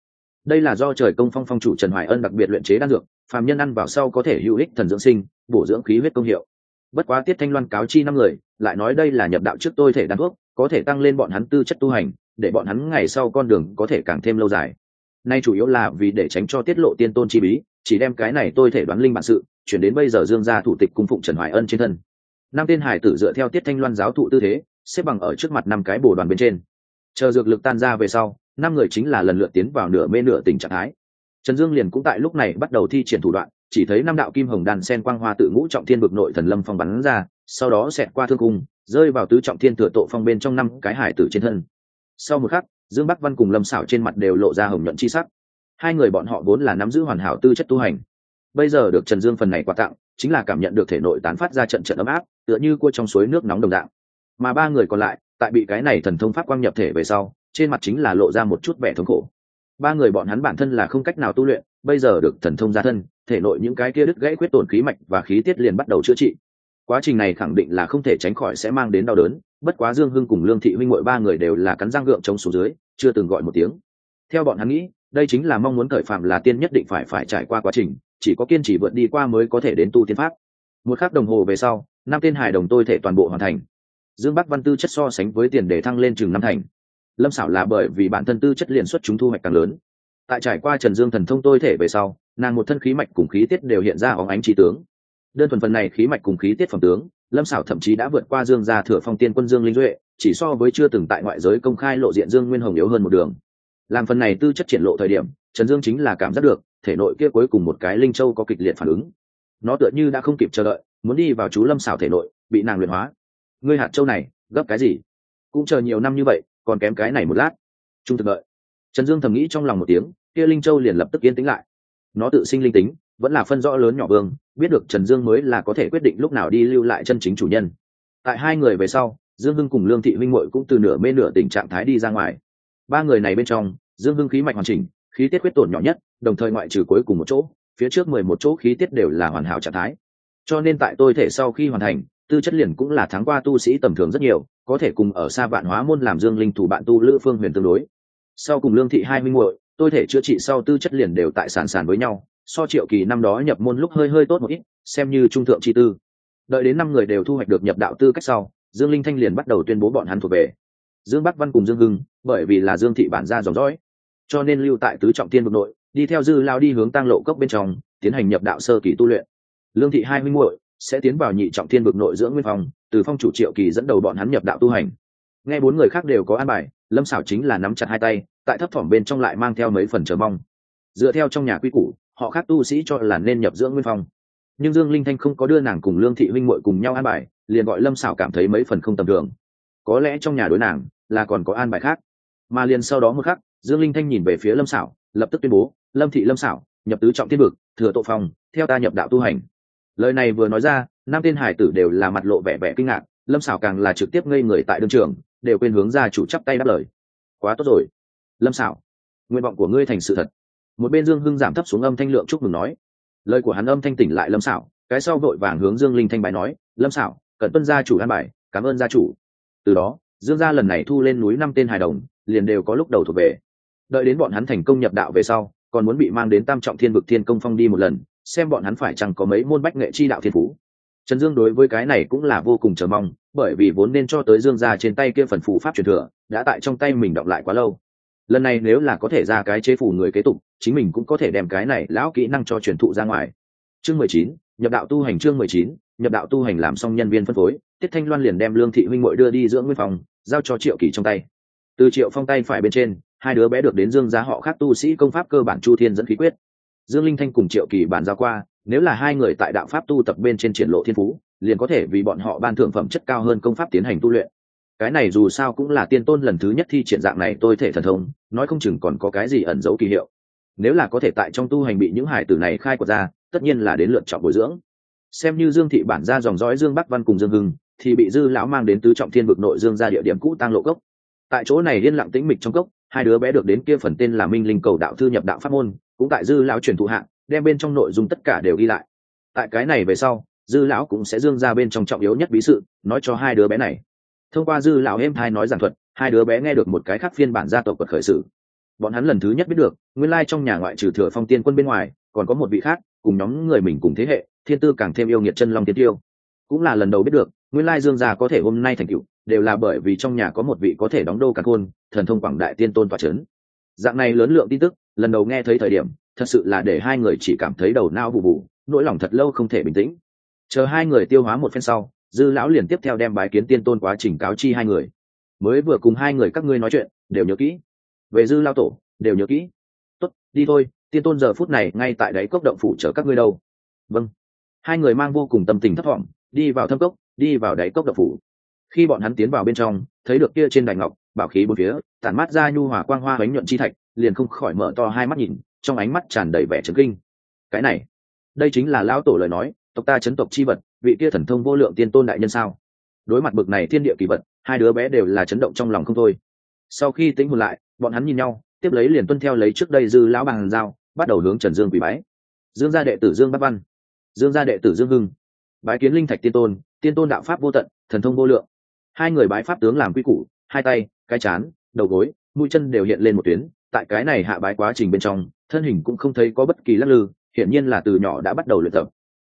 Đây là do trời công phong phong chủ trần hoài ân đặc biệt luyện chế đan dược, phàm nhân ăn vào sau có thể hữu ích thần dưỡng sinh, bổ dưỡng khí huyết công hiệu. Bất quá tiết thanh loan cáo chi năm người, lại nói đây là nhập đạo trước tôi thể đan thuốc, có thể tăng lên bọn hắn tư chất tu hành, để bọn hắn ngày sau con đường có thể càng thêm lâu dài nay chủ yếu là vì để tránh cho tiết lộ tiên tôn chi bí, chỉ đem cái này tôi thể đoán linh bản sự, chuyển đến bây giờ dương gia thủ tịch cung phụng trần hoài ân trên thân. Năm tên hải tử dựa theo tiết thanh loan giáo thụ tư thế, xếp bằng ở trước mặt năm cái bồ đoàn bên trên. Chờ dược lực tan ra về sau, năm người chính là lần lượt tiến vào nửa mê nửa tình trạng thái. Trần dương liền cũng tại lúc này bắt đầu thi triển thủ đoạn, chỉ thấy năm đạo kim hồng đàn sen quang hoa tự ngũ trọng thiên bực nội thần lâm phong bắn ra, sau đó xẹt qua thương cung, rơi vào tứ trọng thiên thừa tộ phong bên trong năm cái hải tử trên thân. Sau một khắc dương bắc văn cùng lâm xảo trên mặt đều lộ ra hồng nhuận chi sắc. Hai người bọn họ vốn là nắm giữ hoàn hảo tư chất tu hành. Bây giờ được trần dương phần này quà tặng, chính là cảm nhận được thể nội tán phát ra trận trận ấm áp, tựa như cua trong suối nước nóng đồng dạng. Mà ba người còn lại, tại bị cái này thần thông pháp quang nhập thể về sau, trên mặt chính là lộ ra một chút vẻ thống khổ. Ba người bọn hắn bản thân là không cách nào tu luyện, bây giờ được thần thông ra thân, thể nội những cái kia đứt gãy quyết tổn khí mạch và khí tiết liền bắt đầu chữa trị. Quá trình này khẳng định là không thể tránh khỏi sẽ mang đến đau đớn bất quá dương hưng cùng lương thị huynh m ba người đều là cắn răng gượng chống xuống dưới, chưa từng gọi một tiếng. Theo bọn hắn nghĩ, đây chính là mong muốn cởi phạm là tiên nhất định phải phải trải qua quá trình, chỉ có kiên trì vượt đi qua mới có thể đến tu tiên pháp. Một khắc đồng hồ về sau, năm tên hài đồng tôi thể toàn bộ hoàn thành. Dương bắc văn tư chất so sánh với tiền để thăng lên chừng năm thành. Lâm xảo là bởi vì bản thân tư chất liền xuất chúng thu hoạch càng lớn. Tại trải qua trần dương thần thông tôi thể về sau, nàng một thân khí mạch cùng khí tiết đều hiện ra óng ánh trí tướng. Đơn thuần phần này khí mạch cùng khí tiết phẩm tướng lâm xảo thậm chí đã vượt qua dương gia thừa phong tiên quân dương linh duệ, chỉ so với chưa từng tại ngoại giới công khai lộ diện dương nguyên hồng yếu hơn một đường. Làm phần này tư chất triển lộ thời điểm, trần dương chính là cảm giác được, thể nội kia cuối cùng một cái linh châu có kịch liệt phản ứng. Nó tựa như đã không kịp chờ đợi, muốn đi vào chú lâm xảo thể nội, bị nàng luyện hóa. Ngươi hạt châu này, gấp cái gì? Cũng chờ nhiều năm như vậy, còn kém cái này một lát. Trung thực đợi. Trần dương thầm nghĩ trong lòng một tiếng, kia linh châu liền lập tức yên tĩnh lại. Nó tự sinh linh tính, vẫn là phân rõ lớn nhỏ vương biết được trần dương mới là có thể quyết định lúc nào đi lưu lại chân chính chủ nhân. Tại hai người về sau, dương hưng cùng lương thị huynh muội cũng từ nửa mê nửa tình trạng thái đi ra ngoài. Ba người này bên trong, dương hưng khí mạch hoàn chỉnh, khí tiết quyết tổn nhỏ nhất, đồng thời ngoại trừ cuối cùng một chỗ, phía trước mười một chỗ khí tiết đều là hoàn hảo trạng thái. Cho nên tại tôi thể sau khi hoàn thành, tư chất liền cũng là tháng qua tu sĩ tầm thường rất nhiều, có thể cùng ở xa vạn hóa môn làm dương linh thủ bạn tu lữ phương huyền tương đối. Sau cùng lương thị hai minh muội, tôi thể chữa trị sau tư chất liền đều tại sàn sàn với nhau so triệu kỳ năm đó nhập môn lúc hơi hơi tốt một ít, xem như trung thượng chi tư. Đợi đến năm người đều thu hoạch được nhập đạo tư cách sau, dương linh thanh liền bắt đầu tuyên bố bọn hắn thuộc về. Dương bắc văn cùng dương hưng, bởi vì là dương thị bản gia dòng dõi, cho nên lưu tại tứ trọng tiên vực nội, đi theo dư lao đi hướng tăng lộ cốc bên trong, tiến hành nhập đạo sơ kỳ tu luyện. Lương thị hai mươi muội sẽ tiến vào nhị trọng thiên vực nội dưỡng nguyên phòng, từ phong chủ triệu kỳ dẫn đầu bọn hắn nhập đạo tu hành. Nghe bốn người khác đều có an bài, lâm xảo chính là nắm chặt hai tay, tại thấp thỏm bên trong lại mang theo mấy phần chờ mong. Dựa theo trong nhà quy củ họ khác tu sĩ cho là nên nhập dưỡng nguyên phong. Nhưng dương linh thanh không có đưa nàng cùng lương thị huynh muội cùng nhau an bài, liền gọi lâm xảo cảm thấy mấy phần không tầm thường. Có lẽ trong nhà đối nàng, là còn có an bài khác. Mà liền sau đó một khắc, dương linh thanh nhìn về phía lâm xảo lập tức tuyên bố, lâm thị, lâm xảo nhập tứ trọng thiên vực, thừa tội phòng theo ta nhập đạo tu hành. Lời này vừa nói ra, năm tên hải tử đều là mặt lộ vẻ vẻ kinh ngạc, lâm xảo càng là trực tiếp ngây người tại đương trường, đều quên hướng ra chủ chắp tay đáp lời. Quá tốt rồi. Lâm xảo nguyện vọng của ngươi thành sự thật một bên dương hưng giảm thấp xuống âm thanh lượng chúc mừng nói. Lời của hắn âm thanh tỉnh lại lâm xảo cái sau vội vàng hướng dương linh thanh bài nói, lâm xảo cận tuân gia chủ an bài, cảm ơn gia chủ. Từ đó, dương gia lần này thu lên núi năm tên hài đồng, liền đều có lúc đầu thuộc về. Đợi đến bọn hắn thành công nhập đạo về sau, còn muốn bị mang đến tam trọng thiên vực thiên công phong đi một lần, xem bọn hắn phải chẳng có mấy môn bách nghệ chi đạo thiên phú. Trần dương đối với cái này cũng là vô cùng chờ mong, bởi vì vốn nên cho tới dương gia trên tay kia phần phù pháp truyền thừa, đã tại trong tay mình đọng lại quá lâu lần này nếu là có thể ra cái chế phủ người kế tục, chính mình cũng có thể đem cái này lão kỹ năng cho truyền thụ ra ngoài. Chương mười chín, nhập đạo tu hành chương mười chín, nhập đạo tu hành làm xong nhân viên phân phối, tiết thanh loan liền đem lương thị huynh mội đưa đi dưỡng nguyên phòng, giao cho triệu kỳ trong tay. Từ triệu phong tay phải bên trên, hai đứa bé được đến dương giá họ khác tu sĩ công pháp cơ bản chu thiên dẫn khí quyết. Dương linh thanh cùng triệu kỳ bàn giao qua, nếu là hai người tại đạo pháp tu tập bên trên triển lộ thiên phú, liền có thể vì bọn họ ban thưởng phẩm chất cao hơn công pháp tiến hành tu luyện cái này dù sao cũng là tiên tôn lần thứ nhất thi triển dạng này tôi thể thần thông, nói không chừng còn có cái gì ẩn giấu kỳ hiệu. Nếu là có thể tại trong tu hành bị những hải tử này khai quật ra, tất nhiên là đến lượt chọn bồi dưỡng. Xem như dương thị bản ra dòng dõi dương bắc văn cùng dương hưng, thì bị dư lão mang đến tứ trọng thiên vực nội dương ra địa điểm cũ tăng lộ cốc. Tại chỗ này liên lặng tĩnh mịch trong cốc, hai đứa bé được đến kia phần tên là minh linh cầu đạo thư nhập đạo pháp môn, cũng tại dư lão truyền thụ hạng đem bên trong nội dung tất cả đều ghi lại. Tại cái này về sau, dư lão cũng sẽ dương ra bên trong trọng yếu nhất bí sự, nói cho hai đứa bé này thông qua dư lão em hai nói giảng thuật hai đứa bé nghe được một cái khác phiên bản gia tộc quật khởi sự. Bọn hắn lần thứ nhất biết được nguyên lai trong nhà ngoại trừ thừa phong tiên quân bên ngoài còn có một vị khác cùng nhóm người mình cùng thế hệ thiên tư càng thêm yêu nghiệt chân long tiên tiêu. Cũng là lần đầu biết được nguyên lai dương gia có thể hôm nay thành cựu đều là bởi vì trong nhà có một vị có thể đóng đô cả khôn thần thông quảng đại tiên tôn tòa trấn dạng này lớn lượng tin tức lần đầu nghe thấy thời điểm thật sự là để hai người chỉ cảm thấy đầu nao bù bù, nỗi lòng thật lâu không thể bình tĩnh. Chờ hai người tiêu hóa một phen sau dư lão liền tiếp theo đem bái kiến tiên tôn quá trình cáo chi hai người. Mới vừa cùng hai người các ngươi nói chuyện, đều nhớ kỹ. Về dư lao tổ, đều nhớ kỹ. Tốt, đi thôi, tiên tôn giờ phút này ngay tại đáy cốc động phủ chở các ngươi đâu. Vâng. Hai người mang vô cùng tâm tình thất vọng đi vào thâm cốc, đi vào đáy cốc động phủ. Khi bọn hắn tiến vào bên trong, thấy được kia trên đài ngọc, bảo khí bốn phía, tản mát ra nhu hòa quang hoa bánh nhuận chi thạch, liền không khỏi mở to hai mắt nhìn, trong ánh mắt tràn đầy vẻ trấn kinh. Cái này, đây chính là lão tổ lời nói, tộc ta chấn tộc chi vật vị kia thần thông vô lượng tiên tôn đại nhân sao? Đối mặt bực này thiên địa kỳ vật, hai đứa bé đều là chấn động trong lòng không thôi. Sau khi tính hồn lại, bọn hắn nhìn nhau, tiếp lấy liền tuân theo lấy trước đây dư lão bằng dao bắt đầu hướng trần dương quỷ bái. Dương gia đệ tử dương bắc văn, dương gia đệ tử dương hưng, bái kiến linh thạch tiên tôn tiên tôn đạo pháp vô tận, thần thông vô lượng. Hai người bái pháp tướng làm quy củ, hai tay, cái chán, đầu gối, mũi chân đều hiện lên một tuyến, tại cái này hạ bái quá trình bên trong, thân hình cũng không thấy có bất kỳ lắc lư, hiển nhiên là từ nhỏ đã bắt đầu luyện tập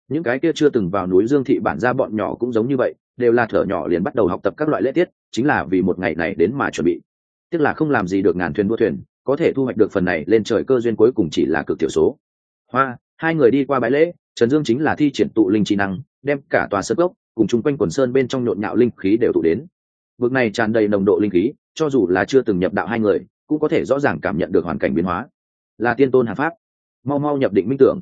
những cái kia chưa từng vào núi dương thị bản gia bọn nhỏ cũng giống như vậy, đều là thở nhỏ liền bắt đầu học tập các loại lễ tiết, chính là vì một ngày này đến mà chuẩn bị. Tức là không làm gì được ngàn thuyền đua thuyền, có thể thu hoạch được phần này lên trời cơ duyên cuối cùng chỉ là cực thiểu số. Hoa, hai người đi qua bãi lễ, trần dương chính là thi triển tụ linh trí năng, đem cả tòa sơ gốc cùng chung quanh quần sơn bên trong nhộn nhạo linh khí đều tụ đến. Vực này tràn đầy nồng độ linh khí, cho dù là chưa từng nhập đạo hai người, cũng có thể rõ ràng cảm nhận được hoàn cảnh biến hóa. Là tiên tôn hạ pháp, mau mau nhập định minh tưởng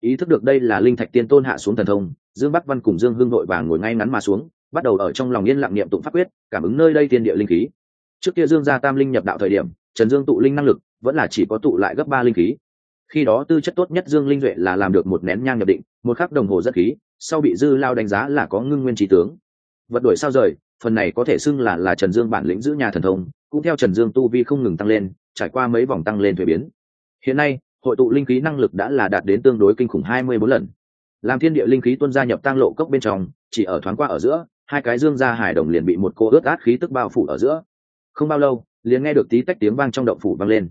ý thức được đây là linh thạch tiên tôn hạ xuống thần thông, dương bắc văn cùng dương hưng nội vàng ngồi ngay ngắn mà xuống, bắt đầu ở trong lòng yên lặng niệm tụng pháp quyết, cảm ứng nơi đây tiên địa linh khí. Trước kia dương gia tam linh nhập đạo thời điểm, trần dương tụ linh năng lực, vẫn là chỉ có tụ lại gấp ba linh khí. Khi đó tư chất tốt nhất dương linh duệ là làm được một nén nhang nhập định, một khắc đồng hồ rất khí, sau bị dư lao đánh giá là có ngưng nguyên trí tướng. Vật đổi sao rời, phần này có thể xưng là là trần dương bản lĩnh giữ nhà thần thông, cũng theo trần dương tu vi không ngừng tăng lên, trải qua mấy vòng tăng lên thuế biến. Hiện nay hội tụ linh khí năng lực đã là đạt đến tương đối kinh khủng hai mươi bốn lần. Làm thiên địa linh khí tuân gia nhập tăng lộ cốc bên trong, chỉ ở thoáng qua ở giữa, hai cái dương gia hải đồng liền bị một cô ướt át khí tức bao phủ ở giữa. Không bao lâu, liền nghe được tí tách tiếng vang trong động phủ vang lên.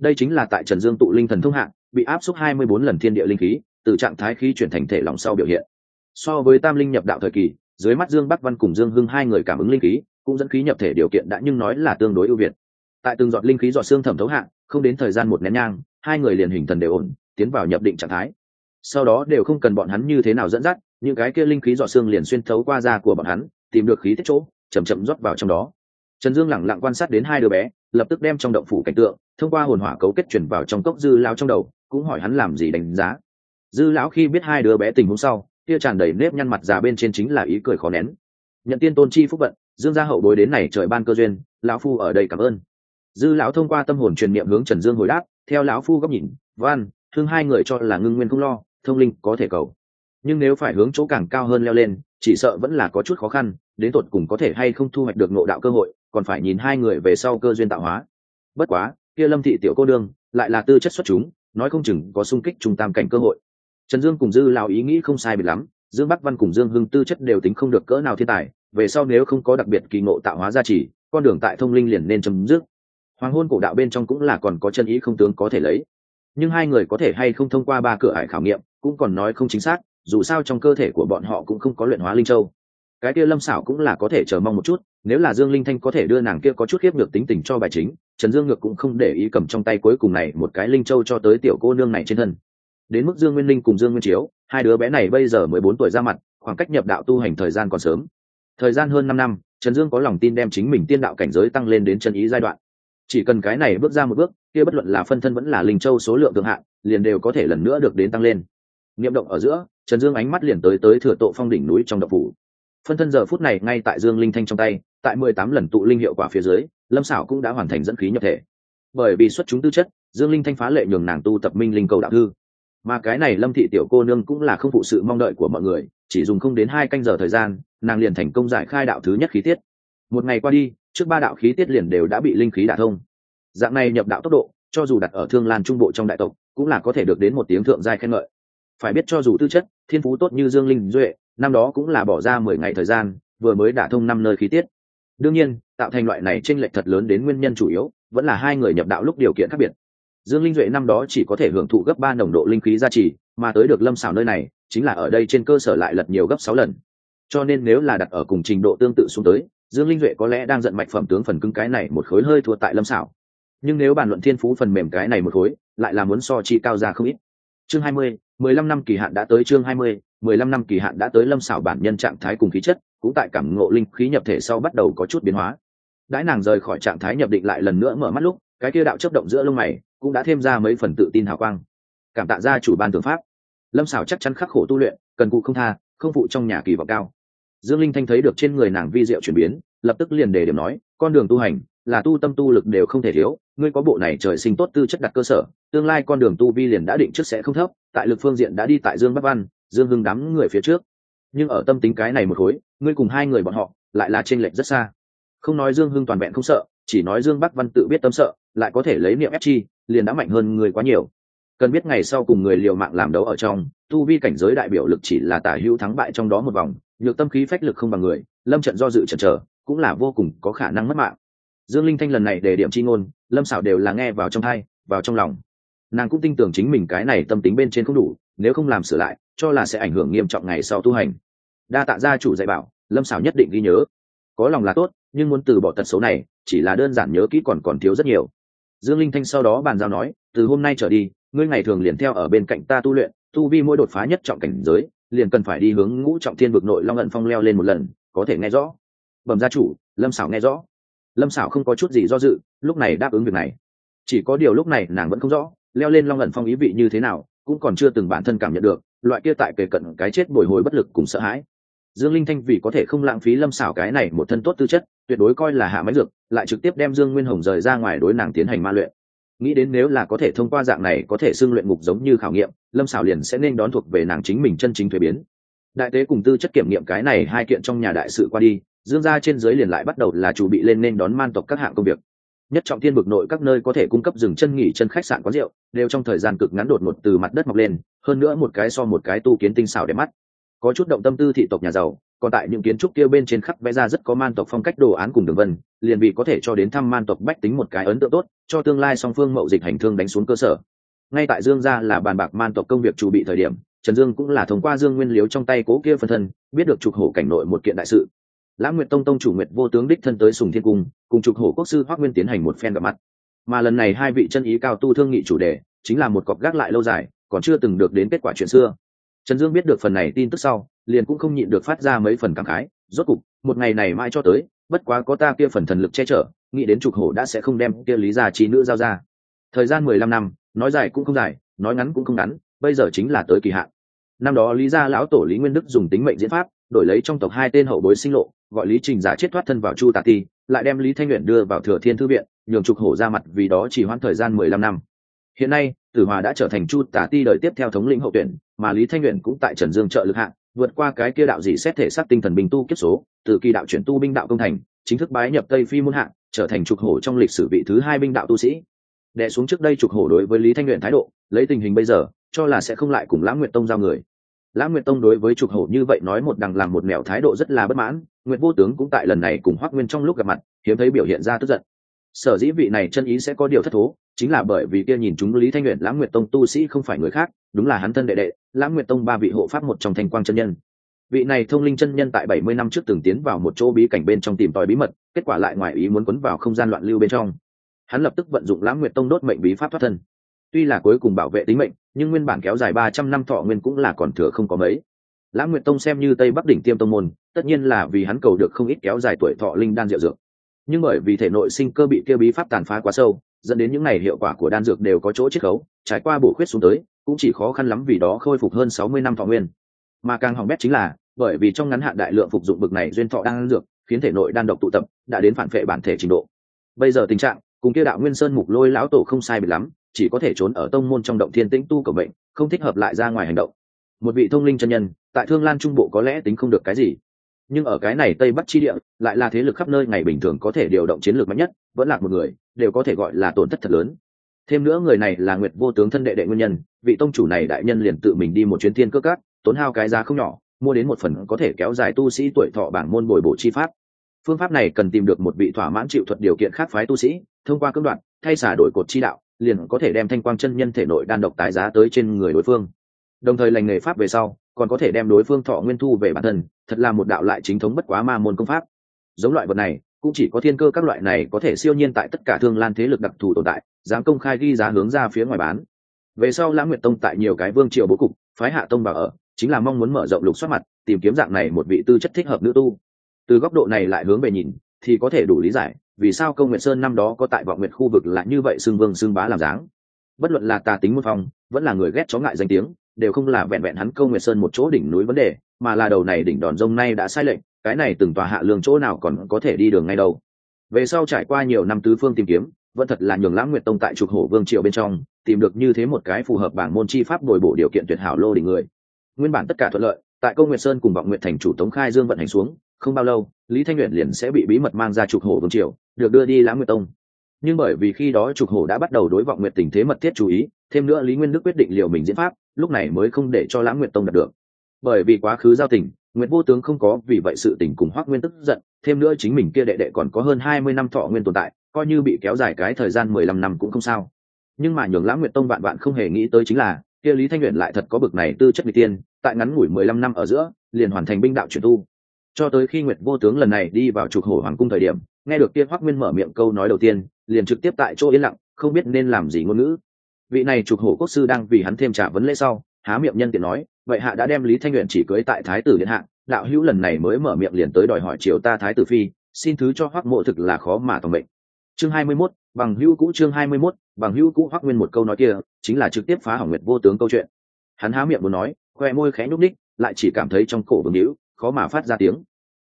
Đây chính là tại trần dương tụ linh thần thông hạng bị áp suất hai mươi bốn lần thiên địa linh khí, từ trạng thái khí chuyển thành thể lòng sau biểu hiện. So với tam linh nhập đạo thời kỳ, dưới mắt dương bắc văn cùng dương hưng hai người cảm ứng linh khí, cũng dẫn khí nhập thể điều kiện đã nhưng nói là tương đối ưu việt. Tại từng giọt linh khí giọt xương thẩm thấu hạng không đến thời gian một nén nhang hai người liền hình thần đều ổn, tiến vào nhập định trạng thái. Sau đó đều không cần bọn hắn như thế nào dẫn dắt, những cái kia linh khí dọ xương liền xuyên thấu qua da của bọn hắn, tìm được khí tiết chỗ chầm chậm rót vào trong đó. Trần dương lẳng lặng quan sát đến hai đứa bé, lập tức đem trong động phủ cảnh tượng, thông qua hồn hỏa cấu kết chuyển vào trong cốc dư lao trong đầu, cũng hỏi hắn làm gì đánh giá. Dư lão khi biết hai đứa bé tình huống sau, kia tràn đầy nếp nhăn mặt già bên trên chính là ý cười khó nén. Nhận tiên tôn chi phúc vận, dương gia hậu bối đến này trời ban cơ duyên, lão phu ở đây cảm ơn. Dư lão thông qua tâm hồn truyền niệm hướng trần dương hồi đáp theo lão phu góc nhìn, văn, thương hai người cho là ngưng nguyên không lo, thông linh có thể cầu. Nhưng nếu phải hướng chỗ càng cao hơn leo lên, chỉ sợ vẫn là có chút khó khăn, đến tột cùng có thể hay không thu hoạch được nộ đạo cơ hội, còn phải nhìn hai người về sau cơ duyên tạo hóa. Bất quá, kia lâm thị tiểu cô đương, lại là tư chất xuất chúng, nói không chừng có sung kích trung tam cảnh cơ hội. Trần dương cùng dư lào ý nghĩ không sai biệt lắm, dương bắc văn cùng dương hưng tư chất đều tính không được cỡ nào thiên tài, về sau nếu không có đặc biệt kỳ ngộ tạo hóa gia trì, con đường tại thông linh liền nên chấm dứt hoàng hôn cổ đạo bên trong cũng là còn có chân ý không tướng có thể lấy. Nhưng hai người có thể hay không thông qua ba cửa ải khảo nghiệm, cũng còn nói không chính xác, dù sao trong cơ thể của bọn họ cũng không có luyện hóa linh châu. Cái kia lâm xảo cũng là có thể chờ mong một chút, nếu là dương linh thanh có thể đưa nàng kia có chút khiếp được tính tình cho bài chính, trần dương ngược cũng không để ý cầm trong tay cuối cùng này một cái linh châu cho tới tiểu cô nương này trên thân. Đến mức dương nguyên linh cùng dương nguyên chiếu, hai đứa bé này bây giờ mười bốn tuổi ra mặt, khoảng cách nhập đạo tu hành thời gian còn sớm. Thời gian hơn năm năm, trần dương có lòng tin đem chính mình tiên đạo cảnh giới tăng lên đến chân ý giai đoạn chỉ cần cái này bước ra một bước, kia bất luận là phân thân vẫn là linh châu số lượng thượng hạn, liền đều có thể lần nữa được đến tăng lên. Niệm động ở giữa, trần dương ánh mắt liền tới tới thừa tộ phong đỉnh núi trong đập phủ. Phân thân giờ phút này ngay tại dương linh thanh trong tay, tại mười tám lần tụ linh hiệu quả phía dưới, lâm xảo cũng đã hoàn thành dẫn khí nhập thể. Bởi vì xuất chúng tư chất, dương linh thanh phá lệ nhường nàng tu tập minh linh cầu đạo thư. Mà cái này lâm thị tiểu cô nương cũng là không phụ sự mong đợi của mọi người, chỉ dùng không đến hai canh giờ thời gian, nàng liền thành công giải khai đạo thứ nhất khí tiết. Một ngày qua đi trước ba đạo khí tiết liền đều đã bị linh khí đả thông. Dạng này nhập đạo tốc độ, cho dù đặt ở thương lan trung bộ trong đại tộc, cũng là có thể được đến một tiếng thượng giai khen ngợi. Phải biết cho dù tư chất, thiên phú tốt như dương linh duệ, năm đó cũng là bỏ ra mười ngày thời gian, vừa mới đả thông năm nơi khí tiết. Đương nhiên, tạo thành loại này tranh lệch thật lớn đến nguyên nhân chủ yếu, vẫn là hai người nhập đạo lúc điều kiện khác biệt. Dương linh duệ năm đó chỉ có thể hưởng thụ gấp ba nồng độ linh khí gia trì, mà tới được lâm xảo nơi này, chính là ở đây trên cơ sở lại lật nhiều gấp sáu lần. Cho nên nếu là đặt ở cùng trình độ tương tự xuống tới dương linh duệ có lẽ đang giận mạch phẩm tướng phần cứng cái này một khối hơi thua tại lâm xảo nhưng nếu bàn luận thiên phú phần mềm cái này một khối, lại là muốn so chi cao ra không ít. Chương hai mươi, mười lăm năm kỳ hạn đã tới chương hai mươi, mười lăm năm kỳ hạn đã tới lâm xảo bản nhân trạng thái cùng khí chất, cũng tại cảm ngộ linh khí nhập thể sau bắt đầu có chút biến hóa. Đãi nàng rời khỏi trạng thái nhập định lại lần nữa mở mắt lúc, cái kia đạo chấp động giữa lông mày cũng đã thêm ra mấy phần tự tin hào quang. Cảm tạ gia chủ ban tưởng pháp. Lâm xảo chắc chắn khắc khổ tu luyện, cần cụ không tha, không phụ trong nhà kỳ vọng cao dương linh thanh thấy được trên người nàng vi diệu chuyển biến, lập tức liền đề điểm nói, con đường tu hành, là tu tâm tu lực đều không thể thiếu, ngươi có bộ này trời sinh tốt tư chất đặt cơ sở, tương lai con đường tu vi liền đã định trước sẽ không thấp, tại lực phương diện đã đi tại dương bắc văn, dương hưng đám người phía trước. Nhưng ở tâm tính cái này một khối, ngươi cùng hai người bọn họ, lại là tranh lệch rất xa. Không nói dương hưng toàn vẹn không sợ, chỉ nói dương bắc văn tự biết tâm sợ, lại có thể lấy niệm ép chi, liền đã mạnh hơn người quá nhiều. Cần biết ngày sau cùng người liều mạng làm đấu ở trong tu vi cảnh giới đại biểu lực chỉ là tả hữu thắng bại trong đó một vòng, nhược tâm khí phách lực không bằng người, lâm trận do dự chần chờ, cũng là vô cùng có khả năng mất mạng. Dương linh thanh lần này để điểm chi ngôn, lâm xảo đều là nghe vào trong thai vào trong lòng. Nàng cũng tin tưởng chính mình cái này tâm tính bên trên không đủ, nếu không làm sửa lại, cho là sẽ ảnh hưởng nghiêm trọng ngày sau tu hành. Đa tạ gia chủ dạy bảo, lâm xảo nhất định ghi nhớ. Có lòng là tốt, nhưng muốn từ bỏ tật xấu này, chỉ là đơn giản nhớ kỹ còn còn thiếu rất nhiều. Dương linh thanh sau đó bàn giao nói, từ hôm nay trở đi, ngươi ngày thường liền theo ở bên cạnh ta tu luyện tu vi mỗi đột phá nhất trọng cảnh giới, liền cần phải đi hướng ngũ trọng thiên vực nội long ẩn phong leo lên một lần, có thể nghe rõ. Bẩm gia chủ, lâm xảo nghe rõ. Lâm xảo không có chút gì do dự, lúc này đáp ứng việc này. Chỉ có điều lúc này nàng vẫn không rõ, leo lên long ẩn phong ý vị như thế nào, cũng còn chưa từng bản thân cảm nhận được, loại kia tại kề cận cái chết bồi hồi bất lực cùng sợ hãi. Dương linh thanh vì có thể không lãng phí lâm xảo cái này một thân tốt tư chất, tuyệt đối coi là hạ máy dược, lại trực tiếp đem dương nguyên hồng rời ra ngoài đối nàng tiến hành ma luyện nghĩ đến nếu là có thể thông qua dạng này có thể xưng luyện ngục giống như khảo nghiệm, lâm xảo liền sẽ nên đón thuộc về nàng chính mình chân chính thuế biến. Đại tế cùng tư chất kiểm nghiệm cái này hai kiện trong nhà đại sự qua đi, dương gia trên dưới liền lại bắt đầu là chủ bị lên nên đón man tộc các hạng công việc. Nhất trọng thiên bực nội các nơi có thể cung cấp dừng chân nghỉ chân khách sạn quán rượu, đều trong thời gian cực ngắn đột ngột từ mặt đất mọc lên, hơn nữa một cái so một cái tu kiến tinh xảo để mắt. Có chút động tâm tư thị tộc nhà giàu còn tại những kiến trúc kia bên trên khắc vẽ ra rất có man tộc phong cách đồ án cùng đường vân, liền vì có thể cho đến thăm man tộc bách tính một cái ấn tượng tốt, cho tương lai song phương mậu dịch hành thương đánh xuống cơ sở. Ngay tại dương gia là bàn bạc man tộc công việc chủ bị thời điểm, trần dương cũng là thông qua dương nguyên liếu trong tay cố kia phân thân, biết được trục hổ cảnh nội một kiện đại sự. Lãng nguyệt tông tông chủ nguyệt vô tướng đích thân tới sùng thiên cung, cùng trục hổ quốc sư hoác nguyên tiến hành một phen gặp mặt. Mà lần này hai vị chân ý cao tu thương nghị chủ đề, chính là một cọc gác lại lâu dài, còn chưa từng được đến kết quả chuyện xưa trần dương biết được phần này tin tức sau, liền cũng không nhịn được phát ra mấy phần cảm khái, rốt cục, một ngày này mãi cho tới, bất quá có ta kia phần thần lực che chở, nghĩ đến trục hổ đã sẽ không đem kia lý gia trí nữ giao ra. Thời gian mười lăm năm, nói dài cũng không dài, nói ngắn cũng không ngắn, bây giờ chính là tới kỳ hạn. Năm đó lý gia lão tổ lý nguyên đức dùng tính mệnh diễn pháp, đổi lấy trong tộc hai tên hậu bối sinh lộ, gọi lý trình giả chết thoát thân vào chu tạ ti, lại đem lý thanh nguyện đưa vào thừa thiên thư viện, nhường trục hổ ra mặt vì đó chỉ hoãn thời gian mười lăm năm. Hiện nay, tử hòa đã trở thành chu tả ti đời tiếp theo thống lĩnh hậu tuyển mà lý thanh nguyện cũng tại trần dương trợ lực hạng vượt qua cái kia đạo dị xét thể xác tinh thần bình tu kiếp số, từ kỳ đạo chuyển tu binh đạo công thành, chính thức bái nhập tây phi muôn hạng trở thành trục hổ trong lịch sử vị thứ hai binh đạo tu sĩ. Đẻ xuống trước đây trục hổ đối với lý thanh nguyện thái độ, lấy tình hình bây giờ, cho là sẽ không lại cùng lãng nguyện tông giao người. Lãng nguyện tông đối với trục hổ như vậy nói một đằng làm một mẹo thái độ rất là bất mãn nguyện vô tướng cũng tại lần này cùng hoác nguyên trong lúc gặp mặt, hiếm thấy biểu hiện ra tức giận sở dĩ vị này chân ý sẽ có điều thất thố, chính là bởi vì kia nhìn chúng lý thanh nguyện lãng nguyệt tông tu sĩ không phải người khác, đúng là hắn thân đệ đệ, lãng nguyệt tông ba vị hộ pháp một trong thành quang chân nhân. Vị này thông linh chân nhân tại bảy mươi năm trước từng tiến vào một chỗ bí cảnh bên trong tìm tòi bí mật, kết quả lại ngoài ý muốn quấn vào không gian loạn lưu bên trong. Hắn lập tức vận dụng lãng nguyệt tông đốt mệnh bí pháp thoát thân. Tuy là cuối cùng bảo vệ tính mệnh, nhưng nguyên bản kéo dài ba trăm năm thọ nguyên cũng là còn thừa không có mấy. Lãng nguyệt tông xem như tây bắc đỉnh tiêm tông môn, tất nhiên là vì hắn cầu được không ít kéo dài tuổi thọ linh đan diệu dược nhưng bởi vì thể nội sinh cơ bị kia bí pháp tàn phá quá sâu, dẫn đến những ngày hiệu quả của đan dược đều có chỗ chiết khấu, trải qua bổ khuyết xuống tới, cũng chỉ khó khăn lắm vì đó khôi phục hơn sáu mươi năm thọ nguyên. Mà càng hỏng bét chính là, bởi vì trong ngắn hạn đại lượng phục dụng bực này duyên thọ đan dược, khiến thể nội đan độc tụ tập, đã đến phản vệ bản thể trình độ. Bây giờ tình trạng, cùng kia đạo nguyên sơn mục lôi lão tổ không sai biệt lắm, chỉ có thể trốn ở tông môn trong động thiên tĩnh tu cầu bệnh không thích hợp lại ra ngoài hành động. Một vị thông linh chân nhân, tại thương lan trung bộ có lẽ tính không được cái gì nhưng ở cái này tây bắc chi địa, lại là thế lực khắp nơi ngày bình thường có thể điều động chiến lược mạnh nhất, vẫn là một người, đều có thể gọi là tổn thất thật lớn. Thêm nữa người này là nguyệt vô tướng thân đệ đệ nguyên nhân, vị tông chủ này đại nhân liền tự mình đi một chuyến thiên cơ cát tốn hao cái giá không nhỏ, mua đến một phần có thể kéo dài tu sĩ tuổi thọ bảng môn bồi bổ chi pháp. Phương pháp này cần tìm được một vị thỏa mãn chịu thuật điều kiện khác phái tu sĩ, thông qua cưỡng đoạn thay xả đổi cột chi đạo, liền có thể đem thanh quang chân nhân thể nội đan độc tái giá tới trên người đối phương. Đồng thời lành nghề pháp về sau còn có thể đem đối phương thọ nguyên thu về bản thân, thật là một đạo lại chính thống bất quá ma môn công pháp. Giống loại vật này, cũng chỉ có thiên cơ các loại này có thể siêu nhiên tại tất cả thương lan thế lực đặc thù tồn tại, dám công khai ghi giá hướng ra phía ngoài bán. Về sau lãng nguyệt tông tại nhiều cái vương triều bố cục, phái hạ tông vào ở, chính là mong muốn mở rộng lục soát mặt, tìm kiếm dạng này một vị tư chất thích hợp nữ tu. Từ góc độ này lại hướng về nhìn, thì có thể đủ lý giải vì sao công nguyện sơn năm đó có tại vọng nguyện khu vực là như vậy xương vương xương bá làm dáng. Bất luận là tà tính môn phong, vẫn là người ghét chó ngại danh tiếng đều không là vẹn vẹn hắn công nguyệt sơn một chỗ đỉnh núi vấn đề, mà là đầu này đỉnh đòn rông nay đã sai lệnh cái này từng tòa hạ lương chỗ nào còn có thể đi đường ngay đâu. Về sau trải qua nhiều năm tứ phương tìm kiếm, vẫn thật là nhường lãng nguyệt tông tại trục hổ vương triều bên trong, tìm được như thế một cái phù hợp bảng môn chi pháp bồi bổ điều kiện tuyệt hảo lô đỉnh người. Nguyên bản tất cả thuận lợi, tại công nguyệt sơn cùng vọng nguyệt thành chủ tống khai dương vận hành xuống, không bao lâu, lý thanh nguyện liền sẽ bị bí mật mang ra trục hổ vương triều, được đưa đi lãng nguyệt tông. Nhưng bởi vì khi đó trục hổ đã bắt đầu đối vọng nguyệt tình thế mật thiết chú ý, thêm nữa lý nguyên đức quyết định liều mình diễn pháp lúc này mới không để cho lãng nguyệt tông đạt được. Bởi vì quá khứ giao tình, nguyệt vô tướng không có, vì vậy sự tình cùng hoác nguyên tức giận, thêm nữa chính mình kia đệ đệ còn có hơn hai mươi năm thọ nguyên tồn tại, coi như bị kéo dài cái thời gian mười lăm năm cũng không sao. Nhưng mà nhường lãng nguyệt tông vạn vạn không hề nghĩ tới chính là, kia lý thanh nguyện lại thật có bực này tư chất n tiên, tại ngắn ngủi mười lăm năm ở giữa, liền hoàn thành binh đạo chuyển tu. Cho tới khi nguyệt vô tướng lần này đi vào trục hổ hoàng cung thời điểm, nghe được tiên hoắc nguyên mở miệng câu nói đầu tiên, liền trực tiếp tại chỗ yên lặng, không biết nên làm gì ngôn ngữ vị này trục hổ quốc sư đang vì hắn thêm trả vấn lễ sau há miệng nhân tiện nói vậy hạ đã đem lý thanh nguyện chỉ cưới tại thái tử điện hạ đạo hữu lần này mới mở miệng liền tới đòi hỏi triều ta thái tử phi xin thứ cho hoắc mộ thực là khó mà tòng mệnh. Chương hai mươi 21, bằng hữu cũ chương hai mươi 21, bằng hữu cũ hoắc nguyên một câu nói kia chính là trực tiếp phá hỏng nguyệt vô tướng câu chuyện. Hắn há miệng muốn nói khoe môi khẽ nhúc ních lại chỉ cảm thấy trong cổ vương hữu khó mà phát ra tiếng.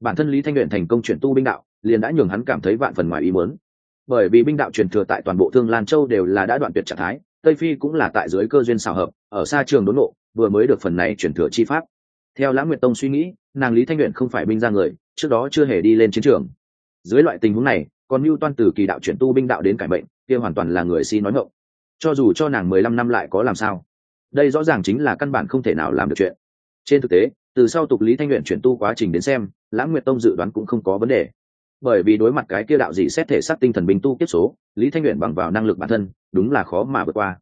Bản thân lý thanh nguyện thành công chuyển tu binh đạo liền đã nhường hắn cảm thấy vạn phần ngoài ý muốn. Bởi vì binh đạo truyền thừa tại toàn bộ thương lan châu đều là đã đoạn tuyệt trạng thái tây phi cũng là tại dưới cơ duyên xào hợp ở xa trường đốn nộ vừa mới được phần này chuyển thừa chi pháp. Theo lãng nguyệt tông suy nghĩ nàng lý thanh luyện không phải binh ra người trước đó chưa hề đi lên chiến trường. Dưới loại tình huống này còn mưu toan từ kỳ đạo chuyển tu binh đạo đến cải bệnh, kia hoàn toàn là người si nói ngộng cho dù cho nàng mười lăm năm lại có làm sao? Đây rõ ràng chính là căn bản không thể nào làm được chuyện. Trên thực tế từ sau tục lý thanh luyện chuyển tu quá trình đến xem lãng nguyệt tông dự đoán cũng không có vấn đề bởi vì đối mặt cái kia đạo dị xét thể xác tinh thần binh tu kiếp số, lý thanh nguyện bằng vào năng lực bản thân, đúng là khó mà vượt qua.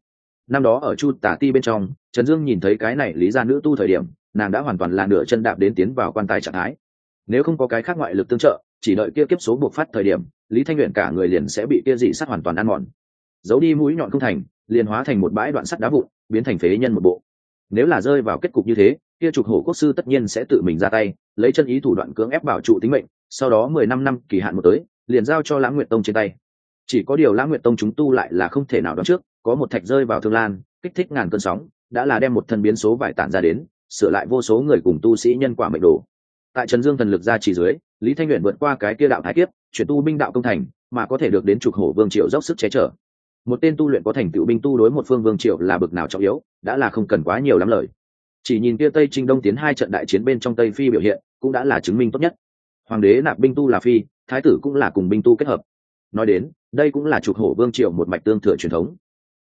Năm đó ở chu tả ti bên trong, trần dương nhìn thấy cái này lý ra nữ tu thời điểm, nàng đã hoàn toàn là nửa chân đạp đến tiến vào quan tài trạng thái. Nếu không có cái khác ngoại lực tương trợ, chỉ đợi kia kiếp số buộc phát thời điểm, lý thanh nguyện cả người liền sẽ bị kia dị sát hoàn toàn ăn mòn. Giấu đi mũi nhọn không thành, liền hóa thành một bãi đoạn sắt đá vụn, biến thành phế nhân một bộ. Nếu là rơi vào kết cục như thế, kia trục hổ quốc sư tất nhiên sẽ tự mình ra tay, lấy chân ý thủ đoạn cưỡng ép bảo trụ tính mệnh sau đó mười năm năm kỳ hạn một tới, liền giao cho lãng nguyệt tông trên tay. Chỉ có điều lãng nguyệt tông chúng tu lại là không thể nào đoán trước, có một thạch rơi vào thương lan, kích thích ngàn cơn sóng, đã là đem một thân biến số vải tản ra đến, sửa lại vô số người cùng tu sĩ nhân quả mệnh đồ. Tại trần dương thần lực ra chỉ dưới, lý thanh nguyện vượt qua cái kia đạo thái kiếp, chuyển tu binh đạo công thành, mà có thể được đến trục hổ vương triệu dốc sức chế trở một tên tu luyện có thành tựu binh tu đối một phương vương triệu là bực nào trọng yếu, đã là không cần quá nhiều lắm lời. Chỉ nhìn kia tây trinh đông tiến hai trận đại chiến bên trong tây phi biểu hiện, cũng đã là chứng minh tốt nhất hoàng đế nạp binh tu là phi, thái tử cũng là cùng binh tu kết hợp. Nói đến, đây cũng là trục hổ vương triều một mạch tương thừa truyền thống.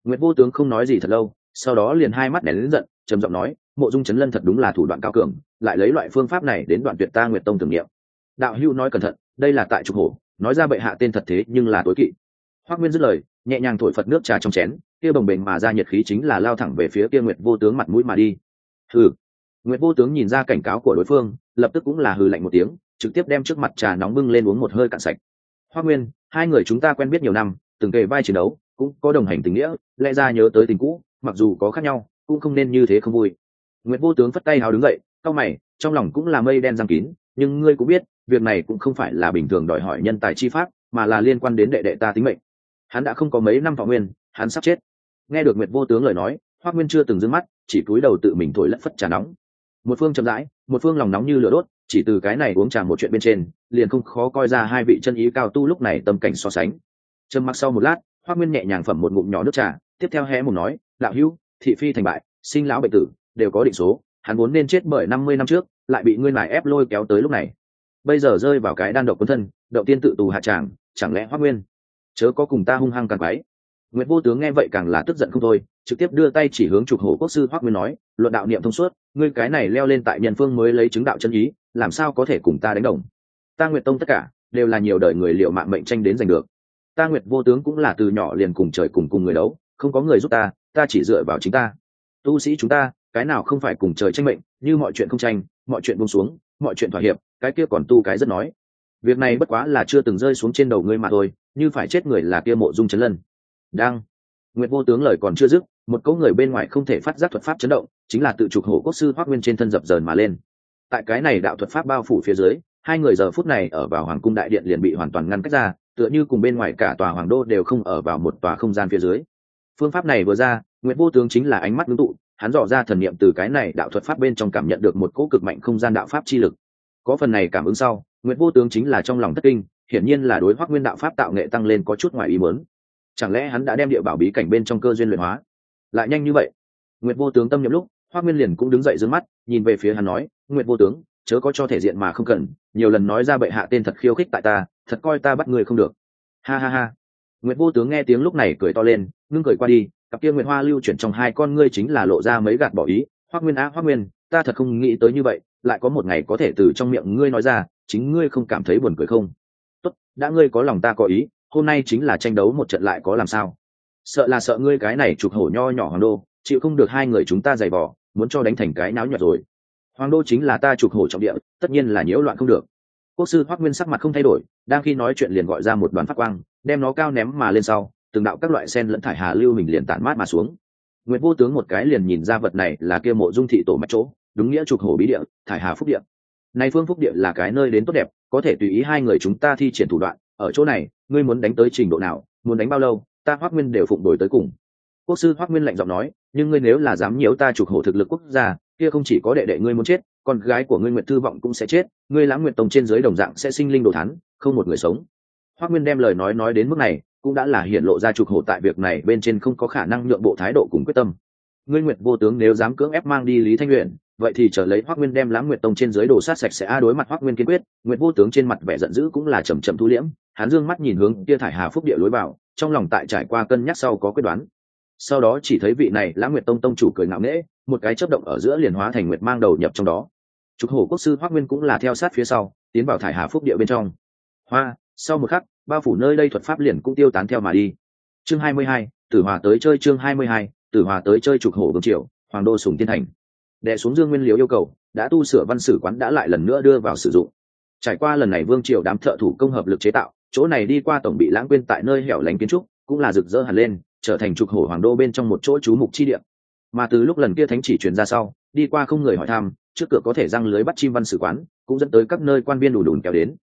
Nguyễn vô tướng không nói gì thật lâu, sau đó liền hai mắt nén lính giận, trầm giọng nói, mộ dung chấn lân thật đúng là thủ đoạn cao cường, lại lấy loại phương pháp này đến đoạn tuyệt ta nguyệt tông tưởng niệm. Đạo hưu nói cẩn thận, đây là tại trục hổ, nói ra bệ hạ tên thật thế nhưng là tối kỵ. Hoác nguyên dứt lời, nhẹ nhàng thổi phật nước trà trong chén, kia bồng bềnh mà ra nhiệt khí chính là lao thẳng về phía kia nguyệt vô tướng mặt mũi mà đi. Hừ. Nguyệt vô tướng nhìn ra cảnh cáo của đối phương, lập tức cũng là hừ lạnh một tiếng trực tiếp đem trước mặt trà nóng bưng lên uống một hơi cạn sạch. Hoa nguyên, hai người chúng ta quen biết nhiều năm, từng kề vai chiến đấu, cũng có đồng hành tình nghĩa, lẽ ra nhớ tới tình cũ, mặc dù có khác nhau, cũng không nên như thế không vui. Nguyệt vô tướng phất tay hào đứng dậy, cau mày, trong lòng cũng là mây đen giang kín, nhưng ngươi cũng biết, việc này cũng không phải là bình thường đòi hỏi nhân tài chi pháp, mà là liên quan đến đệ đệ ta tính mệnh. Hắn đã không có mấy năm thọ nguyên, hắn sắp chết. Nghe được nguyệt vô tướng lời nói hoác nguyên chưa từng d ư n g mắt, chỉ cúi đầu tự mình thổi lất phất trà nóng. Một phương chậm rãi, một phương lòng nóng như lửa đốt chỉ từ cái này uống trà một chuyện bên trên liền không khó coi ra hai vị chân ý cao tu lúc này tâm cảnh so sánh. Trầm mặc sau một lát hoác nguyên nhẹ nhàng phẩm một ngụm nhỏ nước trà tiếp theo hé mùng nói lão hữu thị phi thành bại sinh lão bệnh tử đều có định số hắn vốn nên chết bởi năm mươi năm trước lại bị ngươi mải ép lôi kéo tới lúc này. Bây giờ rơi vào cái đan độc quân thân đậu tiên tự tù hạ tràng chẳng lẽ hoác nguyên chớ có cùng ta hung hăng càng quái? Nguyệt Vô Tướng nghe vậy càng là tức giận không thôi, trực tiếp đưa tay chỉ hướng trục hổ quốc sư Hoắc Nguyên nói, luận đạo niệm thông suốt, ngươi cái này leo lên tại nhân phương mới lấy chứng đạo chân ý, làm sao có thể cùng ta đánh đồng? Ta Nguyệt Tông tất cả đều là nhiều đời người liệu mạng mệnh tranh đến giành được. Ta Nguyệt Vô Tướng cũng là từ nhỏ liền cùng trời cùng cùng người đấu, không có người giúp ta, ta chỉ dựa vào chính ta. Tu sĩ chúng ta cái nào không phải cùng trời tranh mệnh như mọi chuyện không tranh mọi chuyện buông xuống mọi chuyện thỏa hiệp cái kia còn tu cái rất nói việc này bất quá là chưa từng rơi xuống trên đầu ngươi mà thôi như phải chết người là kia mộ dung chấn lân đang nguyệt vô tướng lời còn chưa dứt một cỗ người bên ngoài không thể phát giác thuật pháp chấn động chính là tự trục hổ quốc sư hoác nguyên trên thân dập dờn mà lên tại cái này đạo thuật pháp bao phủ phía dưới, hai người giờ phút này ở vào hoàng cung đại điện liền bị hoàn toàn ngăn cách ra, tựa như cùng bên ngoài cả tòa hoàng đô đều không ở vào một tòa không gian phía dưới. Phương pháp này vừa ra, nguyệt vô tướng chính là ánh mắt ngưng tụ, hắn dò ra thần niệm từ cái này đạo thuật pháp bên trong cảm nhận được một cỗ cực mạnh không gian đạo pháp chi lực. Có phần này cảm ứng sau, nguyệt vô tướng chính là trong lòng thất kinh, hiển nhiên là đối hoác nguyên đạo pháp tạo nghệ tăng lên có chút ngoài ý muốn. Chẳng lẽ hắn đã đem địa bảo bí cảnh bên trong cơ duyên luyện hóa? Lại nhanh như vậy. Nguyệt vô tướng tâm nhậm lúc hoác nguyên liền cũng đứng dậy d mắt, nhìn về phía hắn nói nguyệt vô tướng, chớ có cho thể diện mà không cần, nhiều lần nói ra bệ hạ tên thật khiêu khích tại ta, thật coi ta bắt người không được. Ha ha ha. Nguyệt vô tướng nghe tiếng lúc này cười to lên, ngưng cười qua đi, cặp kia nguyệt hoa lưu chuyển trong hai con ngươi chính là lộ ra mấy gạt bỏ ý hoác nguyên á hoác nguyên, ta thật không nghĩ tới như vậy, lại có một ngày có thể từ trong miệng ngươi nói ra, chính ngươi không cảm thấy buồn cười không? Tốt, đã ngươi có lòng ta có ý, hôm nay chính là tranh đấu một trận lại có làm sao? Sợ là sợ ngươi cái này chụp hổ nho nhỏ hoàng đô, chịu không được hai người chúng ta giày vò, muốn cho đánh thành cái náo nhọt rồi hoàng đô chính là ta trục hổ trọng địa, tất nhiên là nhiễu loạn không được. Quốc sư hoác nguyên sắc mặt không thay đổi, đang khi nói chuyện liền gọi ra một đoàn phát quang, đem nó cao ném mà lên sau, từng đạo các loại sen lẫn thải hà lưu mình liền tản mát mà xuống. Nguyệt vô tướng một cái liền nhìn ra vật này là kia mộ dung thị tổ mạch chỗ, đúng nghĩa trục hổ bí địa, thải hà phúc địa. Này phương phúc địa là cái nơi đến tốt đẹp, có thể tùy ý hai người chúng ta thi triển thủ đoạn, ở chỗ này, ngươi muốn đánh tới trình độ nào, muốn đánh bao lâu, ta hoác nguyên đều phụng đổi tới cùng. Quốc sư hoác nguyên lạnh giọng nói, nhưng ngươi nếu là dám nhiễu ta trục hổ thực lực quốc gia kia không chỉ có đệ đệ ngươi muốn chết, con gái của ngươi nguyện thư vọng cũng sẽ chết, ngươi lãng nguyện tông trên dưới đồng dạng sẽ sinh linh đồ thắn không một người sống. Hoác nguyên đem lời nói nói đến mức này, cũng đã là hiện lộ ra trục hổ tại việc này bên trên không có khả năng nhượng bộ thái độ cùng quyết tâm. Ngươi nguyệt vô tướng nếu dám cưỡng ép mang đi lý thanh luyện vậy thì chờ lấy hoác nguyên đem lãng nguyệt tông trên dưới đồ sát sạch sẽ a đối mặt hoác nguyên kiên quyết, nguyệt vô tướng trên mặt vẻ giận dữ cũng là chầm chậm thu liễm, hắn dương mắt nhìn hướng kia thải hà phúc địa lối vào, trong lòng tại trải qua cân nhắc sau có quyết đoán. Sau đó chỉ thấy vị này lãng nguyệt tông tông chủ cười ngạo nghễ một cái chớp động ở giữa liền hóa thành nguyệt mang đầu nhập trong đó. Trục hổ quốc sư hoác nguyên cũng là theo sát phía sau, tiến vào thải hà phúc địa bên trong. Hoa, sau một khắc, bao phủ nơi đây thuật pháp liền cũng tiêu tán theo mà đi. Chương hai mươi hai, tử hòa tới chơi chương hai mươi hai, tử hòa tới chơi trục hổ vương triều, hoàng đô sùng tiên thành. Đệ xuống dương nguyên liếu yêu cầu, đã tu sửa văn sử quán đã lại lần nữa đưa vào sử dụng. Trải qua lần này vương triều đám thợ thủ công hợp lực chế tạo, chỗ này đi qua tổng bị lãng quên tại nơi hẻo lánh kiến trúc, cũng là rực rỡ hẳn lên, trở thành trục hổ hoàng đô bên trong một chỗ chú mục chi địa mà từ lúc lần kia thánh chỉ truyền ra sau, đi qua không người hỏi thăm, trước cửa có thể răng lưới bắt chim văn sử quán, cũng dẫn tới các nơi quan viên đủ đùn kéo đến.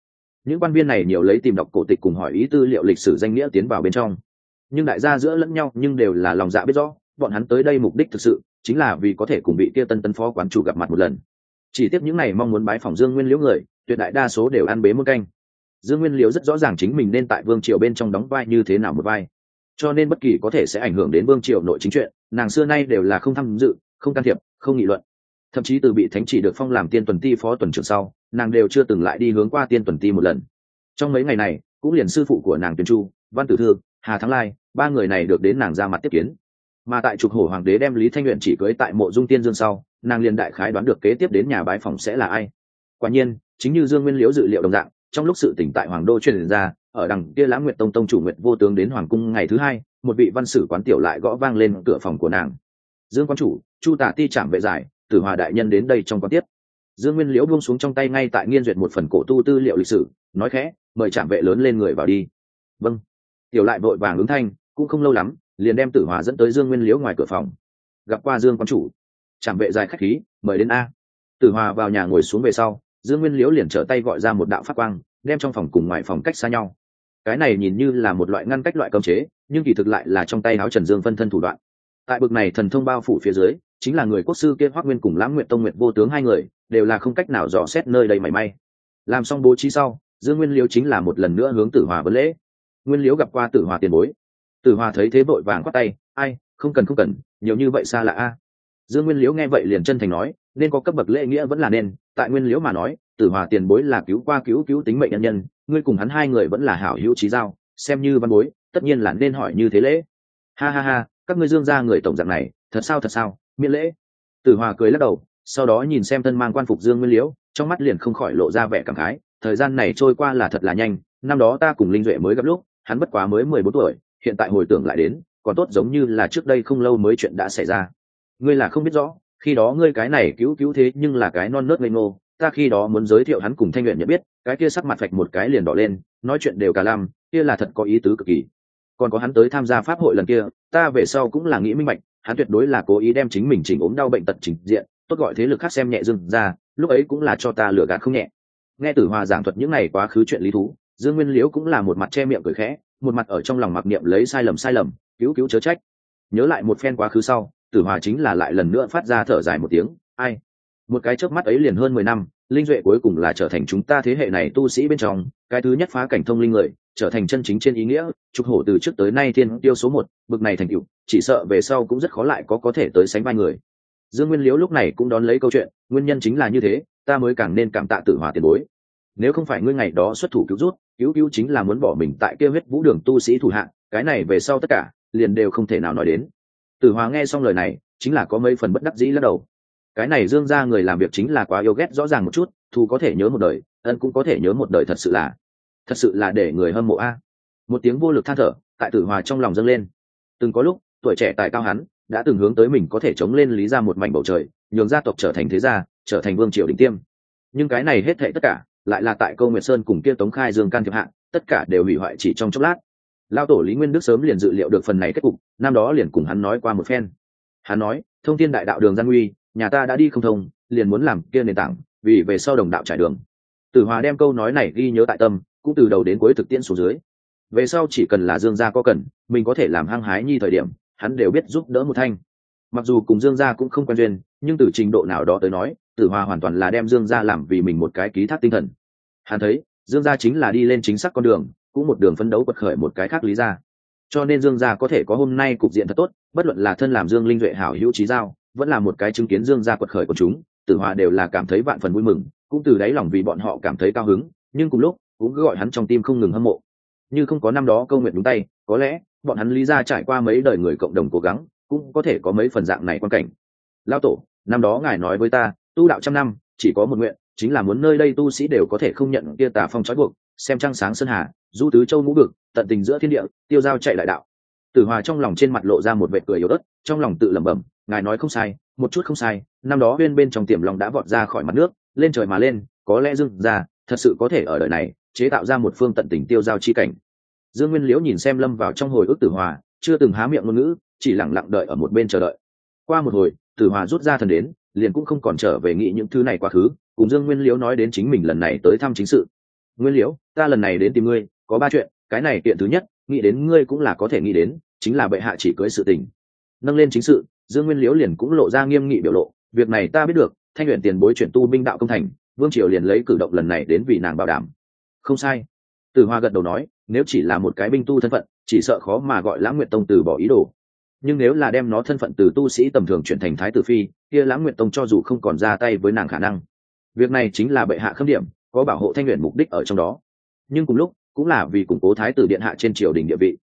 Những quan viên này nhiều lấy tìm đọc cổ tịch cùng hỏi ý tư liệu lịch sử danh nghĩa tiến vào bên trong. Nhưng đại gia giữa lẫn nhau, nhưng đều là lòng dạ biết rõ, bọn hắn tới đây mục đích thực sự, chính là vì có thể cùng bị kia tân tân phó quán chủ gặp mặt một lần. Chỉ tiếp những này mong muốn bái phòng dương nguyên liễu người, tuyệt đại đa số đều ăn bế muôn canh. Dương nguyên liễu rất rõ ràng chính mình nên tại vương triều bên trong đóng vai như thế nào một vai. Cho nên bất kỳ có thể sẽ ảnh hưởng đến vương triều nội chính chuyện nàng xưa nay đều là không tham dự, không can thiệp, không nghị luận. Thậm chí từ bị thánh chỉ được phong làm tiên tuần ti phó tuần trưởng sau, nàng đều chưa từng lại đi hướng qua tiên tuần ti một lần. Trong mấy ngày này, cũng liền sư phụ của nàng tuyên chu, văn tử thư, hà thắng lai, ba người này được đến nàng ra mặt tiếp kiến. Mà tại trục hổ hoàng đế đem lý thanh luyện chỉ cưới tại mộ dung tiên dương sau, nàng liền đại khái đoán được kế tiếp đến nhà bái phòng sẽ là ai. Quả nhiên, chính như dương nguyên liễu dự liệu đồng dạng, trong lúc sự tỉnh tại hoàng đô truyền ra, ở đằng kia lãng nguyệt tông tông chủ nguyện vô tướng đến hoàng cung ngày thứ hai một vị văn sử quán tiểu lại gõ vang lên cửa phòng của nàng. Dương quan chủ, chu tả ti trạm vệ giải, tử hòa đại nhân đến đây trong quan tiếp. Dương nguyên liễu buông xuống trong tay ngay tại nghiên duyệt một phần cổ tu tư liệu lịch sử, nói khẽ, mời trạm vệ lớn lên người vào đi. Vâng. Tiểu lại vội vàng ứng thanh, cũng không lâu lắm, liền đem tử hòa dẫn tới dương nguyên liễu ngoài cửa phòng. Gặp qua dương quan chủ trạm vệ dài khách khí, mời đến a. Tử hòa vào nhà ngồi xuống về sau, dương nguyên liễu liền trở tay gọi ra một đạo phát quang, đem trong phòng cùng ngoài phòng cách xa nhau. Cái này nhìn như là một loại ngăn cách loại cơm chế nhưng kỳ thực lại là trong tay áo trần dương phân thân thủ đoạn. Tại bực này thần thông bao phủ phía dưới, chính là người quốc sư kia hoác nguyên cùng lãng nguyện tông nguyện vô tướng hai người, đều là không cách nào dò xét nơi đây mảy may. Làm xong bố trí sau, dương nguyên liếu chính là một lần nữa hướng tử hòa vấn lễ. Nguyên liếu gặp qua tử hòa tiền bối. Tử hòa thấy thế vội vàng khoát tay, ai, không cần không cần, nhiều như vậy xa là a. Dương nguyên liễu nghe vậy liền chân thành nói, nên có cấp bậc lễ nghĩa vẫn là nên, tại nguyên liễu mà nói, tử hòa tiền bối là cứu qua cứu cứu tính mệnh nhân nhân, ngươi cùng hắn hai người vẫn là hảo hữu trí giao xem như văn bối, tất nhiên là nên hỏi như thế lễ. Ha ha ha, các ngươi dương ra người tổng dạng này, thật sao thật sao, miễn lễ. Tử hòa cười lắc đầu, sau đó nhìn xem thân mang quan phục dương nguyên liễu, trong mắt liền không khỏi lộ ra vẻ cảm khái, thời gian này trôi qua là thật là nhanh, năm đó ta cùng linh duệ mới gặp lúc, hắn bất quá mới mười bốn tuổi, hiện tại hồi tưởng lại đến, còn tốt giống như là trước đây không lâu mới chuyện đã xảy ra. Ngươi là không biết rõ, khi đó ngươi cái này cứu cứu thế nhưng là cái non nớt ngây ngô, ta khi đó muốn giới thiệu hắn cùng thanh luyện nhận biết, cái kia sắc mặt phạch một cái liền đỏ lên, nói chuyện đều cả lam kia là thật có ý tứ cực kỳ. Còn có hắn tới tham gia pháp hội lần kia, ta về sau cũng là nghĩ minh bạch, hắn tuyệt đối là cố ý đem chính mình chỉnh ốm đau bệnh tật trình diện, tốt gọi thế lực khác xem nhẹ dừng ra, lúc ấy cũng là cho ta lừa gạt không nhẹ. Nghe tử hòa giảng thuật những này quá khứ chuyện lý thú, dương nguyên liễu cũng là một mặt che miệng cười khẽ, một mặt ở trong lòng mặc niệm lấy sai lầm sai lầm, cứu cứu chớ trách. Nhớ lại một phen quá khứ sau, tử hòa chính là lại lần nữa phát ra thở dài một tiếng, ai một cái chớp mắt ấy liền hơn mười năm, linh duệ cuối cùng là trở thành chúng ta thế hệ này tu sĩ bên trong, cái thứ nhất phá cảnh thông linh người, trở thành chân chính trên ý nghĩa, trục hổ từ trước tới nay thiên tiêu số một, bực này thành cựu chỉ sợ về sau cũng rất khó lại có có thể tới sánh vai người. Dương nguyên liễu lúc này cũng đón lấy câu chuyện, nguyên nhân chính là như thế, ta mới càng nên cảm tạ tử hòa tiền bối. Nếu không phải ngươi ngày đó xuất thủ cứu rút, cứu cứu chính là muốn bỏ mình tại kêu huyết vũ đường tu sĩ thủ hạng cái này về sau tất cả, liền đều không thể nào nói đến. Tử hòa nghe xong lời này, chính là có mấy phần bất đắc dĩ lắc đầu cái này dương ra người làm việc chính là quá yêu ghét rõ ràng một chút, thù có thể nhớ một đời, ân cũng có thể nhớ một đời thật sự là, thật sự là để người hâm mộ a. Một tiếng vô lực than thở, tại tử hòa trong lòng dâng lên. Từng có lúc, tuổi trẻ tài cao hắn, đã từng hướng tới mình có thể chống lên lý ra một mảnh bầu trời, nhường gia tộc trở thành thế gia, trở thành vương triều đỉnh tiêm. Nhưng cái này hết thệ tất cả, lại là tại câu nguyệt sơn cùng kia tống khai dương can thiệp hạng tất cả đều hủy hoại chỉ trong chốc lát. Lao tổ lý nguyên đức sớm liền dự liệu được phần này kết cục, năm đó liền cùng hắn nói qua một phen. Hắn nói, thông tin đại đạo đường gian nguy nhà ta đã đi không thông, liền muốn làm kia nền tảng, vì về sau đồng đạo trải đường. Tử hòa đem câu nói này ghi nhớ tại tâm, cũng từ đầu đến cuối thực tiễn xuống dưới. Về sau chỉ cần là dương gia có cần, mình có thể làm hăng hái nhi thời điểm, hắn đều biết giúp đỡ một thanh. Mặc dù cùng dương gia cũng không quen duyên, nhưng từ trình độ nào đó tới nói, tử hòa hoàn toàn là đem dương gia làm vì mình một cái ký thác tinh thần. Hắn thấy, dương gia chính là đi lên chính xác con đường, cũng một đường phấn đấu bật khởi một cái khác lý ra. Cho nên dương gia có thể có hôm nay cục diện thật tốt, bất luận là thân làm dương linh duệ hảo hữu trí giao vẫn là một cái chứng kiến dương gia quật khởi của chúng, tử hòa đều là cảm thấy vạn phần vui mừng, cũng từ đáy lòng vì bọn họ cảm thấy cao hứng, nhưng cùng lúc, cũng cứ gọi hắn trong tim không ngừng hâm mộ. Như không có năm đó câu nguyện đúng tay, có lẽ, bọn hắn lý ra trải qua mấy đời người cộng đồng cố gắng, cũng có thể có mấy phần dạng này quan cảnh. Lao tổ, năm đó ngài nói với ta, tu đạo trăm năm, chỉ có một nguyện, chính là muốn nơi đây tu sĩ đều có thể không nhận kia tà phong trói buộc, xem trăng sáng sơn hà, du tứ châu ngũ vực, tận tình giữa thiên địa, tiêu giao chạy lại đạo. Tử hòa trong lòng trên mặt lộ ra một vệ cười yếu ớt, trong lòng tự lẩm bẩm ngài nói không sai, một chút không sai, năm đó bên bên trong tiềm lòng đã vọt ra khỏi mặt nước, lên trời mà lên, có lẽ dưng ra thật sự có thể ở đời này chế tạo ra một phương tận tình tiêu giao chi cảnh. Dương nguyên liễu nhìn xem lâm vào trong hồi ức tử hòa, chưa từng há miệng ngôn ngữ, chỉ lẳng lặng đợi ở một bên chờ đợi. Qua một hồi, tử hòa rút ra thần đến, liền cũng không còn trở về nghĩ những thứ này quá khứ, cùng dương nguyên liễu nói đến chính mình lần này tới thăm chính sự. Nguyên liễu, ta lần này đến tìm ngươi, có ba chuyện, cái này kiện thứ nhất, nghĩ đến ngươi cũng là có thể nghĩ đến, chính là bệ hạ chỉ cưới sự tình. Nâng lên chính sự dương nguyên liễu liền cũng lộ ra nghiêm nghị biểu lộ, việc này ta biết được, thanh luyện tiền bối chuyển tu binh đạo công thành, vương triều liền lấy cử động lần này đến vì nàng bảo đảm. Không sai. Từ hoa gật đầu nói, nếu chỉ là một cái binh tu thân phận, chỉ sợ khó mà gọi lãng nguyện tông từ bỏ ý đồ. Nhưng nếu là đem nó thân phận từ tu sĩ tầm thường chuyển thành thái tử phi, kia lãng nguyện tông cho dù không còn ra tay với nàng khả năng, việc này chính là bệ hạ khâm điểm, có bảo hộ thanh luyện mục đích ở trong đó. Nhưng cùng lúc, cũng là vì củng cố thái tử điện hạ trên triều đình địa vị.